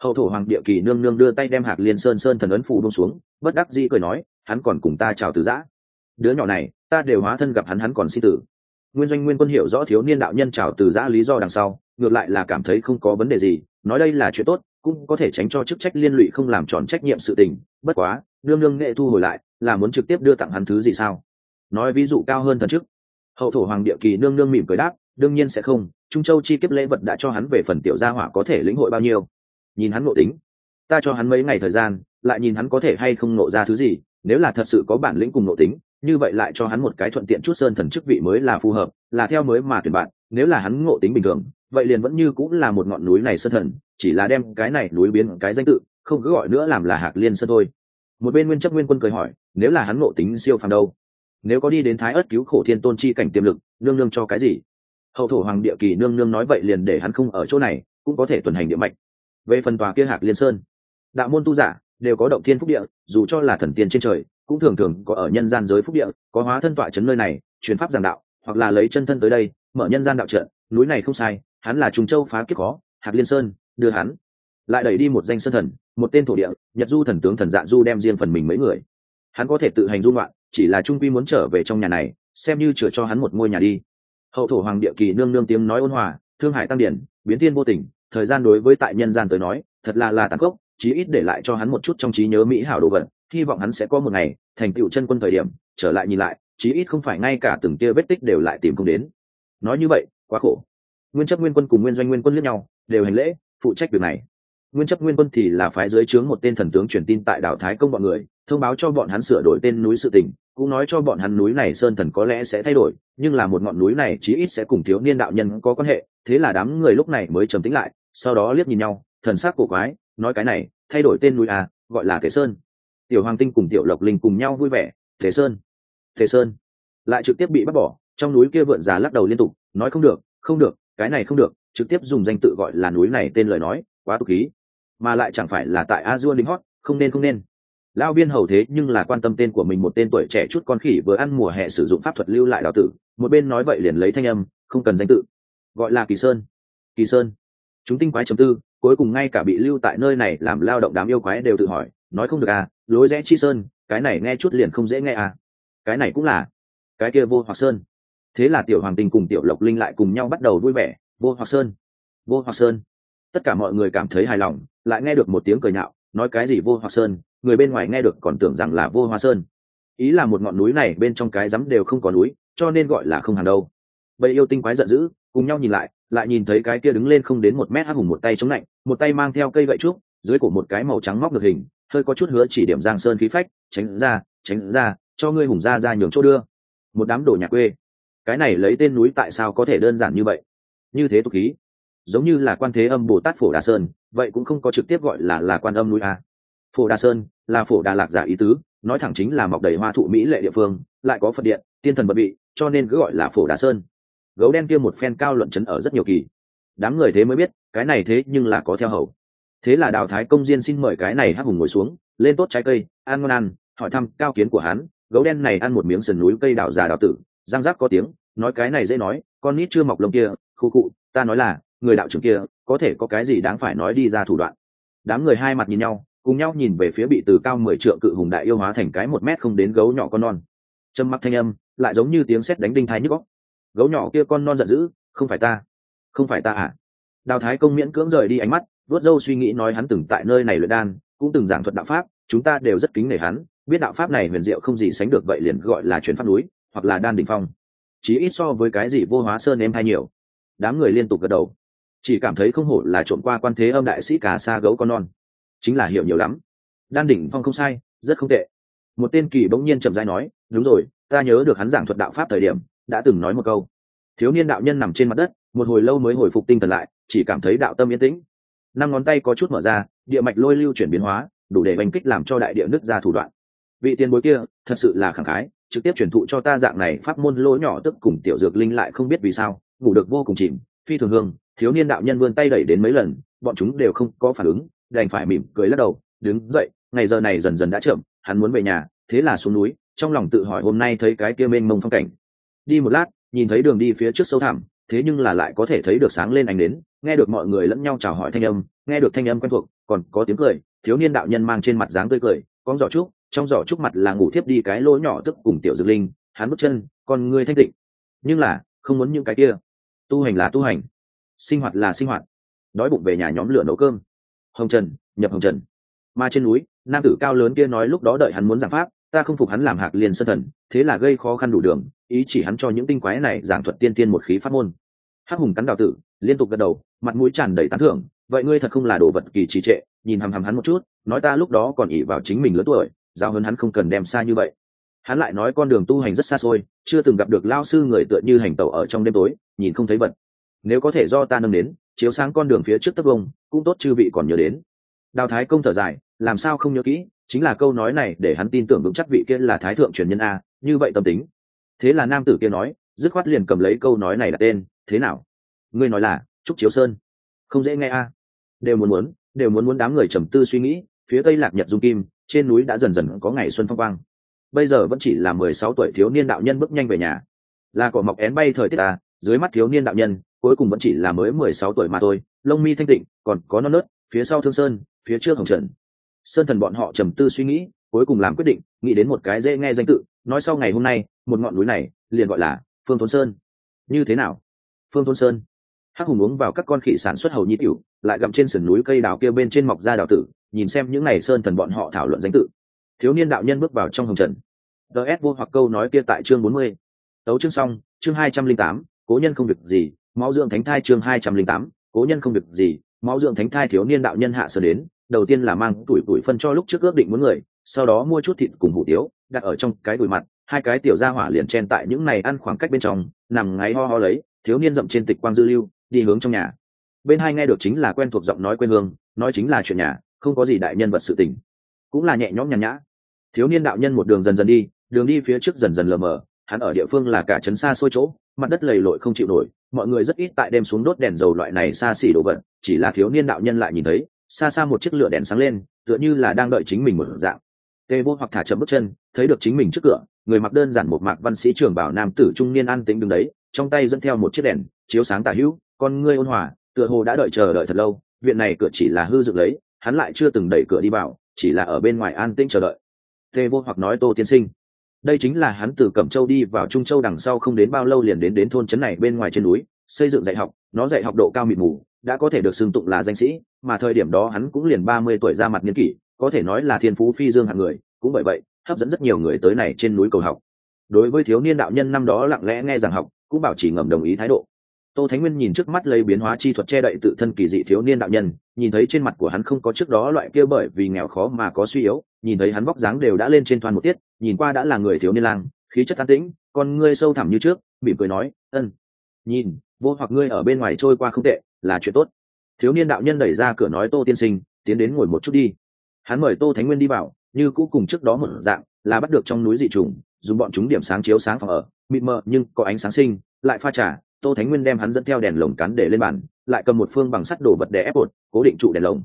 Hậu thổ hoàng địa kỳ nương nương đưa tay đem hạc liên sơn sơn thần ấn phủ bông xuống, bất đắc dĩ cười nói, hắn còn cùng ta chào từ giã. Đứa nhỏ này, ta đều hóa thân gặp hắn hắn còn sinh tử nguyên doanh nguyên quân hiểu rõ thiếu niên đạo nhân chào từ giã lý do đằng sau, ngược lại là cảm thấy không có vấn đề gì, nói đây là chuyện tốt, cũng có thể tránh cho chức trách liên lụy không làm tròn trách nhiệm sự tình, bất quá nương nương nghệ thu hồi lại, là muốn trực tiếp đưa tặng hắn thứ gì sao? Nói ví dụ cao hơn thần chức. Hậu thổ hoàng địa kỳ nương nương mỉm cười đáp, đương nhiên sẽ không, trung châu chi kiếp lễ vật đã cho hắn về phần tiểu gia hỏa có thể lĩnh hội bao nhiêu. Nhìn hắn ngộ tính, ta cho hắn mấy ngày thời gian, lại nhìn hắn có thể hay không nộ ra thứ gì, nếu là thật sự có bản lĩnh cùng ngộ tính như vậy lại cho hắn một cái thuận tiện chút sơn thần chức vị mới là phù hợp, là theo mới mà tuyển bạn, nếu là hắn ngộ tính bình thường, vậy liền vẫn như cũng là một ngọn núi này sơn thần, chỉ là đem cái này núi biến cái danh tự, không cứ gọi nữa làm là hạc liên sơn thôi. Một bên nguyên chấp nguyên quân cười hỏi, nếu là hắn ngộ tính siêu phàm đâu? Nếu có đi đến thái ớt cứu khổ thiên tôn chi cảnh tiềm lực, nương nương cho cái gì? Hậu thổ hoàng địa kỳ nương nương nói vậy liền để hắn không ở chỗ này, cũng có thể tuần hành địa mạch về phần tòa kia hạc liên sơn, đạo môn tu giả đều có động thiên phúc địa, dù cho là thần tiên trên trời cũng thường thường có ở nhân gian giới phúc địa, có hóa thân tọa chấn nơi này, truyền pháp giảng đạo, hoặc là lấy chân thân tới đây, mở nhân gian đạo trận, núi này không sai, hắn là trùng châu phá kiếp khó, hạc liên sơn, đưa hắn, lại đẩy đi một danh sơn thần, một tên thổ địa, nhật du thần tướng thần dạ du đem riêng phần mình mấy người. Hắn có thể tự hành du ngoạn, chỉ là trung quy muốn trở về trong nhà này, xem như chừa cho hắn một ngôi nhà đi. Hậu thổ hoàng địa kỳ nương nương tiếng nói ôn hòa, thương hải tăng điển, biến thiên vô tình, thời gian đối với tại nhân gian tới nói, thật là là tàn khốc, chí ít để lại cho hắn một chút trong trí nhớ mỹ hảo đồ vật hy vọng hắn sẽ có một ngày thành tựu chân quân thời điểm, trở lại nhìn lại, chí ít không phải ngay cả từng tia vết tích đều lại tìm không đến. Nói như vậy, quá khổ. Nguyên chấp nguyên quân cùng nguyên doanh nguyên quân liếc nhau, đều hành lễ, phụ trách việc này. Nguyên chấp nguyên quân thì là phái dưới trướng một tên thần tướng truyền tin tại đảo thái công bọn người, thông báo cho bọn hắn sửa đổi tên núi sự tình, cũng nói cho bọn hắn núi này sơn thần có lẽ sẽ thay đổi, nhưng là một ngọn núi này chí ít sẽ cùng thiếu niên đạo nhân có quan hệ, thế là đám người lúc này mới trầm tĩnh lại, sau đó liếc nhìn nhau, thần sắc cổ quái, nói cái này, thay đổi tên núi à gọi là thế sơn tiểu hoàng tinh cùng tiểu lộc linh cùng nhau vui vẻ, thế sơn thế sơn. Lại trực tiếp bị bắt bỏ, trong núi kia vượn già lắc đầu liên tục, nói không được không được, cái này không được, trực tiếp dùng danh tự gọi là núi này tên lời nói, quá tục khí. Mà lại chẳng phải là tại a dua linh hót, không nên không nên. Lao biên hầu thế nhưng là quan tâm tên của mình một tên tuổi trẻ chút con khỉ vừa ăn mùa hè sử dụng pháp thuật lưu lại đào tử, một bên nói vậy liền lấy thanh âm, không cần danh tự. Gọi là kỳ sơn kỳ sơn. Chúng tinh quái chấm tư, cuối cùng ngay cả bị lưu tại nơi này làm lao động đám yêu quái đều tự hỏi, nói không được à lối rẽ chi sơn, cái này nghe chút liền không dễ nghe à. Cái này cũng là, cái kia vô hoặc sơn. Thế là tiểu hoàng tinh cùng tiểu lộc linh lại cùng nhau bắt đầu vui vẻ, vô hoặc sơn, vô hoặc sơn. Tất cả mọi người cảm thấy hài lòng, lại nghe được một tiếng cười nhạo, nói cái gì vô hoặc sơn, người bên ngoài nghe được còn tưởng rằng là vô hoa sơn. Ý là một ngọn núi này bên trong cái rắm đều không có núi, cho nên gọi là không hẳn đâu. Bầy yêu tinh quái giận dữ, cùng nhau nhìn lại lại nhìn thấy cái kia đứng lên không đến một mét hắc hùng một tay chống lạnh, một tay mang theo cây gậy trúc, dưới cổ một cái màu trắng móc được hình hơi có chút hứa chỉ điểm giang sơn khí phách, tránh ra tránh ra, cho ngươi hùng ra ra nhường chỗ đưa. Một đám đồ nhà quê. Cái này lấy tên núi tại sao có thể đơn giản như vậy? Như thế tục khí. Giống như là quan thế âm bồ tát phổ đà sơn, vậy cũng không có trực tiếp gọi là là quan âm núi a. Phổ đà sơn là phổ đà lạc giả ý tứ, nói thẳng chính là mọc đầy hoa thụ mỹ lệ địa phương, lại có phật điện, tiên thần bất bị cho nên cứ gọi là phổ đà sơn. Gấu đen kia một phen cao luận chấn ở rất nhiều kỳ. Đám người thế mới biết, cái này thế nhưng là có theo hầu thế là đào thái công diên xin mời cái này hắc hùng ngồi xuống, lên tốt trái cây, ăn ngon ăn, hỏi thăm cao kiến của hắn, gấu đen này ăn một miếng sườn núi cây đào già đào tử giang rác có tiếng, nói cái này dễ nói, con nít chưa mọc lông kia, khu cụ, ta nói là, người đạo trưởng kia, có thể có cái gì đáng phải nói đi ra thủ đoạn. Đám người hai mặt nhìn nhau, cùng nhau nhìn về phía bị từ cao mười trượng cự hùng đại yêu hóa thành cái một mét không đến gấu nhỏ con non. Châm mặc thanh âm, lại giống như tiếng sét đánh đinh thái nhức góc gấu nhỏ kia con non giận dữ, không phải ta, không phải ta à. Đào thái công miễn cưỡng rời đi ánh mắt vớt dâu suy nghĩ nói hắn từng tại nơi này luyện đan, cũng từng giảng thuật đạo pháp, chúng ta đều rất kính nể hắn, biết đạo pháp này huyền diệu không gì sánh được vậy liền gọi là chuyển pháp núi, hoặc là đan đỉnh phong. Chí ít so với cái gì vô hóa sơn em hay nhiều. Đám người liên tục gật đầu. Chỉ cảm thấy không hổ là trộm qua quan thế âm đại sĩ cả xa gấu con non. Chính là hiểu nhiều lắm. Đan đỉnh phong không sai, rất không tệ. Một tên kỳ bỗng nhiên chậm dai nói, đúng rồi, ta nhớ được hắn giảng thuật đạo pháp thời điểm, đã từng nói một câu. Thiếu niên đạo nhân nằm trên mặt đất, một hồi lâu mới hồi phục tinh thần lại, chỉ cảm thấy đạo tâm yên tĩnh năm ngón tay có chút mở ra, địa mạch lôi lưu chuyển biến hóa, đủ để bành kích làm cho đại địa nước ra thủ đoạn. Vị tiền bối kia, thật sự là khẳng khái, trực tiếp truyền thụ cho ta dạng này pháp môn lỗ nhỏ tức cùng tiểu dược linh lại không biết vì sao, ngủ được vô cùng chìm, phi thường hương, thiếu niên đạo nhân vươn tay đẩy đến mấy lần, bọn chúng đều không có phản ứng, đành phải mỉm cười lắc đầu, đứng dậy, ngày giờ này dần dần đã chậm, hắn muốn về nhà, thế là xuống núi, trong lòng tự hỏi hôm nay thấy cái kia mênh mông phong cảnh. Đi một lát, nhìn thấy đường đi phía trước sâu thẳm thế nhưng là lại có thể thấy được sáng lên ánh đến nghe được mọi người lẫn nhau chào hỏi thanh âm, nghe được thanh âm quen thuộc, còn có tiếng cười, thiếu niên đạo nhân mang trên mặt dáng tươi cười, con giỏ trúc, trong giỏ trúc mặt là ngủ thiếp đi cái lỗ nhỏ tức cùng tiểu dược linh, hắn bước chân còn người thanh tịnh. Nhưng là, không muốn những cái kia. Tu hành là tu hành, sinh hoạt là sinh hoạt. Đói bụng về nhà nhóm lửa nấu cơm. Hồng trần, nhập hồng trần. Mà trên núi, nam tử cao lớn kia nói lúc đó đợi hắn muốn giảng pháp, ta không phục hắn làm hạc liền sân thần, thế là gây khó khăn đủ đường ý chỉ hắn cho những tinh quái này giảng thuật tiên tiên một khí pháp môn. Hắc hùng cắn đào tử, liên tục gật đầu, mặt mũi tràn đầy tán thưởng, vậy ngươi thật không là đồ vật kỳ trì trệ, nhìn hằm hằm hắn một chút, nói ta lúc đó còn ỉ vào chính mình lớn tuổi, giao hơn hắn không cần đem xa như vậy. Hắn lại nói con đường tu hành rất xa xôi, chưa từng gặp được lao sư người tựa như hành tẩu ở trong đêm tối, nhìn không thấy vật. Nếu có thể do ta nâng đến, chiếu sáng con đường phía trước tấp vông cũng tốt chư vị còn nhớ đến. Đào thái công thở dài, làm sao không nhớ kỹ, chính là câu nói này để hắn tin tưởng vững chắc vị kia là thái thượng truyền nhân a, như vậy tâm tính thế là nam tử kia nói, dứt khoát liền cầm lấy câu nói này đặt tên, thế nào? Ngươi nói là, trúc chiếu sơn. Không dễ nghe a. Đều muốn muốn, đều muốn muốn đám người trầm tư suy nghĩ, phía tây lạc nhật dung kim, trên núi đã dần dần có ngày xuân phong quang. Bây giờ vẫn chỉ là mười sáu tuổi thiếu niên đạo nhân bước nhanh về nhà. Là cỏ mọc én bay thời tiết ta, dưới mắt thiếu niên đạo nhân, cuối cùng vẫn chỉ là mới mười sáu tuổi mà thôi, lông mi thanh tịnh, còn có non nớt, phía sau thương sơn, phía trước hồng trần. Sơn thần bọn họ trầm tư suy nghĩ, cuối cùng làm quyết định, nghĩ đến một cái dễ nghe danh tự, nói sau ngày hôm nay một ngọn núi này liền gọi là phương thôn sơn như thế nào phương thôn sơn hắc hùng uống vào các con khỉ sản xuất hầu nhi tiểu lại gặm trên sườn núi cây đào kia bên trên mọc ra đào tử, nhìn xem những ngày sơn thần bọn họ thảo luận danh tự. Thiếu niên đạo nhân bước vào trong hồng trần. Ts vô hoặc câu nói kia tại chương bốn mươi. Tấu chương xong, chương hai trăm linh tám, cố nhân không việc gì, máu dưỡng thánh thai chương hai trăm linh tám, cố nhân không việc gì, máu dưỡng thánh thai thiếu niên đạo nhân hạ sở đến, đầu tiên là mang tuổi tuổi phân cho lúc trước ước định muốn người, sau đó mua chút thịt cùng hủ tiếu, đặt ở trong cái đùi mặt hai cái tiểu gia hỏa liền chen tại những này ăn khoảng cách bên trong, nằm ngáy ho ho lấy, thiếu niên dậm trên tịch quang dư lưu, đi hướng trong nhà. Bên hai nghe được chính là quen thuộc giọng nói quê hương, nói chính là chuyện nhà, không có gì đại nhân vật sự tình. Cũng là nhẹ nhõm nhàn nhã. Thiếu niên đạo nhân một đường dần dần đi, đường đi phía trước dần dần lờ mờ, hắn ở địa phương là cả trấn xa xôi chỗ, mặt đất lầy lội không chịu nổi, mọi người rất ít tại đêm xuống đốt đèn dầu loại này xa xỉ đồ vật, chỉ là thiếu niên đạo nhân lại nhìn thấy, xa xa một chiếc lửa đèn sáng lên, tựa như là đang đợi chính mình một dạng. Tề vô hoặc thả chậm bước chân, thấy được chính mình trước cửa, người mặc đơn giản một mạc văn sĩ trưởng bảo nam tử trung niên an tĩnh đứng đấy, trong tay dẫn theo một chiếc đèn, chiếu sáng tả hữu, con ngươi ôn hòa, tựa hồ đã đợi chờ đợi thật lâu, viện này cửa chỉ là hư dựng lấy hắn lại chưa từng đẩy cửa đi vào, chỉ là ở bên ngoài an tĩnh chờ đợi. Tề vô hoặc nói, tô tiên sinh. Đây chính là hắn từ cẩm châu đi vào trung châu đằng sau không đến bao lâu liền đến đến thôn trấn này bên ngoài trên núi, xây dựng dạy học, nó dạy học độ cao mịt mù, đã có thể được xưng tụng là danh sĩ, mà thời điểm đó hắn cũng liền ba mươi tuổi ra mặt niên kỷ có thể nói là thiên phú phi dương hạng người, cũng bởi vậy, hấp dẫn rất nhiều người tới này trên núi cầu học. Đối với thiếu niên đạo nhân năm đó lặng lẽ nghe giảng học, cũng bảo chỉ ngầm đồng ý thái độ. Tô thánh nguyên nhìn trước mắt lấy biến hóa chi thuật che đậy tự thân kỳ dị thiếu niên đạo nhân, nhìn thấy trên mặt của hắn không có trước đó loại kia bởi vì nghèo khó mà có suy yếu, nhìn thấy hắn vóc dáng đều đã lên trên toàn một tiết, nhìn qua đã là người thiếu niên lang, khí chất an tĩnh, con ngươi sâu thẳm như trước, mỉm cười nói, ân, nhìn, vô hoặc ngươi ở bên ngoài trôi qua không tệ, là chuyện tốt. Thiếu niên đạo nhân đẩy ra cửa nói, tô tiên sinh, tiến đến ngồi một chút đi hắn mời tô thánh nguyên đi vào, như cũ cùng trước đó một dạng, là bắt được trong núi dị trùng, dùng bọn chúng điểm sáng chiếu sáng phòng ở, mịt mờ nhưng có ánh sáng sinh, lại pha trà, tô thánh nguyên đem hắn dẫn theo đèn lồng cắn để lên bàn, lại cầm một phương bằng sắt đổ vật để ép bột cố định trụ đèn lồng.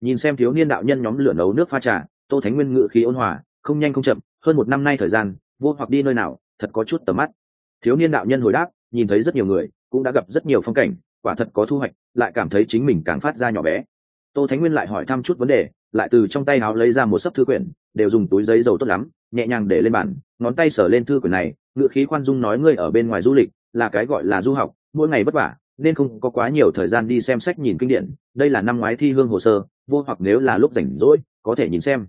Nhìn xem thiếu niên đạo nhân nhóm lửa nấu nước pha trà, tô thánh nguyên ngự khí ôn hòa, không nhanh không chậm, hơn một năm nay thời gian, vô hoặc đi nơi nào, thật có chút tầm mắt. Thiếu niên đạo nhân hồi đáp, nhìn thấy rất nhiều người, cũng đã gặp rất nhiều phong cảnh, quả thật có thu hoạch, lại cảm thấy chính mình càng phát ra nhỏ bé tô thánh nguyên lại hỏi thăm chút vấn đề, lại từ trong tay áo lấy ra một sấp thư quyển, đều dùng túi giấy dầu tốt lắm, nhẹ nhàng để lên bàn, ngón tay sờ lên thư quyển này ngự khí khoan dung nói ngươi ở bên ngoài du lịch, là cái gọi là du học, mỗi ngày vất vả, nên không có quá nhiều thời gian đi xem sách nhìn kinh điển, đây là năm ngoái thi hương hồ sơ, vô hoặc nếu là lúc rảnh rỗi, có thể nhìn xem.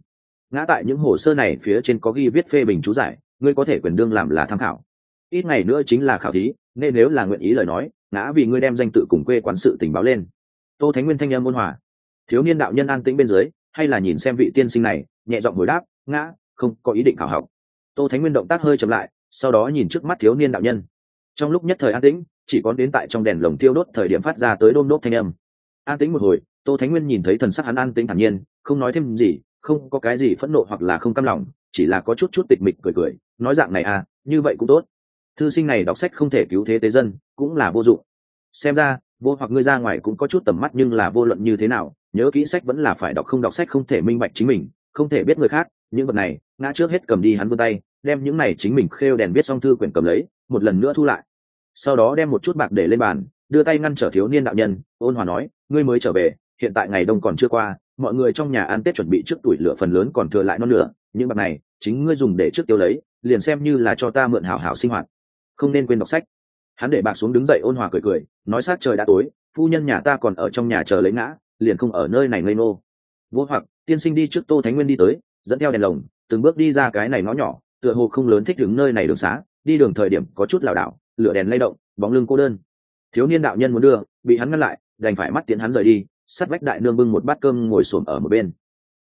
Ngã tại những hồ sơ này phía trên có ghi viết phê bình chú giải, ngươi có thể quyền đương làm là tham khảo. Ít ngày nữa chính là khảo thí, nên nếu là nguyện ý lời nói, ngã vì ngươi đem danh tự cùng quê quán sự tình báo lên. Tô thánh nguyên thanh âm ôn hòa thiếu niên đạo nhân an tĩnh bên dưới, hay là nhìn xem vị tiên sinh này, nhẹ giọng hồi đáp, ngã, không có ý định khảo học. Tô thánh nguyên động tác hơi chậm lại, sau đó nhìn trước mắt thiếu niên đạo nhân. Trong lúc nhất thời an tĩnh, chỉ có đến tại trong đèn lồng tiêu đốt thời điểm phát ra tới đôm đốt thanh âm. An tĩnh một hồi, tô thánh nguyên nhìn thấy thần sắc hắn an tĩnh thản nhiên, không nói thêm gì, không có cái gì phẫn nộ hoặc là không căm lòng, chỉ là có chút chút tịch mịch cười cười, nói dạng này à như vậy cũng tốt. Thư sinh này đọc sách không thể cứu thế tế dân, cũng là vô dụng. Xem ra vô hoặc ngươi ra ngoài cũng có chút tầm mắt nhưng là vô luận như thế nào, nhớ kỹ sách vẫn là phải đọc không đọc sách không thể minh bạch chính mình, không thể biết người khác. Những vật này, ngã trước hết cầm đi hắn vươn tay, đem những này chính mình khêu đèn viết xong thư quyển cầm lấy, một lần nữa thu lại. Sau đó đem một chút bạc để lên bàn, đưa tay ngăn trở thiếu niên đạo nhân, ôn hòa nói, ngươi mới trở về, hiện tại ngày đông còn chưa qua, mọi người trong nhà ăn tết chuẩn bị trước tuổi lửa phần lớn còn thừa lại non lửa, những bạc này, chính ngươi dùng để trước tiêu lấy, liền xem như là cho ta mượn hảo hảo sinh hoạt. Không nên quên đọc sách hắn để bạc xuống đứng dậy ôn hòa cười cười, nói sát trời đã tối, phu nhân nhà ta còn ở trong nhà chờ lấy ngã, liền không ở nơi này ngây nô vô hoặc, tiên sinh đi trước tô thánh nguyên đi tới, dẫn theo đèn lồng, từng bước đi ra cái này nó nhỏ, tựa hồ không lớn thích đứng nơi này đường xá, đi đường thời điểm có chút lảo đảo, lửa đèn lay động, bóng lưng cô đơn. Thiếu niên đạo nhân muốn đưa, bị hắn ngăn lại, đành phải mắt tiến hắn rời đi, sắt vách đại nương bưng một bát cơm ngồi xổm ở một bên.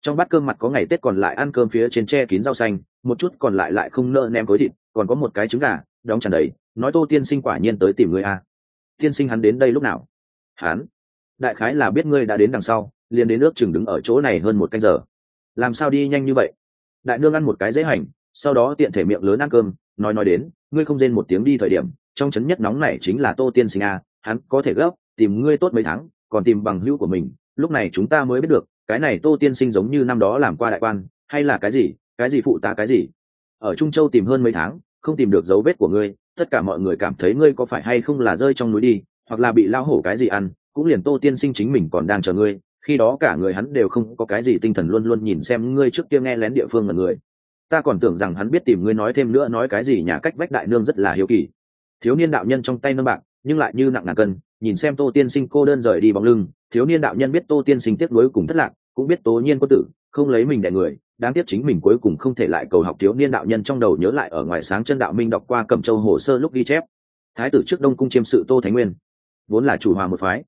Trong bát cơm mặt có ngày tết còn lại ăn cơm phía trên tre kín rau xanh, một chút còn lại lại không nợ nem khối thịt, còn có một cái trứng gà đóng tràn đầy, nói tô tiên sinh quả nhiên tới tìm ngươi a. Tiên sinh hắn đến đây lúc nào? Hắn? Đại khái là biết ngươi đã đến đằng sau, liền đến nước chừng đứng ở chỗ này hơn một canh giờ. Làm sao đi nhanh như vậy? Đại nương ăn một cái dễ hành, sau đó tiện thể miệng lớn ăn cơm, nói nói đến, ngươi không rên một tiếng đi thời điểm, trong chấn nhất nóng này chính là tô tiên sinh a, hắn có thể gấp, tìm ngươi tốt mấy tháng, còn tìm bằng hữu của mình, lúc này chúng ta mới biết được, cái này tô tiên sinh giống như năm đó làm qua đại quan, hay là cái gì cái gì phụ tá cái gì. Ở trung châu tìm hơn mấy tháng không tìm được dấu vết của ngươi, tất cả mọi người cảm thấy ngươi có phải hay không là rơi trong núi đi, hoặc là bị lao hổ cái gì ăn, cũng liền tô tiên sinh chính mình còn đang chờ ngươi, khi đó cả người hắn đều không có cái gì tinh thần luôn luôn nhìn xem ngươi trước kia nghe lén địa phương là người. Ta còn tưởng rằng hắn biết tìm ngươi nói thêm nữa nói cái gì nhà cách vách đại nương rất là hiếu kỳ. Thiếu niên đạo nhân trong tay nâng bạc, nhưng lại như nặng ngàn cân, nhìn xem tô tiên sinh cô đơn rời đi bóng lưng, thiếu niên đạo nhân biết tô tiên sinh tiếc nuối cùng thất lạc cũng biết tố nhiên quân tử, không lấy mình đại người, đáng tiếc chính mình cuối cùng không thể lại cầu học thiếu niên đạo nhân trong đầu nhớ lại ở ngoài sáng chân đạo minh đọc qua cẩm châu hồ sơ lúc ghi chép. Thái tử trước đông cung chiêm sự tô thái nguyên, vốn là chủ hòa một phái.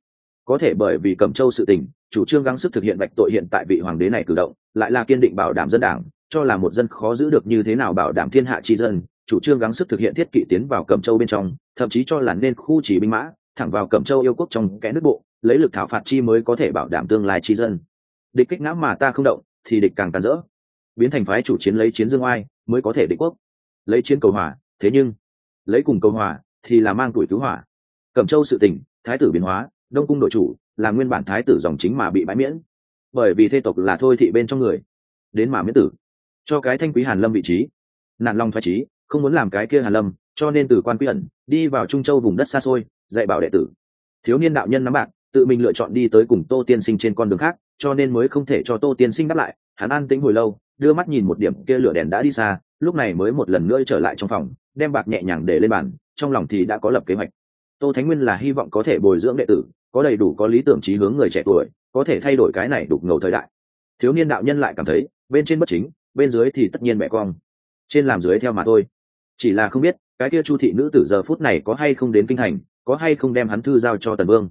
Có thể bởi vì cẩm châu sự tình, chủ trương gắng sức thực hiện bạch tội hiện tại vị hoàng đế này cử động, lại là kiên định bảo đảm dân đảng, cho là một dân khó giữ được như thế nào bảo đảm thiên hạ tri dân, chủ trương gắng sức thực hiện thiết kỵ tiến vào cẩm châu bên trong, thậm chí cho là nên khu chỉ binh mã, thẳng vào cẩm châu yêu quốc trong kẽ nước bộ, lấy lực thảo phạt chi mới có thể bảo đảm tương lai tri dân địch kích ngã mà ta không động thì địch càng tàn rỡ. Biến thành phái chủ chiến lấy chiến dương oai mới có thể địch quốc. Lấy chiến cầu hỏa, thế nhưng lấy cùng cầu hỏa, thì là mang tuổi cứu hỏa. Cẩm châu sự tỉnh thái tử biến hóa đông cung đội chủ là nguyên bản thái tử dòng chính mà bị bãi miễn. Bởi vì thê tộc là thôi thị bên trong người đến mà miễn tử. Cho cái thanh quý hàn lâm vị trí. Nạn long thoái trí không muốn làm cái kia hàn lâm cho nên từ quan quy ẩn đi vào trung châu vùng đất xa xôi dạy bảo đệ tử. Thiếu niên đạo nhân nắm bạc tự mình lựa chọn đi tới cùng tô tiên sinh trên con đường khác cho nên mới không thể cho tô tiên sinh đáp lại. Hắn an tĩnh hồi lâu, đưa mắt nhìn một điểm kia lửa đèn đã đi xa, lúc này mới một lần nữa trở lại trong phòng, đem bạc nhẹ nhàng để lên bàn, trong lòng thì đã có lập kế hoạch. Tô thánh nguyên là hy vọng có thể bồi dưỡng đệ tử, có đầy đủ có lý tưởng trí hướng người trẻ tuổi, có thể thay đổi cái này đục ngầu thời đại. Thiếu niên đạo nhân lại cảm thấy, bên trên bất chính, bên dưới thì tất nhiên mẹ cong trên làm dưới theo mà thôi. Chỉ là không biết, cái kia chu thị nữ tử giờ phút này có hay không đến kinh thành, có hay không đem hắn thư giao cho tần vương.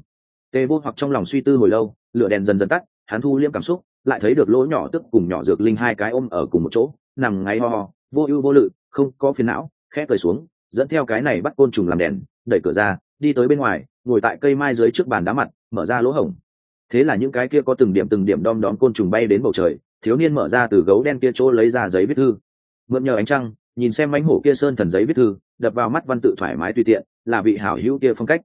Tề vô hoặc trong lòng suy tư hồi lâu, lửa đèn dần dần tắt hắn thu liêm cảm xúc, lại thấy được lỗ nhỏ tức cùng nhỏ dược linh hai cái ôm ở cùng một chỗ, nằm ngáy ho ho, vô ưu vô lự, không có phiền não, khẽ cười xuống, dẫn theo cái này bắt côn trùng làm đèn, đẩy cửa ra, đi tới bên ngoài, ngồi tại cây mai dưới trước bàn đá mặt, mở ra lỗ hổng. Thế là những cái kia có từng điểm từng điểm đom đóm côn trùng bay đến bầu trời, thiếu niên mở ra từ gấu đen kia chỗ lấy ra giấy viết thư. Mượn nhờ ánh trăng, nhìn xem mánh hổ kia sơn thần giấy viết thư, đập vào mắt văn tự thoải mái tùy tiện, là vị hảo hữu kia phong cách.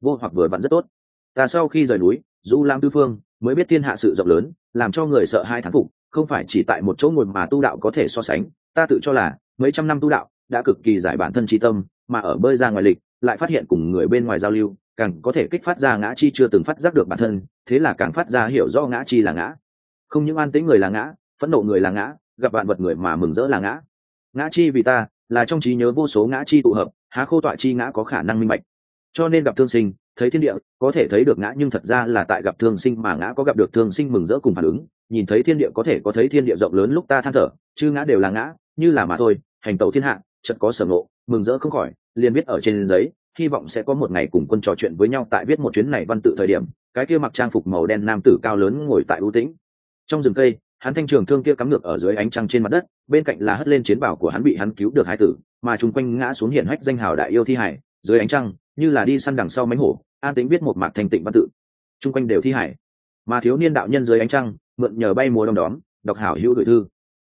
Vô hoặc vừa vặn rất tốt. Ta sau khi rời núi du lam tư phương mới biết thiên hạ sự rộng lớn, làm cho người sợ hai thán phục, không phải chỉ tại một chỗ ngồi mà tu đạo có thể so sánh. Ta tự cho là, mấy trăm năm tu đạo đã cực kỳ giải bản thân tri tâm, mà ở bơi ra ngoài lịch, lại phát hiện cùng người bên ngoài giao lưu, càng có thể kích phát ra ngã chi chưa từng phát giác được bản thân, thế là càng phát ra hiểu rõ ngã chi là ngã. Không những an tĩnh người là ngã, phẫn nộ người là ngã, gặp vạn vật người mà mừng rỡ là ngã. Ngã chi vì ta, là trong trí nhớ vô số ngã chi tụ hợp, há khô tọa chi ngã có khả năng minh bạch. Cho nên gặp thương sinh thấy thiên địa, có thể thấy được ngã, nhưng thật ra là tại gặp thương sinh mà ngã có gặp được thương sinh mừng rỡ cùng phản ứng. Nhìn thấy thiên địa có thể có thấy thiên địa rộng lớn lúc ta than thở, chứ ngã đều là ngã, như là mà thôi, hành tẩu thiên hạ chật có sở ngộ, mừng rỡ không khỏi, liền biết ở trên giấy, hy vọng sẽ có một ngày cùng quân trò chuyện với nhau tại viết một chuyến này văn tự thời điểm, cái kia mặc trang phục màu đen nam tử cao lớn ngồi tại ưu tĩnh. Trong rừng cây, hắn thanh trường thương kia cắm ngược ở dưới ánh trăng trên mặt đất, bên cạnh là hất lên chiến bảo của hắn bị hắn cứu được hai tử, mà chung quanh ngã xuống hiện hách danh hào đại yêu thi hải, dưới ánh trăng như là đi săn đằng sau mánh hổ, an tính biết một mạc thành tịnh văn tự. Chung quanh đều thi hải. Mà thiếu niên đạo nhân dưới ánh trăng, mượn nhờ bay mùa đông đóm, đọc hảo hữu gửi thư.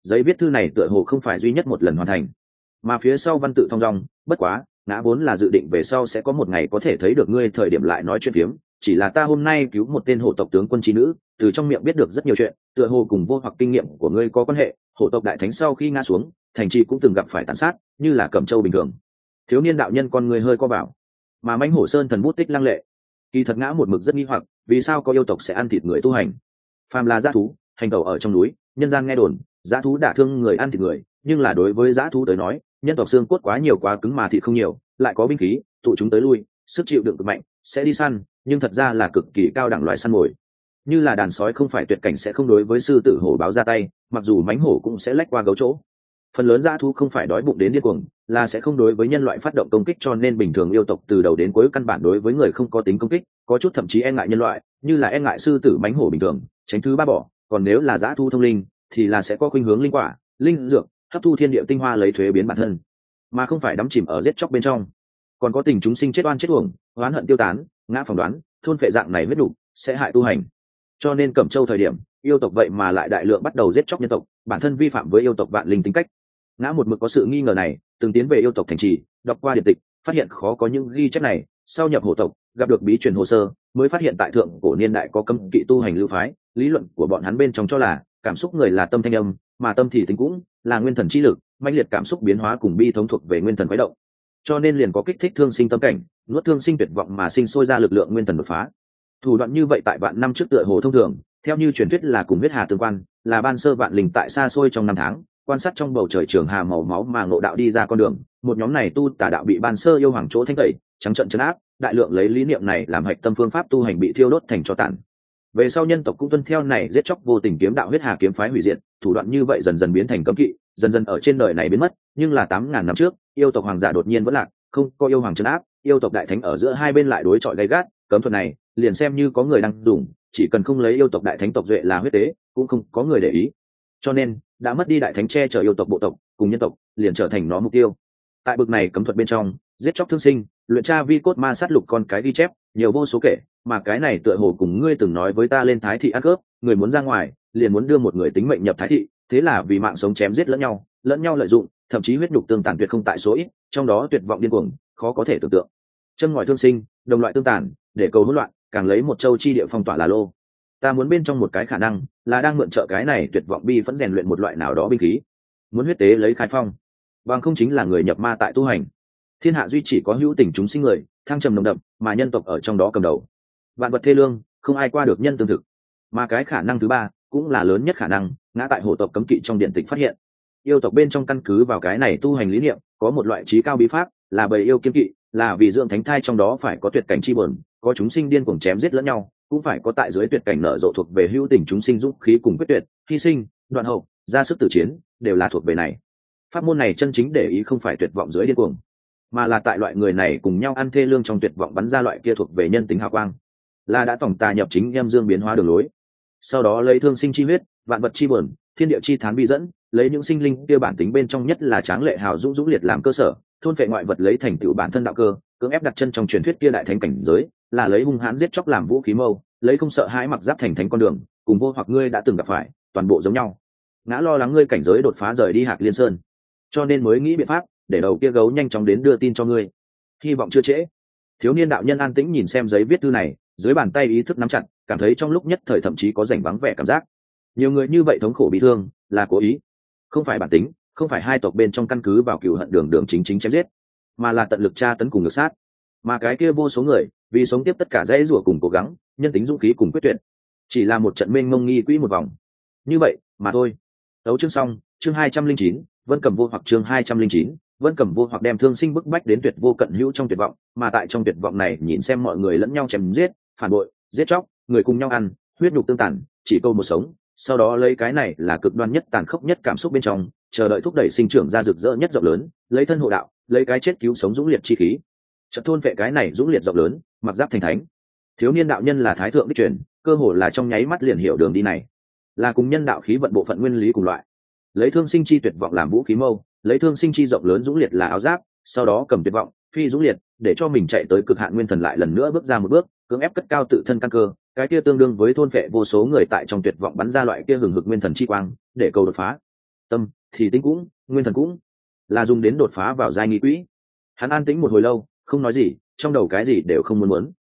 Giấy viết thư này tựa hồ không phải duy nhất một lần hoàn thành. Mà phía sau văn tự thong dong, bất quá, ngã vốn là dự định về sau sẽ có một ngày có thể thấy được ngươi thời điểm lại nói chuyện phiếm, chỉ là ta hôm nay cứu một tên hộ tộc tướng quân trí nữ, từ trong miệng biết được rất nhiều chuyện, tựa hồ cùng vô hoặc kinh nghiệm của ngươi có quan hệ hộ tộc đại thánh sau khi ngã xuống, thành trì cũng từng gặp phải tàn sát, như là cầm châu bình thường. Thiếu niên đạo nhân con người hơi co vào mà mãnh hổ sơn thần bút tích lăng lệ. Kỳ thật ngã một mực rất nghi hoặc, vì sao có yêu tộc sẽ ăn thịt người tu hành? Phàm là g thú, hành tẩu ở trong núi, nhân gian nghe đồn g thú đả thương người ăn thịt người, nhưng là đối với g thú tới nói, nhân tộc xương cốt quá nhiều quá cứng mà thịt không nhiều, lại có binh khí, tụ chúng tới lui, sức chịu đựng cực mạnh, sẽ đi săn, nhưng thật ra là cực kỳ cao đẳng loại săn mồi. Như là đàn sói không phải tuyệt cảnh sẽ không đối với sư tử hổ báo ra tay, mặc dù mánh hổ cũng sẽ lách qua gấu chỗ phần lớn dã thú không phải đói bụng đến điên cuồng, là sẽ không đối với nhân loại phát động công kích cho nên bình thường yêu tộc từ đầu đến cuối căn bản đối với người không có tính công kích, có chút thậm chí e ngại nhân loại, như là e ngại sư tử mánh hổ bình thường, tránh thứ ba bỏ. Còn nếu là dã thu thông linh, thì là sẽ có khuynh hướng linh quả, linh dược, hấp thu thiên địa tinh hoa lấy thuế biến bản thân, mà không phải đắm chìm ở giết chóc bên trong. Còn có tình chúng sinh chết oan chết uổng, oán hận tiêu tán, ngã phỏng đoán, thôn phệ dạng này huyết đủ sẽ hại tu hành. Cho nên cẩm châu thời điểm, yêu tộc vậy mà lại đại lượng bắt đầu giết chóc nhân tộc, bản thân vi phạm với yêu tộc vạn linh tính cách ngã một mực có sự nghi ngờ này, từng tiến về yêu tộc thành trì, đọc qua điện tịch, phát hiện khó có những ghi chép này, sau nhập hộ tộc, gặp được bí truyền hồ sơ, mới phát hiện tại thượng cổ niên đại có cấm kỵ tu hành lưu phái, lý luận của bọn hắn bên trong cho là cảm xúc người là tâm thanh âm, mà tâm thì tính cũng là nguyên thần chi lực, mãnh liệt cảm xúc biến hóa cùng bi thống thuộc về nguyên thần quái động. Cho nên liền có kích thích thương sinh tâm cảnh, nuốt thương sinh tuyệt vọng mà sinh sôi ra lực lượng nguyên thần đột phá. Thủ đoạn như vậy tại vạn năm trước tựa hồ thông thường, theo như truyền thuyết là cùng huyết hà tương quan, là ban sơ vạn linh tại xa xôi trong năm tháng quan sát trong bầu trời trường hà màu máu mà ngộ đạo đi ra con đường, một nhóm này tu tà đạo bị ban sơ yêu hoàng chỗ thanh tẩy, trắng trận chấn áp, đại lượng lấy lý niệm này làm hạch tâm phương pháp tu hành bị thiêu đốt thành cho tàn. Về sau nhân tộc cũng tuân theo này giết chóc vô tình kiếm đạo huyết hà kiếm phái hủy diệt, thủ đoạn như vậy dần dần biến thành cấm kỵ, dần dần ở trên đời này biến mất, nhưng là tám ngàn năm trước, yêu tộc hoàng giả đột nhiên vẫn lạc, không có yêu hoàng chấn áp, yêu tộc đại thánh ở giữa hai bên lại đối chọi gay gắt, cấm thuật này, liền xem như có người đang dùng, chỉ cần không lấy yêu tộc đại thánh tộc duệ là huyết tế cũng không có người để ý. Cho nên đã mất đi đại thánh che chở yêu tộc bộ tộc, cùng nhân tộc, liền trở thành nó mục tiêu. Tại bực này cấm thuật bên trong, giết chóc thương sinh, luyện tra vi cốt ma sát lục con cái ghi chép, nhiều vô số kể, mà cái này tựa hồ cùng ngươi từng nói với ta lên thái thị ăn cướp, người muốn ra ngoài, liền muốn đưa một người tính mệnh nhập thái thị, thế là vì mạng sống chém giết lẫn nhau lẫn nhau lợi dụng, thậm chí huyết nhục tương tàn tuyệt không tại số ít, trong đó tuyệt vọng điên cuồng, khó có thể tưởng tượng. Chân ngòi thương sinh, đồng loại tương tàn, để cầu hỗn loạn, càng lấy một châu chi địa phong tỏa là lô ta muốn bên trong một cái khả năng, là đang mượn trợ cái này tuyệt vọng bi vẫn rèn luyện một loại nào đó binh khí. Muốn huyết tế lấy khai phong. Bằng không chính là người nhập ma tại tu hành. Thiên hạ duy chỉ có hữu tình chúng sinh người, thăng trầm nồng đậm, mà nhân tộc ở trong đó cầm đầu. Vạn vật thê lương, không ai qua được nhân tương thực. Mà cái khả năng thứ ba, cũng là lớn nhất khả năng, ngã tại hồ tộc cấm kỵ trong điện tịch phát hiện. Yêu tộc bên trong căn cứ vào cái này tu hành lý niệm, có một loại trí cao bí pháp, là bầy yêu kiên kỵ, là vì dưỡng thánh thai trong đó phải có tuyệt cảnh chi bờn có chúng sinh điên cuồng chém giết lẫn nhau cũng phải có tại dưới tuyệt cảnh nở rộ thuộc về hữu tình chúng sinh dũng khí cùng quyết tuyệt, hy sinh, đoạn hậu, ra sức tử chiến, đều là thuộc về này. Pháp môn này chân chính để ý không phải tuyệt vọng dưới điên cuồng, mà là tại loại người này cùng nhau ăn thê lương trong tuyệt vọng bắn ra loại kia thuộc về nhân tính hào quang. Là đã tổng tà nhập chính em dương biến hóa đường lối. Sau đó lấy thương sinh chi huyết, vạn vật chi buồn, thiên địa chi thán bi dẫn, lấy những sinh linh kia bản tính bên trong nhất là tráng lệ hào dũng dũng liệt làm cơ sở, thôn vệ ngoại vật lấy thành tựu bản thân đạo cơ, cưỡng ép đặt chân trong truyền thuyết kia đại thánh cảnh giới là lấy hung hãn giết chóc làm vũ khí mâu, lấy không sợ hãi mặc giáp thành thánh con đường, cùng vô hoặc ngươi đã từng gặp phải, toàn bộ giống nhau. Ngã lo lắng ngươi cảnh giới đột phá rời đi hạc liên sơn. Cho nên mới nghĩ biện pháp, để đầu kia gấu nhanh chóng đến đưa tin cho ngươi. Hy vọng chưa trễ. Thiếu niên đạo nhân an tĩnh nhìn xem giấy viết thư này, dưới bàn tay ý thức nắm chặt, cảm thấy trong lúc nhất thời thậm chí có rảnh vắng vẻ cảm giác. Nhiều người như vậy thống khổ bị thương, là cố ý. Không phải bản tính, không phải hai tộc bên trong căn cứ vào cựu hận đường đường chính chính chém giết, mà là tận lực tra tấn cùng ngược sát mà cái kia vô số người vì sống tiếp tất cả dãy rủa cùng cố gắng, nhân tính dũng khí cùng quyết tuyệt. Chỉ là một trận mênh mông nghi quỹ một vòng. Như vậy, mà thôi. Đấu chương xong, chương hai trăm linh chín, vân cầm vô hoặc chương hai trăm linh chín, vân cầm vô hoặc đem thương sinh bức bách đến tuyệt vô cận hữu trong tuyệt vọng, mà tại trong tuyệt vọng này nhìn xem mọi người lẫn nhau chém giết, phản bội, giết chóc, người cùng nhau ăn, huyết nhục tương tàn, chỉ câu một sống, sau đó lấy cái này là cực đoan nhất tàn khốc nhất cảm xúc bên trong, chờ đợi thúc đẩy sinh trưởng ra rực rỡ nhất rộng lớn, lấy thân hộ đạo, lấy cái chết cứu sống dũng liệt chi khí trận thôn vệ cái này dũng liệt rộng lớn, mặc giáp thành thánh. Thiếu niên đạo nhân là thái thượng đích truyền, cơ hồ là trong nháy mắt liền hiểu đường đi này. Là cùng nhân đạo khí vận bộ phận nguyên lý cùng loại. Lấy thương sinh chi tuyệt vọng làm vũ khí mâu, lấy thương sinh chi rộng lớn dũng liệt là áo giáp, sau đó cầm tuyệt vọng, phi dũng liệt, để cho mình chạy tới cực hạn nguyên thần lại lần nữa bước ra một bước, cưỡng ép cất cao tự thân căn cơ, cái kia tương đương với thôn vệ vô số người tại trong tuyệt vọng bắn ra loại kia hừng hực nguyên thần chi quang, để cầu đột phá. Tâm, thì tính cũng, nguyên thần cũng, là dùng đến đột phá vào giai nghị quỹ. Hắn an tĩnh một hồi lâu không nói gì, trong đầu cái gì đều không muốn muốn.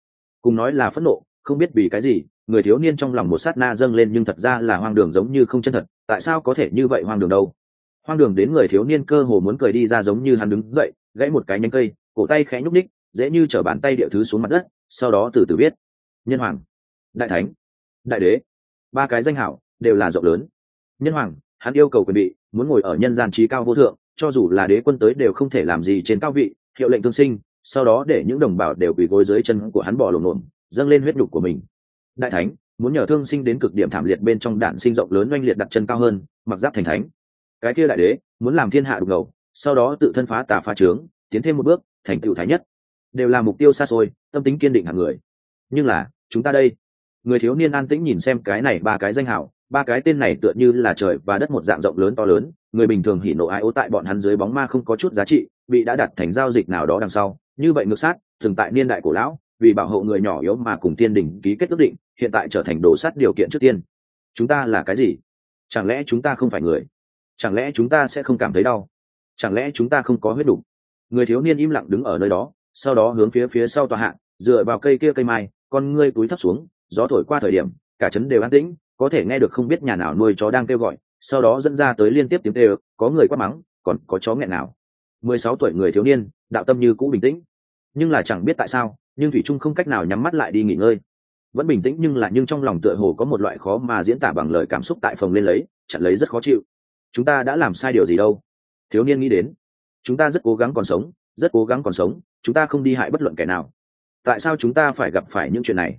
Cùng nói là phẫn nộ, không biết vì cái gì, người thiếu niên trong lòng một sát na dâng lên nhưng thật ra là hoang đường giống như không chân thật, tại sao có thể như vậy hoang đường đâu? Hoang đường đến người thiếu niên cơ hồ muốn cười đi ra giống như hắn đứng dậy, gãy một cái nhánh cây, cổ tay khẽ nhúc ních dễ như chở bàn tay địa thứ xuống mặt đất, sau đó từ từ viết. Nhân hoàng. Đại thánh. Đại đế. Ba cái danh hảo, đều là rộng lớn. Nhân hoàng, hắn yêu cầu quyền bị muốn ngồi ở nhân gian trí cao vô thượng, cho dù là đế quân tới đều không thể làm gì trên cao vị, hiệu lệnh thương sinh sau đó để những đồng bào đều quỳ gối dưới chân của hắn bỏ lộn lộn, dâng lên huyết nhục của mình. Đại thánh, muốn nhờ thương sinh đến cực điểm thảm liệt bên trong đạn sinh rộng lớn oanh liệt đặt chân cao hơn, mặc giáp thành thánh. Cái kia đại đế, muốn làm thiên hạ đục ngầu, sau đó tự thân phá tà phá trướng, tiến thêm một bước, thành tựu thái nhất. Đều là mục tiêu xa xôi, tâm tính kiên định hàng người. Nhưng là, chúng ta đây. Người thiếu niên an tĩnh nhìn xem cái này ba cái danh hảo ba cái tên này tựa như là trời và đất một dạng rộng lớn to lớn, người bình thường hỉ nộ ai ố tại bọn hắn dưới bóng ma không có chút giá trị, bị đã đặt thành giao dịch nào đó đằng sau như vậy ngược sát, thường tại niên đại cổ lão, vì bảo hộ người nhỏ yếu mà cùng tiên đình ký kết ước định, hiện tại trở thành đồ sát điều kiện trước tiên. Chúng ta là cái gì? Chẳng lẽ chúng ta không phải người? Chẳng lẽ chúng ta sẽ không cảm thấy đau? Chẳng lẽ chúng ta không có huyết đủ? Người thiếu niên im lặng đứng ở nơi đó, sau đó hướng phía phía sau tòa hạng dựa vào cây kia cây mai, con ngươi túi thấp xuống, gió thổi qua thời điểm, cả trấn đều an tĩnh, có thể nghe được không biết nhà nào nuôi chó đang kêu gọi, sau đó dẫn ra tới liên tiếp tiếng kêu, có người quát mắng, còn có chó nghẹn nào. Mười sáu tuổi người thiếu niên đạo tâm như cũ bình tĩnh. Nhưng là chẳng biết tại sao, nhưng thủy trung không cách nào nhắm mắt lại đi nghỉ ngơi. Vẫn bình tĩnh nhưng là nhưng trong lòng tựa hồ có một loại khó mà diễn tả bằng lời cảm xúc tại phòng lên lấy, chặn lấy rất khó chịu. Chúng ta đã làm sai điều gì đâu? Thiếu niên nghĩ đến. Chúng ta rất cố gắng còn sống, rất cố gắng còn sống, chúng ta không đi hại bất luận kẻ nào. Tại sao chúng ta phải gặp phải những chuyện này?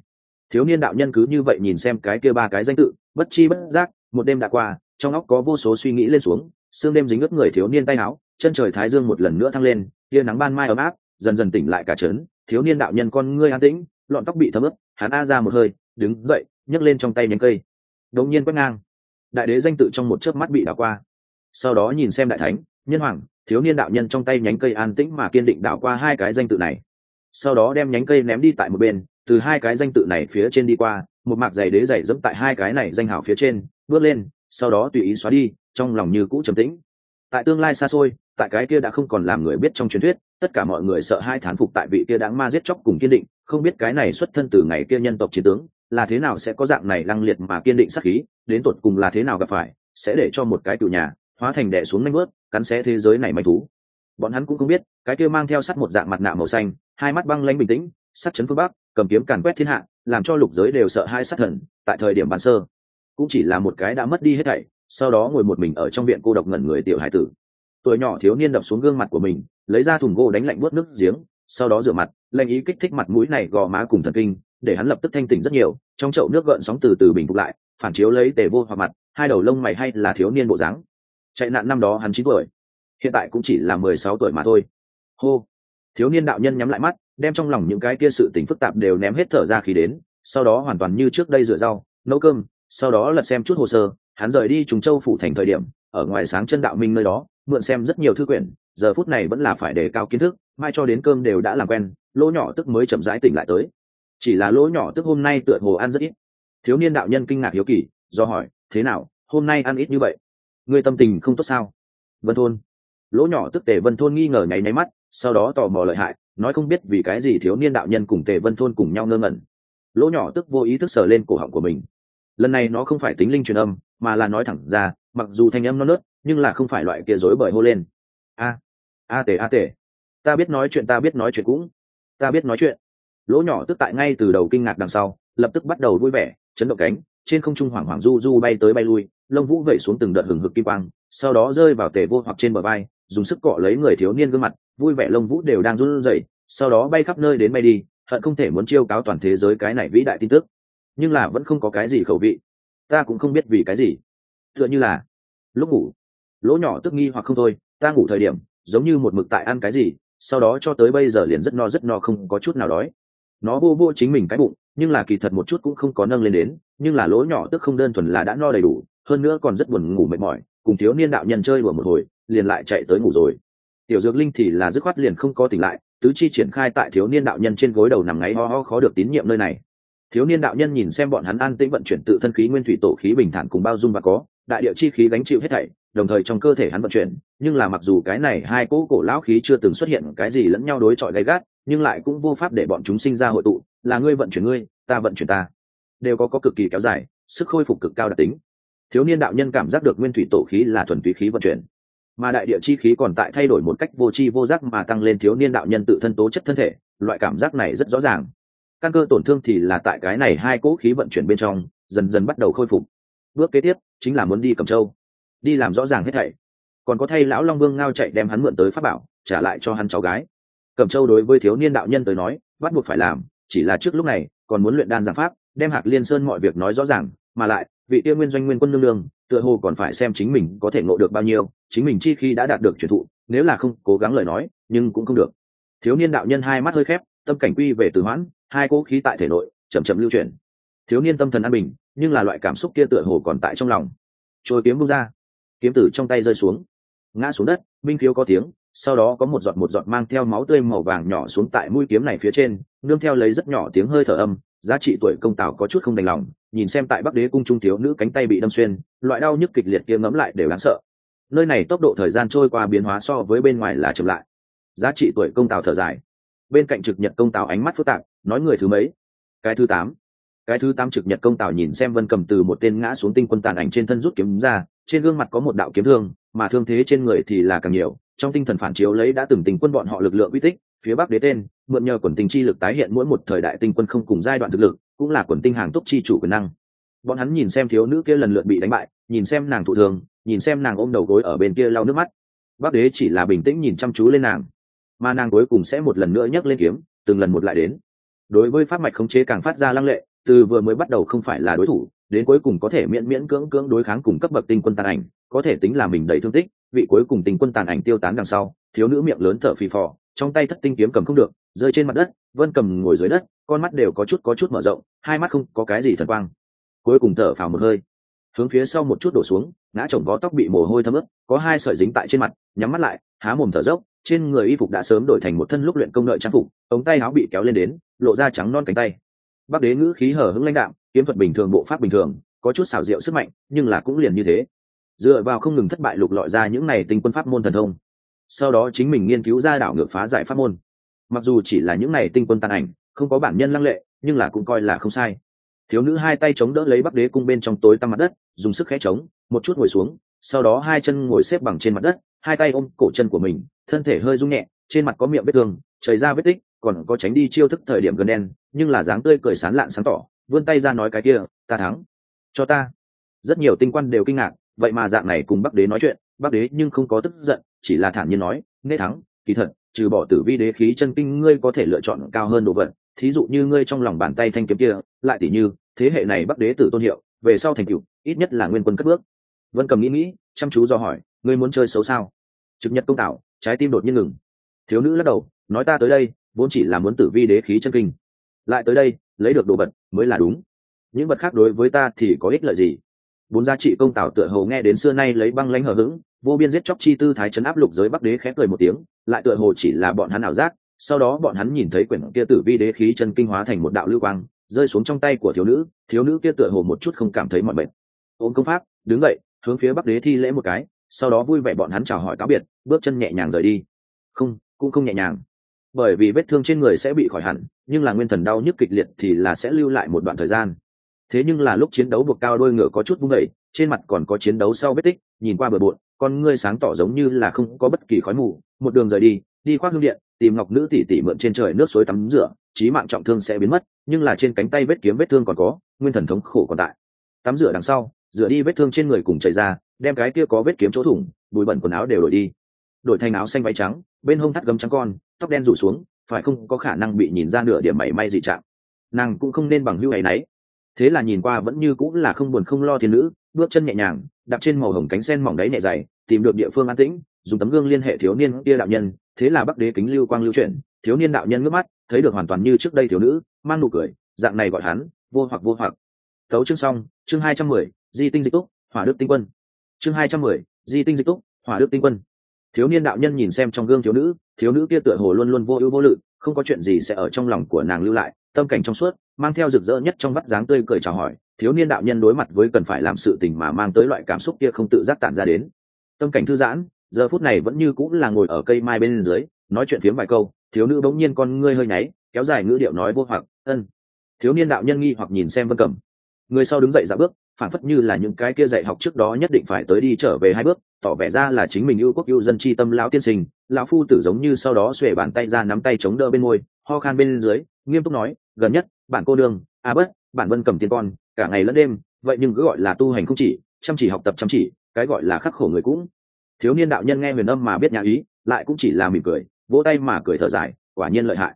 Thiếu niên đạo nhân cứ như vậy nhìn xem cái kia ba cái danh tự, bất chi bất giác, một đêm đã qua, trong óc có vô số suy nghĩ lên xuống, sương đêm dính ướt người thiếu niên tay áo, chân trời thái dương một lần nữa thăng lên tia nắng ban mai ấm áp, dần dần tỉnh lại cả trấn. Thiếu niên đạo nhân con ngươi an tĩnh, lọn tóc bị thấm ướt, hắn a ra một hơi, đứng dậy, nhấc lên trong tay nhánh cây. Đột nhiên quét ngang. Đại đế danh tự trong một chớp mắt bị đảo qua. Sau đó nhìn xem đại thánh, nhân hoàng, thiếu niên đạo nhân trong tay nhánh cây an tĩnh mà kiên định đảo qua hai cái danh tự này. Sau đó đem nhánh cây ném đi tại một bên, từ hai cái danh tự này phía trên đi qua, một mạc giày đế giày dẫm tại hai cái này danh hảo phía trên, bước lên, sau đó tùy ý xóa đi, trong lòng như cũ trầm tĩnh. Tại tương lai xa xôi tại cái kia đã không còn làm người biết trong truyền thuyết, tất cả mọi người sợ hai thán phục tại vị kia đáng ma giết chóc cùng kiên định, không biết cái này xuất thân từ ngày kia nhân tộc chiến tướng, là thế nào sẽ có dạng này lăng liệt mà kiên định sắc khí, đến tột cùng là thế nào gặp phải, sẽ để cho một cái cựu nhà, hóa thành đẻ xuống nanh bớt cắn xé thế giới này manh thú. Bọn hắn cũng không biết, cái kia mang theo sắt một dạng mặt nạ màu xanh, hai mắt băng lanh bình tĩnh, sắt chấn phương bắc, cầm kiếm càn quét thiên hạ, làm cho lục giới đều sợ hai sát thần, tại thời điểm bàn sơ. Cũng chỉ là một cái đã mất đi hết thảy, sau đó ngồi một mình ở trong viện cô độc ngẩn người tiểu hải tử tuổi nhỏ thiếu niên đập xuống gương mặt của mình, lấy ra thùng gỗ đánh lạnh bớt nước giếng, sau đó rửa mặt, lệnh ý kích thích mặt mũi này gò má cùng thần kinh, để hắn lập tức thanh tỉnh rất nhiều, trong chậu nước gợn sóng từ từ bình phục lại, phản chiếu lấy tề vô hoặc mặt, hai đầu lông mày hay là thiếu niên bộ dáng. Chạy nạn năm đó hắn chín tuổi, hiện tại cũng chỉ là mười sáu tuổi mà thôi. Hô! Thiếu niên đạo nhân nhắm lại mắt, đem trong lòng những cái kia sự tình phức tạp đều ném hết thở ra khi đến, sau đó hoàn toàn như trước đây rửa rau, nấu cơm, sau đó lật xem chút hồ sơ, hắn rời đi trùng châu phủ thành thời điểm, ở ngoài sáng chân đạo minh nơi đó mượn xem rất nhiều thư quyển, giờ phút này vẫn là phải đề cao kiến thức, mai cho đến cơm đều đã làm quen, lỗ nhỏ tức mới chậm rãi tỉnh lại tới. Chỉ là lỗ nhỏ tức hôm nay tựa hồ ăn rất ít. Thiếu niên đạo nhân kinh ngạc hiếu kỳ, do hỏi, thế nào, hôm nay ăn ít như vậy? Người tâm tình không tốt sao? Vân thôn. Lỗ nhỏ tức tề vân thôn nghi ngờ nháy nháy mắt, sau đó tò mò lợi hại, nói không biết vì cái gì thiếu niên đạo nhân cùng tề vân thôn cùng nhau ngơ ngẩn. Lỗ nhỏ tức vô ý thức sờ lên cổ họng của mình. Lần này nó không phải tính linh truyền âm, mà là nói thẳng ra, mặc dù thanh âm nó nớt nhưng là không phải loại kia rối bởi hô lên. A a tề a tề. Ta biết nói chuyện, ta biết nói chuyện cũng, ta biết nói chuyện. Lỗ nhỏ tức tại ngay từ đầu kinh ngạc đằng sau, lập tức bắt đầu vui vẻ, chấn động cánh, trên không trung hoảng hoảng du du bay tới bay lui, lông vũ vẩy xuống từng đợt hừng hực kim quang, sau đó rơi vào tề vô hoặc trên bờ vai, dùng sức cọ lấy người thiếu niên gương mặt, vui vẻ lông vũ đều đang run rẩy, sau đó bay khắp nơi đến bay đi, hận không thể muốn chiêu cáo toàn thế giới cái này vĩ đại tin tức. Nhưng là vẫn không có cái gì khẩu vị. Ta cũng không biết vì cái gì. Tựa như là, lúc ngủ lỗ nhỏ tức nghi hoặc không thôi, ta ngủ thời điểm, giống như một mực tại ăn cái gì, sau đó cho tới bây giờ liền rất no rất no không có chút nào đói. Nó vô vô chính mình cái bụng, nhưng là kỳ thật một chút cũng không có nâng lên đến, nhưng là lỗ nhỏ tức không đơn thuần là đã no đầy đủ, hơn nữa còn rất buồn ngủ mệt mỏi, cùng thiếu niên đạo nhân chơi đùa một hồi, liền lại chạy tới ngủ rồi. Tiểu dược linh thì là dứt khoát liền không có tỉnh lại, tứ chi triển khai tại thiếu niên đạo nhân trên gối đầu nằm ngáy ho ho khó được tín nhiệm nơi này. Thiếu niên đạo nhân nhìn xem bọn hắn an tĩnh vận chuyển tự thân khí nguyên thủy tổ khí bình thản cùng bao dung và có đại địa chi khí gánh chịu hết thảy, đồng thời trong cơ thể hắn vận chuyển. Nhưng là mặc dù cái này hai cỗ cổ lão khí chưa từng xuất hiện cái gì lẫn nhau đối chọi gay gắt, nhưng lại cũng vô pháp để bọn chúng sinh ra hội tụ. Là ngươi vận chuyển ngươi, ta vận chuyển ta. Đều có có cực kỳ kéo dài, sức khôi phục cực cao đặc tính. Thiếu niên đạo nhân cảm giác được nguyên thủy tổ khí là thuần túy khí vận chuyển. Mà đại địa chi khí còn tại thay đổi một cách vô tri vô giác mà tăng lên thiếu niên đạo nhân tự thân tố chất thân thể, loại cảm giác này rất rõ ràng. Căn cơ tổn thương thì là tại cái này hai cỗ khí vận chuyển bên trong, dần dần bắt đầu khôi phục bước kế tiếp, chính là muốn đi cầm châu. Đi làm rõ ràng hết thảy. Còn có thay lão long vương ngao chạy đem hắn mượn tới pháp bảo, trả lại cho hắn cháu gái. Cầm châu đối với thiếu niên đạo nhân tới nói, bắt buộc phải làm, chỉ là trước lúc này, còn muốn luyện đan giảng pháp, đem hạc liên sơn mọi việc nói rõ ràng, mà lại, vị tiêu nguyên doanh nguyên quân lương lương tựa hồ còn phải xem chính mình có thể ngộ được bao nhiêu, chính mình chi khi đã đạt được truyền thụ, nếu là không cố gắng lời nói, nhưng cũng không được. Thiếu niên đạo nhân hai mắt hơi khép, tâm cảnh quy về từ hoãn, hai cỗ khí tại thể nội, chậm chậm lưu chuyển. Thiếu niên tâm thần an bình nhưng là loại cảm xúc kia tựa hồ còn tại trong lòng. Trôi kiếm bung ra, kiếm tử trong tay rơi xuống, ngã xuống đất minh khiếu có tiếng, sau đó có một giọt một giọt mang theo máu tươi màu vàng nhỏ xuống tại mũi kiếm này phía trên, nương theo lấy rất nhỏ tiếng hơi thở âm, giá trị tuổi công tào có chút không đành lòng, nhìn xem tại bắc đế cung trung thiếu nữ cánh tay bị đâm xuyên, loại đau nhức kịch liệt kia ngẫm lại đều đáng sợ. Nơi này tốc độ thời gian trôi qua biến hóa so với bên ngoài là chậm lại. Giá trị tuổi công tào thở dài. Bên cạnh trực nhật công tào ánh mắt phức tạp, nói người thứ mấy? Cái thứ tám cái thứ tám trực nhật công tào nhìn xem vân cầm từ một tên ngã xuống tinh quân tàn ảnh trên thân rút kiếm ra, trên gương mặt có một đạo kiếm thương, mà thương thế trên người thì là càng nhiều, trong tinh thần phản chiếu lấy đã từng tình quân bọn họ lực lượng uy tích, phía bắc đế tên, mượn nhờ quần tinh chi lực tái hiện mỗi một thời đại tinh quân không cùng giai đoạn thực lực, cũng là quần tinh hàng túc chi chủ quyền năng. Bọn hắn nhìn xem thiếu nữ kia lần lượt bị đánh bại, nhìn xem nàng thụ thường nhìn xem nàng ôm đầu gối ở bên kia lau nước mắt. Bắc đế chỉ là bình tĩnh nhìn chăm chú lên nàng, mà nàng cuối cùng sẽ một lần nữa nhấc lên kiếm, từng lần một lại đến. Đối với pháp mạch khống chế càng phát ra lăng lệ từ vừa mới bắt đầu không phải là đối thủ, đến cuối cùng có thể miễn miễn cưỡng cưỡng đối kháng cùng cấp bậc tinh quân tàn ảnh, có thể tính là mình đầy thương tích, vị cuối cùng tinh quân tàn ảnh tiêu tán đằng sau, thiếu nữ miệng lớn thở phì phò, trong tay thất tinh kiếm cầm không được, rơi trên mặt đất, vân cầm ngồi dưới đất, con mắt đều có chút có chút mở rộng, hai mắt không có cái gì thật quang. Cuối cùng thở phào một hơi. Hướng phía sau một chút đổ xuống, ngã chồng vó tóc bị mồ hôi thấm ướt, có hai sợi dính tại trên mặt, nhắm mắt lại, há mồm thở dốc, trên người y phục đã sớm đổi thành một thân lúc luyện công đợi trang phục, ống tay áo bị kéo lên đến, lộ ra trắng non cánh tay bắc đế ngữ khí hở hững lãnh đạm, kiếm thuật bình thường, bộ pháp bình thường, có chút xảo diệu sức mạnh, nhưng là cũng liền như thế. Dựa vào không ngừng thất bại lục lọi ra những này tinh quân pháp môn thần thông. Sau đó chính mình nghiên cứu ra đảo ngược phá giải pháp môn. Mặc dù chỉ là những này tinh quân tàn ảnh, không có bản nhân lăng lệ, nhưng là cũng coi là không sai. Thiếu nữ hai tay chống đỡ lấy bắc đế cung bên trong tối tăm mặt đất, dùng sức khẽ chống, một chút ngồi xuống, sau đó hai chân ngồi xếp bằng trên mặt đất, hai tay ôm cổ chân của mình, thân thể hơi rung nhẹ, trên mặt có miệng vết thương, chảy ra vết tích còn có tránh đi chiêu thức thời điểm gần đen, nhưng là dáng tươi cười sán lạn sáng tỏ, vươn tay ra nói cái kia, ta thắng. Cho ta. Rất nhiều tinh quan đều kinh ngạc, vậy mà dạng này cùng bắc đế nói chuyện, bắc đế nhưng không có tức giận, chỉ là thản nhiên nói, nghe thắng, kỳ thật, trừ bỏ tử vi đế khí chân kinh, ngươi có thể lựa chọn cao hơn đồ vật. Thí dụ như ngươi trong lòng bàn tay thanh kiếm kia, lại tỉ như, thế hệ này bắc đế tử tôn hiệu, về sau thành cựu ít nhất là nguyên quân cất bước. Vân cầm nghĩ nghĩ, chăm chú do hỏi, ngươi muốn chơi xấu sao? Trực nhật công tạo trái tim đột nhiên ngừng. Thiếu nữ lắc đầu, nói ta tới đây vốn chỉ là muốn tử vi đế khí chân kinh. Lại tới đây, lấy được đồ vật mới là đúng. Những vật khác đối với ta thì có ích lợi gì? Bốn giá trị công tảo tựa hồ nghe đến xưa nay lấy băng lãnh hờ hững, vô biên giết chóc chi tư thái chấn áp lục giới bắc đế khẽ cười một tiếng, lại tựa hồ chỉ là bọn hắn ảo giác, sau đó bọn hắn nhìn thấy quyển kia tử vi đế khí chân kinh hóa thành một đạo lưu quang, rơi xuống trong tay của thiếu nữ thiếu nữ kia tựa hồ một chút không cảm thấy mọi bệnh ôm công pháp, đứng dậy, hướng phía bắc đế thi lễ một cái, sau đó vui vẻ bọn hắn chào hỏi cáo biệt, bước chân nhẹ nhàng rời đi. Không, cũng không nhẹ nhàng bởi vì vết thương trên người sẽ bị khỏi hẳn, nhưng là nguyên thần đau nhức kịch liệt thì là sẽ lưu lại một đoạn thời gian. Thế nhưng là lúc chiến đấu buộc cao đôi ngựa có chút vung vẩy trên mặt còn có chiến đấu sau vết tích, nhìn qua bờ bộn, con ngươi sáng tỏ giống như là không có bất kỳ khói mù, một đường rời đi đi khoác hương điện, tìm ngọc nữ tỷ tỷ mượn trên trời nước suối tắm rửa trí mạng trọng thương sẽ biến mất, nhưng là trên cánh tay vết kiếm vết thương còn có, nguyên thần thống khổ còn tại. Tắm rửa đằng sau, rửa đi vết thương trên người cùng chảy ra, đem cái kia có vết kiếm chỗ thủng, bụi bẩn quần áo đều đổi đi. Đổi thành áo xanh váy trắng, bên hông thắt gấm trắng con tóc đen rủ xuống, phải không có khả năng bị nhìn ra nửa điểm mảy may dị trạng. Nàng cũng không nên bằng hưu ấy nấy. Thế là nhìn qua vẫn như cũng là không buồn không lo thiên nữ, bước chân nhẹ nhàng, đạp trên màu hồng cánh sen mỏng đáy nhẹ dày, tìm được địa phương an tĩnh, dùng tấm gương liên hệ thiếu niên kia đạo nhân. Thế là bắc đế kính lưu quang lưu chuyển, thiếu niên đạo nhân ngước mắt, thấy được hoàn toàn như trước đây thiếu nữ, mang nụ cười, dạng này gọi hắn, vô hoặc vô hoặc. Tấu chương xong, chương hai trăm mười, di tinh dịch túc, hỏa đức tinh quân. Chương hai trăm mười, di tinh dịch túc, hỏa đức tinh quân thiếu niên đạo nhân nhìn xem trong gương thiếu nữ thiếu nữ kia tựa hồ luôn luôn vô ưu vô lự, không có chuyện gì sẽ ở trong lòng của nàng lưu lại, tâm cảnh trong suốt, mang theo rực rỡ nhất trong vắt dáng tươi cười chào hỏi, thiếu niên đạo nhân đối mặt với cần phải làm sự tình mà mang tới loại cảm xúc kia không tự giác tản ra đến. Tâm cảnh thư giãn, giờ phút này vẫn như cũng là ngồi ở cây mai bên dưới, nói chuyện phiếm vài câu, thiếu nữ bỗng nhiên con ngươi hơi nháy, kéo dài ngữ điệu nói vô hoặc, ân. Thiếu niên đạo nhân nghi hoặc nhìn xem vân cẩm. Người sau đứng dậy dạ bước phản phất như là những cái kia dạy học trước đó nhất định phải tới đi trở về hai bước, tỏ vẻ ra là chính mình ưu quốc ưu dân chi tâm lão tiên sinh. Lão phu tử giống như sau đó xuể bàn tay ra nắm tay chống đỡ bên môi, ho khan bên dưới, nghiêm túc nói, gần nhất, bản cô đương a à bất bản vân cầm tiền con, cả ngày lẫn đêm, vậy nhưng cứ gọi là tu hành không chỉ, chăm chỉ học tập chăm chỉ, cái gọi là khắc khổ người cũng. Thiếu niên đạo nhân nghe huyền âm mà biết nhà ý, lại cũng chỉ là mỉm cười, vỗ tay mà cười thở dài, quả nhiên lợi hại.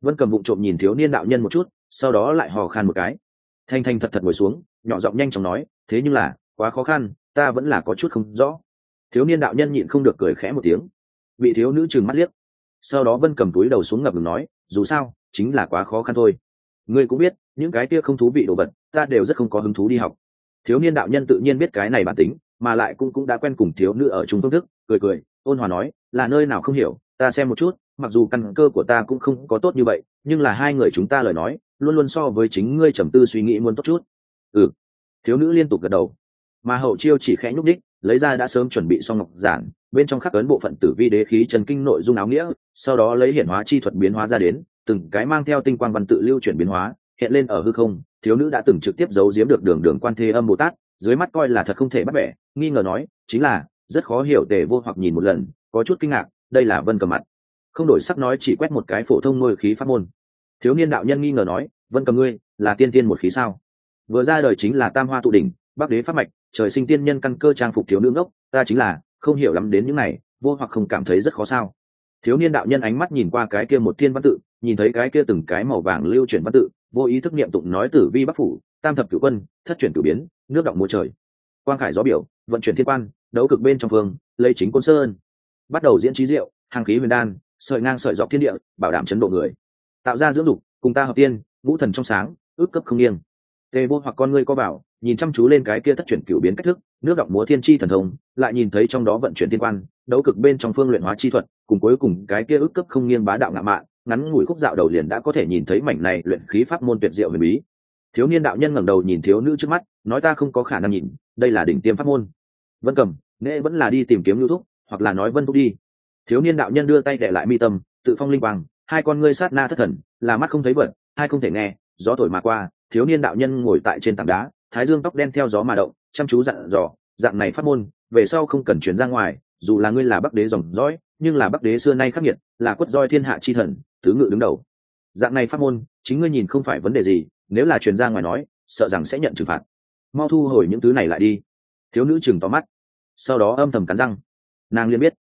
Vân cầm bụng trộm nhìn thiếu niên đạo nhân một chút, sau đó lại hò khan một cái. Thanh thanh thật thật ngồi xuống nhỏ giọng nhanh chóng nói, thế nhưng là, quá khó khăn, ta vẫn là có chút không rõ. Thiếu niên đạo nhân nhịn không được cười khẽ một tiếng. Bị thiếu nữ trừng mắt liếc. Sau đó vân cầm túi đầu xuống ngập ngừng nói, dù sao, chính là quá khó khăn thôi. Ngươi cũng biết, những cái kia không thú vị đồ vật, ta đều rất không có hứng thú đi học. Thiếu niên đạo nhân tự nhiên biết cái này bản tính, mà lại cũng cũng đã quen cùng thiếu nữ ở chung phương thức, cười cười, ôn hòa nói, là nơi nào không hiểu, ta xem một chút, mặc dù căn cơ của ta cũng không có tốt như vậy, nhưng là hai người chúng ta lời nói, luôn luôn so với chính ngươi trầm tư suy nghĩ muốn tốt chút ừ. Thiếu nữ liên tục gật đầu. Mà hậu chiêu chỉ khẽ nhúc đích lấy ra đã sớm chuẩn bị xong ngọc giản, bên trong khắc ấn bộ phận tử vi đế khí trần kinh nội dung áo nghĩa, sau đó lấy hiển hóa chi thuật biến hóa ra đến, từng cái mang theo tinh quang văn tự lưu chuyển biến hóa, hiện lên ở hư không, thiếu nữ đã từng trực tiếp giấu giếm được đường đường quan thế âm bồ tát, dưới mắt coi là thật không thể bắt bẻ, nghi ngờ nói, chính là, rất khó hiểu tề vô hoặc nhìn một lần, có chút kinh ngạc, đây là vân cầm mặt. Không đổi sắc nói chỉ quét một cái phổ thông ngôi khí pháp môn. Thiếu niên đạo nhân nghi ngờ nói, vân cầm ngươi, là tiên tiên một khí sao? Vừa ra đời chính là tam hoa tụ đỉnh, bắc đế pháp mạch, trời sinh tiên nhân căn cơ trang phục thiếu nữ ngốc, ta chính là, không hiểu lắm đến những này, vô hoặc không cảm thấy rất khó sao. Thiếu niên đạo nhân ánh mắt nhìn qua cái kia một thiên văn tự, nhìn thấy cái kia từng cái màu vàng lưu chuyển văn tự, vô ý thức niệm tụng nói tử vi bắc phủ, tam thập cửu quân, thất chuyển cửu biến, nước động mùa trời. Quang khải gió biểu, vận chuyển thiên quan, đấu cực bên trong phương, lấy chính côn sơn bắt đầu diễn trí diệu, hàng khí huyền đan, sợi ngang sợi dọc thiên địa, bảo đảm chấn độ người. Tạo ra dưỡng dục, cùng ta hợp tiên vũ thần trong sáng, ước cấp không nghiêng tề vô hoặc con ngươi co bảo nhìn chăm chú lên cái kia thất chuyển cửu biến cách thức, nước động múa thiên chi thần thông, lại nhìn thấy trong đó vận chuyển thiên quan, đấu cực bên trong phương luyện hóa chi thuật, cùng cuối cùng cái kia ước cấp không nghiêng bá đạo ngạ mạn, ngắn ngủi khúc dạo đầu liền đã có thể nhìn thấy mảnh này luyện khí pháp môn tuyệt diệu huyền bí. Thiếu niên đạo nhân ngẩng đầu nhìn thiếu nữ trước mắt, nói ta không có khả năng nhìn, đây là đỉnh tiêm pháp môn. Vân cầm, nễ vẫn là đi tìm kiếm lưu thúc, hoặc là nói vân thúc đi. Thiếu niên đạo nhân đưa tay để lại mi tâm, tự phong linh quang, hai con ngươi sát na thất thần, là mắt không thấy vật, hai không thể nghe, gió thổi mà qua thiếu niên đạo nhân ngồi tại trên tảng đá, thái dương tóc đen theo gió mà động, chăm chú dặn dò, dạng này phát môn, về sau không cần chuyển ra ngoài, dù là ngươi là bắc đế dòng dõi, nhưng là bắc đế xưa nay khắc nghiệt, là quất roi thiên hạ chi thần, tứ ngự đứng đầu. Dạng này phát môn, chính ngươi nhìn không phải vấn đề gì, nếu là truyền ra ngoài nói, sợ rằng sẽ nhận trừng phạt. Mau thu hồi những thứ này lại đi. Thiếu nữ chừng tóm mắt. Sau đó âm thầm cắn răng. Nàng liên biết.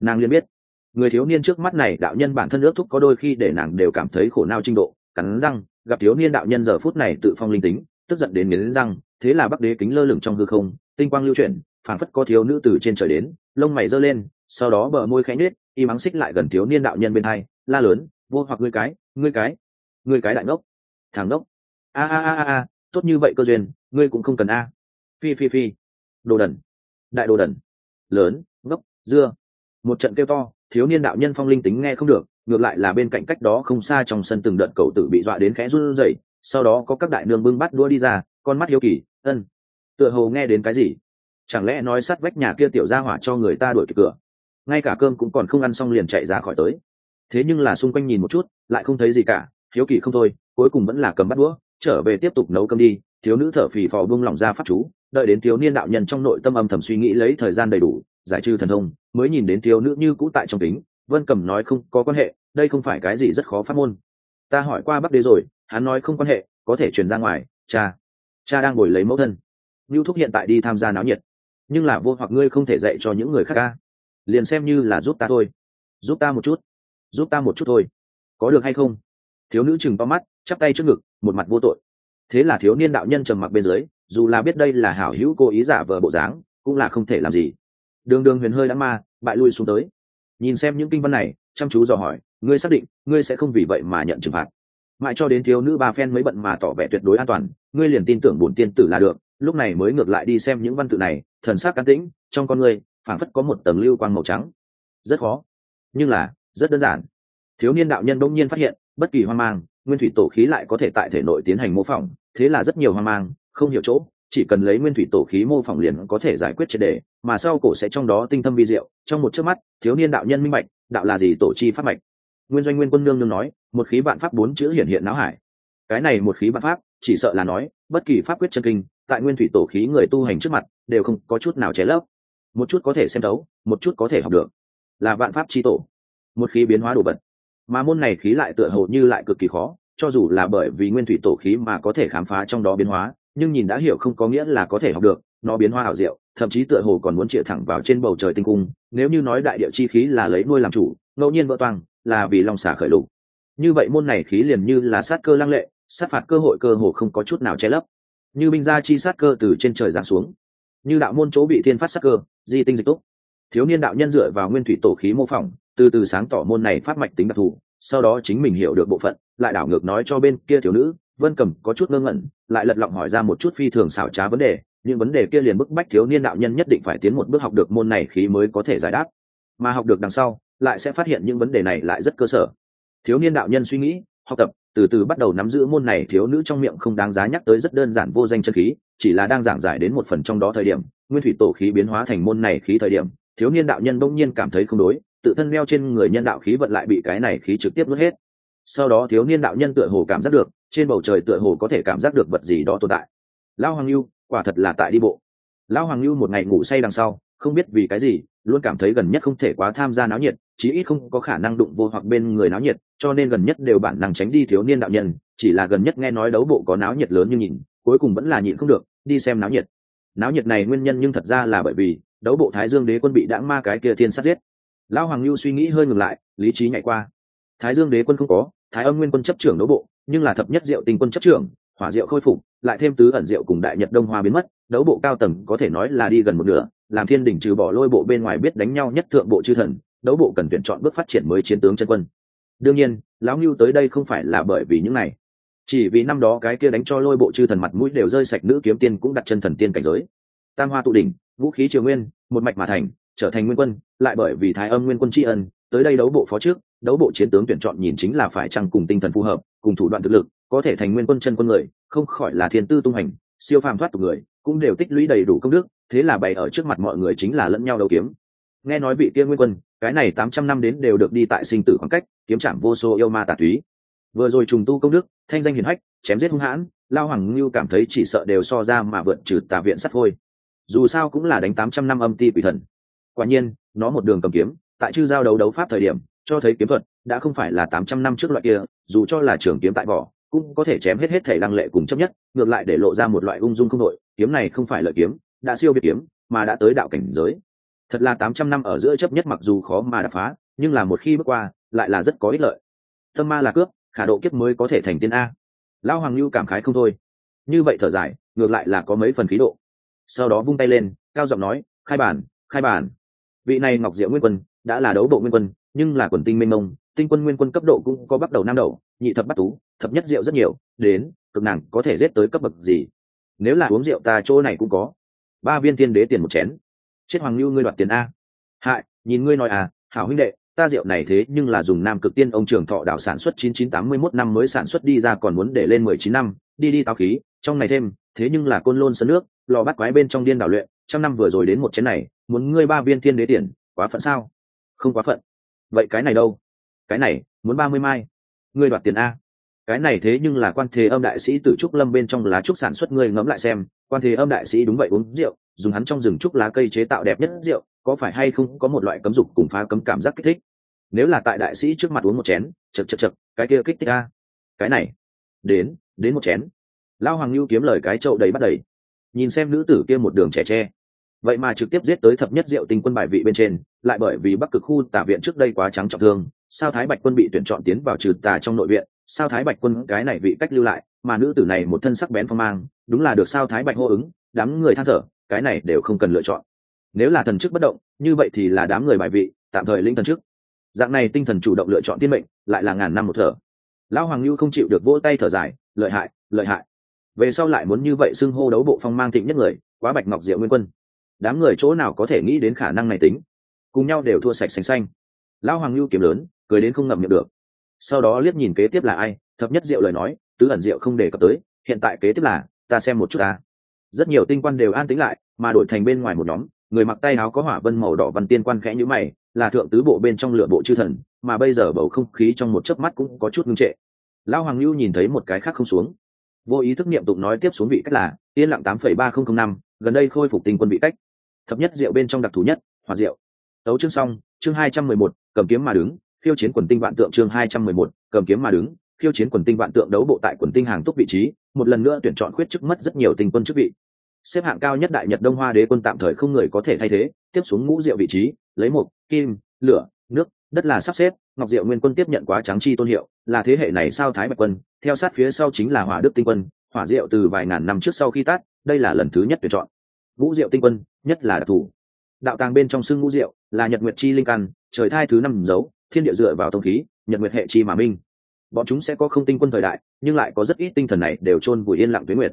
Nàng liên biết. Người thiếu niên trước mắt này, đạo nhân bản thân ước thúc có đôi khi để nàng đều cảm thấy khổ nao trình độ, cắn răng gặp thiếu niên đạo nhân giờ phút này tự phong linh tính, tức giận đến nghiến răng, thế là bắc đế kính lơ lửng trong hư không, tinh quang lưu chuyển, phảng phất có thiếu nữ từ trên trời đến, lông mày giơ lên, sau đó bờ môi khẽ nhếch, y mắng xích lại gần thiếu niên đạo nhân bên hai, la lớn vô hoặc ngươi cái ngươi cái ngươi cái đại ngốc, thằng ngốc. A a a a, tốt như vậy cơ duyên, ngươi cũng không cần a. Phi phi phi. Đồ đần. Đại đồ đần. Lớn, ngốc, dưa. Một trận kêu to thiếu niên đạo nhân phong linh tính nghe không được, ngược lại là bên cạnh cách đó không xa trong sân từng đợt cầu tử bị dọa đến khẽ run rẩy, sau đó có các đại nương bưng bắt đua đi ra, con mắt hiếu kỳ, ân, tựa hồ nghe đến cái gì? Chẳng lẽ nói sát vách nhà kia tiểu ra hỏa cho người ta đuổi kịp cửa? Ngay cả cơm cũng còn không ăn xong liền chạy ra khỏi tới. Thế nhưng là xung quanh nhìn một chút, lại không thấy gì cả, hiếu kỳ không thôi, cuối cùng vẫn là cầm bắt đũa, trở về tiếp tục nấu cơm đi, thiếu nữ thở phì phò bung lỏng ra pháp chú, đợi đến thiếu niên đạo nhân trong nội tâm âm thầm suy nghĩ lấy thời gian đầy đủ, giải trừ thần thông mới nhìn đến thiếu nữ như cũ tại trong tính vân cầm nói không có quan hệ, đây không phải cái gì rất khó phát môn ta hỏi qua bắc đế rồi, hắn nói không quan hệ, có thể truyền ra ngoài, cha. Cha đang ngồi lấy mẫu thân. Lưu thúc hiện tại đi tham gia náo nhiệt. Nhưng là vô hoặc ngươi không thể dạy cho những người khác ca. Liền xem như là giúp ta thôi. Giúp ta một chút. Giúp ta một chút thôi. Có được hay không? Thiếu nữ chừng to mắt, chắp tay trước ngực, một mặt vô tội. Thế là thiếu niên đạo nhân trầm mặc bên dưới, dù là biết đây là hảo hữu cố ý giả vờ bộ dáng, cũng là không thể làm gì đường đường huyền hơi đã ma, bại lui xuống tới. Nhìn xem những kinh văn này, chăm chú dò hỏi, ngươi xác định, ngươi sẽ không vì vậy mà nhận trừng phạt. Mãi cho đến thiếu nữ ba phen mới bận mà tỏ vẻ tuyệt đối an toàn, ngươi liền tin tưởng bổn tiên tử là được, lúc này mới ngược lại đi xem những văn tự này, thần sắc cán tĩnh, trong con ngươi, phảng phất có một tầng lưu quang màu trắng. Rất khó, nhưng là, rất đơn giản. Thiếu niên đạo nhân đông nhiên phát hiện, bất kỳ hoang mang, nguyên thủy tổ khí lại có thể tại thể nội tiến hành mô phỏng, thế là rất nhiều hoang mang, không hiểu chỗ chỉ cần lấy nguyên thủy tổ khí mô phỏng liền có thể giải quyết triệt đề, mà sau cổ sẽ trong đó tinh thâm vi diệu, trong một chớp mắt, thiếu niên đạo nhân minh mạch đạo là gì tổ chi pháp mạch. Nguyên doanh nguyên quân nương nương nói, một khí vạn pháp bốn chữ hiển hiện não hải. Cái này một khí vạn pháp, chỉ sợ là nói, bất kỳ pháp quyết chân kinh, tại nguyên thủy tổ khí người tu hành trước mặt, đều không có chút nào chế lấp. Một chút có thể xem đấu một chút có thể học được. Là vạn pháp chi tổ. Một khí biến hóa đồ vật. Mà môn này khí lại tựa hồ như lại cực kỳ khó, cho dù là bởi vì nguyên thủy tổ khí mà có thể khám phá trong đó biến hóa nhưng nhìn đã hiểu không có nghĩa là có thể học được, nó biến hoa ảo diệu, thậm chí tựa hồ còn muốn chĩa thẳng vào trên bầu trời tinh cung, nếu như nói đại địa chi khí là lấy nuôi làm chủ, ngẫu nhiên vỡ toang, là vì long xả khởi lục. Như vậy môn này khí liền như là sát cơ lăng lệ, sát phạt cơ hội cơ hồ không có chút nào che lấp. Như binh gia chi sát cơ từ trên trời giáng xuống. Như đạo môn chỗ bị thiên phát sát cơ, di tinh dịch túc. Thiếu niên đạo nhân dựa vào nguyên thủy tổ khí mô phỏng, từ từ sáng tỏ môn này phát mạch tính đặc thù, sau đó chính mình hiểu được bộ phận, lại đảo ngược nói cho bên kia thiếu nữ vân cầm có chút ngơ ngẩn, lại lật lọng hỏi ra một chút phi thường xảo trá vấn đề, những vấn đề kia liền bức bách thiếu niên đạo nhân nhất định phải tiến một bước học được môn này khí mới có thể giải đáp. Mà học được đằng sau, lại sẽ phát hiện những vấn đề này lại rất cơ sở. Thiếu niên đạo nhân suy nghĩ, học tập, từ từ bắt đầu nắm giữ môn này thiếu nữ trong miệng không đáng giá nhắc tới rất đơn giản vô danh chân khí, chỉ là đang giảng giải đến một phần trong đó thời điểm, nguyên thủy tổ khí biến hóa thành môn này khí thời điểm, thiếu niên đạo nhân bỗng nhiên cảm thấy không đối, tự thân leo trên người nhân đạo khí vận lại bị cái này khí trực tiếp nuốt hết. Sau đó thiếu niên đạo nhân tựa hồ cảm giác được trên bầu trời tựa hồ có thể cảm giác được vật gì đó tồn tại. Lao hoàng lưu quả thật là tại đi bộ. Lao hoàng lưu một ngày ngủ say đằng sau, không biết vì cái gì, luôn cảm thấy gần nhất không thể quá tham gia náo nhiệt, chí ít không có khả năng đụng vô hoặc bên người náo nhiệt, cho nên gần nhất đều bản năng tránh đi thiếu niên đạo nhân, chỉ là gần nhất nghe nói đấu bộ có náo nhiệt lớn như nhìn, cuối cùng vẫn là nhịn không được, đi xem náo nhiệt. Náo nhiệt này nguyên nhân nhưng thật ra là bởi vì, đấu bộ thái dương đế quân bị đãng ma cái kia thiên sát giết. Lão hoàng lưu suy nghĩ hơi ngừng lại, lý trí nhảy qua. Thái dương đế quân không có thái âm nguyên quân chấp trưởng đấu bộ, nhưng là thập nhất diệu tình quân chấp trưởng, hỏa diệu khôi phục, lại thêm tứ ẩn diệu cùng đại nhật đông hoa biến mất, đấu bộ cao tầng có thể nói là đi gần một nửa, làm thiên đỉnh trừ bỏ lôi bộ bên ngoài biết đánh nhau nhất thượng bộ chư thần, đấu bộ cần tuyển chọn bước phát triển mới chiến tướng chân quân. Đương nhiên, lão ngưu tới đây không phải là bởi vì những này. Chỉ vì năm đó cái kia đánh cho lôi bộ chư thần mặt mũi đều rơi sạch nữ kiếm tiên cũng đặt chân thần tiên cảnh giới. Tam hoa tụ đỉnh, vũ khí triều nguyên, một mạch mà thành, trở thành nguyên quân, lại bởi vì thái âm nguyên quân tri ân tới đây đấu bộ phó trước, đấu bộ chiến tướng tuyển chọn nhìn chính là phải chăng cùng tinh thần phù hợp, cùng thủ đoạn thực lực, có thể thành nguyên quân chân quân người, không khỏi là thiên tư tung hành, siêu phàm thoát tục người, cũng đều tích lũy đầy đủ công đức, thế là bày ở trước mặt mọi người chính là lẫn nhau đấu kiếm. Nghe nói vị kia nguyên quân, cái này tám trăm năm đến đều được đi tại sinh tử khoảng cách, kiếm chạm vô số yêu ma tà túy. Vừa rồi trùng tu công đức, thanh danh hiển hách, chém giết hung hãn, lao hoàng ngưu cảm thấy chỉ sợ đều so ra mà vượt trừ tà viện sắt thôi dù sao cũng là đánh tám trăm năm âm ti quỷ thần. Quả nhiên, nó một đường cầm kiếm tại chư giao đấu đấu pháp thời điểm, cho thấy kiếm thuật đã không phải là tám trăm năm trước loại kia, dù cho là trường kiếm tại vỏ, cũng có thể chém hết hết thể lăng lệ cùng chấp nhất, ngược lại để lộ ra một loại ung dung không đội. Kiếm này không phải lợi kiếm, đã siêu biệt kiếm, mà đã tới đạo cảnh giới. Thật là tám trăm năm ở giữa chấp nhất mặc dù khó mà đập phá, nhưng là một khi bước qua, lại là rất có ích lợi. Tâm ma là cướp, khả độ kiếp mới có thể thành tiên a. Lao hoàng lưu cảm khái không thôi. Như vậy thở dài, ngược lại là có mấy phần khí độ. Sau đó vung tay lên, cao giọng nói, khai bản khai bản. Vị này ngọc diệu nguyên quân đã là đấu bộ nguyên quân, nhưng là quần tinh minh mông, tinh quân nguyên quân cấp độ cũng có bắt đầu năm đầu, nhị thập bắt tú, thập nhất rượu rất nhiều, đến, cực nàng có thể giết tới cấp bậc gì? Nếu là uống rượu ta chỗ này cũng có. Ba viên tiên đế tiền một chén. Chết hoàng lưu ngươi đoạt tiền a. Hại, nhìn ngươi nói à hảo huynh đệ, ta rượu này thế nhưng là dùng nam cực tiên ông trường thọ đảo sản xuất 9981 năm mới sản xuất đi ra còn muốn để lên 19 năm, đi đi táo khí, trong này thêm, thế nhưng là côn lôn sân nước, lò bắt quái bên trong điên đảo luyện, trăm năm vừa rồi đến một chén này, muốn ngươi ba viên tiên đế tiền, quá phận sao? Không quá phận. Vậy cái này đâu? Cái này, muốn ba mươi mai. Ngươi đoạt tiền a. Cái này thế nhưng là quan thế âm đại sĩ tử trúc lâm bên trong lá trúc sản xuất ngươi ngẫm lại xem. Quan thế âm đại sĩ đúng vậy uống rượu, dùng hắn trong rừng trúc lá cây chế tạo đẹp nhất rượu, có phải hay không có một loại cấm dục cùng phá cấm cảm giác kích thích? Nếu là tại đại sĩ trước mặt uống một chén, chật chật chật, cái kia kích thích a. Cái này, đến đến một chén. Lao hoàng lưu kiếm lời cái trậu đầy bắt đầy. Nhìn xem nữ tử kia một đường trẻ tre vậy mà trực tiếp giết tới thập nhất diệu tinh quân bài vị bên trên, lại bởi vì bắc cực khu tả viện trước đây quá trắng trọng thương, sao thái bạch quân bị tuyển chọn tiến vào trừ tà trong nội viện, sao thái bạch quân cái này bị cách lưu lại, mà nữ tử này một thân sắc bén phong mang, đúng là được sao thái bạch hô ứng, đám người than thở, cái này đều không cần lựa chọn. Nếu là thần chức bất động, như vậy thì là đám người bài vị, tạm thời linh thần chức. Dạng này tinh thần chủ động lựa chọn tiên mệnh, lại là ngàn năm một thở. Lão hoàng lưu không chịu được vỗ tay thở dài, lợi hại lợi hại. Về sau lại muốn như vậy xưng hô đấu bộ phong mang thịnh nhất người, quá bạch ngọc diệu nguyên quân đám người chỗ nào có thể nghĩ đến khả năng này tính. Cùng nhau đều thua sạch xanh xanh. Lão hoàng lưu kiếm lớn, cười đến không ngậm miệng được. Sau đó liếc nhìn kế tiếp là ai, thập nhất diệu lời nói, tứ ẩn diệu không đề cập tới, hiện tại kế tiếp là, ta xem một chút ta. Rất nhiều tinh quan đều an tính lại, mà đổi thành bên ngoài một nhóm, người mặc tay áo có hỏa vân màu đỏ văn tiên quan khẽ nhữ mày, là thượng tứ bộ bên trong lửa bộ chư thần, mà bây giờ bầu không khí trong một chớp mắt cũng có chút ngưng trệ. Lão hoàng lưu nhìn thấy một cái khác không xuống. Vô ý thức niệm tụng nói tiếp xuống vị cách là, yên lặng tám phẩy ba không không năm, gần đây khôi phục tinh quân vị cách thập nhất diệu bên trong đặc thù nhất, hỏa diệu tấu chương xong, chương hai trăm mười một, cầm kiếm mà đứng, khiêu chiến quần tinh vạn tượng chương hai trăm mười một, cầm kiếm mà đứng, khiêu chiến quần tinh vạn tượng đấu bộ tại quần tinh hàng túc vị trí, một lần nữa tuyển chọn khuyết chức mất rất nhiều tinh quân chức vị. Xếp hạng cao nhất đại nhật đông hoa đế quân tạm thời không người có thể thay thế, tiếp xuống ngũ diệu vị trí, lấy một kim, lửa, nước, đất là sắp xếp, ngọc diệu nguyên quân tiếp nhận quá trắng chi tôn hiệu, là thế hệ này sao thái bạch quân, theo sát phía sau chính là hỏa đức tinh quân, hỏa diệu từ vài ngàn năm trước sau khi tát đây là lần thứ nhất tuyển chọn ngũ diệu tinh quân, nhất là đặc thù đạo tàng bên trong xương ngũ diệu là nhật nguyệt chi linh căn, trời thai thứ năm dấu, thiên địa dựa vào thông khí, nhật nguyệt hệ chi mà minh. Bọn chúng sẽ có không tinh quân thời đại, nhưng lại có rất ít tinh thần này đều chôn vùi yên lặng tuyến nguyệt.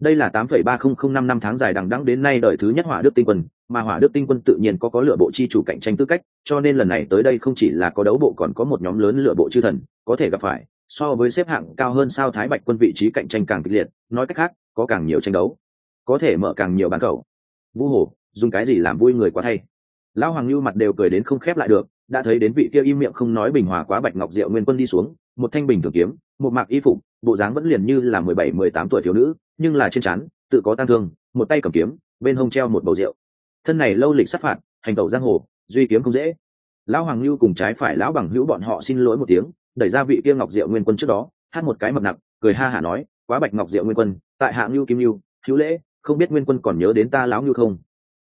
Đây là tám phẩy ba không không năm năm tháng dài đằng đẵng đến nay đời thứ nhất hỏa đức tinh quân, mà hỏa đức tinh quân tự nhiên có có lựa bộ chi chủ cạnh tranh tư cách, cho nên lần này tới đây không chỉ là có đấu bộ còn có một nhóm lớn lựa bộ chư thần, có thể gặp phải, so với xếp hạng cao hơn sao thái bạch quân vị trí cạnh tranh càng kịch liệt, nói cách khác, có càng nhiều tranh đấu có thể mở càng nhiều bán cầu. Vũ hồ, dùng cái gì làm vui người quá thay? Lão hoàng lưu mặt đều cười đến không khép lại được, đã thấy đến vị kia im miệng không nói bình hòa quá bạch ngọc diệu nguyên quân đi xuống, một thanh bình thường kiếm, một mạc y phục, bộ dáng vẫn liền như là mười bảy, mười tám tuổi thiếu nữ, nhưng là trên trán, tự có tang thương, một tay cầm kiếm, bên hông treo một bầu rượu. Thân này lâu lịch sát phạt, hành tẩu giang hồ, duy kiếm không dễ. Lão hoàng lưu cùng trái phải lão bằng hữu bọn họ xin lỗi một tiếng, đẩy ra vị kia ngọc diệu nguyên quân trước đó, hát một cái mập nặng cười ha hả nói, quá bạch ngọc diệu nguyên quân, tại hạng lưu kim lưu hữu lễ không biết nguyên quân còn nhớ đến ta lão lưu không?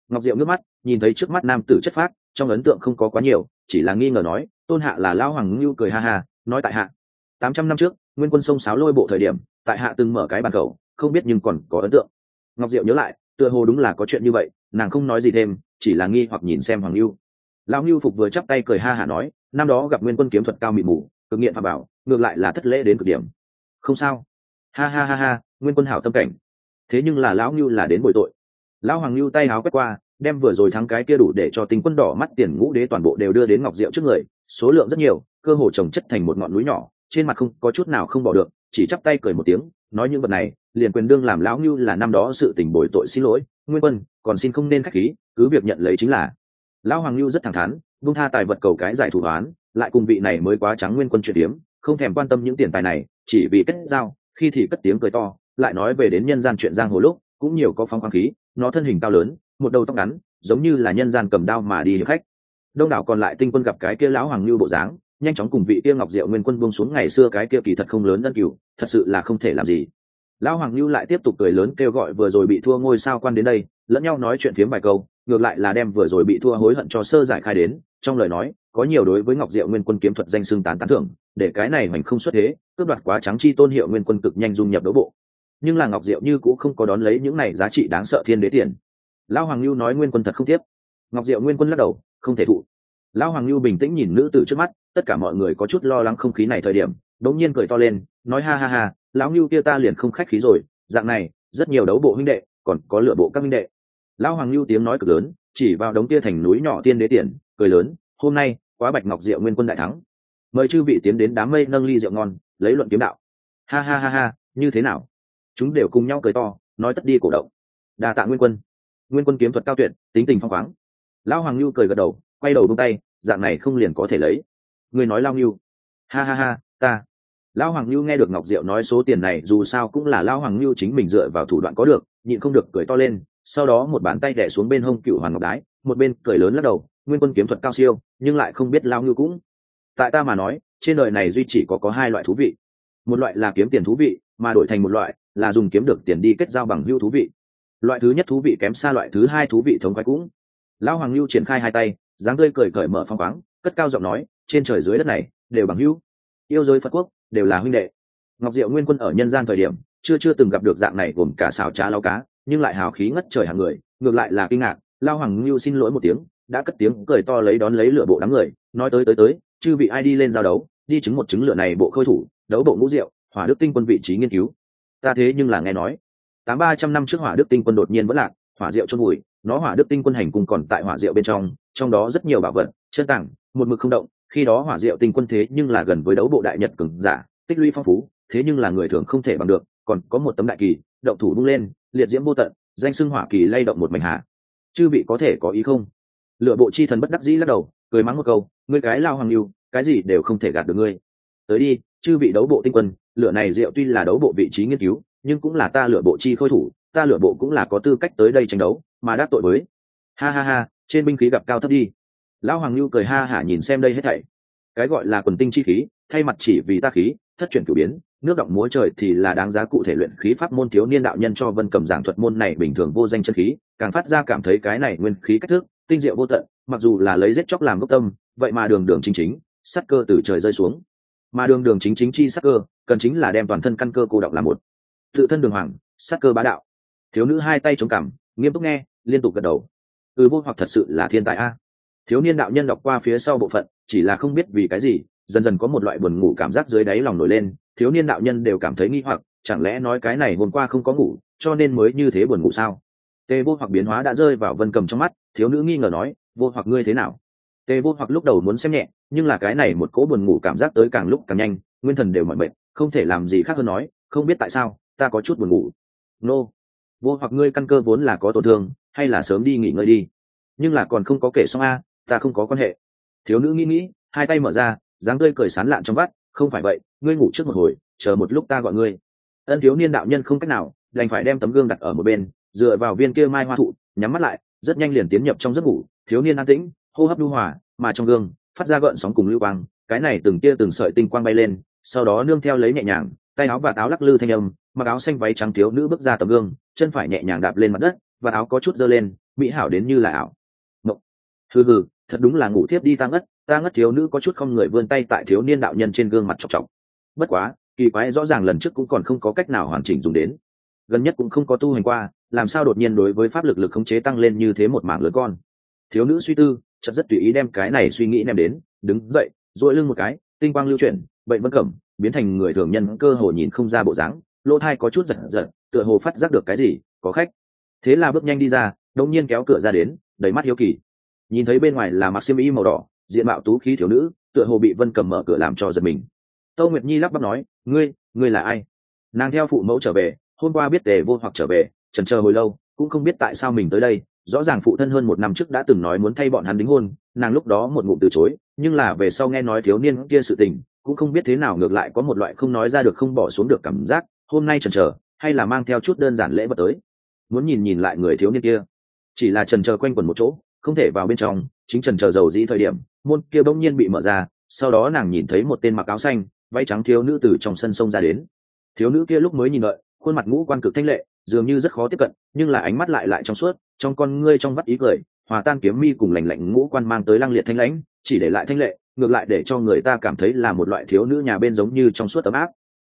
Ngọc diệu nước mắt, nhìn thấy trước mắt nam tử chất phác, trong ấn tượng không có quá nhiều, chỉ là nghi ngờ nói, tôn hạ là lão hoàng lưu cười ha ha, nói tại hạ. Tám trăm năm trước, nguyên quân sông sáo lôi bộ thời điểm, tại hạ từng mở cái bàn cầu, không biết nhưng còn có ấn tượng. Ngọc diệu nhớ lại, tựa hồ đúng là có chuyện như vậy, nàng không nói gì thêm, chỉ là nghi hoặc nhìn xem hoàng lưu lão lưu phục vừa chắp tay cười ha hả nói, năm đó gặp nguyên quân kiếm thuật cao mịt mù, cực nghiện phạm bảo, ngược lại là thất lễ đến cực điểm. Không sao. Ha ha ha ha, nguyên quân hảo tâm cảnh thế nhưng là lão ngưu là đến bồi tội. Lão hoàng ngưu tay háo quét qua đem vừa rồi thắng cái kia đủ để cho tinh quân đỏ mắt tiền ngũ đế toàn bộ đều đưa đến ngọc diệu trước người số lượng rất nhiều cơ hồ trồng chất thành một ngọn núi nhỏ trên mặt không có chút nào không bỏ được chỉ chắp tay cười một tiếng nói những vật này liền quyền đương làm lão ngưu là năm đó sự tình bồi tội xin lỗi nguyên quân còn xin không nên khách khí cứ việc nhận lấy chính là. Lão hoàng ngưu rất thẳng thắn vung tha tài vật cầu cái giải thủ đoán, lại cùng vị này mới quá trắng nguyên quân chuyển tiếm không thèm quan tâm những tiền tài này chỉ vì kết giao khi thì cất tiếng cười to lại nói về đến nhân gian chuyện giang hồ lúc, cũng nhiều có phong khoáng khí, nó thân hình cao lớn, một đầu tóc ngắn, giống như là nhân gian cầm đao mà đi hiệp khách. Đông đảo còn lại tinh quân gặp cái kia lão hoàng như bộ dáng, nhanh chóng cùng vị kia ngọc diệu nguyên quân buông xuống ngày xưa cái kia kỳ thật không lớn ân cửu, thật sự là không thể làm gì. Lão hoàng như lại tiếp tục cười lớn kêu gọi vừa rồi bị thua ngôi sao quan đến đây, lẫn nhau nói chuyện phiếm vài câu, ngược lại là đem vừa rồi bị thua hối hận cho sơ giải khai đến, trong lời nói, có nhiều đối với ngọc diệu nguyên quân kiếm thuật danh xưng tán tán thưởng, để cái này hoành không xuất thế, cướp đoạt quá trắng chi tôn hiệu nguyên quân cực nhanh dung nhập đấu bộ nhưng là ngọc diệu như cũng không có đón lấy những này giá trị đáng sợ thiên đế tiền. Lao hoàng lưu nói nguyên quân thật không tiếp ngọc diệu nguyên quân lắc đầu, không thể thụ. Lao hoàng lưu bình tĩnh nhìn nữ tử trước mắt, tất cả mọi người có chút lo lắng không khí này thời điểm, đống nhiên cười to lên, nói ha ha ha, lão lưu kia ta liền không khách khí rồi, dạng này, rất nhiều đấu bộ huynh đệ, còn có lựa bộ các huynh đệ. Lao hoàng lưu tiếng nói cực lớn, chỉ vào đống kia thành núi nhỏ tiên đế tiền, cười lớn, hôm nay, quá bạch ngọc diệu nguyên quân đại thắng. Mời chư vị tiến đến đám mây nâng ly rượu ngon, lấy luận kiếm đạo. Ha ha ha ha, như thế nào? Chúng đều cùng nhau cười to, nói tất đi cổ động. Đa tạ nguyên quân. Nguyên quân kiếm thuật cao tuyệt, tính tình phong khoáng. Lão hoàng lưu cười gật đầu, quay đầu đung tay, dạng này không liền có thể lấy. Người nói lao lưu ha ha ha, ta. Lão hoàng lưu nghe được ngọc diệu nói số tiền này, dù sao cũng là lão hoàng lưu chính mình dựa vào thủ đoạn có được, nhịn không được cười to lên, sau đó một bàn tay đẻ xuống bên hông cựu hoàng ngọc đái, một bên cười lớn lắc đầu, nguyên quân kiếm thuật cao siêu, nhưng lại không biết lao ngưu cũng. Tại ta mà nói, trên đời này duy chỉ có có hai loại thú vị một loại là kiếm tiền thú vị, mà đổi thành một loại là dùng kiếm được tiền đi kết giao bằng hưu thú vị. Loại thứ nhất thú vị kém xa loại thứ hai thú vị thống khoái cũng. Lão hoàng lưu triển khai hai tay, dáng tươi cười cởi mở phong khoáng, cất cao giọng nói, trên trời dưới đất này, đều bằng hưu yêu giới phật quốc, đều là huynh đệ. Ngọc diệu nguyên quân ở nhân gian thời điểm, chưa chưa từng gặp được dạng này gồm cả xào trá lao cá, nhưng lại hào khí ngất trời hàng người, ngược lại là kinh ngạc lao hoàng lưu xin lỗi một tiếng, đã cất tiếng cười to lấy đón lấy lửa bộ đám người, nói tới tới tới, chư vị ai đi lên giao đấu đi chứng một chứng lựa này bộ khôi thủ, đấu bộ ngũ diệu, hỏa đức tinh quân vị trí nghiên cứu. Ta thế nhưng là nghe nói, tám ba trăm năm trước hỏa đức tinh quân đột nhiên vẫn lạc, hỏa diệu chôn bụi nó hỏa đức tinh quân hành cùng còn tại hỏa diệu bên trong trong đó rất nhiều bảo vật, chân tảng, một mực không động, khi đó hỏa diệu tinh quân thế nhưng là gần với đấu bộ đại nhật cường giả, tích lũy phong phú, thế nhưng là người thường không thể bằng được, còn có một tấm đại kỳ, động thủ bung lên, liệt diễm vô tận, danh xưng hỏa kỳ lay động một mảnh hạ. Chư vị có thể có ý không? Lựa bộ chi thần bất đắc dĩ lắc đầu, cười mắng một câu, ngươi cái lao hoàng lưu cái gì đều không thể gạt được ngươi. Tới đi, chư vị đấu bộ tinh quân lựa này rượu tuy là đấu bộ vị trí nghiên cứu, nhưng cũng là ta lựa bộ chi khôi thủ, ta lựa bộ cũng là có tư cách tới đây tranh đấu, mà đắc tội với. Ha ha ha, trên binh khí gặp cao thấp đi. Lão hoàng lưu cười ha hả nhìn xem đây hết thảy. Cái gọi là quần tinh chi khí, thay mặt chỉ vì ta khí, thất truyền cử biến, nước động múa trời thì là đáng giá cụ thể luyện khí pháp môn thiếu niên đạo nhân cho vân cầm giảng thuật môn này bình thường vô danh chân khí, càng phát ra cảm thấy cái này nguyên khí cách thức, tinh diệu vô tận, mặc dù là lấy giết chóc làm gốc tâm, vậy mà đường đường chính chính sắt cơ từ trời rơi xuống. Mà đường đường chính chính chi sắc cơ, cần chính là đem toàn thân căn cơ cô đọng làm một. Tự thân đường hoàng sắc cơ bá đạo. Thiếu nữ hai tay chống cằm, nghiêm túc nghe, liên tục gật đầu. Ừ vô hoặc thật sự là thiên tài a. Thiếu niên đạo nhân đọc qua phía sau bộ phận, chỉ là không biết vì cái gì, dần dần có một loại buồn ngủ cảm giác dưới đáy lòng nổi lên, thiếu niên đạo nhân đều cảm thấy nghi hoặc, chẳng lẽ nói cái này hôm qua không có ngủ, cho nên mới như thế buồn ngủ sao? Tê vô hoặc biến hóa đã rơi vào vân cầm trong mắt, thiếu nữ nghi ngờ nói, vô hoặc ngươi thế nào? Tề vô hoặc lúc đầu muốn xem nhẹ, nhưng là cái này một cỗ buồn ngủ cảm giác tới càng lúc càng nhanh, nguyên thần đều mỏi mệt, không thể làm gì khác hơn nói, không biết tại sao, ta có chút buồn ngủ. Nô、no. vô hoặc ngươi căn cơ vốn là có tổn thương, hay là sớm đi nghỉ ngơi đi. Nhưng là còn không có kể xong a, ta không có quan hệ. Thiếu nữ nghĩ nghĩ, hai tay mở ra, dáng tươi cười sán lạn trong vắt, không phải vậy, ngươi ngủ trước một hồi, chờ một lúc ta gọi ngươi. Ân thiếu niên đạo nhân không cách nào, đành phải đem tấm gương đặt ở một bên, dựa vào viên kia mai hoa thụ, nhắm mắt lại, rất nhanh liền tiến nhập trong giấc ngủ, thiếu niên an tĩnh hô hấp nhu hòa, mà trong gương, phát ra gợn sóng cùng lưu quang, cái này từng tia từng sợi tinh quang bay lên, sau đó nương theo lấy nhẹ nhàng, tay áo và áo lắc lư thanh âm, mặc áo xanh váy trắng thiếu nữ bước ra tầm gương, chân phải nhẹ nhàng đạp lên mặt đất và áo có chút dơ lên, mỹ hảo đến như là ảo. Ngộng. hừ hừ, thật đúng là ngủ thiếp đi ta ngất ta ngất thiếu nữ có chút không người vươn tay tại thiếu niên đạo nhân trên gương mặt chọc chọc. Bất quá, kỳ quái rõ ràng lần trước cũng còn không có cách nào hoàn chỉnh dùng đến. Gần nhất cũng không có tu hành qua, làm sao đột nhiên đối với pháp lực lực khống chế tăng lên như thế một mảng lớn con. Thiếu nữ suy tư chợt rất tùy ý đem cái này suy nghĩ ném đến, đứng dậy, duỗi lưng một cái, tinh quang lưu chuyển, bệnh vân cẩm, biến thành người thường nhân cơ hồ nhìn không ra bộ dáng, lỗ thai có chút giật giật, tựa hồ phát giác được cái gì, có khách. Thế là bước nhanh đi ra đông nhiên kéo cửa ra đến, đầy mắt hiếu kỳ. Nhìn thấy bên ngoài là mặc xiêm y màu đỏ, diện mạo tú khí thiếu nữ, tựa hồ bị vân cầm mở cửa làm cho giật mình. Tâu nguyệt nhi lắp bắp nói, ngươi ngươi là ai? Nàng theo phụ mẫu trở về, hôm qua biết tề vô hoặc trở về, trần chờ hồi lâu, cũng không biết tại sao mình tới đây rõ ràng phụ thân hơn một năm trước đã từng nói muốn thay bọn hắn đính hôn, nàng lúc đó một ngụm từ chối, nhưng là về sau nghe nói thiếu niên kia sự tình, cũng không biết thế nào ngược lại có một loại không nói ra được không bỏ xuống được cảm giác, hôm nay trần chờ, hay là mang theo chút đơn giản lễ vật tới. Muốn nhìn nhìn lại người thiếu niên kia. Chỉ là trần chờ quanh quẩn một chỗ, không thể vào bên trong, chính trần chờ dầu dĩ thời điểm, môn kia bỗng nhiên bị mở ra, sau đó nàng nhìn thấy một tên mặc áo xanh, váy trắng thiếu nữ từ trong sân sông ra đến. Thiếu nữ kia lúc mới nhìn đợi, khuôn mặt ngũ quan cực thanh lệ, dường như rất khó tiếp cận, nhưng là ánh mắt lại lại trong suốt trong con ngươi trong vắt ý cười hòa tan kiếm mi cùng lành lạnh ngũ quan mang tới lăng liệt thanh lãnh chỉ để lại thanh lệ ngược lại để cho người ta cảm thấy là một loại thiếu nữ nhà bên giống như trong suốt ấm áp.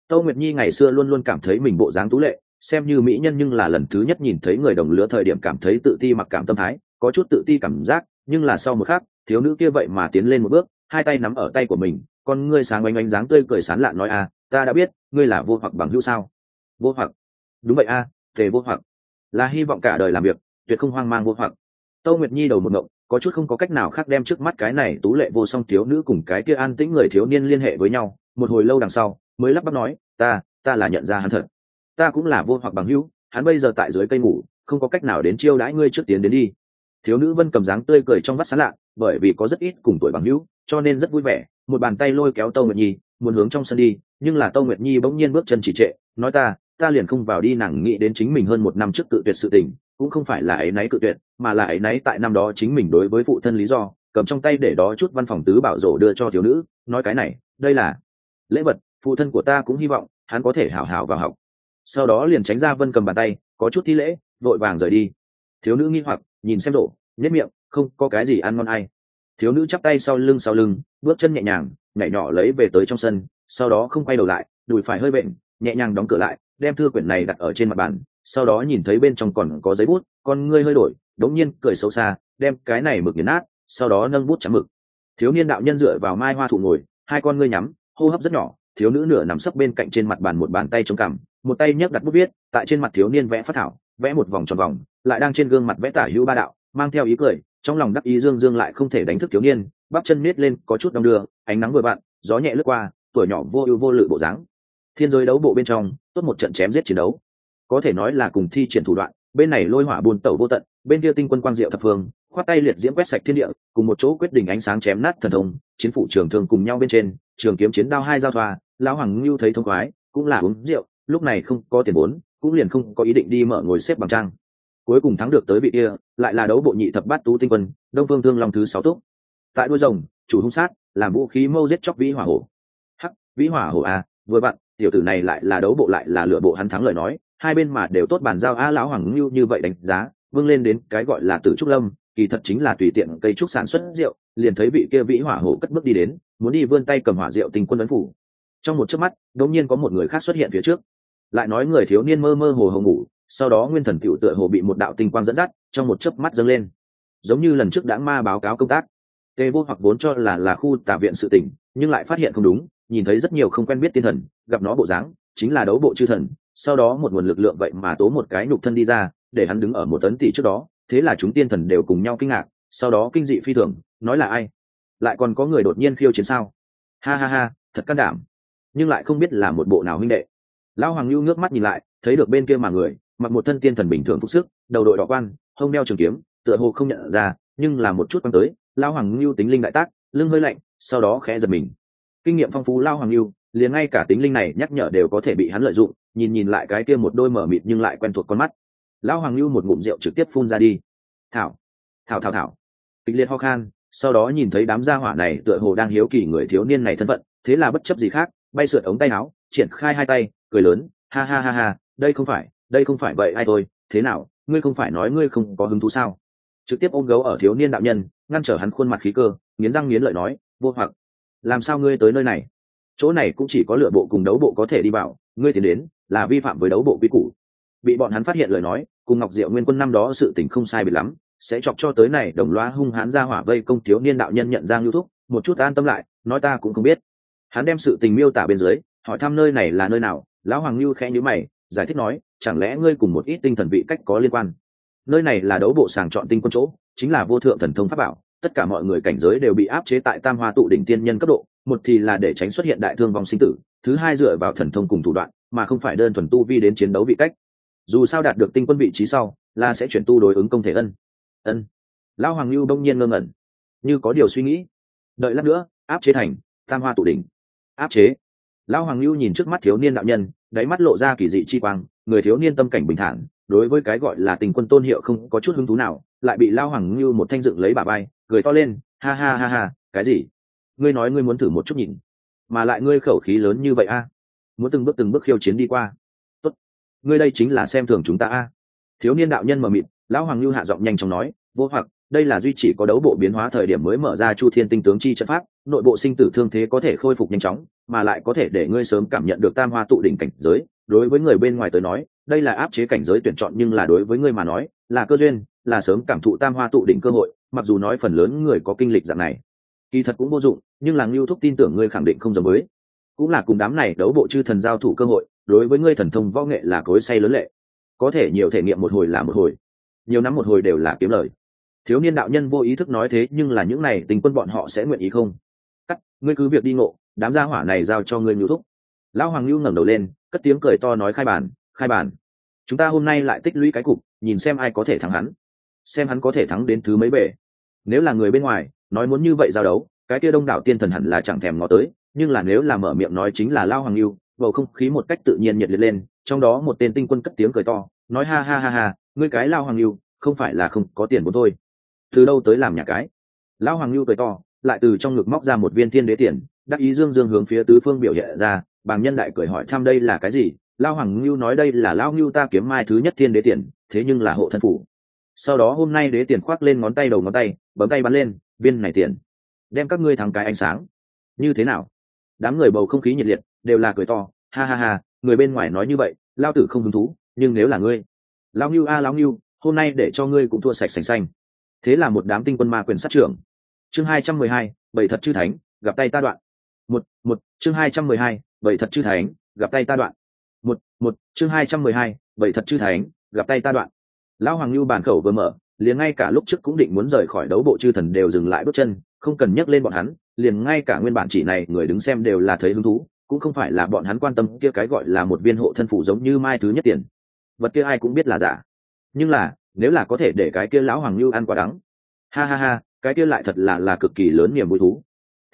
Tâu nguyệt nhi ngày xưa luôn luôn cảm thấy mình bộ dáng tú lệ xem như mỹ nhân nhưng là lần thứ nhất nhìn thấy người đồng lứa thời điểm cảm thấy tự ti mặc cảm tâm thái có chút tự ti cảm giác nhưng là sau một khắc thiếu nữ kia vậy mà tiến lên một bước hai tay nắm ở tay của mình con ngươi sáng oanh oanh dáng tươi cười sán lạn nói à ta đã biết ngươi là vô hoặc bằng hữu sao? Vô hoặc. Đúng vậy a à, vô hoặc. Là hy vọng cả đời làm việc tuyệt không hoang mang vô hoặc. Tâu nguyệt nhi đầu một ngộng, có chút không có cách nào khác đem trước mắt cái này tú lệ vô song thiếu nữ cùng cái kia an tĩnh người thiếu niên liên hệ với nhau. Một hồi lâu đằng sau, mới lắp bắp nói, ta ta là nhận ra hắn thật. Ta cũng là vô hoặc bằng hữu, hắn bây giờ tại dưới cây ngủ, không có cách nào đến chiêu đãi ngươi trước tiến đến đi. Thiếu nữ vân cầm dáng tươi cười trong vắt sán lạ, bởi vì có rất ít cùng tuổi bằng hữu, cho nên rất vui vẻ, một bàn tay lôi kéo tâu nguyệt nhi, muốn hướng trong sân đi, nhưng là tâu nguyệt nhi bỗng nhiên bước chân chỉ trệ, nói ta ta liền không vào đi, nàng nghĩ đến chính mình hơn một năm trước tự tuyệt sự tình cũng không phải là ấy náy cự tuyệt, mà là ấy náy tại năm đó chính mình đối với phụ thân lý do, cầm trong tay để đó chút văn phòng tứ bảo rổ đưa cho thiếu nữ, nói cái này, đây là lễ vật, phụ thân của ta cũng hy vọng, hắn có thể hảo hảo vào học. Sau đó liền tránh ra vân cầm bàn tay, có chút thi lễ, vội vàng rời đi. Thiếu nữ nghi hoặc, nhìn xem rổ nhất miệng, không, có cái gì ăn ngon ai. Thiếu nữ chắp tay sau lưng sau lưng, bước chân nhẹ nhàng, nhảy nhỏ lấy về tới trong sân, sau đó không quay đầu lại, đùi phải hơi bệnh, nhẹ nhàng đóng cửa lại, đem thư quyển này đặt ở trên mặt bàn sau đó nhìn thấy bên trong còn có giấy bút con ngươi hơi đổi đống nhiên cười xấu xa đem cái này mực nghiền nát sau đó nâng bút chắm mực. Thiếu niên đạo nhân dựa vào mai hoa thụ ngồi hai con ngươi nhắm hô hấp rất nhỏ thiếu nữ nửa nằm sấp bên cạnh trên mặt bàn một bàn tay chống cằm một tay nhấc đặt bút viết tại trên mặt thiếu niên vẽ phát thảo vẽ một vòng tròn vòng lại đang trên gương mặt vẽ tả hữu ba đạo mang theo ý cười trong lòng đắc ý dương dương lại không thể đánh thức thiếu niên bắp chân nết lên có chút đong đưa ánh nắng vừa bạn, gió nhẹ lướt qua tuổi nhỏ vô ưu vô lự bộ dáng. Thiên giới đấu bộ bên trong tốt một trận chém giết chiến đấu có thể nói là cùng thi triển thủ đoạn bên này lôi hỏa buồn tẩu vô tận bên kia tinh quân quang diệu thập phương khoát tay liệt diễm quét sạch thiên địa cùng một chỗ quyết định ánh sáng chém nát thần thông chiến phụ trường thường cùng nhau bên trên trường kiếm chiến đao hai giao thoa lão hoàng lưu thấy thông khoái cũng là uống rượu lúc này không có tiền vốn cũng liền không có ý định đi mở ngồi xếp bằng trang. Cuối cùng thắng được tới vị kia lại là đấu bộ nhị thập bát tú tinh quân đông phương thương long thứ sáu túc. Tại đuôi rồng chủ hung sát làm vũ khí mâu giết chóc vĩ hỏa hổ. Hắc vĩ hỏa hổ a à, vừa vặn, tiểu tử này lại là đấu bộ lại là lựa bộ hắn thắng lời nói, hai bên mà đều tốt bàn giao a lão hoàng lưu như vậy đánh giá vâng lên đến cái gọi là tử trúc lâm, kỳ thật chính là tùy tiện cây trúc sản xuất rượu, liền thấy vị kia vĩ hỏa hổ cất bước đi đến, muốn đi vươn tay cầm hỏa rượu tình quân ấn phủ. Trong một chớp mắt, đột nhiên có một người khác xuất hiện phía trước. Lại nói người thiếu niên mơ mơ hồ hồ ngủ, sau đó nguyên thần cựu tựa hồ bị một đạo tinh quang dẫn dắt, trong một chớp mắt dâng lên. Giống như lần trước đã ma báo cáo công tác. Tê vô hoặc vốn cho là là khu tả viện sự tỉnh, nhưng lại phát hiện không đúng nhìn thấy rất nhiều không quen biết tiên thần, gặp nó bộ dáng, chính là đấu bộ chư thần, sau đó một nguồn lực lượng vậy mà tố một cái nhục thân đi ra, để hắn đứng ở một tấn tỷ trước đó, thế là chúng tiên thần đều cùng nhau kinh ngạc, sau đó kinh dị phi thường, nói là ai? Lại còn có người đột nhiên khiêu chiến sao? Ha ha ha, thật can đảm. Nhưng lại không biết là một bộ nào huynh đệ. Lão hoàng lưu nước mắt nhìn lại, thấy được bên kia mà người, mặc một thân tiên thần bình thường phúc sức, đầu đội đỏ quan, hông đeo trường kiếm, tựa hồ không nhận ra, nhưng là một chút quan tới, lão hoàng lưu tính linh đại tác, lưng hơi lạnh, sau đó khẽ giật mình kinh nghiệm phong phú lao hoàng lưu liền ngay cả tính linh này nhắc nhở đều có thể bị hắn lợi dụng, nhìn nhìn lại cái kia một đôi mở mịt nhưng lại quen thuộc con mắt. Lão hoàng lưu một ngụm rượu trực tiếp phun ra đi. Thảo thảo thảo thảo. Kịch liệt ho khan, sau đó nhìn thấy đám gia hỏa này tựa hồ đang hiếu kỳ người thiếu niên này thân phận, thế là bất chấp gì khác, bay sượt ống tay áo, triển khai hai tay, cười lớn, ha ha ha ha, đây không phải, đây không phải vậy ai thôi, thế nào, ngươi không phải nói ngươi không có hứng thú sao? Trực tiếp ôm gấu ở thiếu niên đạo nhân, ngăn trở hắn khuôn mặt khí cơ, nghiến răng nghiến lợi nói, vô hoặc làm sao ngươi tới nơi này? Chỗ này cũng chỉ có lựa bộ cùng đấu bộ có thể đi vào, ngươi tiến đến, là vi phạm với đấu bộ quy củ. Bị bọn hắn phát hiện lời nói, cùng ngọc diệu nguyên quân năm đó sự tình không sai biệt lắm, sẽ chọc cho tới này đồng loa hung hãn ra hỏa vây công thiếu niên đạo nhân nhận ra lưu thúc, một chút an tâm lại, nói ta cũng không biết. Hắn đem sự tình miêu tả bên dưới, hỏi thăm nơi này là nơi nào, lão hoàng lưu khẽ nhíu mày, giải thích nói, chẳng lẽ ngươi cùng một ít tinh thần vị cách có liên quan? Nơi này là đấu bộ sàng chọn tinh quân chỗ, chính là vô thượng thần thông pháp bảo tất cả mọi người cảnh giới đều bị áp chế tại tam hoa tụ đỉnh tiên nhân cấp độ, một thì là để tránh xuất hiện đại thương vong sinh tử, thứ hai dựa vào thần thông cùng thủ đoạn, mà không phải đơn thuần tu vi đến chiến đấu vị cách. Dù sao đạt được tinh quân vị trí sau, là sẽ chuyển tu đối ứng công thể ân. Ân. Lao hoàng lưu đông nhiên ngơ ngẩn. Như có điều suy nghĩ. Đợi lát nữa, áp chế thành tam hoa tụ đỉnh. Áp chế. Lao hoàng lưu nhìn trước mắt thiếu niên đạo nhân, đáy mắt lộ ra kỳ dị chi quang, người thiếu niên tâm cảnh bình thản, đối với cái gọi là tình quân tôn hiệu không có chút hứng thú nào, lại bị lao hoàng lưu một thanh dựng lấy bà bay cười to lên, ha ha ha ha, cái gì? Ngươi nói ngươi muốn thử một chút nhìn, mà lại ngươi khẩu khí lớn như vậy a? Muốn từng bước từng bước khiêu chiến đi qua. Tốt, ngươi đây chính là xem thường chúng ta a. Thiếu niên đạo nhân mờ mịt, lão hoàng lưu hạ giọng nhanh chóng nói, vô hoặc, đây là duy chỉ có đấu bộ biến hóa thời điểm mới mở ra chu thiên tinh tướng chi trận pháp, nội bộ sinh tử thương thế có thể khôi phục nhanh chóng, mà lại có thể để ngươi sớm cảm nhận được tam hoa tụ đỉnh cảnh giới. Đối với người bên ngoài tới nói, đây là áp chế cảnh giới tuyển chọn nhưng là đối với ngươi mà nói, là cơ duyên là sớm cảm thụ tam hoa tụ đỉnh cơ hội mặc dù nói phần lớn người có kinh lịch dạng này. Kỳ thật cũng vô dụng nhưng là ngưu thúc tin tưởng ngươi khẳng định không giống mới, cũng là cùng đám này đấu bộ chư thần giao thủ cơ hội đối với ngươi thần thông võ nghệ là cối say lớn lệ. Có thể nhiều thể nghiệm một hồi là một hồi. Nhiều năm một hồi đều là kiếm lời. Thiếu niên đạo nhân vô ý thức nói thế nhưng là những này tình quân bọn họ sẽ nguyện ý không? Cắt ngươi cứ việc đi ngộ đám gia hỏa này giao cho ngươi ngưu thúc. Lão hoàng lưu ngẩng đầu lên cất tiếng cười to nói khai bản khai bản. Chúng ta hôm nay lại tích lũy cái cục nhìn xem ai có thể thắng hắn xem hắn có thể thắng đến thứ mấy bể. Nếu là người bên ngoài, nói muốn như vậy giao đấu, cái kia đông đảo tiên thần hẳn là chẳng thèm ngó tới, nhưng là nếu là mở miệng nói chính là lao hoàng lưu, bầu không khí một cách tự nhiên nhiệt liệt lên, trong đó một tên tinh quân cất tiếng cười to, nói ha ha ha ha, ngươi cái lao hoàng lưu, không phải là không có tiền vốn thôi. Từ đâu tới làm nhà cái? Lão hoàng lưu cười to, lại từ trong ngực móc ra một viên thiên đế tiền, đắc ý dương dương hướng phía tứ phương biểu hiện ra, bàng nhân đại cười hỏi thăm đây là cái gì? Lao hoàng lưu nói đây là lao lưu ta kiếm mai thứ nhất thiên đế tiền, thế nhưng là hộ thân phủ sau đó hôm nay đế tiền khoác lên ngón tay đầu ngón tay bấm tay bắn lên viên này tiền. Đem các ngươi thắng cái ánh sáng. Như thế nào? Đám người bầu không khí nhiệt liệt đều là cười to. Ha ha ha người bên ngoài nói như vậy lao tử không hứng thú nhưng nếu là ngươi lao ngưu a à, lao ngưu hôm nay để cho ngươi cũng thua sạch sành xanh. Thế là một đám tinh quân ma quyền sát trưởng. Chương hai trăm mười hai bảy thật chư thánh gặp tay ta đoạn. Một một chương hai trăm mười hai bảy thật chư thánh gặp tay ta đoạn. Một một chương hai trăm mười hai bảy thật chư thánh gặp tay ta đoạn lão hoàng lưu bản khẩu vừa mở, liền ngay cả lúc trước cũng định muốn rời khỏi đấu bộ chư thần đều dừng lại bước chân, không cần nhắc lên bọn hắn, liền ngay cả nguyên bản chỉ này người đứng xem đều là thấy hứng thú, cũng không phải là bọn hắn quan tâm kia cái gọi là một viên hộ thân phủ giống như mai thứ nhất tiền. Vật kia ai cũng biết là giả. Nhưng là, nếu là có thể để cái kia lão hoàng lưu ăn quả đắng. Ha ha ha, cái kia lại thật là là cực kỳ lớn niềm vui thú.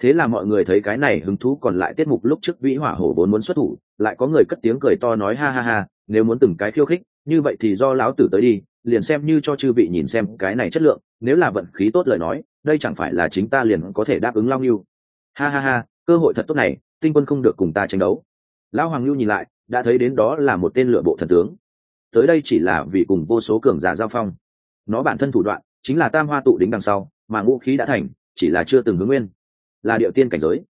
Thế là mọi người thấy cái này hứng thú còn lại tiết mục lúc trước vĩ hỏa hổ vốn muốn xuất thủ, lại có người cất tiếng cười to nói ha ha ha, nếu muốn từng cái khiêu khích, như vậy thì do lão tử tới đi liền xem như cho chư vị nhìn xem cái này chất lượng, nếu là vận khí tốt lời nói, đây chẳng phải là chính ta liền có thể đáp ứng long lưu ha ha ha, cơ hội thật tốt này, tinh quân không được cùng ta tranh đấu. Lão hoàng lưu nhìn lại, đã thấy đến đó là một tên lựa bộ thần tướng. Tới đây chỉ là vì cùng vô số cường giả giao phong. Nó bản thân thủ đoạn, chính là tam hoa tụ đính đằng sau, mà ngũ khí đã thành, chỉ là chưa từng hướng nguyên. Là điệu tiên cảnh giới.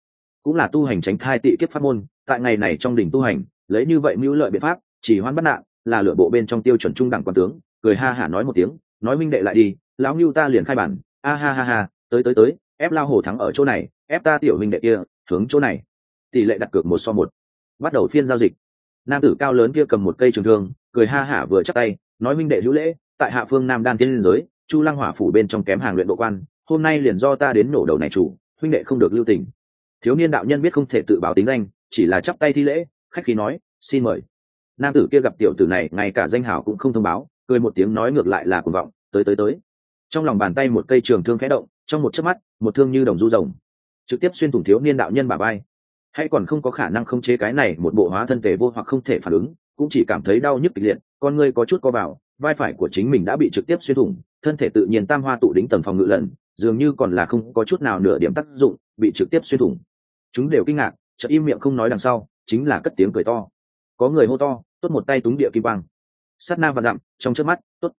Cũng là tu hành tránh thai tị kiếp pháp môn, tại ngày này trong đỉnh tu hành, lấy như vậy mưu lợi biện pháp, chỉ hoan bắt nạn, là lựa bộ bên trong tiêu chuẩn trung đẳng quan tướng cười ha hả nói một tiếng, nói minh đệ lại đi, lão ngưu ta liền khai bản, a ha ha ha, tới tới tới, ép lao hồ thắng ở chỗ này, ép ta tiểu minh đệ kia, hướng chỗ này. Tỷ lệ đặt cược một so một. Bắt đầu phiên giao dịch. Nam tử cao lớn kia cầm một cây trường thương, cười ha hả vừa chắc tay, nói minh đệ hữu lễ, tại hạ phương nam đan tiên liên giới, chu lăng hỏa phủ bên trong kém hàng luyện bộ quan, hôm nay liền do ta đến nổ đầu này chủ, huynh đệ không được lưu tình. Thiếu niên đạo nhân biết không thể tự báo tính danh, chỉ là chắp tay thi lễ, khách khí nói, xin mời. Nam tử kia gặp tiểu tử này, ngay cả danh hảo cũng không thông báo cười một tiếng nói ngược lại là cuồng vọng, tới tới tới. Trong lòng bàn tay một cây trường thương khẽ động, trong một chớp mắt, một thương như đồng du rồng, trực tiếp xuyên thủng thiếu niên đạo nhân bà bay hay còn không có khả năng không chế cái này một bộ hóa thân thể vô hoặc không thể phản ứng, cũng chỉ cảm thấy đau nhức kịch liệt, con ngươi có chút co vào, vai phải của chính mình đã bị trực tiếp xuyên thủng, thân thể tự nhiên tam hoa tụ đính tầng phòng ngự lần, dường như còn là không có chút nào nửa điểm tác dụng, bị trực tiếp xuyên thủng. Chúng đều kinh ngạc, chợt im miệng không nói đằng sau, chính là cất tiếng cười to. Có người hô to, tốt một tay túng địa kim quang sát na và dặm, trong trước mắt, tốt.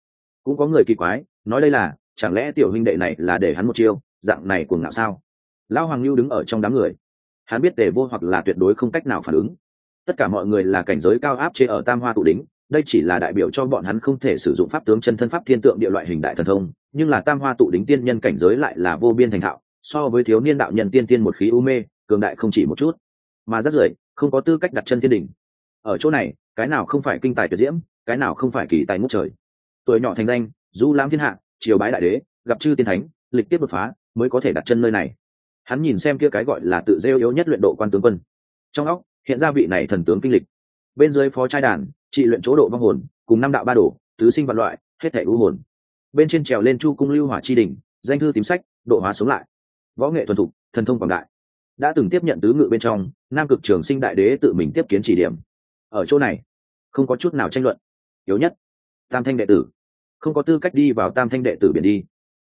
Cũng có người kỳ quái, nói đây là, chẳng lẽ tiểu huynh đệ này là để hắn một chiêu, dạng này cuồng ngạo sao? Lão hoàng lưu đứng ở trong đám người. Hắn biết tề vô hoặc là tuyệt đối không cách nào phản ứng. Tất cả mọi người là cảnh giới cao áp chế ở tam hoa tụ đính đây chỉ là đại biểu cho bọn hắn không thể sử dụng pháp tướng chân thân pháp thiên tượng địa loại hình đại thần thông, nhưng là tam hoa tụ đính tiên nhân cảnh giới lại là vô biên thành thạo, so với thiếu niên đạo nhân tiên tiên một khí u mê, cường đại không chỉ một chút. Mà rất rưởi không có tư cách đặt chân thiên đỉnh. ở chỗ này, cái nào không phải kinh tài tuyệt diễm cái nào không phải kỳ tài ngút trời. Tuổi nhỏ thành danh, du lãm thiên hạ, triều bái đại đế, gặp chư tiên thánh, lịch tiếp đột phá, mới có thể đặt chân nơi này. Hắn nhìn xem kia cái gọi là tự rêu yếu nhất luyện độ quan tướng quân. Trong óc, hiện ra vị này thần tướng kinh lịch. Bên dưới phó trai đàn, trị luyện chỗ độ vong hồn, cùng năm đạo ba đồ, tứ sinh vạn loại, hết thể u hồn. Bên trên trèo lên chu cung lưu hỏa chi đỉnh, danh thư tím sách, độ hóa sống lại. Võ nghệ thuần thục, thần thông quảng đại. Đã từng tiếp nhận tứ ngự bên trong, nam cực trường sinh đại đế tự mình tiếp kiến chỉ điểm. Ở chỗ này, không có chút nào tranh luận yếu nhất. Tam thanh đệ tử. Không có tư cách đi vào tam thanh đệ tử biển đi.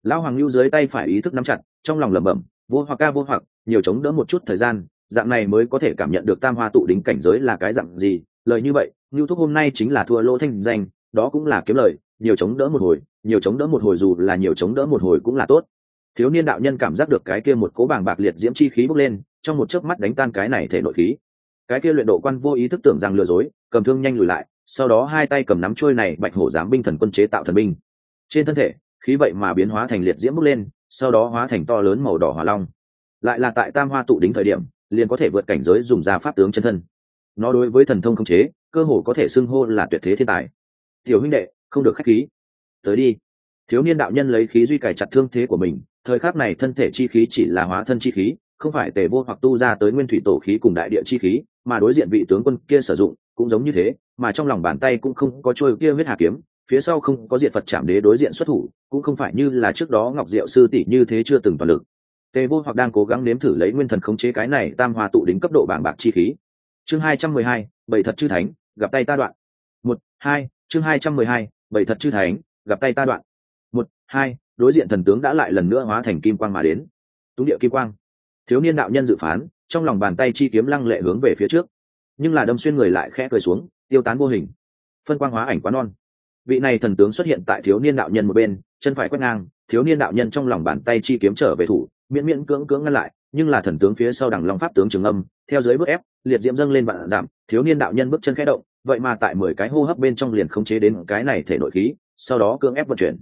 Lão hoàng lưu dưới tay phải ý thức nắm chặt, trong lòng lẩm bẩm, vô hoặc ca vô hoặc, nhiều chống đỡ một chút thời gian, dạng này mới có thể cảm nhận được tam hoa tụ đính cảnh giới là cái dạng gì. Lời như vậy lưu thúc hôm nay chính là thua lỗ thanh danh, đó cũng là kiếm lời, nhiều chống đỡ một hồi, nhiều chống đỡ một hồi dù là nhiều chống đỡ một hồi cũng là tốt. Thiếu niên đạo nhân cảm giác được cái kia một cố bàng bạc liệt diễm chi khí bốc lên, trong một chớp mắt đánh tan cái này thể nội khí. Cái kia luyện độ quan vô ý thức tưởng rằng lừa dối, cầm thương nhanh lùi lại sau đó hai tay cầm nắm trôi này bạch hổ giám binh thần quân chế tạo thần binh. Trên thân thể, khí vậy mà biến hóa thành liệt diễm bốc lên, sau đó hóa thành to lớn màu đỏ hỏa long. Lại là tại tam hoa tụ đính thời điểm, liền có thể vượt cảnh giới dùng ra pháp tướng chân thân. Nó đối với thần thông không chế, cơ hồ có thể xưng hô là tuyệt thế thiên tài. Tiểu huynh đệ, không được khách khí. Tới đi. Thiếu niên đạo nhân lấy khí duy cải chặt thương thế của mình, thời khắc này thân thể chi khí chỉ là hóa thân chi khí, không phải tề vô hoặc tu ra tới nguyên thủy tổ khí cùng đại địa chi khí, mà đối diện vị tướng quân kia sử dụng, cũng giống như thế mà trong lòng bàn tay cũng không có trôi kia huyết hà kiếm, phía sau không có diện phật chạm đế đối diện xuất thủ, cũng không phải như là trước đó ngọc diệu sư tỷ như thế chưa từng toàn lực. Tề vô hoặc đang cố gắng nếm thử lấy nguyên thần khống chế cái này tam hòa tụ đính cấp độ bảng bạc chi khí. Chương hai trăm mười hai, bảy thật chư thánh, gặp tay ta đoạn. Một, hai, chương hai trăm mười hai, bảy thật chư thánh, gặp tay ta đoạn. Một, hai, đối diện thần tướng đã lại lần nữa hóa thành kim quang mà đến. Túng địa kim quang. Thiếu niên đạo nhân dự phán, trong lòng bàn tay chi kiếm lăng lệ hướng về phía trước. Nhưng là đâm xuyên người lại khẽ cười xuống tiêu tán vô hình. Phân quang hóa ảnh quá non. Vị này thần tướng xuất hiện tại thiếu niên đạo nhân một bên, chân phải quét ngang, thiếu niên đạo nhân trong lòng bàn tay chi kiếm trở về thủ, miễn miễn cưỡng cưỡng ngăn lại, nhưng là thần tướng phía sau đằng long pháp tướng trường âm, theo dưới bước ép, liệt diễm dâng lên vạn giảm, thiếu niên đạo nhân bước chân khẽ động, vậy mà tại mười cái hô hấp bên trong liền khống chế đến cái này thể nội khí, sau đó cưỡng ép vận chuyển.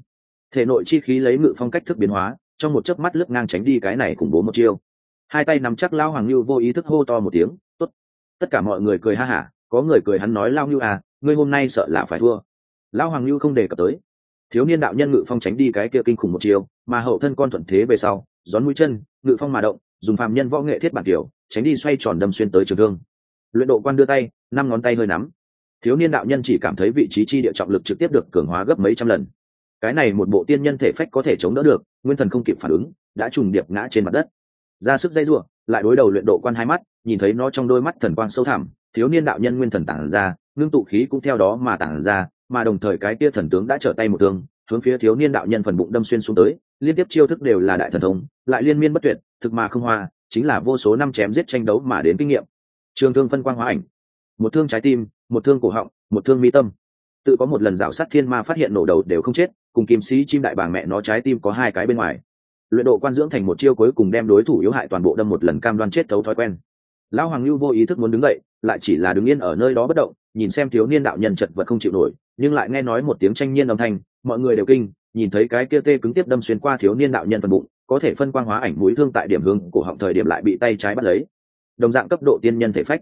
Thể nội chi khí lấy ngự phong cách thức biến hóa, trong một chớp mắt lướt ngang tránh đi cái này khủng bố một chiêu. Hai tay nắm chắc lao hoàng lưu vô ý thức hô to một tiếng, tốt. Tất cả mọi người cười ha hả có người cười hắn nói lao lưu à ngươi hôm nay sợ là phải thua. Lao hoàng lưu không đề cập tới. Thiếu niên đạo nhân ngự phong tránh đi cái kia kinh khủng một chiều, mà hậu thân con thuận thế về sau, gión mũi chân, ngự phong mà động, dùng phàm nhân võ nghệ thiết bản kiểu, tránh đi xoay tròn đâm xuyên tới trường thương. Luyện độ quan đưa tay, năm ngón tay hơi nắm. Thiếu niên đạo nhân chỉ cảm thấy vị trí chi địa trọng lực trực tiếp được cường hóa gấp mấy trăm lần. Cái này một bộ tiên nhân thể phách có thể chống đỡ được, nguyên thần không kịp phản ứng, đã trùng điệp ngã trên mặt đất. Ra sức dây ruộng lại đối đầu luyện độ quan hai mắt, nhìn thấy nó trong đôi mắt thần quang sâu thẳm thiếu niên đạo nhân nguyên thần tản ra, ngưng tụ khí cũng theo đó mà tản ra, mà đồng thời cái kia thần tướng đã trở tay một thương, hướng phía thiếu niên đạo nhân phần bụng đâm xuyên xuống tới, liên tiếp chiêu thức đều là đại thần thông, lại liên miên bất tuyệt, thực mà không hoa, chính là vô số năm chém giết tranh đấu mà đến kinh nghiệm. Trường thương phân quang hóa ảnh. Một thương trái tim, một thương cổ họng, một thương mi tâm. Tự có một lần dạo sát thiên ma phát hiện nổ đầu đều không chết, cùng kim sĩ chim đại bàng mẹ nó trái tim có hai cái bên ngoài. Luyện độ quan dưỡng thành một chiêu cuối cùng đem đối thủ yếu hại toàn bộ đâm một lần cam đoan chết thấu thói quen. Lão hoàng lưu vô ý thức muốn đứng dậy lại chỉ là đứng yên ở nơi đó bất động, nhìn xem thiếu niên đạo nhân chật vật không chịu nổi, nhưng lại nghe nói một tiếng tranh nhiên âm thanh, mọi người đều kinh, nhìn thấy cái kia tê cứng tiếp đâm xuyên qua thiếu niên đạo nhân phần bụng, có thể phân quang hóa ảnh mũi thương tại điểm hướng của họng thời điểm lại bị tay trái bắt lấy. Đồng dạng cấp độ tiên nhân thể phách.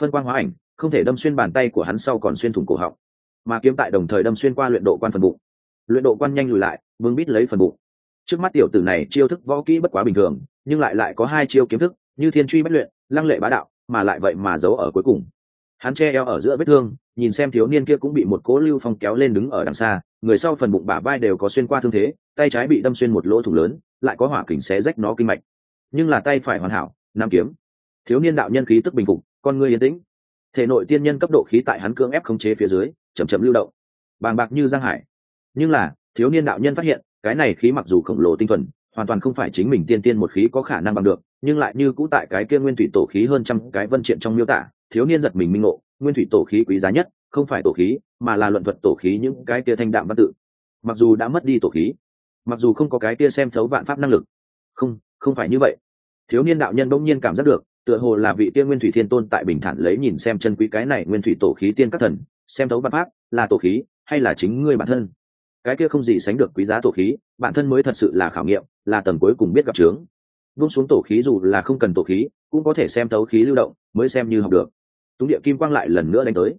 Phân quang hóa ảnh, không thể đâm xuyên bàn tay của hắn sau còn xuyên thủng cổ họng. Mà kiếm tại đồng thời đâm xuyên qua luyện độ quan phần bụng. Luyện độ quan nhanh lùi lại, vương bít lấy phần bụng. Trước mắt tiểu tử này chiêu thức võ kỹ bất quá bình thường, nhưng lại lại có hai chiêu kiếm thức, như thiên truy bất luyện, lăng lệ bá đạo mà lại vậy mà giấu ở cuối cùng. Hắn che eo ở giữa vết thương, nhìn xem thiếu niên kia cũng bị một cố lưu phong kéo lên đứng ở đằng xa, người sau phần bụng bả vai đều có xuyên qua thương thế, tay trái bị đâm xuyên một lỗ thủng lớn, lại có hỏa kình xé rách nó kinh mạch. Nhưng là tay phải hoàn hảo nam kiếm. Thiếu niên đạo nhân khí tức bình phục, con người yên tĩnh. Thể nội tiên nhân cấp độ khí tại hắn cưỡng ép khống chế phía dưới, chậm chậm lưu động. Bàng bạc như giang hải. Nhưng là, thiếu niên đạo nhân phát hiện, cái này khí mặc dù khổng lồ tinh thuần, hoàn toàn không phải chính mình tiên tiên một khí có khả năng bằng được nhưng lại như cũ tại cái kia nguyên thủy tổ khí hơn trăm cái vân triện trong miêu tả, thiếu niên giật mình minh ngộ, nguyên thủy tổ khí quý giá nhất, không phải tổ khí, mà là luận thuật tổ khí những cái kia thanh đạm văn tự. Mặc dù đã mất đi tổ khí, mặc dù không có cái kia xem thấu vạn pháp năng lực, không không phải như vậy. Thiếu niên đạo nhân bỗng nhiên cảm giác được, tựa hồ là vị kia nguyên thủy thiên tôn tại bình thản lấy nhìn xem chân quý cái này nguyên thủy tổ khí tiên các thần, xem thấu vạn pháp là tổ khí hay là chính ngươi bản thân. Cái kia không gì sánh được quý giá tổ khí, bản thân mới thật sự là khảo nghiệm, là tầng cuối cùng biết gặp trướng vung xuống tổ khí dù là không cần tổ khí, cũng có thể xem tấu khí lưu động, mới xem như học được. Túng địa kim quang lại lần nữa đánh tới.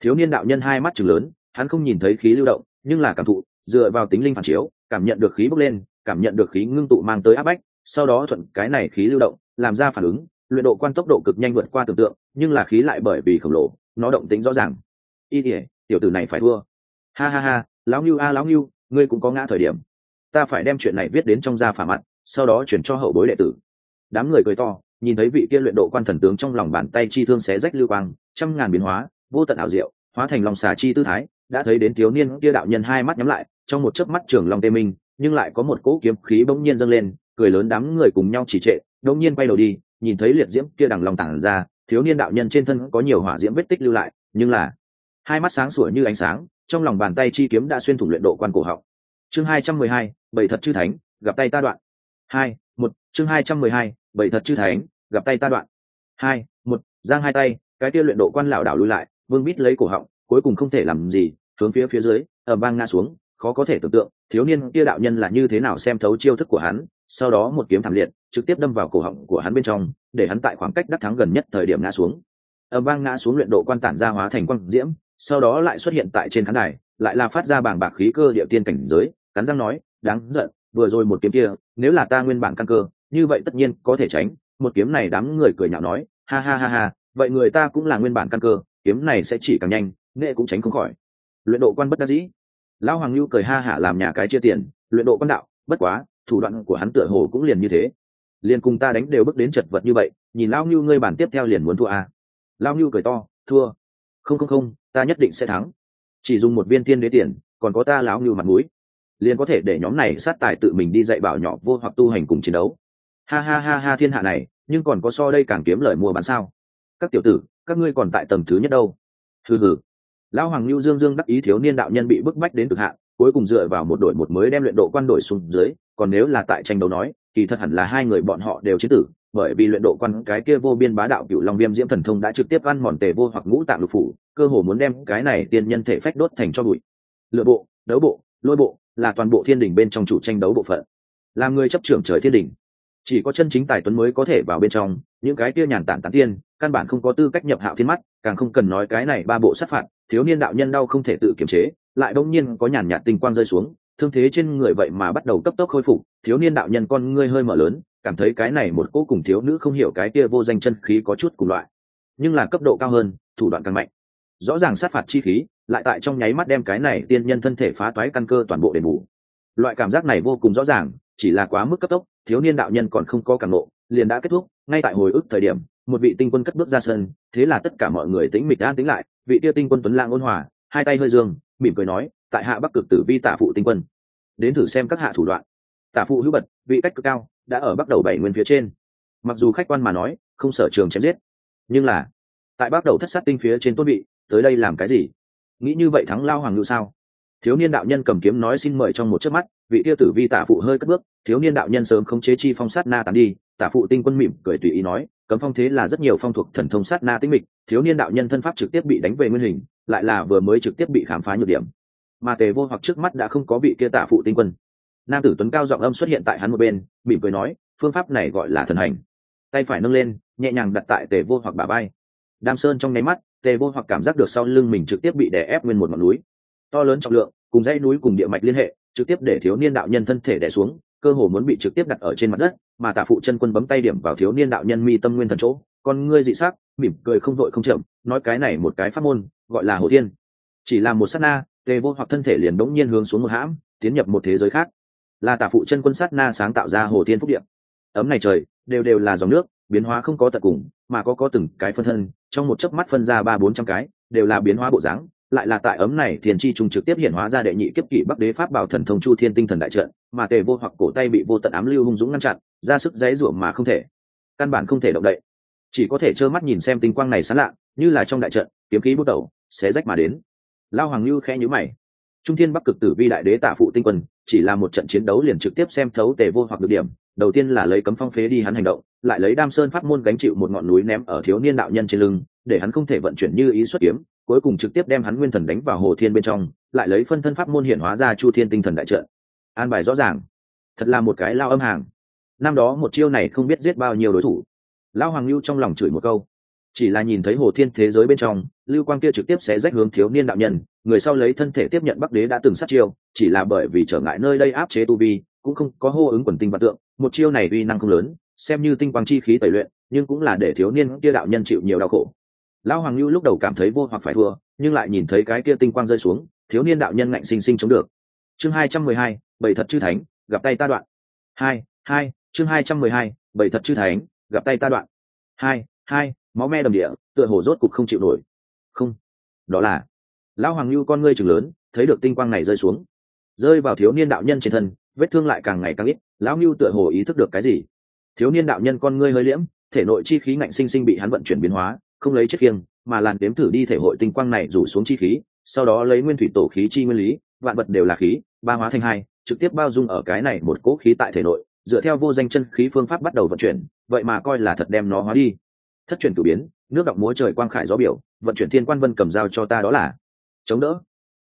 Thiếu niên đạo nhân hai mắt chừng lớn, hắn không nhìn thấy khí lưu động, nhưng là cảm thụ, dựa vào tính linh phản chiếu, cảm nhận được khí bốc lên, cảm nhận được khí ngưng tụ mang tới áp bách, sau đó thuận cái này khí lưu động, làm ra phản ứng, luyện độ quan tốc độ cực nhanh vượt qua tưởng tượng, nhưng là khí lại bởi vì khổng lồ, nó động tính rõ ràng. Y tỉa tiểu tử này phải thua. Ha ha ha, lão ngưu a, lão ngưu, ngươi cũng có ngã thời điểm. Ta phải đem chuyện này viết đến trong gia phả mặt sau đó chuyển cho hậu bối đệ tử. Đám người cười to, nhìn thấy vị kia luyện độ quan thần tướng trong lòng bàn tay chi thương xé rách lưu quang, trăm ngàn biến hóa, vô tận ảo diệu, hóa thành lòng xà chi tư thái, đã thấy đến thiếu niên kia đạo nhân hai mắt nhắm lại, trong một chớp mắt trường long tê minh, nhưng lại có một cỗ kiếm khí bỗng nhiên dâng lên, cười lớn đám người cùng nhau chỉ trệ đông nhiên quay đầu đi, nhìn thấy liệt diễm kia đằng lòng tản ra, thiếu niên đạo nhân trên thân có nhiều hỏa diễm vết tích lưu lại, nhưng là hai mắt sáng sủa như ánh sáng, trong lòng bàn tay chi kiếm đã xuyên thủng luyện độ quan cổ họng. Chương hai trăm mười hai, bảy thật chư thánh, gặp tay ta đoạn hai, một, chương hai trăm mười hai, bảy thật chư thánh, gặp tay ta đoạn. Hai, một, giang hai tay, cái kia luyện độ quan lảo đảo lui lại, vương bít lấy cổ họng, cuối cùng không thể làm gì, hướng phía phía dưới ở bang ngã xuống, khó có thể tưởng tượng, thiếu niên kia đạo nhân là như thế nào xem thấu chiêu thức của hắn, sau đó một kiếm thảm liệt, trực tiếp đâm vào cổ họng của hắn bên trong, để hắn tại khoảng cách đắc thắng gần nhất thời điểm ngã xuống. Ở bang ngã xuống luyện độ quan tản ra hóa thành quang diễm, sau đó lại xuất hiện tại trên khán đài, lại là phát ra bảng bạc khí cơ địa tiên cảnh giới, cắn răng nói, đáng giận vừa rồi một kiếm kia, nếu là ta nguyên bản căn cơ, như vậy tất nhiên có thể tránh. Một kiếm này đám người cười nhạo nói, ha ha ha ha, vậy người ta cũng là nguyên bản căn cơ, kiếm này sẽ chỉ càng nhanh nghệ cũng tránh không khỏi. Luyện độ quan bất đắc dĩ. Lão hoàng lưu cười ha hả làm nhà cái chia tiền, luyện độ quan đạo, bất quá, thủ đoạn của hắn tựa hồ cũng liền như thế. Liền cùng ta đánh đều bước đến chật vật như vậy, nhìn lão lưu ngươi bản tiếp theo liền muốn thua à. lão lưu cười to, thua. Không không không, ta nhất định sẽ thắng. Chỉ dùng một viên tiên đế tiền, còn có ta lão lưu mặt mũi liền có thể để nhóm này sát tài tự mình đi dạy bảo nhỏ vô hoặc tu hành cùng chiến đấu. Ha ha ha ha thiên hạ này, nhưng còn có so đây càng kiếm lời mua bán sao? Các tiểu tử, các ngươi còn tại tầng thứ nhất đâu? Hừ hừ. Lão hoàng lưu dương dương đắc ý thiếu niên đạo nhân bị bức bách đến cực hạn, cuối cùng dựa vào một đội một mới đem luyện độ quan đội xuống dưới, còn nếu là tại tranh đấu nói, kỳ thật hẳn là hai người bọn họ đều chế tử, bởi vì luyện độ quan cái kia vô biên bá đạo cựu long viêm diễm thần thông đã trực tiếp ăn mòn tề vô hoặc ngũ tạng lục phủ, cơ hồ muốn đem cái này tiên nhân thể phách đốt thành cho bụi. Lựa bộ, đấu bộ lôi bộ là toàn bộ thiên đình bên trong chủ tranh đấu bộ phận, là người chấp trưởng trời thiên đình chỉ có chân chính tài tuấn mới có thể vào bên trong, những cái kia nhàn tản tán tiên, căn bản không có tư cách nhập hạo thiên mắt, càng không cần nói cái này ba bộ sát phạt, thiếu niên đạo nhân đau không thể tự kiềm chế, lại đông nhiên có nhàn nhạt tinh quang rơi xuống, thương thế trên người vậy mà bắt đầu cấp tốc khôi phục, thiếu niên đạo nhân con ngươi hơi mở lớn, cảm thấy cái này một cô cùng thiếu nữ không hiểu cái kia vô danh chân khí có chút cùng loại, nhưng là cấp độ cao hơn, thủ đoạn càng mạnh. Rõ ràng sát phạt chi khí lại tại trong nháy mắt đem cái này tiên nhân thân thể phá toái căn cơ toàn bộ đền bù. Loại cảm giác này vô cùng rõ ràng, chỉ là quá mức cấp tốc, thiếu niên đạo nhân còn không có cảm nộ liền đã kết thúc, ngay tại hồi ức thời điểm, một vị tinh quân cất bước ra sân, thế là tất cả mọi người tĩnh mịch an tính lại, vị tia tinh quân tuấn lang ôn hòa, hai tay hơi dương, mỉm cười nói, tại hạ bắc cực tử vi tạ phụ tinh quân, đến thử xem các hạ thủ đoạn. Tả phụ hữu bật, vị cách cực cao, đã ở bắt đầu bảy nguyên phía trên. Mặc dù khách quan mà nói, không sở trường chém giết, nhưng là, tại bắt đầu thất sát tinh phía trên tốt vị, tới đây làm cái gì? Nghĩ như vậy thắng lao hoàng ngự sao? Thiếu niên đạo nhân cầm kiếm nói xin mời trong một chớp mắt, vị tiêu tử vi tả phụ hơi cất bước, thiếu niên đạo nhân sớm không chế chi phong sát na tán đi, tả phụ tinh quân mỉm cười tùy ý nói, cấm phong thế là rất nhiều phong thuộc thần thông sát na tính mịch, thiếu niên đạo nhân thân pháp trực tiếp bị đánh về nguyên hình, lại là vừa mới trực tiếp bị khám phá nhược điểm. Mà tề vô hoặc trước mắt đã không có vị kia tả phụ tinh quân. Nam tử tuấn cao giọng âm xuất hiện tại hắn một bên, mỉm cười nói, phương pháp này gọi là thần hành. Tay phải nâng lên, nhẹ nhàng đặt tại tề vô hoặc bà bay đam sơn trong nháy mắt tề vô hoặc cảm giác được sau lưng mình trực tiếp bị đè ép nguyên một ngọn núi. To lớn trọng lượng, cùng dãy núi cùng địa mạch liên hệ, trực tiếp để thiếu niên đạo nhân thân thể đè xuống, cơ hồ muốn bị trực tiếp đặt ở trên mặt đất, mà tả phụ chân quân bấm tay điểm vào thiếu niên đạo nhân mi tâm nguyên thần chỗ. Con ngươi dị sắc, mỉm cười không vội không chậm, nói cái này một cái pháp môn, gọi là hồ thiên. Chỉ là một sát na tề vô hoặc thân thể liền đống nhiên hướng xuống một hãm, tiến nhập một thế giới khác. Là tả phụ chân quân sát na sáng tạo ra hồ thiên phúc điện ấm này trời, đều đều là dòng nước biến hóa không có tận cùng, mà có có từng cái phân thân, trong một chớp mắt phân ra ba bốn trăm cái, đều là biến hóa bộ dáng, lại là tại ấm này thiền chi trùng trực tiếp hiện hóa ra đệ nhị kiếp kỷ bắc đế pháp bảo thần thông chu thiên tinh thần đại trận, mà tề vô hoặc cổ tay bị vô tận ám lưu hung dũng ngăn chặn, ra sức dãy ruộng mà không thể, căn bản không thể động đậy. Chỉ có thể trơ mắt nhìn xem tinh quang này sáng lạ, như là trong đại trận, kiếm khí bút đầu, xé rách mà đến. Lao hoàng lưu khẽ nhíu mày. Trung thiên bắc cực tử vi đại đế tạ phụ tinh quân, chỉ là một trận chiến đấu liền trực tiếp xem thấu tề vô hoặc được điểm đầu tiên là lấy cấm phong phế đi hắn hành động, lại lấy đam sơn pháp môn gánh chịu một ngọn núi ném ở thiếu niên đạo nhân trên lưng, để hắn không thể vận chuyển như ý xuất kiếm, cuối cùng trực tiếp đem hắn nguyên thần đánh vào hồ thiên bên trong, lại lấy phân thân pháp môn hiện hóa ra chu thiên tinh thần đại trợ an bài rõ ràng. Thật là một cái lao âm hàng. Năm đó một chiêu này không biết giết bao nhiêu đối thủ. Lao hoàng lưu trong lòng chửi một câu. Chỉ là nhìn thấy hồ thiên thế giới bên trong, lưu quang kia trực tiếp sẽ rách hướng thiếu niên đạo nhân, người sau lấy thân thể tiếp nhận bắc đế đã từng sát chiêu, chỉ là bởi vì trở ngại nơi đây áp chế tu vi, cũng không có hô ứng quần tinh vật tượng một chiêu này uy năng không lớn, xem như tinh quang chi khí tẩy luyện, nhưng cũng là để thiếu niên kia đạo nhân chịu nhiều đau khổ. Lão hoàng lưu lúc đầu cảm thấy vô hoặc phải thua, nhưng lại nhìn thấy cái kia tinh quang rơi xuống, thiếu niên đạo nhân ngạnh sinh sinh chống được. Chương hai trăm mười hai, bảy thật chư thánh, gặp tay ta đoạn. Hai hai, chương hai trăm mười hai, bảy thật chư thánh, gặp tay ta đoạn. Hai hai, máu me đầm địa, tựa hồ rốt cục không chịu nổi. Không, đó là lão hoàng lưu con ngươi chừng lớn, thấy được tinh quang này rơi xuống. Rơi vào thiếu niên đạo nhân trên thân, vết thương lại càng ngày càng ít lão ngưu tựa hồ ý thức được cái gì? Thiếu niên đạo nhân con ngươi hơi liễm, thể nội chi khí ngạnh sinh sinh bị hắn vận chuyển biến hóa, không lấy chết kiêng, mà làn đếm thử đi thể hội tinh quang này rủ xuống chi khí, sau đó lấy nguyên thủy tổ khí chi nguyên lý, vạn vật đều là khí, ba hóa thành hai, trực tiếp bao dung ở cái này một cỗ khí tại thể nội, dựa theo vô danh chân khí phương pháp bắt đầu vận chuyển, vậy mà coi là thật đem nó hóa đi. Thất chuyển cử biến, nước đọc múa trời quang khải gió biểu, vận chuyển thiên quan vân cầm dao cho ta đó là. Chống đỡ.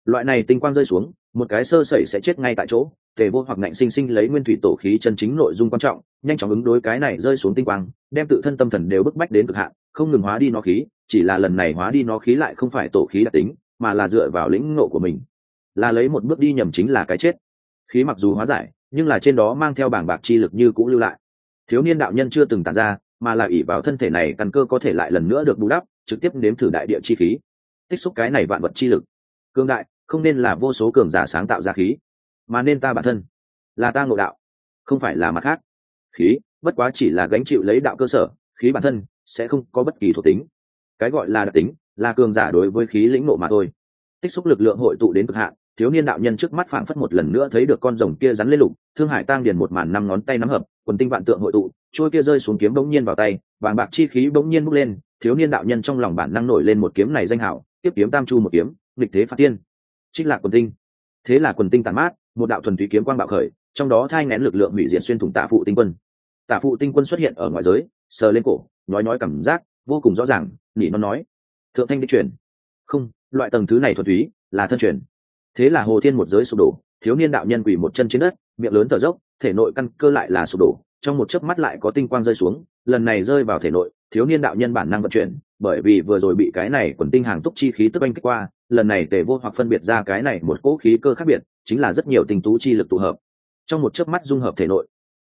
Loại này tinh quang rơi xuống, một cái sơ sẩy sẽ chết ngay tại chỗ tề vô hoặc ngạnh sinh sinh lấy nguyên thủy tổ khí chân chính nội dung quan trọng, nhanh chóng ứng đối cái này rơi xuống tinh quang, đem tự thân tâm thần đều bức bách đến cực hạn, không ngừng hóa đi nó khí, chỉ là lần này hóa đi nó khí lại không phải tổ khí đặc tính, mà là dựa vào lĩnh ngộ của mình. Là lấy một bước đi nhầm chính là cái chết. Khí mặc dù hóa giải, nhưng là trên đó mang theo bảng bạc chi lực như cũ lưu lại. Thiếu niên đạo nhân chưa từng tàn ra, mà là ỷ vào thân thể này căn cơ có thể lại lần nữa được bù đắp, trực tiếp nếm thử đại địa chi khí. Tích xúc cái này vạn vật chi lực. Cương đại, không nên là vô số cường giả sáng tạo ra khí mà nên ta bản thân. Là ta ngộ đạo, không phải là mặt khác. Khí, bất quá chỉ là gánh chịu lấy đạo cơ sở, khí bản thân sẽ không có bất kỳ thuộc tính. Cái gọi là đặc tính là cường giả đối với khí lĩnh nộ mà thôi. Tích xúc lực lượng hội tụ đến cực hạn, thiếu niên đạo nhân trước mắt phảng phất một lần nữa thấy được con rồng kia rắn lên lục, thương hải tăng điền một màn năm ngón tay nắm hợp, quần tinh vạn tượng hội tụ trôi kia rơi xuống kiếm bỗng nhiên vào tay, vàng bạc chi khí bỗng nhiên bốc lên, thiếu niên đạo nhân trong lòng bản năng nổi lên một kiếm này danh hảo, tiếp kiếm tam chu một kiếm, nghịch thế phạt tiên. Trích lạc quần tinh thế là quần tinh tàn mát một đạo thuần túy kiếm quang bạo khởi trong đó thai ngén lực lượng hủy diệt xuyên thủng tạ phụ tinh quân. Tạ phụ tinh quân xuất hiện ở ngoài giới sờ lên cổ nói nói cảm giác vô cùng rõ ràng nỉ non nói thượng thanh đi truyền, không loại tầng thứ này thuần túy là thân truyền. Thế là hồ thiên một giới sụp đổ thiếu niên đạo nhân quỳ một chân trên đất miệng lớn thở dốc thể nội căn cơ lại là sụp đổ trong một chớp mắt lại có tinh quang rơi xuống lần này rơi vào thể nội thiếu niên đạo nhân bản năng vận chuyển bởi vì vừa rồi bị cái này quần tinh hàng túc chi khí tức anh kích qua, lần này tề vô hoặc phân biệt ra cái này một cỗ khí cơ khác biệt, chính là rất nhiều tinh tú chi lực tụ hợp. Trong một chớp mắt dung hợp thể nội,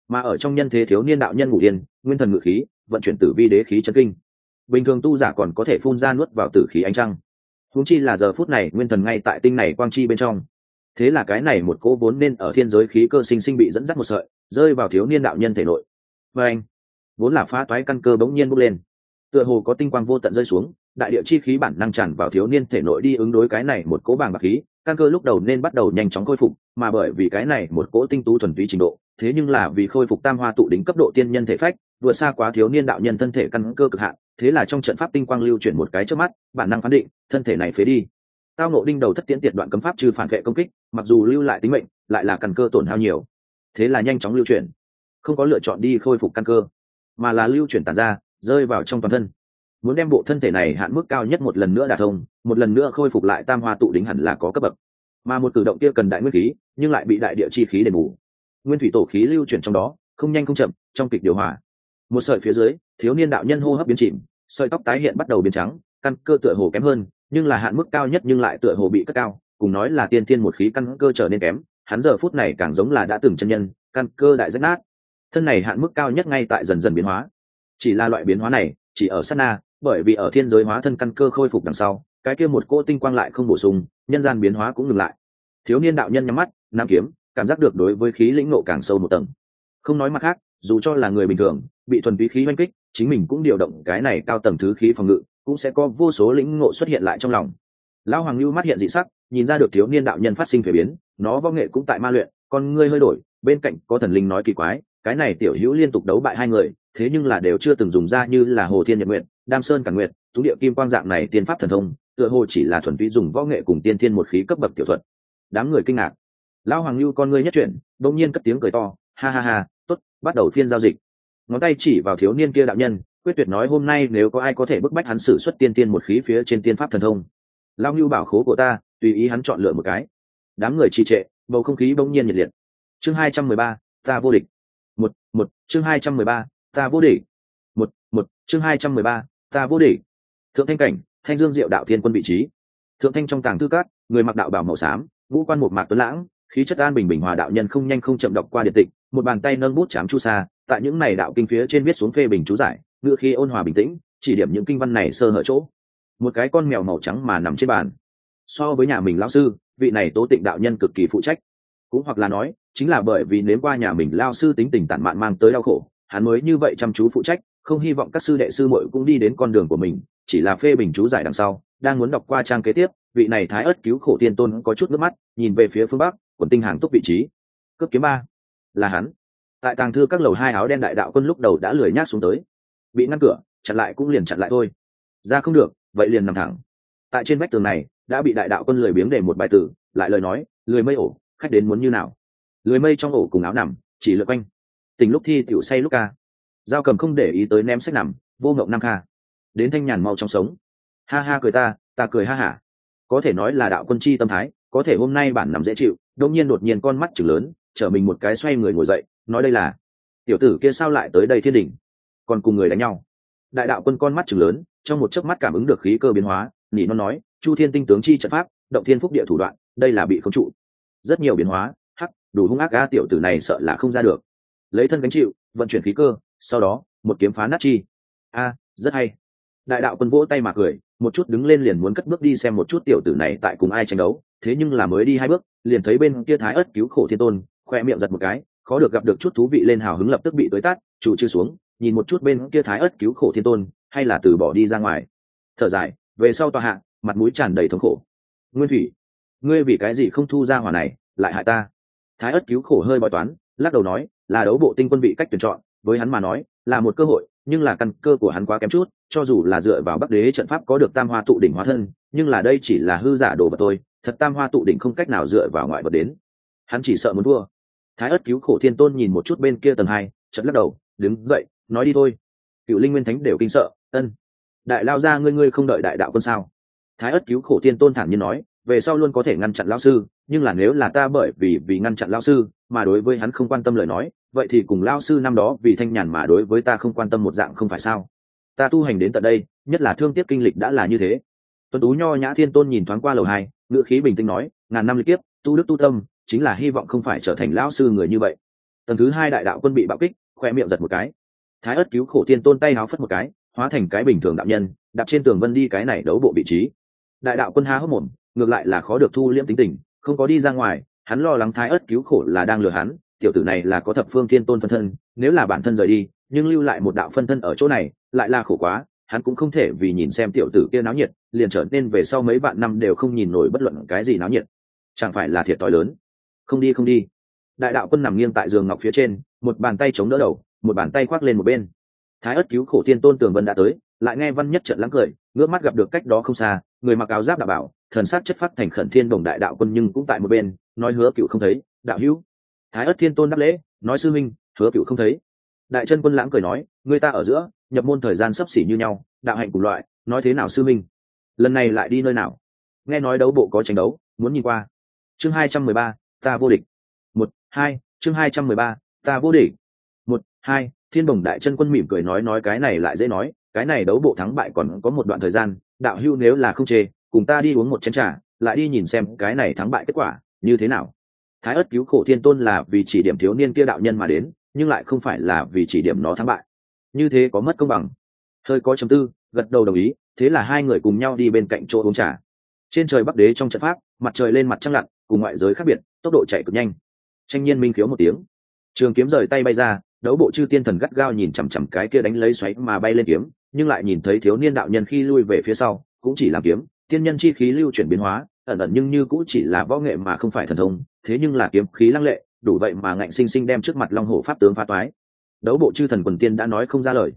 mà ở trong nhân thế thiếu niên đạo nhân ngủ yên, nguyên thần ngự khí, vận chuyển tử vi đế khí chân kinh. Bình thường tu giả còn có thể phun ra nuốt vào tử khí ánh trăng. Húng chi là giờ phút này, nguyên thần ngay tại tinh này quang chi bên trong. Thế là cái này một cỗ vốn nên ở thiên giới khí cơ sinh sinh bị dẫn dắt một sợi, rơi vào thiếu niên đạo nhân thể nội. Và anh, vốn là phá toái căn cơ bỗng nhiên bốc lên tựa hồ có tinh quang vô tận rơi xuống, đại địa chi khí bản năng tràn vào thiếu niên thể nội đi ứng đối cái này một cỗ bàng bạc khí, căn cơ lúc đầu nên bắt đầu nhanh chóng khôi phục, mà bởi vì cái này một cỗ tinh tú thuần túy trình độ, thế nhưng là vì khôi phục tam hoa tụ đính cấp độ tiên nhân thể phách, vượt xa quá thiếu niên đạo nhân thân thể căn cơ cực hạn, thế là trong trận pháp tinh quang lưu chuyển một cái trước mắt, bản năng phán định, thân thể này phế đi. Tao nộ đinh đầu thất tiễn tiện đoạn cấm pháp trừ phản vệ công kích, mặc dù lưu lại tính mệnh, lại là căn cơ tổn hao nhiều. Thế là nhanh chóng lưu chuyển. Không có lựa chọn đi khôi phục căn cơ, mà là lưu chuyển tàn ra rơi vào trong toàn thân. Muốn đem bộ thân thể này hạn mức cao nhất một lần nữa đả thông, một lần nữa khôi phục lại tam hoa tụ đính hẳn là có cấp bậc. Mà một cử động kia cần đại nguyên khí, nhưng lại bị đại địa chi khí đền bù. Nguyên thủy tổ khí lưu chuyển trong đó, không nhanh không chậm, trong kịch điều hòa. Một sợi phía dưới, thiếu niên đạo nhân hô hấp biến chìm, sợi tóc tái hiện bắt đầu biến trắng, căn cơ tựa hồ kém hơn, nhưng là hạn mức cao nhất nhưng lại tựa hồ bị cất cao, cùng nói là tiên thiên một khí căn cơ trở nên kém, hắn giờ phút này càng giống là đã từng chân nhân, căn cơ đại rách nát. Thân này hạn mức cao nhất ngay tại dần dần biến hóa chỉ là loại biến hóa này, chỉ ở sát na, bởi vì ở thiên giới hóa thân căn cơ khôi phục đằng sau, cái kia một cỗ tinh quang lại không bổ sung, nhân gian biến hóa cũng ngừng lại. Thiếu niên đạo nhân nhắm mắt nam kiếm, cảm giác được đối với khí lĩnh nộ càng sâu một tầng. Không nói mặt khác, dù cho là người bình thường, bị thuần túy khí oanh kích, chính mình cũng điều động cái này cao tầng thứ khí phòng ngự, cũng sẽ có vô số lĩnh ngộ xuất hiện lại trong lòng. Lão hoàng lưu mắt hiện dị sắc, nhìn ra được thiếu niên đạo nhân phát sinh thuế biến, nó võ nghệ cũng tại ma luyện, con ngươi hơi đổi, bên cạnh có thần linh nói kỳ quái cái này tiểu hữu liên tục đấu bại hai người, thế nhưng là đều chưa từng dùng ra như là hồ thiên nhật nguyện đam sơn cản nguyện tú địa kim quang dạng này tiên pháp thần thông, tựa hồ chỉ là thuần túy dùng võ nghệ cùng tiên thiên một khí cấp bậc tiểu thuật. Đám người kinh ngạc. Lão hoàng lưu con ngươi nhất chuyển đông nhiên cất tiếng cười to, ha ha ha, tốt, bắt đầu phiên giao dịch. Ngón tay chỉ vào thiếu niên kia đạo nhân, quyết tuyệt nói, hôm nay nếu có ai có thể bức bách hắn xử xuất tiên tiên một khí phía trên tiên pháp thần thông. Lao lưu bảo khố của ta, tùy ý hắn chọn lựa một cái. Đám người trì trệ, bầu không khí bỗng nhiên nhiệt liệt. Chương hai trăm mười ba, ta vô địch một một, chương hai trăm mười ba, ta vô địch. Một một, chương hai trăm mười ba, ta vô địch. Thượng thanh cảnh, thanh dương diệu đạo thiên quân vị trí. Thượng thanh trong tàng tư cát, người mặc đạo bảo màu xám, ngũ quan một mạc tuấn lãng, khí chất an bình bình hòa đạo nhân không nhanh không chậm đọc qua điện tịch, một bàn tay nâng bút chám chu sa, tại những này đạo kinh phía trên viết xuống phê bình chú giải, ngựa khi ôn hòa bình tĩnh, chỉ điểm những kinh văn này sơ hở chỗ. Một cái con mèo màu trắng mà nằm trên bàn. So với nhà mình lao sư, vị này tố tịnh đạo nhân cực kỳ phụ trách cũng hoặc là nói, chính là bởi vì nếu qua nhà mình lao sư tính tình tản mạn mang tới đau khổ, hắn mới như vậy chăm chú phụ trách, không hy vọng các sư đệ sư muội cũng đi đến con đường của mình, chỉ là phê bình chú giải đằng sau, đang muốn đọc qua trang kế tiếp, vị này thái ớt cứu khổ tiên tôn có chút nước mắt, nhìn về phía phương bắc, quần tinh hàng túc vị trí. Cướp kiếm ba. Là hắn. Tại tàng thư các lầu hai áo đen đại đạo quân lúc đầu đã lười nhác xuống tới. Bị ngăn cửa, chặn lại cũng liền chặn lại thôi. Ra không được, vậy liền nằm thẳng. Tại trên vách tường này, đã bị đại đạo quân lười biếng để một bài tử, lại lời nói, lười mây ổ khách đến muốn như nào. Lưới mây trong ổ cùng áo nằm, chỉ lượt quanh. Tình lúc thi, tiểu say lúc ca. Giao cầm không để ý tới ném sách nằm, vô ngộng nam kha. Đến thanh nhàn mau trong sống. Ha ha cười ta ta cười ha hả. Có thể nói là đạo quân chi tâm thái, có thể hôm nay bản nằm dễ chịu đông nhiên đột nhiên con mắt chừng lớn chở mình một cái xoay người ngồi dậy, nói đây là, tiểu tử kia sao lại tới đây thiên đỉnh còn cùng người đánh nhau. Đại đạo quân con mắt chừng lớn, trong một chớp mắt cảm ứng được khí cơ biến hóa, nỉ nó nói, chu thiên tinh tướng chi trận pháp, động thiên phúc địa thủ đoạn, đây là bị không trụ rất nhiều biến hóa, hắc, đủ hung ác ga tiểu tử này sợ là không ra được. Lấy thân gánh chịu, vận chuyển khí cơ, sau đó, một kiếm phá nát chi. A, rất hay. Đại đạo quân vỗ tay mà cười, một chút đứng lên liền muốn cất bước đi xem một chút tiểu tử này tại cùng ai tranh đấu, thế nhưng là mới đi hai bước, liền thấy bên kia thái ớt cứu khổ thiên tôn, khoe miệng giật một cái, khó được gặp được chút thú vị lên hào hứng lập tức bị tới tát, chủ chư xuống, nhìn một chút bên kia thái ớt cứu khổ thiên tôn, hay là từ bỏ đi ra ngoài. Thở dài, về sau tòa hạ, mặt mũi tràn đầy thống khổ. Nguyên thủy ngươi vì cái gì không thu ra hỏa này, lại hại ta? Thái ất cứu khổ hơi bói toán, lắc đầu nói, là đấu bộ tinh quân bị cách tuyển chọn, với hắn mà nói, là một cơ hội, nhưng là căn cơ của hắn quá kém chút, cho dù là dựa vào bắc đế trận pháp có được tam hoa tụ đỉnh hóa thân, nhưng là đây chỉ là hư giả đồ vật thôi. thật tam hoa tụ đỉnh không cách nào dựa vào ngoại vật đến. Hắn chỉ sợ muốn thua. Thái ất cứu khổ thiên tôn nhìn một chút bên kia tầng hai chật lắc đầu, đứng dậy, nói đi thôi. Cựu linh nguyên thánh đều kinh sợ, ân, đại lao ra ngươi ngươi không đợi đại đạo quân sao? Thái ất cứu khổ thiên tôn thản nhiên nói về sau luôn có thể ngăn chặn lão sư, nhưng là nếu là ta bởi vì vì ngăn chặn lão sư mà đối với hắn không quan tâm lời nói, vậy thì cùng lão sư năm đó vì thanh nhàn mà đối với ta không quan tâm một dạng không phải sao? Ta tu hành đến tận đây, nhất là thương tiếc kinh lịch đã là như thế. Tuấn tú nho nhã thiên tôn nhìn thoáng qua lầu hai, ngữ khí bình tĩnh nói, ngàn năm lịch tiếp tu đức tu tâm, chính là hy vọng không phải trở thành lão sư người như vậy. Tầng thứ hai đại đạo quân bị bạo kích khoe miệng giật một cái. Thái ất cứu khổ thiên tôn tay háo phất một cái, hóa thành cái bình thường đạo nhân, đạp trên tường vân đi cái này đấu bộ vị trí. Đại đạo quân há hốc mồm ngược lại là khó được thu liễm tính tình, không có đi ra ngoài, hắn lo lắng thái ớt cứu khổ là đang lừa hắn, tiểu tử này là có thập phương thiên tôn phân thân, nếu là bản thân rời đi, nhưng lưu lại một đạo phân thân ở chỗ này, lại là khổ quá, hắn cũng không thể vì nhìn xem tiểu tử kia náo nhiệt, liền trở nên về sau mấy vạn năm đều không nhìn nổi bất luận cái gì náo nhiệt. Chẳng phải là thiệt t lớn? Không đi không đi. Đại đạo quân nằm nghiêng tại giường ngọc phía trên, một bàn tay chống đỡ đầu, một bàn tay khoác lên một bên. Thái ất cứu khổ tiên tôn tường vân đã tới, lại nghe văn nhất trận lắng cười, ngước mắt gặp được cách đó không xa, người mặc áo giáp đảm bảo thần sát chất phát thành khẩn thiên đồng đại đạo quân nhưng cũng tại một bên, nói hứa cựu không thấy, đạo hữu. Thái ất thiên tôn đáp lễ, nói sư minh hứa cựu không thấy. Đại chân quân lãng cười nói, người ta ở giữa, nhập môn thời gian sấp xỉ như nhau, đạo hạnh cùng loại, nói thế nào sư minh lần này lại đi nơi nào? Nghe nói đấu bộ có tranh đấu, muốn nhìn qua. Chương hai trăm mười ba, ta vô địch. Một, hai, chương hai trăm mười ba, ta vô địch. Một, hai, thiên bồng đại chân quân mỉm cười nói nói cái này lại dễ nói, cái này đấu bộ thắng bại còn có một đoạn thời gian, đạo hưu nếu là không chê cùng ta đi uống một chén trà, lại đi nhìn xem cái này thắng bại kết quả, như thế nào? Thái ất cứu khổ thiên tôn là vì chỉ điểm thiếu niên kia đạo nhân mà đến, nhưng lại không phải là vì chỉ điểm nó thắng bại. Như thế có mất công bằng. Hơi có chấm tư, gật đầu đồng ý, thế là hai người cùng nhau đi bên cạnh chỗ uống trà. Trên trời bắc đế trong trận pháp, mặt trời lên mặt trăng lặn, cùng ngoại giới khác biệt, tốc độ chạy cực nhanh. Tranh nhiên minh khiếu một tiếng. Trường kiếm rời tay bay ra, đấu bộ chư tiên thần gắt gao nhìn chằm chằm cái kia đánh lấy xoáy mà bay lên kiếm, nhưng lại nhìn thấy thiếu niên đạo nhân khi lui về phía sau, cũng chỉ làm kiếm tiên nhân chi khí lưu chuyển biến hóa, ẩn ẩn nhưng như cũ chỉ là võ nghệ mà không phải thần thông, thế nhưng là kiếm khí lăng lệ, đủ vậy mà ngạnh sinh sinh đem trước mặt long hổ pháp tướng phá toái. Đấu bộ chư thần quần tiên đã nói không ra lời.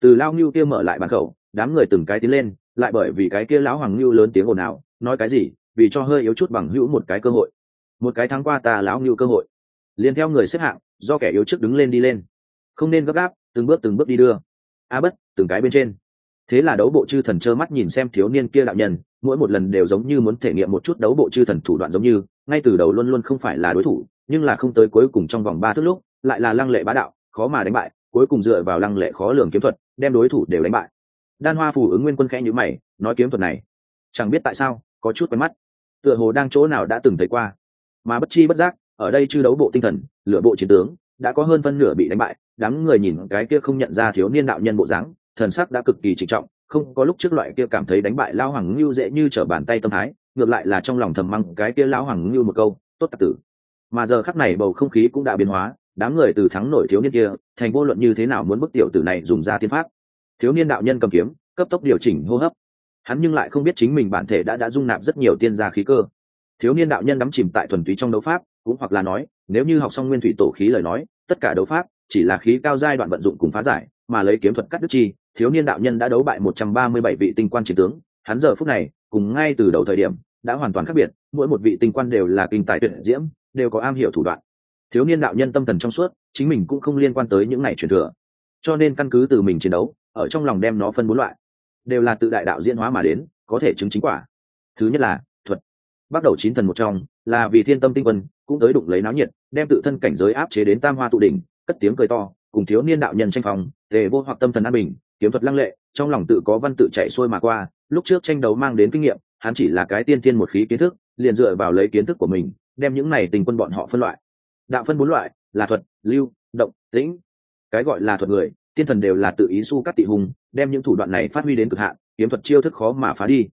Từ lao ngưu kia mở lại bàn khẩu, đám người từng cái tiến lên, lại bởi vì cái kia lão hoàng ngưu lớn tiếng ồn ào, nói cái gì, vì cho hơi yếu chút bằng hữu một cái cơ hội. Một cái tháng qua ta lão ngưu cơ hội. Liền theo người xếp hạng, do kẻ yếu trước đứng lên đi lên. Không nên gấp gáp, từng bước từng bước đi đưa. A bất, từng cái bên trên thế là đấu bộ chư thần trơ mắt nhìn xem thiếu niên kia đạo nhân, mỗi một lần đều giống như muốn thể nghiệm một chút đấu bộ chư thần thủ đoạn giống như, ngay từ đầu luôn luôn không phải là đối thủ, nhưng là không tới cuối cùng trong vòng ba thước lúc, lại là lăng lệ bá đạo, khó mà đánh bại, cuối cùng dựa vào lăng lệ khó lường kiếm thuật, đem đối thủ đều đánh bại. Đan hoa phù ứng nguyên quân khẽ nhữ mày, nói kiếm thuật này, chẳng biết tại sao, có chút quen mắt. Tựa hồ đang chỗ nào đã từng thấy qua. Mà bất chi bất giác, ở đây chư đấu bộ tinh thần lựa bộ chiến tướng, đã có hơn phân nửa bị đánh bại, đám người nhìn cái kia không nhận ra thiếu niên đạo nhân bộ dáng thần sắc đã cực kỳ trịnh trọng, không có lúc trước loại kia cảm thấy đánh bại lao hoàng ngưu dễ như trở bàn tay tâm thái, ngược lại là trong lòng thầm măng cái kia lão hoàng ngưu một câu, tốt tạc tử. Mà giờ khắc này bầu không khí cũng đã biến hóa, đám người từ thắng nổi thiếu niên kia, thành vô luận như thế nào muốn bức tiểu tử này dùng ra tiên pháp. Thiếu niên đạo nhân cầm kiếm, cấp tốc điều chỉnh hô hấp. Hắn nhưng lại không biết chính mình bản thể đã đã dung nạp rất nhiều tiên gia khí cơ. Thiếu niên đạo nhân đắm chìm tại thuần túy trong đấu pháp, cũng hoặc là nói, nếu như học xong nguyên thủy tổ khí lời nói, tất cả đấu pháp, chỉ là khí cao giai đoạn vận dụng cùng phá giải, mà lấy kiếm thuật cắt đứt chi thiếu niên đạo nhân đã đấu bại một trăm ba mươi bảy vị tinh quan chiến tướng. Hắn giờ phút này, cùng ngay từ đầu thời điểm, đã hoàn toàn khác biệt. Mỗi một vị tinh quan đều là kinh tài tuyệt diễm, đều có am hiểu thủ đoạn. Thiếu niên đạo nhân tâm thần trong suốt, chính mình cũng không liên quan tới những này truyền thừa. Cho nên căn cứ từ mình chiến đấu, ở trong lòng đem nó phân bốn loại. Đều là tự đại đạo diễn hóa mà đến, có thể chứng chính quả. Thứ nhất là thuật. Bắt đầu chín thần một trong, là vì thiên tâm tinh quân, cũng tới đụng lấy náo nhiệt, đem tự thân cảnh giới áp chế đến tam hoa tụ đỉnh, cất tiếng cười to, cùng thiếu niên đạo nhân tranh phòng, tề vô hoặc tâm thần an bình kiếm thuật lăng lệ, trong lòng tự có văn tự chạy xuôi mà qua, lúc trước tranh đấu mang đến kinh nghiệm, hắn chỉ là cái tiên thiên một khí kiến thức, liền dựa vào lấy kiến thức của mình, đem những này tình quân bọn họ phân loại. Đạo phân bốn loại, là thuật, lưu, động, tĩnh. Cái gọi là thuật người, tiên thần đều là tự ý su cắt tị hùng, đem những thủ đoạn này phát huy đến cực hạn, kiếm thuật chiêu thức khó mà phá đi.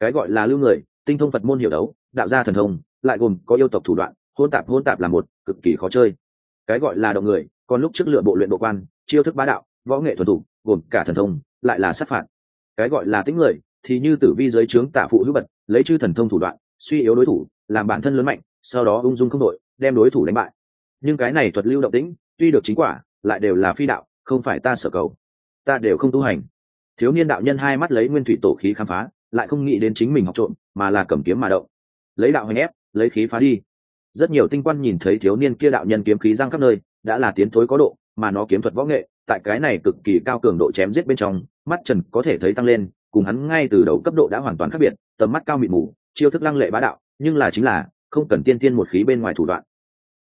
Cái gọi là lưu người, tinh thông phật môn hiểu đấu, đạo gia thần thông, lại gồm có yêu tộc thủ đoạn hôn tạp hôn tạp là một, cực kỳ khó chơi. Cái gọi là động người, còn lúc trước lựa bộ luyện bộ quan, chiêu thức bá đạo, võ nghệ thuần thủ gồm cả thần thông, lại là sát phạt. Cái gọi là tính người, thì như tử vi giới trướng tả phụ hữu bật lấy chư thần thông thủ đoạn, suy yếu đối thủ, làm bản thân lớn mạnh, sau đó ung dung không đội đem đối thủ đánh bại. Nhưng cái này thuật lưu động tĩnh, tuy được chính quả, lại đều là phi đạo, không phải ta sở cầu. Ta đều không tu hành. Thiếu niên đạo nhân hai mắt lấy nguyên thủy tổ khí khám phá, lại không nghĩ đến chính mình học trộm, mà là cầm kiếm mà động. Lấy đạo hành ép, lấy khí phá đi. Rất nhiều tinh quan nhìn thấy thiếu niên kia đạo nhân kiếm khí giang khắp nơi, đã là tiến thối có độ, mà nó kiếm thuật võ nghệ tại cái này cực kỳ cao cường độ chém giết bên trong, mắt trần có thể thấy tăng lên, cùng hắn ngay từ đầu cấp độ đã hoàn toàn khác biệt, tầm mắt cao mịt mù, chiêu thức lăng lệ bá đạo, nhưng là chính là không cần tiên tiên một khí bên ngoài thủ đoạn.